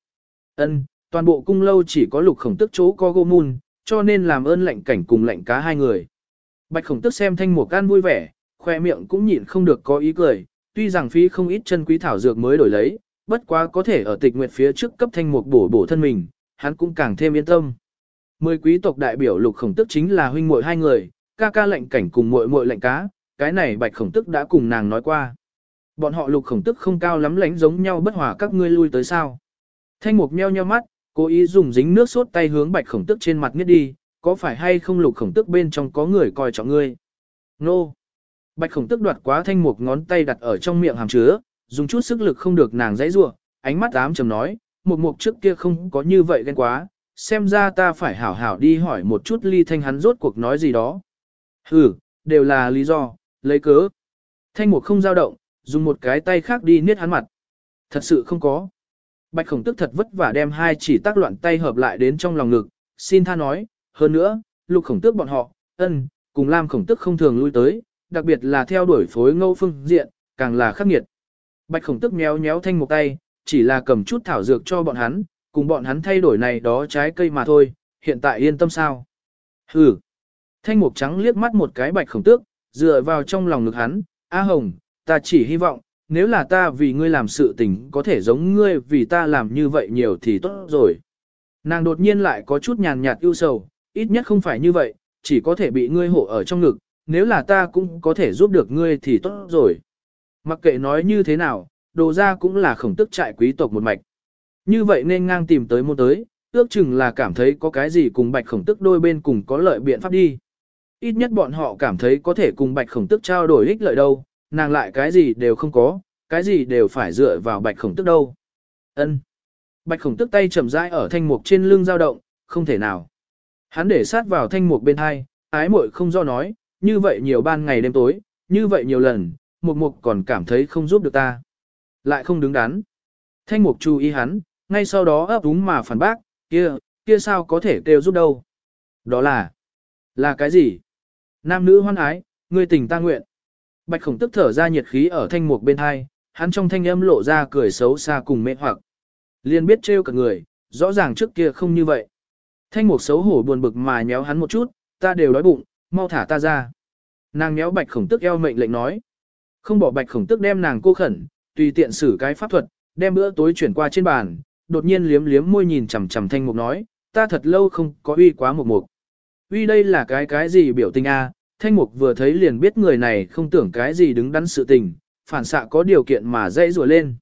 Ân, toàn bộ cung lâu chỉ có lục khổng tức chỗ có gô môn, cho nên làm ơn lệnh cảnh cùng lệnh cá hai người. Bạch khổng tức xem thanh mục can vui vẻ, khoe miệng cũng nhịn không được có ý cười, tuy rằng phí không ít chân quý thảo dược mới đổi lấy, bất quá có thể ở tịch nguyệt phía trước cấp thanh mục bổ bổ thân mình, hắn cũng càng thêm yên tâm. Mười quý tộc đại biểu lục khổng tức chính là huynh muội hai người, ca ca lệnh cảnh cùng muội muội lệnh cá, cái này bạch khổng tức đã cùng nàng nói qua. Bọn họ lục khổng tức không cao lắm lánh giống nhau bất hòa các ngươi lui tới sao. Thanh mục meo nheo mắt, cố ý dùng dính nước sốt tay hướng bạch khổng tức trên mặt nghiết đi, có phải hay không lục khổng tức bên trong có người coi trọng ngươi. Nô! Bạch khổng tức đoạt quá thanh mục ngón tay đặt ở trong miệng hàm chứa, dùng chút sức lực không được nàng dãy rủa, ánh mắt ám trầm nói, một mục trước kia không có như vậy ghen quá, xem ra ta phải hảo hảo đi hỏi một chút ly thanh hắn rốt cuộc nói gì đó. Ừ, đều là lý do, lấy cớ. Thanh mục không dao động, dùng một cái tay khác đi niết hắn mặt. Thật sự không có. Bạch khổng tức thật vất vả đem hai chỉ tác loạn tay hợp lại đến trong lòng ngực, xin tha nói, hơn nữa, lục khổng tước bọn họ, ân, cùng lam khổng tức không thường lui tới, đặc biệt là theo đuổi phối ngâu phương diện, càng là khắc nghiệt. Bạch khổng tức méo méo thanh một tay, chỉ là cầm chút thảo dược cho bọn hắn, cùng bọn hắn thay đổi này đó trái cây mà thôi, hiện tại yên tâm sao. Hừ. Thanh mục trắng liếc mắt một cái bạch khổng tước, dựa vào trong lòng ngực hắn, A Hồng, ta chỉ hy vọng, nếu là ta vì ngươi làm sự tình có thể giống ngươi vì ta làm như vậy nhiều thì tốt rồi. Nàng đột nhiên lại có chút nhàn nhạt ưu sầu, ít nhất không phải như vậy, chỉ có thể bị ngươi hộ ở trong ngực, nếu là ta cũng có thể giúp được ngươi thì tốt rồi. Mặc kệ nói như thế nào, đồ ra cũng là khổng tức trại quý tộc một mạch. Như vậy nên ngang tìm tới môn tới, ước chừng là cảm thấy có cái gì cùng bạch khổng tức đôi bên cùng có lợi biện pháp đi. Ít nhất bọn họ cảm thấy có thể cùng bạch khổng tức trao đổi ích lợi đâu, nàng lại cái gì đều không có, cái gì đều phải dựa vào bạch khổng tức đâu. Ân. Bạch khổng tức tay chậm rãi ở thanh mục trên lưng dao động, không thể nào. Hắn để sát vào thanh mục bên hai, ái muội không do nói, như vậy nhiều ban ngày đêm tối, như vậy nhiều lần, mục mục còn cảm thấy không giúp được ta. Lại không đứng đắn. Thanh mục chú ý hắn, ngay sau đó ấp úng mà phản bác, kia, kia sao có thể kêu giúp đâu. Đó là, là cái gì? Nam nữ hoan ái, người tình ta nguyện. Bạch khổng tức thở ra nhiệt khí ở thanh mục bên hai, hắn trong thanh âm lộ ra cười xấu xa cùng mê hoặc. Liên biết trêu cả người, rõ ràng trước kia không như vậy. Thanh mục xấu hổ buồn bực mà nhéo hắn một chút, ta đều đói bụng, mau thả ta ra. Nàng nhéo bạch khổng tức eo mệnh lệnh nói. Không bỏ bạch khổng tức đem nàng cô khẩn, tùy tiện xử cái pháp thuật, đem bữa tối chuyển qua trên bàn, đột nhiên liếm liếm môi nhìn chằm chằm thanh mục nói, ta thật lâu không có uy quá một mục. Uy đây là cái cái gì biểu tình a? Thanh mục vừa thấy liền biết người này không tưởng cái gì đứng đắn sự tình, phản xạ có điều kiện mà dãy rùa lên.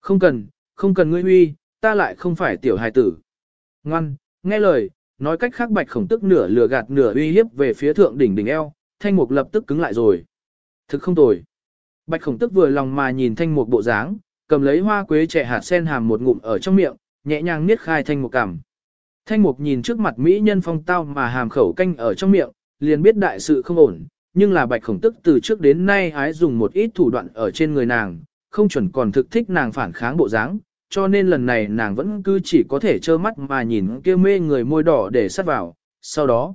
Không cần, không cần ngươi huy, ta lại không phải tiểu hài tử. Ngoan, nghe lời, nói cách khác bạch khổng tức nửa lừa gạt nửa uy hiếp về phía thượng đỉnh đỉnh eo, thanh mục lập tức cứng lại rồi. Thực không tồi. Bạch khổng tức vừa lòng mà nhìn thanh mục bộ dáng, cầm lấy hoa quế trẻ hạt sen hàm một ngụm ở trong miệng, nhẹ nhàng niết khai thanh mục cảm. Thanh mục nhìn trước mặt mỹ nhân phong tao mà hàm khẩu canh ở trong miệng, liền biết đại sự không ổn, nhưng là bạch khổng tức từ trước đến nay hái dùng một ít thủ đoạn ở trên người nàng, không chuẩn còn thực thích nàng phản kháng bộ dáng, cho nên lần này nàng vẫn cứ chỉ có thể trơ mắt mà nhìn kia mê người môi đỏ để sắt vào, sau đó,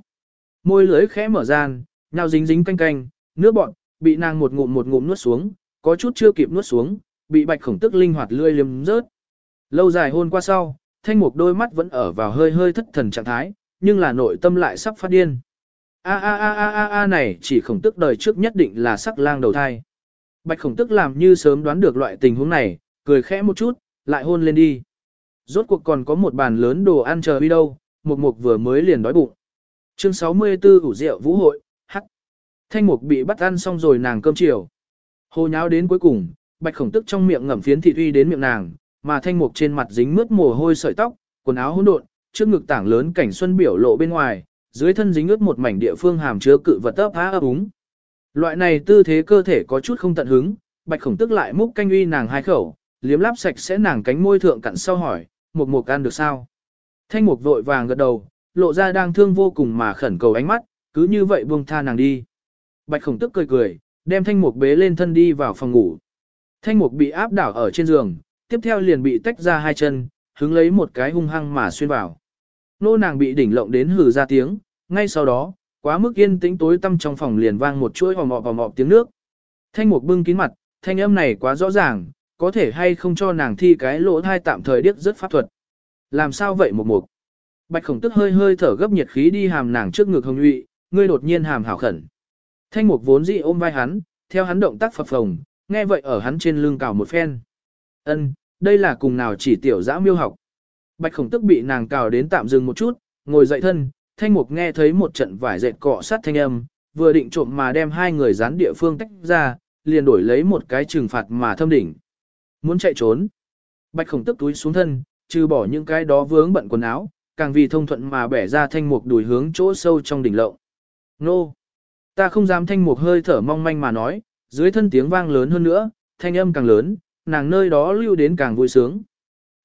môi lưới khẽ mở gian, nhau dính dính canh canh, nước bọn, bị nàng một ngụm một ngụm nuốt xuống, có chút chưa kịp nuốt xuống, bị bạch khổng tức linh hoạt lươi liếm rớt. Lâu dài hôn qua sau, thanh mục đôi mắt vẫn ở vào hơi hơi thất thần trạng thái, nhưng là nội tâm lại sắp phát điên. A a a a a a này chỉ khổng tức đời trước nhất định là sắc lang đầu thai. Bạch khổng tức làm như sớm đoán được loại tình huống này, cười khẽ một chút, lại hôn lên đi. Rốt cuộc còn có một bàn lớn đồ ăn chờ đi đâu, mục mục vừa mới liền đói bụng. Chương 64 ủ rượu vũ hội, hắc. Thanh mục bị bắt ăn xong rồi nàng cơm chiều. Hồ nháo đến cuối cùng, bạch khổng tức trong miệng ngậm phiến thịt uy đến miệng nàng, mà thanh mục trên mặt dính mướt mồ hôi sợi tóc, quần áo hỗn độn, trước ngực tảng lớn cảnh xuân biểu lộ bên ngoài, dưới thân dính ướt một mảnh địa phương hàm chứa cự vật ấp há ấp úng. Loại này tư thế cơ thể có chút không tận hứng, bạch khổng tức lại múc canh uy nàng hai khẩu, liếm láp sạch sẽ nàng cánh môi thượng cặn sau hỏi, một mục ăn được sao? Thanh mục vội vàng gật đầu, lộ ra đang thương vô cùng mà khẩn cầu ánh mắt, cứ như vậy buông tha nàng đi. Bạch khổng tức cười cười, đem thanh mục bế lên thân đi vào phòng ngủ. Thanh mục bị áp đảo ở trên giường, tiếp theo liền bị tách ra hai chân, hứng lấy một cái hung hăng mà xuyên vào. Nô nàng bị đỉnh lộng đến hừ ra tiếng, ngay sau đó, quá mức yên tĩnh tối tăm trong phòng liền vang một chuỗi vòng mọ vòng mọ tiếng nước. Thanh mục bưng kín mặt, thanh âm này quá rõ ràng, có thể hay không cho nàng thi cái lỗ thai tạm thời điếc rất pháp thuật. Làm sao vậy một mục? Bạch khổng tức hơi hơi thở gấp nhiệt khí đi hàm nàng trước ngực hồng nhụy, ngươi đột nhiên hàm hảo khẩn. Thanh mục vốn dị ôm vai hắn, theo hắn động tác phập phồng, nghe vậy ở hắn trên lưng cào một phen. Ân, đây là cùng nào chỉ tiểu dã miêu học. Bạch khổng tức bị nàng cào đến tạm dừng một chút, ngồi dậy thân, thanh mục nghe thấy một trận vải dệt cọ sát thanh âm, vừa định trộm mà đem hai người gián địa phương tách ra, liền đổi lấy một cái trừng phạt mà thâm đỉnh. Muốn chạy trốn. Bạch khổng tức túi xuống thân, trừ bỏ những cái đó vướng bận quần áo, càng vì thông thuận mà bẻ ra thanh mục đùi hướng chỗ sâu trong đỉnh lộng. Nô! Ta không dám thanh mục hơi thở mong manh mà nói, dưới thân tiếng vang lớn hơn nữa, thanh âm càng lớn, nàng nơi đó lưu đến càng vui sướng.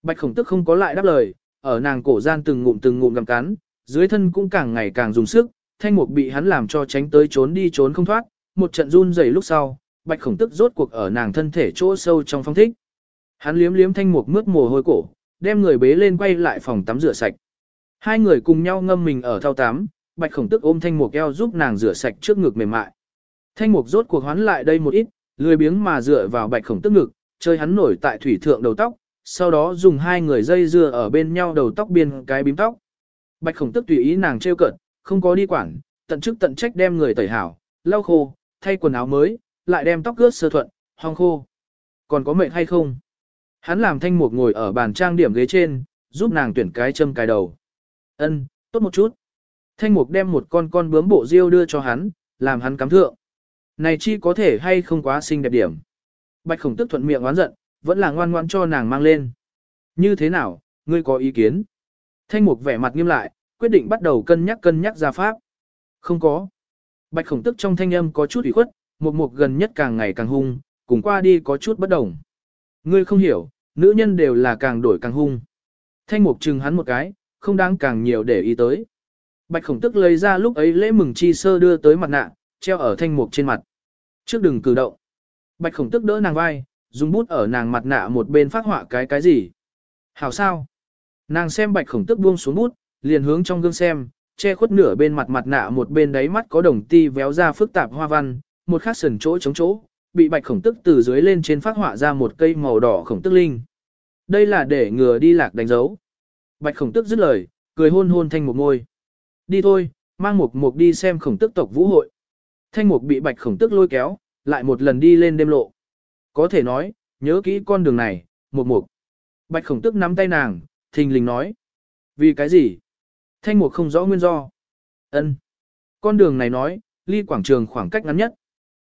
Bạch khổng tức không có lại đáp lời, ở nàng cổ gian từng ngụm từng ngụm gặm cắn, dưới thân cũng càng ngày càng dùng sức, thanh mục bị hắn làm cho tránh tới trốn đi trốn không thoát, một trận run rẩy lúc sau, bạch khổng tức rốt cuộc ở nàng thân thể chỗ sâu trong phong thích. Hắn liếm liếm thanh mục mướt mồ hôi cổ, đem người bế lên quay lại phòng tắm rửa sạch. Hai người cùng nhau ngâm mình ở thao tắm, bạch khổng tức ôm thanh mục eo giúp nàng rửa sạch trước ngực mềm mại. Thanh mục rốt cuộc hoán lại đây một ít, lười biếng mà dựa vào bạch khổng tức ngực, chơi hắn nổi tại thủy thượng đầu tóc, sau đó dùng hai người dây dưa ở bên nhau đầu tóc biên cái bím tóc. Bạch khổng tức tùy ý nàng trêu cợt, không có đi quản, tận chức tận trách đem người tẩy hảo, lau khô, thay quần áo mới, lại đem tóc ướt sơ thuận, hong khô. Còn có mệt hay không? Hắn làm thanh mục ngồi ở bàn trang điểm ghế trên, giúp nàng tuyển cái châm cài đầu. Ân, tốt một chút. Thanh mục đem một con con bướm bộ diêu đưa cho hắn, làm hắn cắm thượng. Này chi có thể hay không quá xinh đẹp điểm. Bạch khổng tức thuận miệng oán giận, vẫn là ngoan ngoan cho nàng mang lên. Như thế nào, ngươi có ý kiến? Thanh mục vẻ mặt nghiêm lại, quyết định bắt đầu cân nhắc cân nhắc ra pháp. Không có. Bạch khổng tức trong thanh âm có chút ủy khuất, một mục gần nhất càng ngày càng hung, cùng qua đi có chút bất đồng. Ngươi không hiểu, nữ nhân đều là càng đổi càng hung. Thanh mục chừng hắn một cái, không đáng càng nhiều để ý tới. Bạch khổng tức lấy ra lúc ấy lễ mừng chi sơ đưa tới mặt nạ, treo ở thanh mục trên mặt. Trước đừng cử động. Bạch khổng tức đỡ nàng vai, dùng bút ở nàng mặt nạ một bên phát họa cái cái gì. Hảo sao? Nàng xem bạch khổng tức buông xuống bút, liền hướng trong gương xem, che khuất nửa bên mặt mặt nạ một bên đáy mắt có đồng ti véo ra phức tạp hoa văn, một khắc sần chỗ chống chỗ, bị bạch khổng tức từ dưới lên trên phát họa ra một cây màu đỏ khổng tức linh. Đây là để ngừa đi lạc đánh dấu. Bạch khổng tức dứt lời, cười hôn hôn thanh một ngôi. Đi thôi, mang một mục đi xem khổng tức tộc vũ hội. Thanh mục bị bạch khổng tức lôi kéo, lại một lần đi lên đêm lộ. Có thể nói, nhớ kỹ con đường này, một mục. Bạch khổng tức nắm tay nàng, thình lình nói. Vì cái gì? Thanh mục không rõ nguyên do. ân Con đường này nói, ly quảng trường khoảng cách ngắn nhất.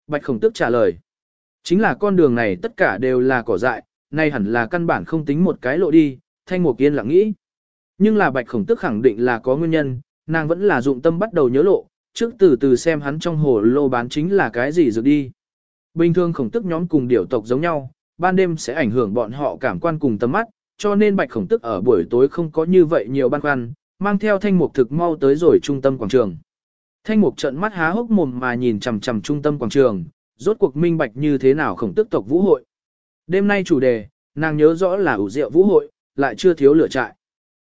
Bạch khổng tức trả lời. Chính là con đường này tất cả đều là cỏ dại, nay hẳn là căn bản không tính một cái lộ đi, thanh mục yên lặng nghĩ. Nhưng là bạch khổng tức khẳng định là có nguyên nhân, nàng vẫn là dụng tâm bắt đầu nhớ lộ, trước từ từ xem hắn trong hồ lô bán chính là cái gì rồi đi. Bình thường khổng tức nhóm cùng điểu tộc giống nhau, ban đêm sẽ ảnh hưởng bọn họ cảm quan cùng tầm mắt, cho nên bạch khổng tức ở buổi tối không có như vậy nhiều ban quan, mang theo thanh mục thực mau tới rồi trung tâm quảng trường. Thanh mục trận mắt há hốc mồm mà nhìn chằm chằm trung tâm quảng trường, rốt cuộc minh bạch như thế nào khổng tức tộc vũ hội. Đêm nay chủ đề, nàng nhớ rõ là ủ rượu vũ hội, lại chưa thiếu lửa trại.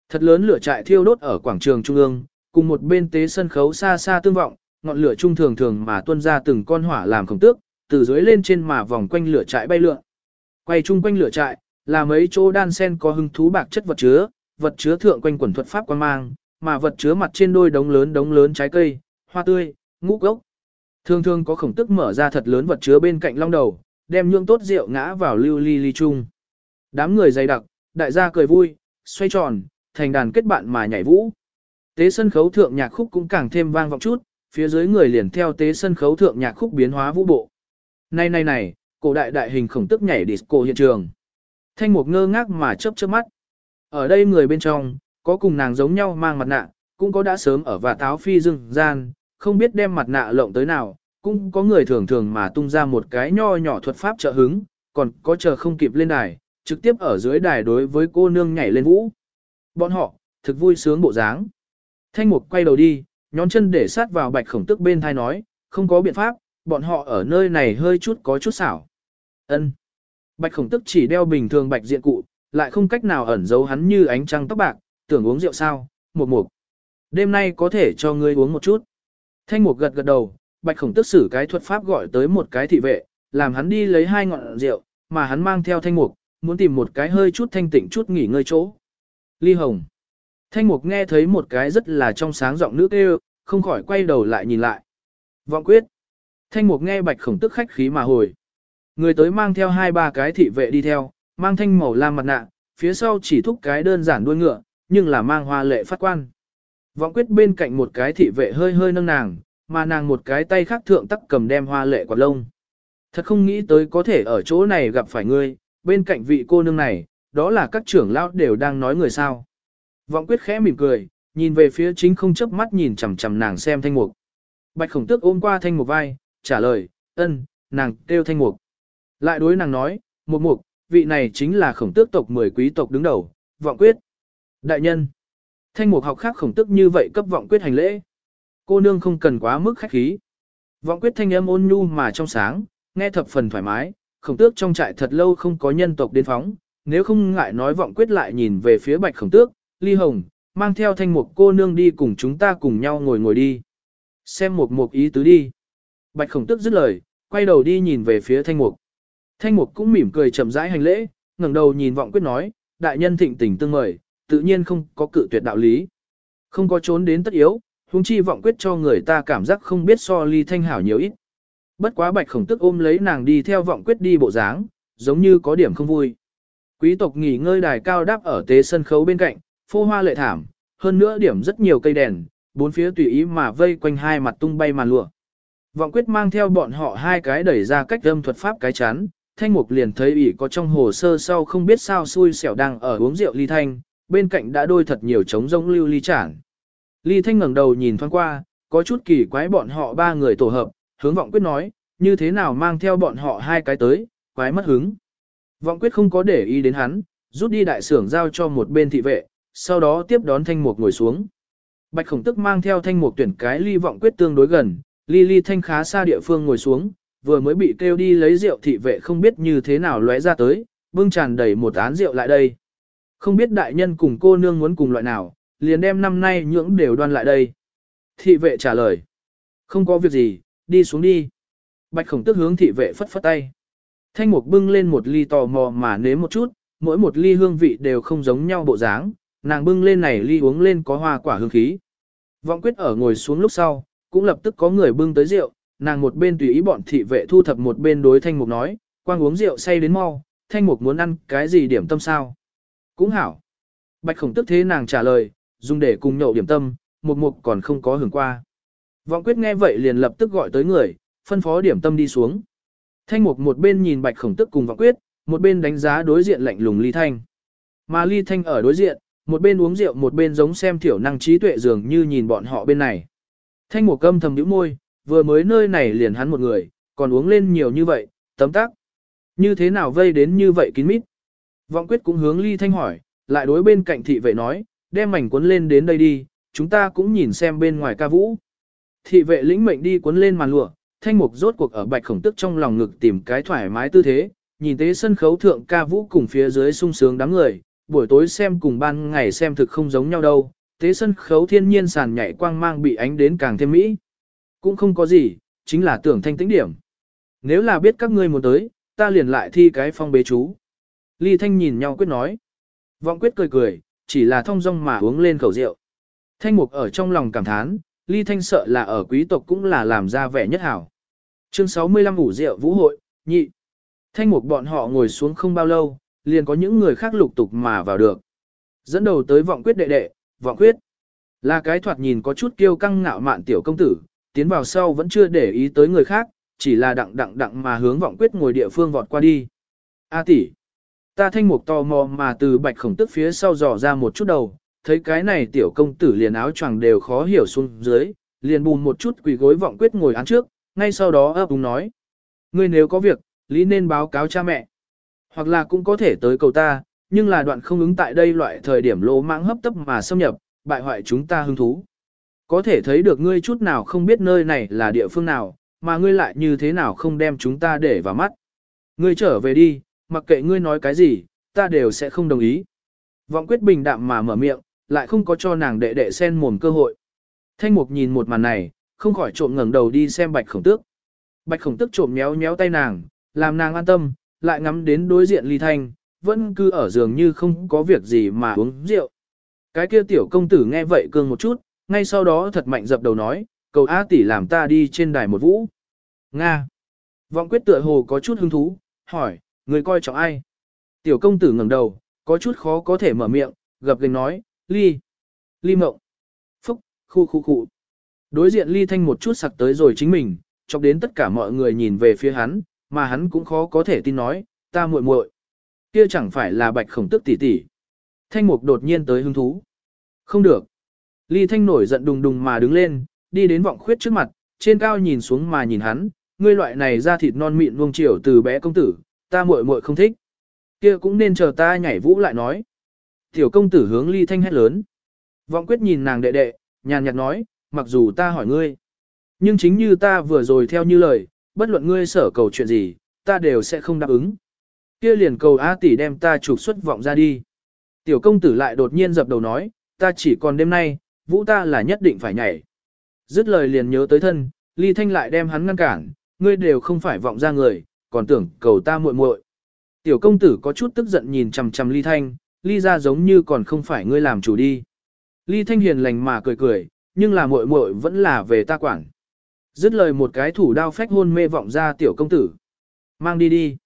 Thật lớn lửa trại thiêu đốt ở quảng trường trung ương, cùng một bên tế sân khấu xa xa tương vọng, ngọn lửa trung thường thường mà tuôn ra từng con hỏa làm khổng tước, từ dưới lên trên mà vòng quanh lửa trại bay lượn. Quay chung quanh lửa trại, là mấy chỗ đan sen có hứng thú bạc chất vật chứa, vật chứa thượng quanh quần thuật pháp quan mang, mà vật chứa mặt trên đôi đống lớn đống lớn trái cây, hoa tươi, ngũ gốc. Thường thường có khổng tức mở ra thật lớn vật chứa bên cạnh long đầu, đem nhương tốt rượu ngã vào lưu ly ly chung. Đám người dày đặc, đại gia cười vui, xoay tròn, thành đàn kết bạn mà nhảy vũ. Tế sân khấu thượng nhạc khúc cũng càng thêm vang vọng chút, phía dưới người liền theo tế sân khấu thượng nhạc khúc biến hóa vũ bộ. Này này này, cổ đại đại hình khổng tức nhảy disco hiện trường. Thanh mục ngơ ngác mà chớp chớp mắt. Ở đây người bên trong, có cùng nàng giống nhau mang mặt nạ, cũng có đã sớm ở và táo phi rừng gian, không biết đem mặt nạ lộng tới nào, cũng có người thường thường mà tung ra một cái nho nhỏ thuật pháp trợ hứng, còn có chờ không kịp lên đài, trực tiếp ở dưới đài đối với cô nương nhảy lên vũ. Bọn họ, thực vui sướng bộ dáng. Thanh mục quay đầu đi, nhón chân để sát vào bạch khổng tức bên thai nói, không có biện pháp, bọn họ ở nơi này hơi chút có chút xảo. Ân. Bạch khổng tức chỉ đeo bình thường bạch diện cụ, lại không cách nào ẩn giấu hắn như ánh trăng tóc bạc, tưởng uống rượu sao, một mục. Đêm nay có thể cho ngươi uống một chút. Thanh mục gật gật đầu, bạch khổng tức xử cái thuật pháp gọi tới một cái thị vệ, làm hắn đi lấy hai ngọn rượu, mà hắn mang theo thanh mục, muốn tìm một cái hơi chút thanh tịnh chút nghỉ ngơi chỗ. Ly hồng. Thanh mục nghe thấy một cái rất là trong sáng giọng nữ kêu, không khỏi quay đầu lại nhìn lại. Vọng quyết. Thanh mục nghe bạch khổng tức khách khí mà hồi. Người tới mang theo hai ba cái thị vệ đi theo, mang thanh màu lam mặt nạ, phía sau chỉ thúc cái đơn giản đuôi ngựa, nhưng là mang hoa lệ phát quan. Vọng quyết bên cạnh một cái thị vệ hơi hơi nâng nàng, mà nàng một cái tay khác thượng tắc cầm đem hoa lệ quạt lông. Thật không nghĩ tới có thể ở chỗ này gặp phải ngươi, bên cạnh vị cô nương này, đó là các trưởng lão đều đang nói người sao. Vọng quyết khẽ mỉm cười, nhìn về phía chính không chớp mắt nhìn chằm chằm nàng xem thanh mục. Bạch khổng tước ôm qua thanh mục vai, trả lời, ân, nàng kêu thanh mục. Lại đối nàng nói, mục mục, vị này chính là khổng tước tộc 10 quý tộc đứng đầu, vọng quyết. Đại nhân, thanh mục học khác khổng tước như vậy cấp vọng quyết hành lễ. Cô nương không cần quá mức khách khí. Vọng quyết thanh âm ôn nhu mà trong sáng, nghe thập phần thoải mái, khổng tước trong trại thật lâu không có nhân tộc đến phóng, nếu không ngại nói vọng quyết lại nhìn về phía bạch khổng tước, ly hồng, mang theo thanh mục cô nương đi cùng chúng ta cùng nhau ngồi ngồi đi. Xem một mục ý tứ đi. Bạch khổng tước dứt lời, quay đầu đi nhìn về phía thanh mục. Thanh mục cũng mỉm cười chậm rãi hành lễ, ngẩng đầu nhìn vọng quyết nói, đại nhân thịnh tình tương mời, tự nhiên không có cự tuyệt đạo lý. Không có trốn đến tất yếu, huống chi vọng quyết cho người ta cảm giác không biết so ly thanh hảo nhiều ít. Bất quá bạch khổng tức ôm lấy nàng đi theo vọng quyết đi bộ dáng, giống như có điểm không vui. Quý tộc nghỉ ngơi đài cao đáp ở tế sân khấu bên cạnh, phô hoa lệ thảm, hơn nữa điểm rất nhiều cây đèn, bốn phía tùy ý mà vây quanh hai mặt tung bay màn lụa. Vọng quyết mang theo bọn họ hai cái đẩy ra cách âm thuật pháp cái chán, thanh mục liền thấy ủy có trong hồ sơ sau không biết sao xui xẻo đang ở uống rượu ly thanh, bên cạnh đã đôi thật nhiều trống rông lưu ly chản. Ly thanh ngẩng đầu nhìn thoáng qua, có chút kỳ quái bọn họ ba người tổ hợp, hướng vọng quyết nói, như thế nào mang theo bọn họ hai cái tới, quái mất hứng. Vọng quyết không có để ý đến hắn, rút đi đại sưởng giao cho một bên thị vệ, sau đó tiếp đón thanh mục ngồi xuống. Bạch khổng tức mang theo thanh mục tuyển cái ly vọng quyết tương đối gần, ly ly thanh khá xa địa phương ngồi xuống, vừa mới bị kêu đi lấy rượu thị vệ không biết như thế nào lóe ra tới, bưng tràn đầy một án rượu lại đây. Không biết đại nhân cùng cô nương muốn cùng loại nào, liền đem năm nay nhưỡng đều đoan lại đây. Thị vệ trả lời. Không có việc gì, đi xuống đi. Bạch khổng tức hướng thị vệ phất phất tay. Thanh mục bưng lên một ly tò mò mà nếm một chút, mỗi một ly hương vị đều không giống nhau bộ dáng, nàng bưng lên này ly uống lên có hoa quả hương khí. Vọng quyết ở ngồi xuống lúc sau, cũng lập tức có người bưng tới rượu, nàng một bên tùy ý bọn thị vệ thu thập một bên đối thanh mục nói, quang uống rượu say đến mau, thanh mục muốn ăn cái gì điểm tâm sao. Cũng hảo. Bạch khổng tức thế nàng trả lời, dùng để cùng nhậu điểm tâm, mục mục còn không có hưởng qua. Vọng quyết nghe vậy liền lập tức gọi tới người, phân phó điểm tâm đi xuống. Thanh mục một bên nhìn bạch khổng tức cùng vọng quyết, một bên đánh giá đối diện lạnh lùng ly thanh. Mà ly thanh ở đối diện, một bên uống rượu một bên giống xem thiểu năng trí tuệ dường như nhìn bọn họ bên này. Thanh mục âm thầm nhíu môi, vừa mới nơi này liền hắn một người, còn uống lên nhiều như vậy, tấm tắc. Như thế nào vây đến như vậy kín mít? Vọng quyết cũng hướng ly thanh hỏi, lại đối bên cạnh thị vệ nói, đem mảnh cuốn lên đến đây đi, chúng ta cũng nhìn xem bên ngoài ca vũ. Thị vệ lĩnh mệnh đi cuốn lên màn lụa, thanh mục rốt cuộc ở bạch khổng tức trong lòng ngực tìm cái thoải mái tư thế, nhìn tế sân khấu thượng ca vũ cùng phía dưới sung sướng đám người, buổi tối xem cùng ban ngày xem thực không giống nhau đâu, tế sân khấu thiên nhiên sàn nhảy quang mang bị ánh đến càng thêm mỹ. Cũng không có gì, chính là tưởng thanh tĩnh điểm. Nếu là biết các ngươi muốn tới, ta liền lại thi cái phong bế chú. Ly Thanh nhìn nhau quyết nói. Vọng quyết cười cười, chỉ là thông dong mà uống lên khẩu rượu. Thanh mục ở trong lòng cảm thán, Ly Thanh sợ là ở quý tộc cũng là làm ra vẻ nhất hảo. Chương 65 ủ rượu vũ hội, nhị. Thanh mục bọn họ ngồi xuống không bao lâu, liền có những người khác lục tục mà vào được. Dẫn đầu tới vọng quyết đệ đệ, vọng quyết. Là cái thoạt nhìn có chút kiêu căng ngạo mạn tiểu công tử, tiến vào sau vẫn chưa để ý tới người khác, chỉ là đặng đặng đặng mà hướng vọng quyết ngồi địa phương vọt qua đi. A tỷ, ta thanh mục tò mò mà từ bạch khổng tức phía sau dò ra một chút đầu, thấy cái này tiểu công tử liền áo choàng đều khó hiểu xuống dưới, liền bùn một chút quỳ gối vọng quyết ngồi án trước, ngay sau đó ấp úng nói. Ngươi nếu có việc, lý nên báo cáo cha mẹ. Hoặc là cũng có thể tới cầu ta, nhưng là đoạn không ứng tại đây loại thời điểm lỗ mãng hấp tấp mà xâm nhập, bại hoại chúng ta hứng thú. Có thể thấy được ngươi chút nào không biết nơi này là địa phương nào, mà ngươi lại như thế nào không đem chúng ta để vào mắt. Ngươi trở về đi, mặc kệ ngươi nói cái gì, ta đều sẽ không đồng ý. Vọng quyết bình đạm mà mở miệng, lại không có cho nàng đệ đệ sen mồm cơ hội. Thanh mục nhìn một màn này, không khỏi trộm ngẩng đầu đi xem bạch khổng tước. Bạch khổng tước trộm méo méo tay nàng, làm nàng an tâm, lại ngắm đến đối diện ly thanh, vẫn cứ ở giường như không có việc gì mà uống rượu. Cái kia tiểu công tử nghe vậy cương một chút, ngay sau đó thật mạnh dập đầu nói, cầu A tỷ làm ta đi trên đài một vũ. Nga. Vọng quyết tựa hồ có chút hứng thú, hỏi, người coi trọng ai? Tiểu công tử ngẩng đầu, có chút khó có thể mở miệng, gập gành nói, ly. Ly mộng. Phúc, khu khu khu. Đối diện ly thanh một chút sặc tới rồi chính mình, chọc đến tất cả mọi người nhìn về phía hắn, mà hắn cũng khó có thể tin nói, ta muội muội, kia chẳng phải là bạch khổng tức tỷ tỷ. Thanh mục đột nhiên tới hứng thú. Không được. Ly thanh nổi giận đùng đùng mà đứng lên, đi đến vọng khuyết trước mặt, trên cao nhìn xuống mà nhìn hắn, ngươi loại này ra thịt non mịn vuông chiều từ bé công tử, ta muội muội không thích. Kia cũng nên chờ ta nhảy vũ lại nói. Tiểu công tử hướng ly thanh hét lớn. Vọng quyết nhìn nàng đệ đệ, nhàn nhạt nói, mặc dù ta hỏi ngươi. Nhưng chính như ta vừa rồi theo như lời, bất luận ngươi sở cầu chuyện gì, ta đều sẽ không đáp ứng. Kia liền cầu A tỷ đem ta trục xuất vọng ra đi. Tiểu công tử lại đột nhiên dập đầu nói, ta chỉ còn đêm nay, vũ ta là nhất định phải nhảy. Dứt lời liền nhớ tới thân, ly thanh lại đem hắn ngăn cản, ngươi đều không phải vọng ra người, còn tưởng cầu ta muội muội. Tiểu công tử có chút tức giận nhìn chằm chằm ly thanh, ly ra giống như còn không phải ngươi làm chủ đi. Ly thanh hiền lành mà cười cười, nhưng là muội muội vẫn là về ta quản. Dứt lời một cái thủ đao phách hôn mê vọng ra tiểu công tử. Mang đi đi.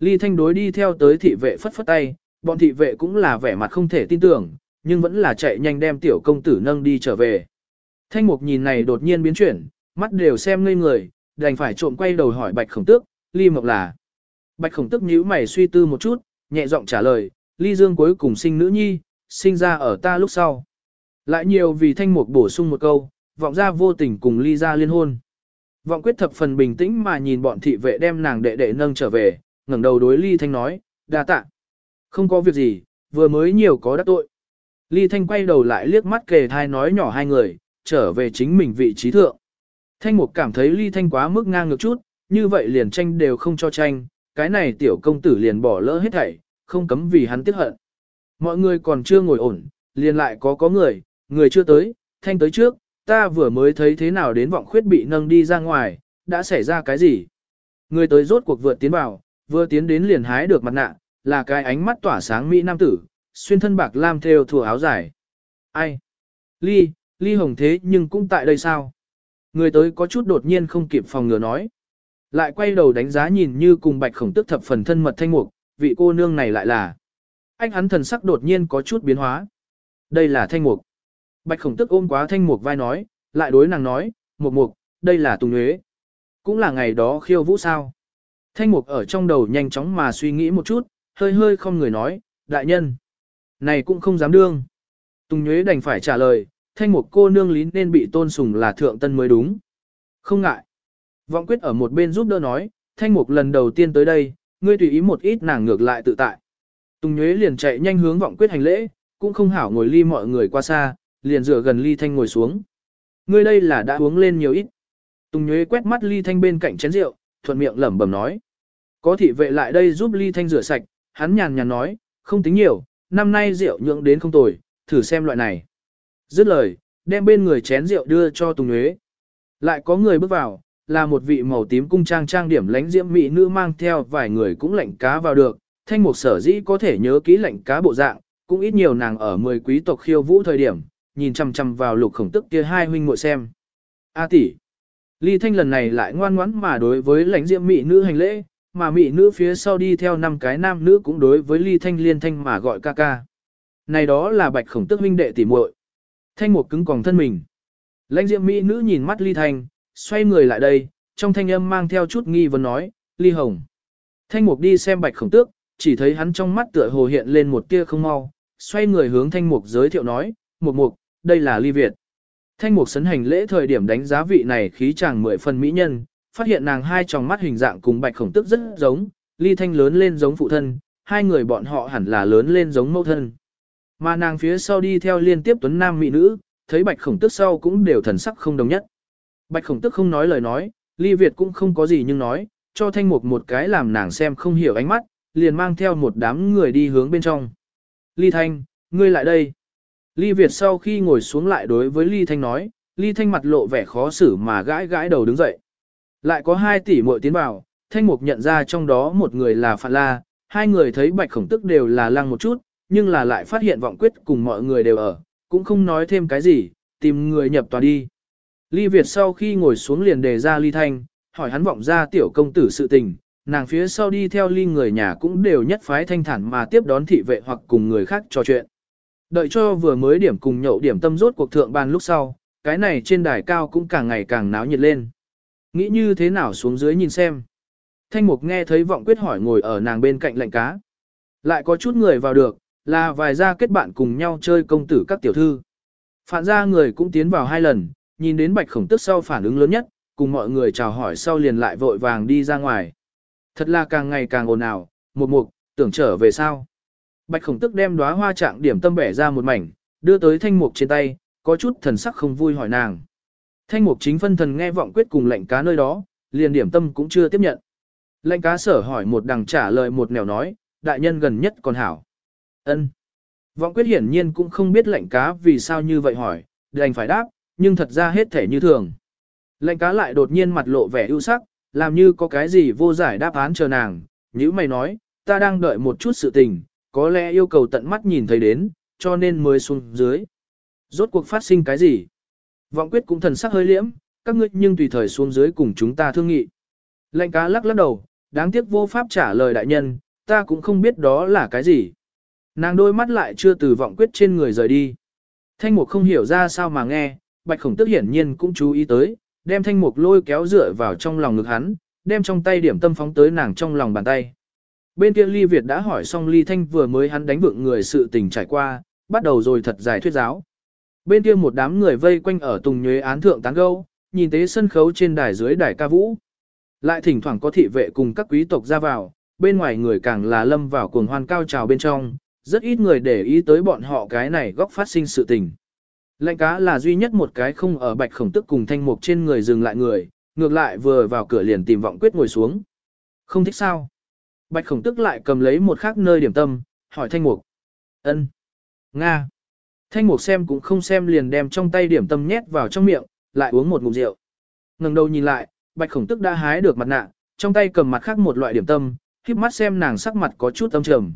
Ly thanh đối đi theo tới thị vệ phất phất tay, bọn thị vệ cũng là vẻ mặt không thể tin tưởng, nhưng vẫn là chạy nhanh đem tiểu công tử nâng đi trở về. Thanh mục nhìn này đột nhiên biến chuyển, mắt đều xem ngây người, đành phải trộm quay đầu hỏi bạch khổng tước, ly mộc là. Bạch khổng tước nhíu mày suy tư một chút, nhẹ giọng trả lời, ly dương cuối cùng sinh nữ nhi, sinh ra ở ta lúc sau. Lại nhiều vì thanh mục bổ sung một câu, vọng ra vô tình cùng ly ra liên hôn. Vọng quyết thập phần bình tĩnh mà nhìn bọn thị vệ đem nàng đệ đệ nâng trở về, ngẩng đầu đối ly thanh nói, đa tạ. Không có việc gì, vừa mới nhiều có đắc tội. Ly thanh quay đầu lại liếc mắt kề thai nói nhỏ hai người, trở về chính mình vị trí thượng. Thanh mục cảm thấy ly thanh quá mức ngang ngược chút, như vậy liền tranh đều không cho tranh, cái này tiểu công tử liền bỏ lỡ hết thảy, không cấm vì hắn tiếc hận. Mọi người còn chưa ngồi ổn, liền lại có có người, người chưa tới, thanh tới trước, ta vừa mới thấy thế nào đến vọng khuyết bị nâng đi ra ngoài, đã xảy ra cái gì. Người tới rốt cuộc vượt tiến vào, vừa tiến đến liền hái được mặt nạ, là cái ánh mắt tỏa sáng mỹ nam tử, xuyên thân bạc lam theo thùa áo dài. Ai? Ly, Ly Hồng thế nhưng cũng tại đây sao? Người tới có chút đột nhiên không kịp phòng ngừa nói. Lại quay đầu đánh giá nhìn như cùng bạch khổng tức thập phần thân mật thanh mục, vị cô nương này lại là. Anh hắn thần sắc đột nhiên có chút biến hóa. Đây là thanh mục. Bạch khổng tức ôm quá thanh mục vai nói, lại đối nàng nói, mục mục, đây là tùng nhuế. Cũng là ngày đó khiêu vũ sao. Thanh mục ở trong đầu nhanh chóng mà suy nghĩ một chút, hơi hơi không người nói, đại nhân. Này cũng không dám đương. Tùng nhuế đành phải trả lời, thanh mục cô nương lý nên bị tôn sùng là thượng tân mới đúng. Không ngại. Vọng quyết ở một bên giúp đỡ nói, thanh mục lần đầu tiên tới đây, ngươi tùy ý một ít nàng ngược lại tự tại. Tùng nhuế liền chạy nhanh hướng vọng quyết hành lễ, cũng không hảo ngồi ly mọi người qua xa, liền dựa gần ly thanh ngồi xuống. Ngươi đây là đã uống lên nhiều ít. Tùng nhuế quét mắt ly thanh bên cạnh chén rượu, thuận miệng lẩm bẩm nói. Có thị vệ lại đây giúp ly thanh rửa sạch, hắn nhàn nhàn nói, không tính nhiều, năm nay rượu nhượng đến không tồi, thử xem loại này. Dứt lời, đem bên người chén rượu đưa cho Tùng Nhuế. Lại có người bước vào, là một vị màu tím cung trang trang điểm lánh diễm mỹ nữ mang theo vài người cũng lệnh cá vào được. Thanh mục sở dĩ có thể nhớ kỹ lệnh cá bộ dạng, cũng ít nhiều nàng ở mười quý tộc khiêu vũ thời điểm, nhìn chăm chăm vào lục khổng tức kia hai huynh muội xem. A tỷ. Ly Thanh lần này lại ngoan ngoãn mà đối với lãnh diễm mỹ nữ hành lễ, mà mỹ nữ phía sau đi theo năm cái nam nữ cũng đối với Ly Thanh liên thanh mà gọi ca ca. Này đó là bạch khổng tức huynh đệ tỷ muội. Thanh một cứng còng thân mình. Lãnh diệm mỹ nữ nhìn mắt ly thanh, xoay người lại đây, trong thanh âm mang theo chút nghi vấn nói, ly hồng. Thanh mục đi xem bạch khổng tước, chỉ thấy hắn trong mắt tựa hồ hiện lên một tia không mau, xoay người hướng thanh mục giới thiệu nói, mục mục, đây là ly Việt. Thanh mục sấn hành lễ thời điểm đánh giá vị này khí chàng mười phần mỹ nhân, phát hiện nàng hai tròng mắt hình dạng cùng bạch khổng tước rất giống, ly thanh lớn lên giống phụ thân, hai người bọn họ hẳn là lớn lên giống mẫu thân. Mà nàng phía sau đi theo liên tiếp tuấn nam mỹ nữ, thấy bạch khổng tức sau cũng đều thần sắc không đồng nhất. Bạch khổng tức không nói lời nói, Ly Việt cũng không có gì nhưng nói, cho thanh mục một cái làm nàng xem không hiểu ánh mắt, liền mang theo một đám người đi hướng bên trong. Ly Thanh, ngươi lại đây. Ly Việt sau khi ngồi xuống lại đối với Ly Thanh nói, Ly Thanh mặt lộ vẻ khó xử mà gãi gãi đầu đứng dậy. Lại có hai tỷ muội tiến vào, Thanh Mục nhận ra trong đó một người là Phạn La, hai người thấy Bạch Khổng Tức đều là lăng một chút, nhưng là lại phát hiện vọng quyết cùng mọi người đều ở, cũng không nói thêm cái gì, tìm người nhập tòa đi. Ly Việt sau khi ngồi xuống liền đề ra Ly Thanh, hỏi hắn vọng ra tiểu công tử sự tình, nàng phía sau đi theo Ly người nhà cũng đều nhất phái thanh thản mà tiếp đón thị vệ hoặc cùng người khác trò chuyện. Đợi cho vừa mới điểm cùng nhậu điểm tâm rốt cuộc thượng bàn lúc sau, cái này trên đài cao cũng càng ngày càng náo nhiệt lên. Nghĩ như thế nào xuống dưới nhìn xem. Thanh mục nghe thấy vọng quyết hỏi ngồi ở nàng bên cạnh lạnh cá. Lại có chút người vào được, là vài gia kết bạn cùng nhau chơi công tử các tiểu thư. Phản ra người cũng tiến vào hai lần, nhìn đến bạch khổng tức sau phản ứng lớn nhất, cùng mọi người chào hỏi sau liền lại vội vàng đi ra ngoài. Thật là càng ngày càng ồn ào, một mục, tưởng trở về sao. Bạch khổng tức đem đóa hoa trạng điểm tâm bẻ ra một mảnh, đưa tới thanh mục trên tay, có chút thần sắc không vui hỏi nàng. Thanh mục chính phân thần nghe vọng quyết cùng lệnh cá nơi đó, liền điểm tâm cũng chưa tiếp nhận. Lệnh cá sở hỏi một đằng trả lời một nẻo nói, đại nhân gần nhất còn hảo. ân Vọng quyết hiển nhiên cũng không biết lệnh cá vì sao như vậy hỏi, đành phải đáp, nhưng thật ra hết thể như thường. Lệnh cá lại đột nhiên mặt lộ vẻ ưu sắc, làm như có cái gì vô giải đáp án chờ nàng, như mày nói, ta đang đợi một chút sự tình, có lẽ yêu cầu tận mắt nhìn thấy đến, cho nên mới xuống dưới. Rốt cuộc phát sinh cái gì? Vọng quyết cũng thần sắc hơi liễm, các ngươi nhưng tùy thời xuống dưới cùng chúng ta thương nghị. Lệnh cá lắc lắc đầu, đáng tiếc vô pháp trả lời đại nhân, ta cũng không biết đó là cái gì. Nàng đôi mắt lại chưa từ vọng quyết trên người rời đi. Thanh mục không hiểu ra sao mà nghe, bạch khổng tức hiển nhiên cũng chú ý tới, đem thanh mục lôi kéo dựa vào trong lòng ngực hắn, đem trong tay điểm tâm phóng tới nàng trong lòng bàn tay. Bên kia Ly Việt đã hỏi xong Ly Thanh vừa mới hắn đánh vượng người sự tình trải qua, bắt đầu rồi thật giải thuyết giáo. Bên kia một đám người vây quanh ở Tùng Nhuế án thượng tán gâu, nhìn tế sân khấu trên đài dưới đài ca vũ. Lại thỉnh thoảng có thị vệ cùng các quý tộc ra vào, bên ngoài người càng là lâm vào cuồng hoan cao trào bên trong, rất ít người để ý tới bọn họ cái này góc phát sinh sự tình. Lệnh cá là duy nhất một cái không ở bạch khổng tức cùng thanh mục trên người dừng lại người, ngược lại vừa vào cửa liền tìm vọng quyết ngồi xuống. Không thích sao? Bạch khổng tức lại cầm lấy một khác nơi điểm tâm, hỏi thanh mục. ân Nga. Thanh mục xem cũng không xem liền đem trong tay điểm tâm nhét vào trong miệng, lại uống một ngụm rượu. ngẩng đầu nhìn lại, bạch khổng tức đã hái được mặt nạ, trong tay cầm mặt khác một loại điểm tâm, khiếp mắt xem nàng sắc mặt có chút âm trầm.